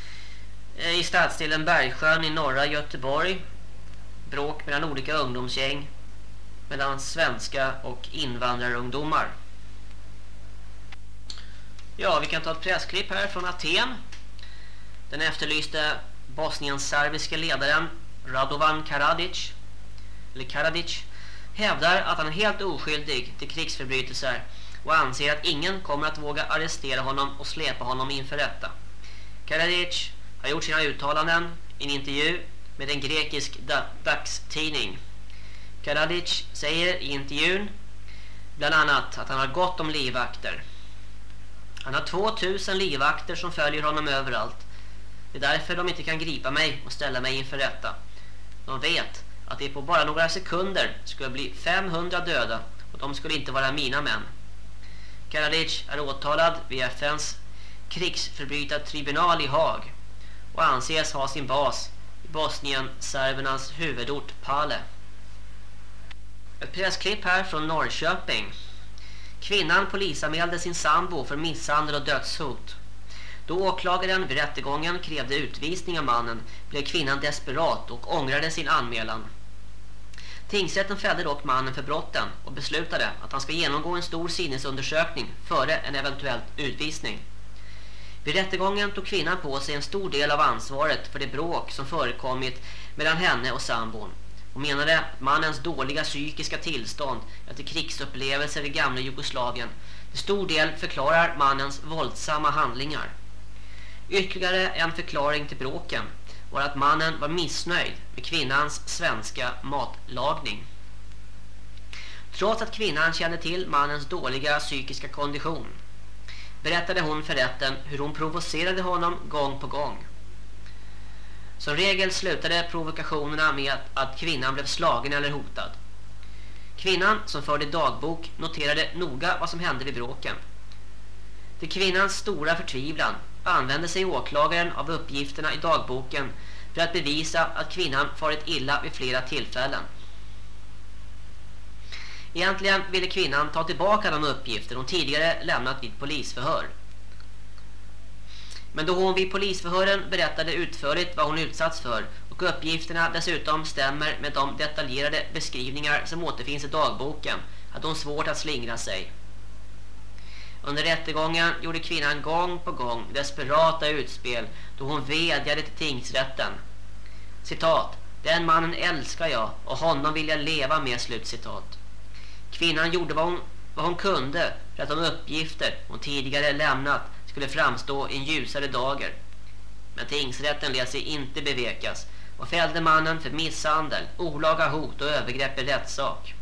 eh, i stadsdelen Bergsjön i norra Göteborg. Bråk mellan olika ungdomsgäng mellan svenska och invandrarungdomar. Ja, vi kan ta ett pressklipp här från Aten. Den efterlyste bosniens-serbiska ledaren Radovan Karadzic eller Karadic hävdar att han är helt oskyldig till krigsförbrytelser och anser att ingen kommer att våga arrestera honom och släpa honom inför rätta. Karadzic har gjort sina uttalanden i en intervju med en grekisk dagstidning. Karadic säger i intervjun bland annat att han har gott om livvakter. Han har 2000 livvakter som följer honom överallt. Det är därför de inte kan gripa mig och ställa mig inför rätta. De vet att det på bara några sekunder skulle bli 500 döda och de skulle inte vara mina män. Karadic är åtalad vid FNs krigsförbrytartribunal i Haag och anses ha sin bas i Bosnien-serbernas huvudort Pale. Ett pressklipp här från Norrköping. Kvinnan polisanmälde sin sambo för misshandel och dödshot. Då åklagaren vid rättegången krävde utvisning av mannen blev kvinnan desperat och ångrade sin anmälan. Tingsrätten fällde dock mannen för brotten och beslutade att han ska genomgå en stor sinnesundersökning före en eventuell utvisning. Vid rättegången tog kvinnan på sig en stor del av ansvaret för det bråk som förekommit mellan henne och sambon. Hon menade att mannens dåliga psykiska tillstånd efter krigsupplevelser i gamla Jugoslavien till stor del förklarar mannens våldsamma handlingar. Ytterligare en förklaring till bråken var att mannen var missnöjd med kvinnans svenska matlagning. Trots att kvinnan kände till mannens dåliga psykiska kondition berättade hon för rätten hur hon provocerade honom gång på gång. Som regel slutade provokationerna med att kvinnan blev slagen eller hotad. Kvinnan som förde dagbok noterade noga vad som hände vid bråken. Till kvinnans stora förtvivlan använde sig åklagaren av uppgifterna i dagboken för att bevisa att kvinnan farit illa vid flera tillfällen. Egentligen ville kvinnan ta tillbaka de uppgifter hon tidigare lämnat vid polisförhör. Men då hon vid polisförhören berättade utförligt vad hon utsatts för och uppgifterna dessutom stämmer med de detaljerade beskrivningar som återfinns i dagboken hade hon svårt att slingra sig. Under rättegången gjorde kvinnan gång på gång desperata utspel då hon vädjade till tingsrätten. Citat, den mannen älskar jag och honom vill jag leva med, slutcitat. Kvinnan gjorde vad hon, vad hon kunde för att de uppgifter hon tidigare lämnat skulle framstå i en ljusare dager. Men tingsrätten lät sig inte bevekas och fällde mannen för misshandel, olaga hot och övergrepp i rättssak.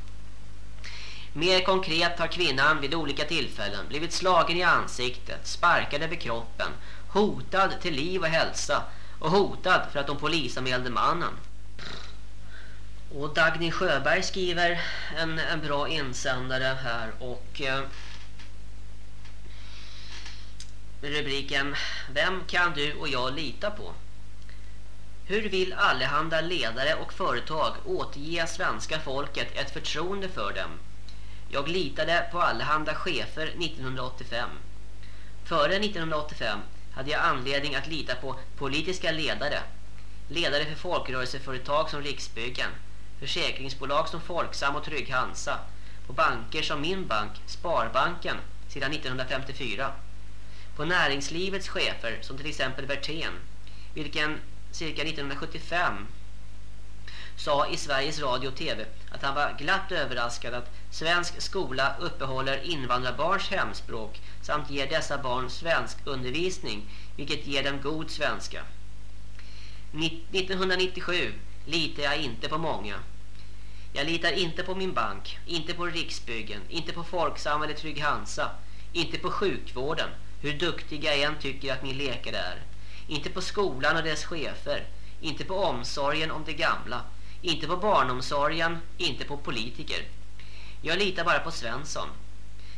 Mer konkret har kvinnan vid olika tillfällen blivit slagen i ansiktet, sparkad över kroppen, hotad till liv och hälsa och hotad för att de polisanmälde mannen. Och Dagny Sjöberg skriver en, en bra insändare här och eh, rubriken Vem kan du och jag lita på? Hur vill allehanda ledare och företag återge svenska folket ett förtroende för dem? Jag litade på allehanda chefer 1985. Före 1985 hade jag anledning att lita på politiska ledare. Ledare för folkrörelseföretag som Riksbyggen, försäkringsbolag som Folksam och Trygg Hansa, på banker som min bank, Sparbanken, sedan 1954. På näringslivets chefer som till exempel Verten, vilken cirka 1975 sa i Sveriges Radio och TV att han var glatt överraskad att svensk skola uppehåller invandrarbarns hemspråk samt ger dessa barn svensk undervisning vilket ger dem god svenska. 1997 litar jag inte på många. Jag litar inte på min bank, inte på Riksbyggen, inte på Folksam eller Trygg Hansa, inte på sjukvården, hur duktiga jag än tycker att min läkare är. Inte på skolan och dess chefer, inte på omsorgen om det gamla, inte på barnomsorgen, inte på politiker. Jag litar bara på Svensson.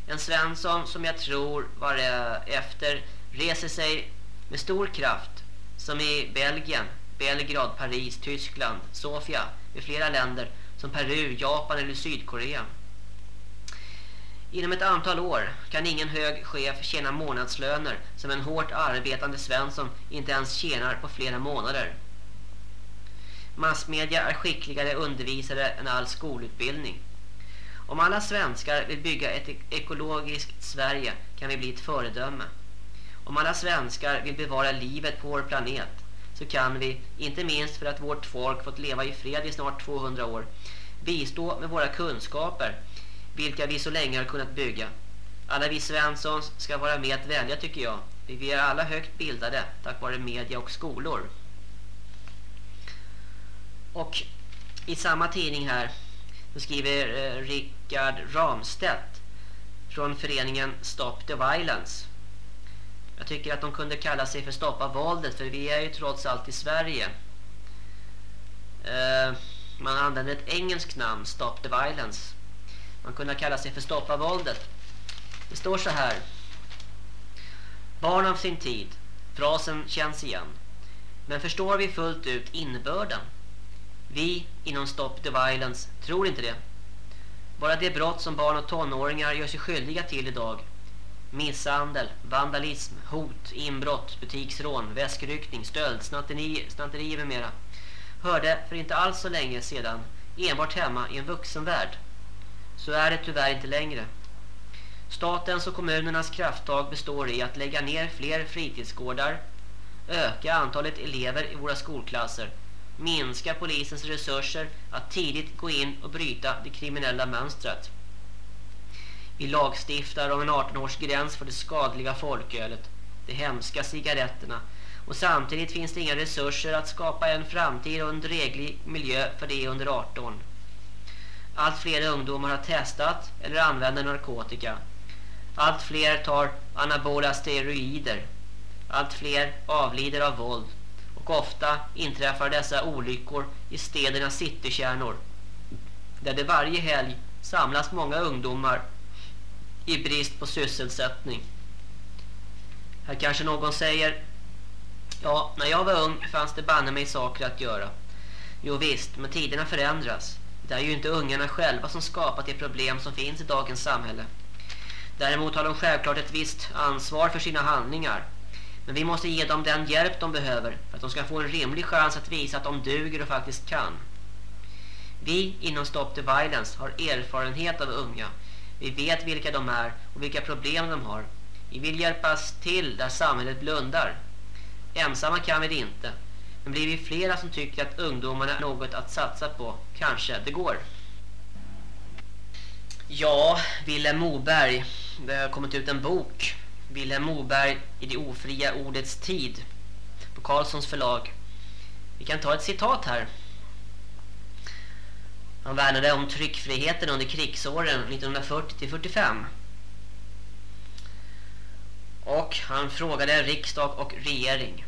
En Svensson som jag tror var eh, efter reser sig med stor kraft som i Belgien, Belgrad, Paris, Tyskland, Sofia med flera länder som Peru, Japan eller Sydkorea. Inom ett antal år kan ingen hög chef tjäna månadslöner som en hårt arbetande Svensson inte ens tjänar på flera månader. Massmedia är skickligare undervisare än all skolutbildning. Om alla svenskar vill bygga ett ekologiskt Sverige kan vi bli ett föredöme. Om alla svenskar vill bevara livet på vår planet så kan vi, inte minst för att vårt folk fått leva i fred i snart 200 år, bistå med våra kunskaper, vilka vi så länge har kunnat bygga. Alla vi Svenssons ska vara med att välja tycker jag. Vi är alla högt bildade tack vare media och skolor. Och i samma tidning här så skriver eh, Rickard Ramstedt från föreningen Stop the Violence. Jag tycker att de kunde kalla sig för Stoppa våldet för vi är ju trots allt i Sverige. Eh, man använder ett engelskt namn, Stop the Violence. Man kunde kalla sig för Stoppa våldet. Det står så här. Barn av sin tid. Frasen känns igen. Men förstår vi fullt ut innebörden? Vi inom Stop the Violence tror inte det. Bara det brott som barn och tonåringar gör sig skyldiga till idag. Misshandel, vandalism, hot, inbrott, butiksrån, väskryckning, stöld, snatteri, med mera. Hörde för inte alls så länge sedan enbart hemma i en vuxenvärld. Så är det tyvärr inte längre. Statens och kommunernas krafttag består i att lägga ner fler fritidsgårdar, öka antalet elever i våra skolklasser minska polisens resurser att tidigt gå in och bryta det kriminella mönstret. Vi lagstiftar om en 18-årsgräns för det skadliga folkölet, de hemska cigaretterna och samtidigt finns det inga resurser att skapa en framtid och en dräglig miljö för de under 18. Allt fler ungdomar har testat eller använder narkotika. Allt fler tar anabola steroider. Allt fler avlider av våld och ofta inträffar dessa olyckor i städernas citykärnor där det varje helg samlas många ungdomar i brist på sysselsättning. Här kanske någon säger Ja, när jag var ung fanns det banne mig saker att göra. Jo visst, men tiderna förändras. Det är ju inte ungarna själva som skapat de problem som finns i dagens samhälle. Däremot har de självklart ett visst ansvar för sina handlingar. Men vi måste ge dem den hjälp de behöver för att de ska få en rimlig chans att visa att de duger och faktiskt kan. Vi inom Stop the Violence har erfarenhet av unga. Vi vet vilka de är och vilka problem de har. Vi vill hjälpas till där samhället blundar. Ensamma kan vi det inte. Men blir vi flera som tycker att ungdomarna är något att satsa på, kanske det går. Ja, Willem Moberg. Det har kommit ut en bok. Willem Moberg i det ofria ordets tid. På Carlssons förlag. Vi kan ta ett citat här. Han värnade om tryckfriheten under krigsåren 1940-45. Och han frågade riksdag och regering.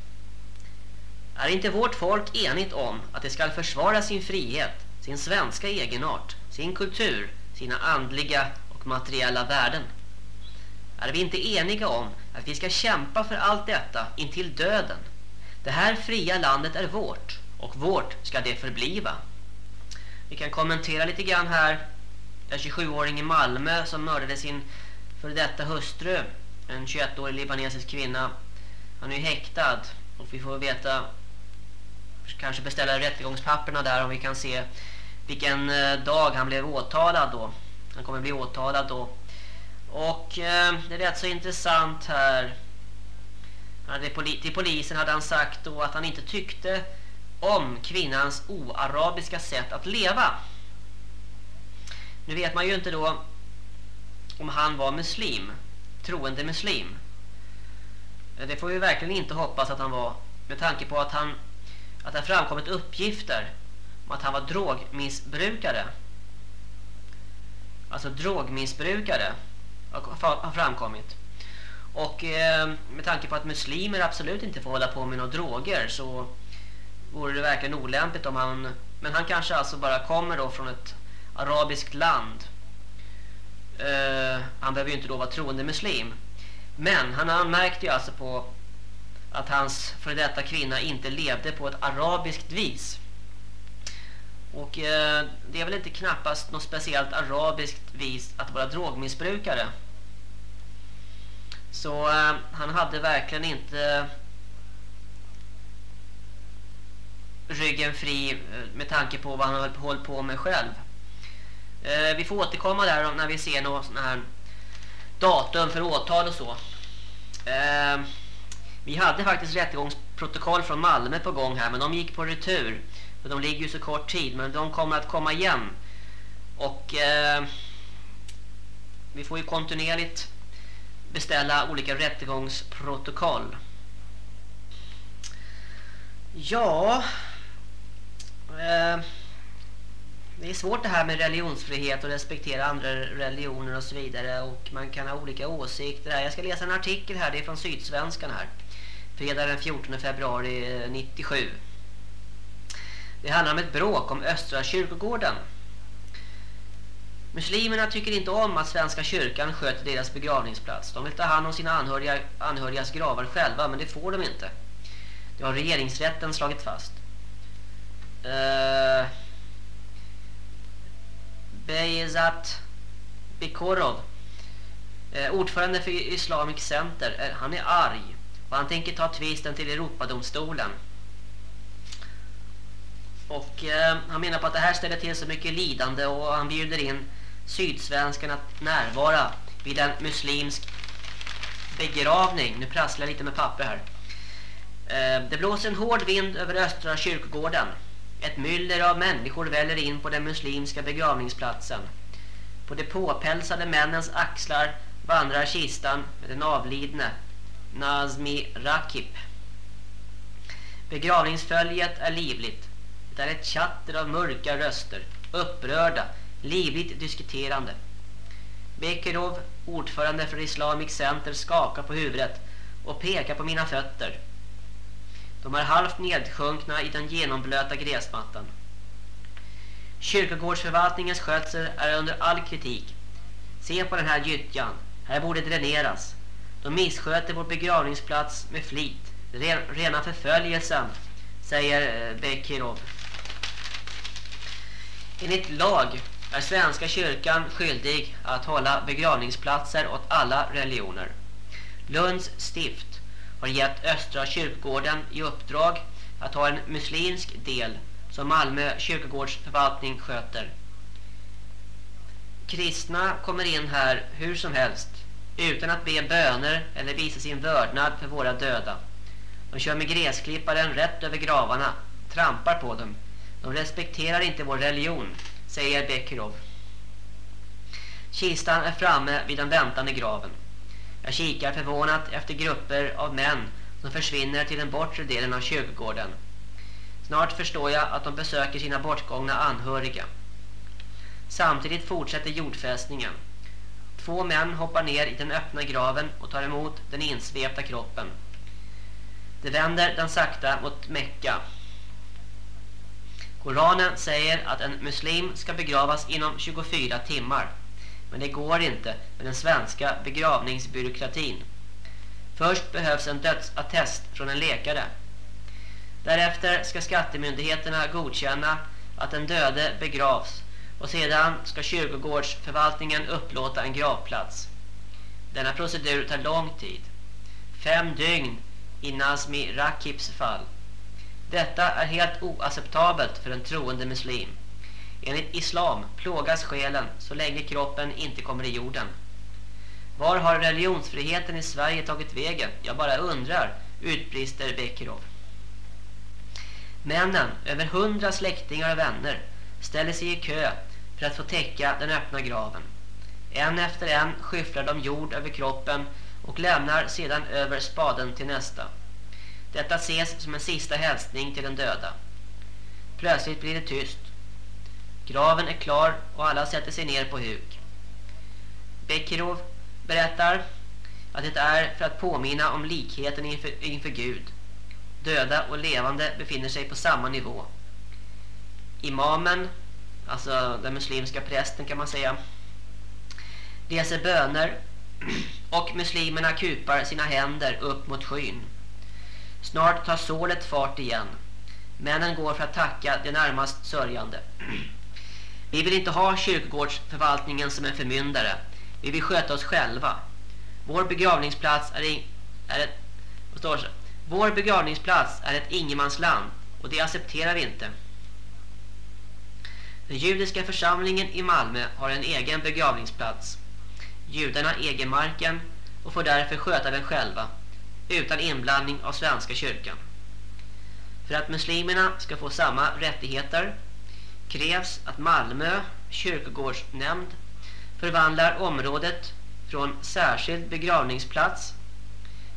Är inte vårt folk enigt om att det ska försvara sin frihet, sin svenska egenart, sin kultur, sina andliga och materiella värden? Är vi inte eniga om att vi ska kämpa för allt detta intill döden? Det här fria landet är vårt och vårt ska det förbliva. Vi kan kommentera lite grann här. En 27-åring i Malmö som mördade sin för detta hustru, en 21-årig libanesisk kvinna. Han är häktad och vi får veta kanske beställa rättegångspapperna där om vi kan se vilken eh, dag han blev åtalad då. Han kommer bli åtalad då. Och eh, det är rätt så intressant här. Till polisen hade han sagt då att han inte tyckte om kvinnans oarabiska sätt att leva. Nu vet man ju inte då om han var muslim, troende muslim. Det får vi verkligen inte hoppas att han var med tanke på att han att det framkommit uppgifter om att han var drogmissbrukare. Alltså drogmissbrukare har framkommit. Och eh, med tanke på att muslimer absolut inte får hålla på med några droger så vore det verkligen olämpligt om han... Men han kanske alltså bara kommer då från ett arabiskt land. Eh, han behöver ju inte då vara troende muslim. Men han anmärkte ju alltså på att hans för detta kvinna inte levde på ett arabiskt vis. Och eh, det är väl inte knappast något speciellt arabiskt vis att vara drogmissbrukare. Så eh, han hade verkligen inte eh, ryggen fri eh, med tanke på vad han har hållit på med själv. Eh, vi får återkomma där när vi ser något sån här datum för åtal och så. Eh, vi hade faktiskt rättegångsprotokoll från Malmö på gång här men de gick på retur. För de ligger ju så kort tid men de kommer att komma igen. Och eh, vi får ju kontinuerligt beställa olika rättegångsprotokoll. Ja, Eh, det är svårt det här med religionsfrihet och respektera andra religioner och så vidare och man kan ha olika åsikter. Jag ska läsa en artikel här, det är från Sydsvenskan här. Fredag den 14 februari eh, 97. Det handlar om ett bråk om Östra kyrkogården. Muslimerna tycker inte om att Svenska kyrkan sköter deras begravningsplats. De vill ta hand om sina anhöriga, anhörigas gravar själva, men det får de inte. Det har regeringsrätten slagit fast. Eh, uh, Bejzat Bikorov uh, ordförande för Islamic Center uh, han är arg och han tänker ta tvisten till Europadomstolen och eh, han menar på att det här ställer till så mycket lidande och han bjuder in sydsvenskarna att närvara vid en muslimsk begravning. Nu prasslar jag lite med papper här. Eh, det blåser en hård vind över östra kyrkogården. Ett myller av människor väller in på den muslimska begravningsplatsen. På de påpälsade männens axlar vandrar kistan med den avlidne Nazmi Rakip. Begravningsföljet är livligt. Det är ett chatter av mörka röster, upprörda, livligt diskuterande. Bekirov, ordförande för Islamic Center, skakar på huvudet och pekar på mina fötter. De är halvt nedsjunkna i den genomblöta gräsmattan. Kyrkogårdsförvaltningens skötsel är under all kritik. Se på den här gyttjan. Här borde dräneras. De missköter vår begravningsplats med flit. Ren, rena förföljelsen, säger eh, Bekirov. Enligt lag är Svenska kyrkan skyldig att hålla begravningsplatser åt alla religioner. Lunds stift har gett Östra kyrkogården i uppdrag att ha en muslimsk del som Malmö kyrkogårdsförvaltning sköter. Kristna kommer in här hur som helst utan att be böner eller visa sin vördnad för våra döda. De kör med gräsklipparen rätt över gravarna, trampar på dem. De respekterar inte vår religion, säger Bekirov. Kistan är framme vid den väntande graven. Jag kikar förvånat efter grupper av män som försvinner till den bortre delen av kyrkogården. Snart förstår jag att de besöker sina bortgångna anhöriga. Samtidigt fortsätter jordfästningen. Två män hoppar ner i den öppna graven och tar emot den insvepta kroppen. De vänder den sakta mot Mekka. Koranen säger att en muslim ska begravas inom 24 timmar. Men det går inte med den svenska begravningsbyråkratin. Först behövs en dödsattest från en läkare. Därefter ska skattemyndigheterna godkänna att den döde begravs och sedan ska kyrkogårdsförvaltningen upplåta en gravplats. Denna procedur tar lång tid. Fem dygn i Nazmi Rakips fall. Detta är helt oacceptabelt för en troende muslim. Enligt islam plågas själen så länge kroppen inte kommer i jorden. Var har religionsfriheten i Sverige tagit vägen? Jag bara undrar, utbrister Bekirov. Männen, över hundra släktingar och vänner, ställer sig i kö för att få täcka den öppna graven. En efter en skyfflar de jord över kroppen och lämnar sedan över spaden till nästa. Detta ses som en sista hälsning till den döda. Plötsligt blir det tyst. Graven är klar och alla sätter sig ner på huk. Bekirov berättar att det är för att påminna om likheten inför, inför Gud. Döda och levande befinner sig på samma nivå. Imamen, alltså den muslimska prästen kan man säga, läser alltså böner och muslimerna kupar sina händer upp mot skyn. Snart tar sålet fart igen. Männen går för att tacka det närmast sörjande. Vi vill inte ha kyrkogårdsförvaltningen som en förmyndare. Vi vill sköta oss själva. Vår begravningsplats är, i, är ett? Vår begravningsplats är ett ingenmansland och det accepterar vi inte. Den judiska församlingen i Malmö har en egen begravningsplats. Judarna äger marken och får därför sköta den själva utan inblandning av Svenska kyrkan. För att muslimerna ska få samma rättigheter krävs att Malmö kyrkogårdsnämnd förvandlar området från särskild begravningsplats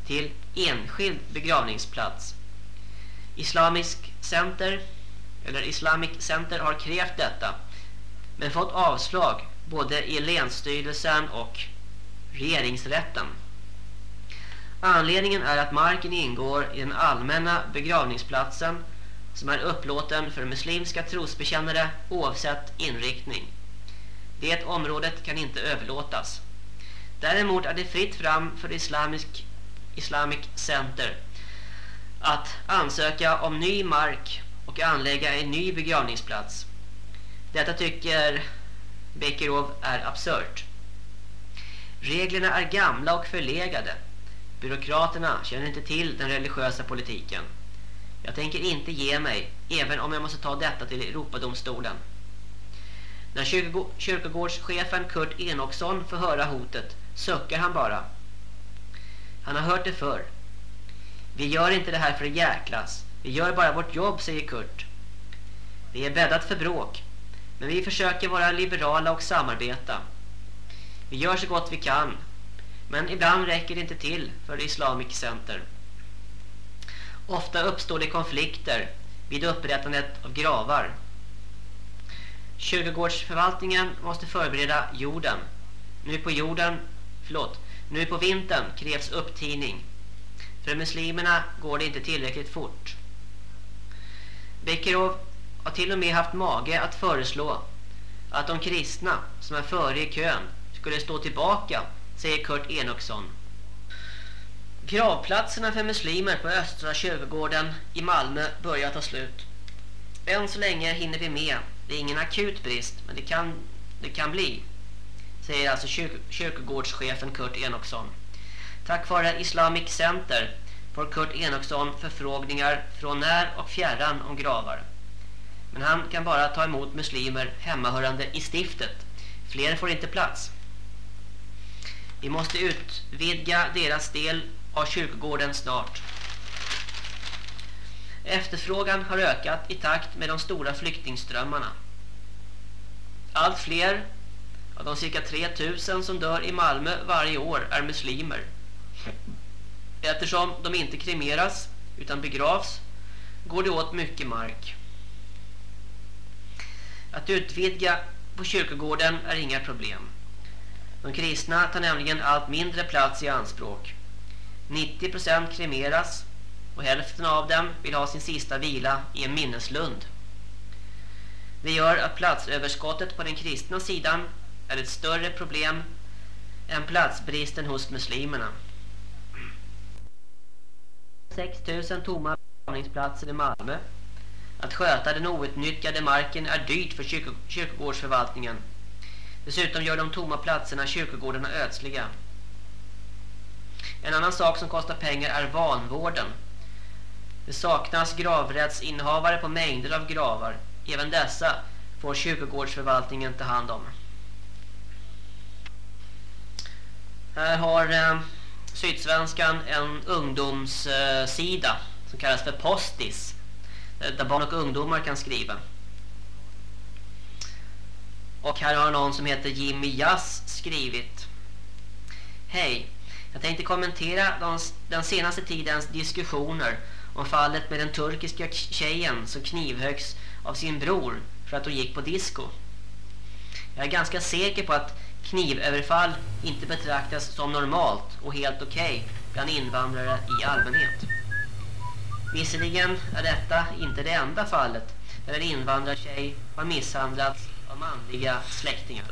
till enskild begravningsplats. Islamisk Center eller Islamic Center har krävt detta men fått avslag både i länsstyrelsen och regeringsrätten. Anledningen är att marken ingår i den allmänna begravningsplatsen som är upplåten för muslimska trosbekännare oavsett inriktning. Det området kan inte överlåtas. Däremot är det fritt fram för Islamic, Islamic Center att ansöka om ny mark och anlägga en ny begravningsplats. Detta tycker Bekirov är absurt. Reglerna är gamla och förlegade. Byråkraterna känner inte till den religiösa politiken. Jag tänker inte ge mig, även om jag måste ta detta till Europadomstolen. När kyrkogårdschefen Kurt Enoksson får höra hotet suckar han bara. Han har hört det förr. Vi gör inte det här för att jäklas. Vi gör bara vårt jobb, säger Kurt. Vi är bäddat för bråk. Men vi försöker vara liberala och samarbeta. Vi gör så gott vi kan. Men ibland räcker det inte till för Islamic Center. Ofta uppstår det konflikter vid upprättandet av gravar. Kyrkogårdsförvaltningen måste förbereda jorden. Nu på jorden, förlåt, nu på vintern krävs upptidning. För muslimerna går det inte tillräckligt fort. Bekerov har till och med haft mage att föreslå att de kristna som är före i kön skulle stå tillbaka, säger Kurt Enoksson. Gravplatserna för muslimer på Östra kyrkogården i Malmö börjar ta slut. Än så länge hinner vi med. Det är ingen akut brist, men det kan, det kan bli. Säger alltså kyrk, kyrkogårdschefen Kurt Enoksson. Tack vare Islamic Center får Kurt Enoksson förfrågningar från när och fjärran om gravar. Men han kan bara ta emot muslimer hemmahörande i stiftet. Fler får inte plats. Vi måste utvidga deras del av kyrkogården snart. Efterfrågan har ökat i takt med de stora flyktingströmmarna. Allt fler av de cirka 3000 som dör i Malmö varje år är muslimer. Eftersom de inte kremeras utan begravs går det åt mycket mark. Att utvidga på kyrkogården är inga problem. De kristna tar nämligen allt mindre plats i anspråk. 90% kremeras och hälften av dem vill ha sin sista vila i en minneslund. Det gör att platsöverskottet på den kristna sidan är ett större problem än platsbristen hos muslimerna. 6 000 tomma begravningsplatser i Malmö. Att sköta den outnyttjade marken är dyrt för kyrko kyrkogårdsförvaltningen. Dessutom gör de tomma platserna kyrkogårdarna ödsliga. En annan sak som kostar pengar är vanvården. Det saknas gravrättsinnehavare på mängder av gravar. Även dessa får kyrkogårdsförvaltningen ta hand om. Här har eh, Sydsvenskan en ungdomssida som kallas för Postis. Eh, där barn och ungdomar kan skriva. Och här har någon som heter Jimmy Jass skrivit. Hej, jag tänkte kommentera de, den senaste tidens diskussioner om fallet med den turkiska tjejen som knivhögs av sin bror för att hon gick på disco. Jag är ganska säker på att knivöverfall inte betraktas som normalt och helt okej okay bland invandrare i allmänhet. Visserligen är detta inte det enda fallet där en invandrartjej har misshandlats av manliga släktingar.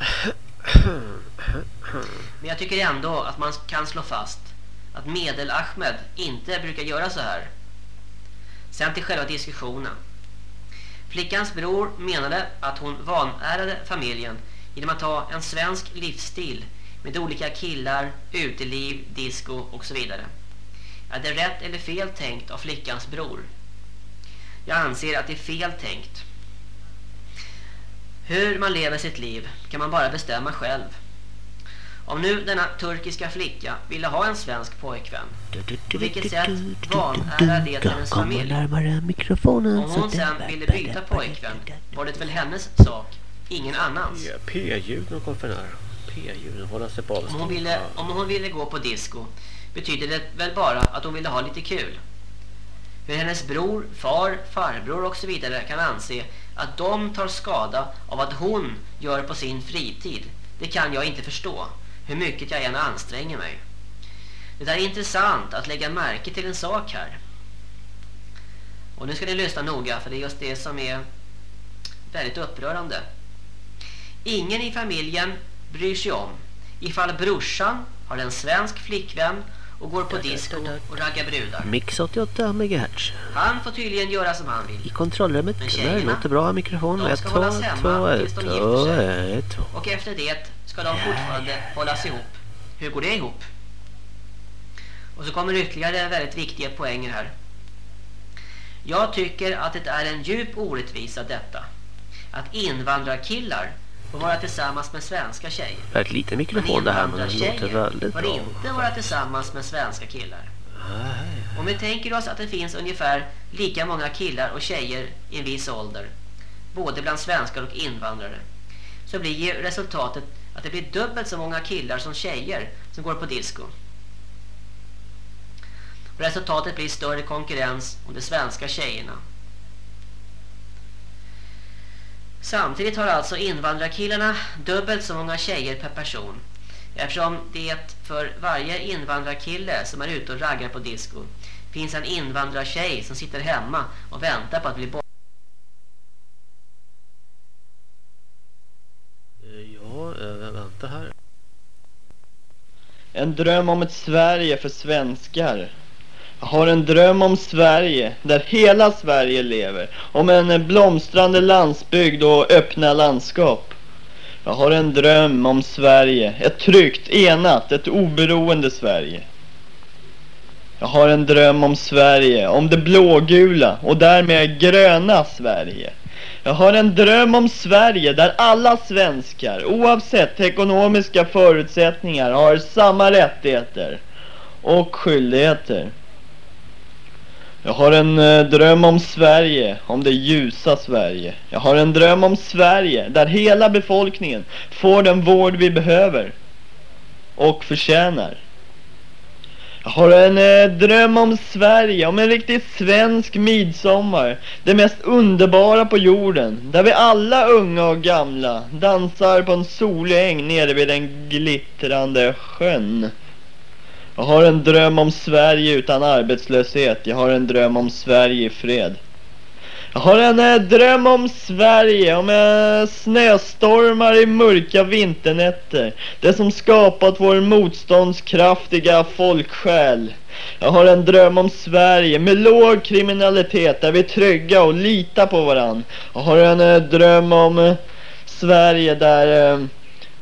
Men jag tycker ändå att man kan slå fast att Medel-Ahmed inte brukar göra så här. Sen till själva diskussionen. Flickans bror menade att hon vanärade familjen genom att ha en svensk livsstil med olika killar, uteliv, disco och så vidare. Är det rätt eller fel tänkt av flickans bror? Jag anser att det är fel tänkt. Hur man lever sitt liv kan man bara bestämma själv. Om nu denna turkiska flicka ville ha en svensk pojkvän, på vilket sätt vanärar det hennes familj? Om hon sen ville byta pojkvän var det väl hennes sak, ingen annans. Ja, P-ljuden kom för nära. P-ljuden hålla sig på om hon, ville, om hon ville gå på disco betyder det väl bara att hon ville ha lite kul. Hur hennes bror, far, farbror och så vidare kan anse att de tar skada av att hon gör på sin fritid, det kan jag inte förstå, hur mycket jag än anstränger mig. Det är intressant att lägga märke till en sak här. Och nu ska ni lyssna noga, för det är just det som är väldigt upprörande. Ingen i familjen bryr sig om ifall brorsan har en svensk flickvän och går på disco och raggar brudar. Mix 88 MHz. Han får tydligen göra som han vill. I kontrollrummet. Tjejerna, låter bra mikrofon. de ska 1, 2, hållas hemma 2, tills 1, de 2, gifter sig. 1, 2. Och efter det ska de fortfarande hållas ihop. Hur går det ihop? Och så kommer ytterligare väldigt viktiga poänger här. Jag tycker att det är en djup orättvisa detta. Att invandrarkillar får vara tillsammans med svenska tjejer. Väldigt liten mikrofon det här men den låter väldigt bra. inte vara tillsammans med svenska killar. Om vi tänker oss att det finns ungefär lika många killar och tjejer i en viss ålder, både bland svenskar och invandrare, så blir ju resultatet att det blir dubbelt så många killar som tjejer som går på disco. Och resultatet blir större konkurrens om de svenska tjejerna. Samtidigt har alltså invandrarkillarna dubbelt så många tjejer per person. Eftersom det för varje invandrarkille som är ute och raggar på disco finns en invandrartjej som sitter hemma och väntar på att bli bort. Ja, äh, vänta här. En dröm om ett Sverige för svenskar. Jag har en dröm om Sverige, där hela Sverige lever. Om en blomstrande landsbygd och öppna landskap. Jag har en dröm om Sverige, ett tryggt, enat, ett oberoende Sverige. Jag har en dröm om Sverige, om det blågula och därmed gröna Sverige. Jag har en dröm om Sverige där alla svenskar, oavsett ekonomiska förutsättningar, har samma rättigheter och skyldigheter. Jag har en eh, dröm om Sverige, om det ljusa Sverige. Jag har en dröm om Sverige där hela befolkningen får den vård vi behöver och förtjänar. Jag har en eh, dröm om Sverige, om en riktigt svensk midsommar. Det mest underbara på jorden. Där vi alla unga och gamla dansar på en solig äng nere vid den glittrande sjön. Jag har en dröm om Sverige utan arbetslöshet. Jag har en dröm om Sverige i fred. Jag har en eh, dröm om Sverige, om eh, snöstormar i mörka vinternätter. Det som skapat vår motståndskraftiga folksjäl. Jag har en dröm om Sverige med låg kriminalitet där vi är trygga och litar på varann. Jag har en eh, dröm om eh, Sverige där eh,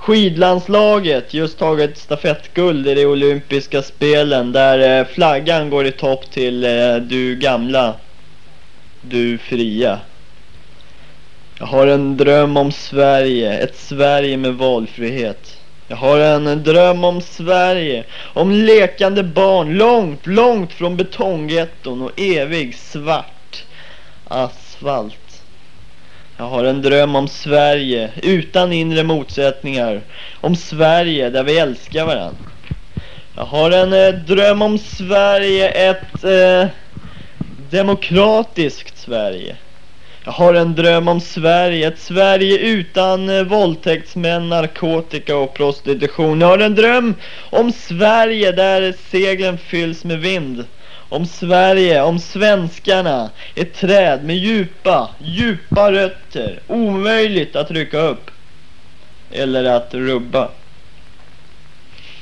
skidlandslaget just tagit stafettguld i de olympiska spelen där eh, flaggan går i topp till eh, du gamla du fria. Jag har en dröm om Sverige, ett Sverige med valfrihet. Jag har en dröm om Sverige, om lekande barn långt, långt från betonggetton och evig svart asfalt. Jag har en dröm om Sverige utan inre motsättningar, om Sverige där vi älskar varandra. Jag har en eh, dröm om Sverige, ett eh, demokratiskt Sverige. Jag har en dröm om Sverige, ett Sverige utan eh, våldtäktsmän, narkotika och prostitution. Jag har en dröm om Sverige där seglen fylls med vind. Om Sverige, om svenskarna, ett träd med djupa, djupa rötter. Omöjligt att rycka upp. Eller att rubba.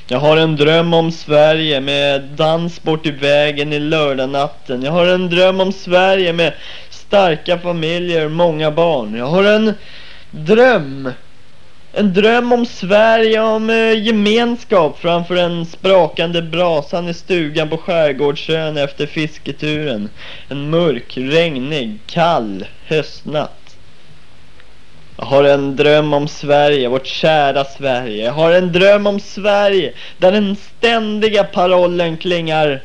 Jag har en dröm om Sverige med dans bort i vägen i lördagnatten. Jag har en dröm om Sverige med starka familjer, många barn. Jag har en dröm. En dröm om Sverige, om eh, gemenskap framför den sprakande brasan i stugan på skärgårdsön efter fisketuren. En mörk, regnig, kall höstnatt. Jag har en dröm om Sverige, vårt kära Sverige. Jag har en dröm om Sverige där den ständiga parollen klingar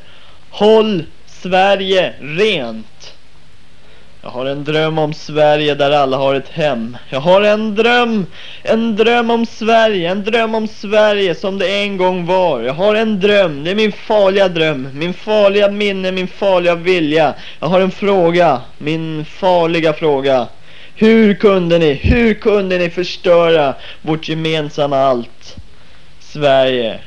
Håll Sverige rent. Jag har en dröm om Sverige där alla har ett hem. Jag har en dröm, en dröm om Sverige, en dröm om Sverige som det en gång var. Jag har en dröm, det är min farliga dröm, min farliga minne, min farliga vilja. Jag har en fråga, min farliga fråga. Hur kunde ni, hur kunde ni förstöra vårt gemensamma allt? Sverige.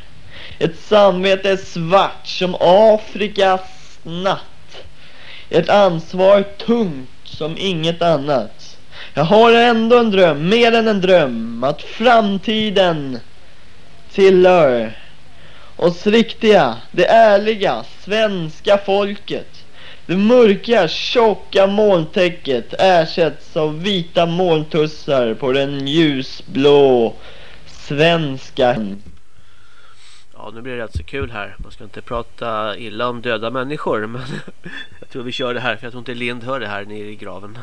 Ett samvete är svart som Afrikas natt. Ett ansvar tungt som inget annat. Jag har ändå en dröm, mer än en dröm, att framtiden tillhör oss riktiga, det ärliga, svenska folket. Det mörka, tjocka molntäcket ersätts av vita molntussar på den ljusblå svenska. Ja, nu blir det rätt så kul här. Man ska inte prata illa om döda människor, *laughs* men jag tror vi kör det här för jag tror inte Lind hör det här nere i graven.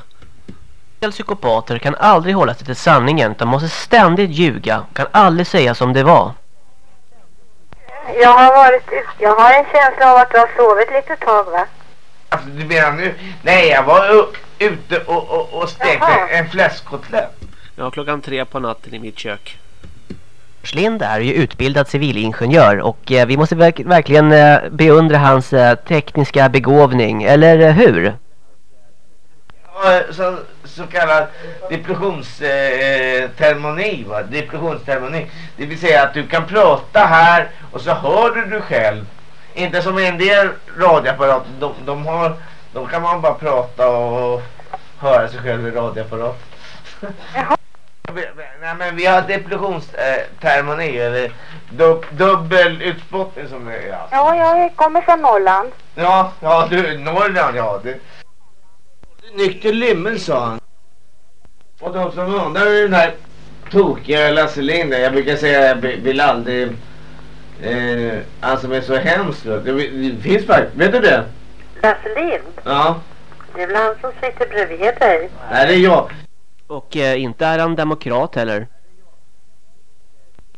Psykopater kan aldrig hålla sig till sanningen utan måste ständigt ljuga. Kan aldrig säga som det var. Jag har varit. Jag har en känsla av att du har sovit lite tag va? Alltså, du menar nu? Nej, jag var ute och, och, och stekte Jaha. en fläskkotlett. Ja, klockan tre på natten i mitt kök. Lind är ju utbildad civilingenjör och eh, vi måste verk verkligen eh, beundra hans eh, tekniska begåvning, eller eh, hur? Ja, Så, så kallad depressionstermoni, va? Depressionstermoni. Det vill säga att du kan prata här och så hör du dig själv. Inte som en del radioapparater. De, de, har, de kan man bara prata och höra sig själv i radioapparat. Nej men vi har depressionstermoni eller dub, dubbel utspottning som det är. alltså. Ja, jag kommer från Norrland. Ja, ja du, Norrland ja. Du. Nykter lymmel sa han. Och de som undrar hur den här tokiga Lasse Lind jag brukar säga jag vill aldrig eh, han som är så hemskt. Det, det finns faktiskt, vet du det? Lasse Lind? Ja, Det är väl han som sitter bredvid dig? nej det är jag. Och eh, inte är han demokrat heller.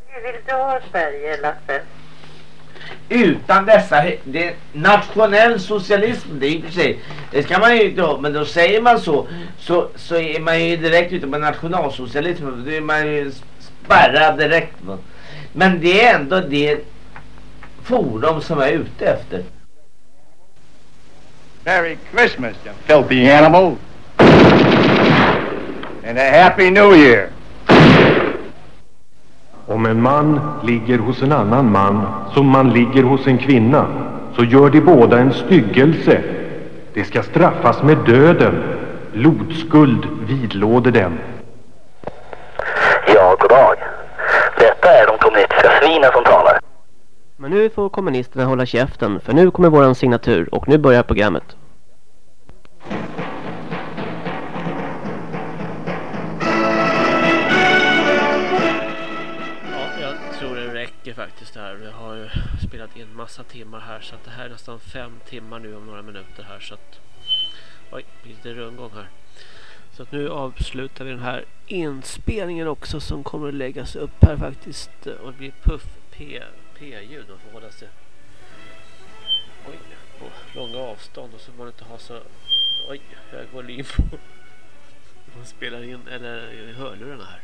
Hur vill du ha Sverige, Lasse? Utan dessa, det är nationell socialism, det är i och för sig, det ska man ju inte ha, men då säger man så, så, så är man ju direkt ute på nationalsocialism, då är man ju spärrad direkt. va. Men det är ändå det forum som jag är ute efter. Merry Christmas, you filthy animal. And a Happy New Year. Om en man ligger hos en annan man som man ligger hos en kvinna så gör de båda en styggelse. Det ska straffas med döden. Blodskuld vidlåder dem. Ja, god dag. Detta är de kommunistiska svinen som talar. Men nu får kommunisterna hålla käften för nu kommer våran signatur och nu börjar programmet. Det här. Jag har ju spelat in massa timmar här så att det här är nästan fem timmar nu om några minuter här så att oj, det blir lite rundgång här. Så att nu avslutar vi den här inspelningen också som kommer att läggas upp här faktiskt och det blir puff-p-ljud. Man får hålla sig oj, på långa avstånd och så får man inte ha så oj, hög volym på man spelar in eller i hörlurarna här.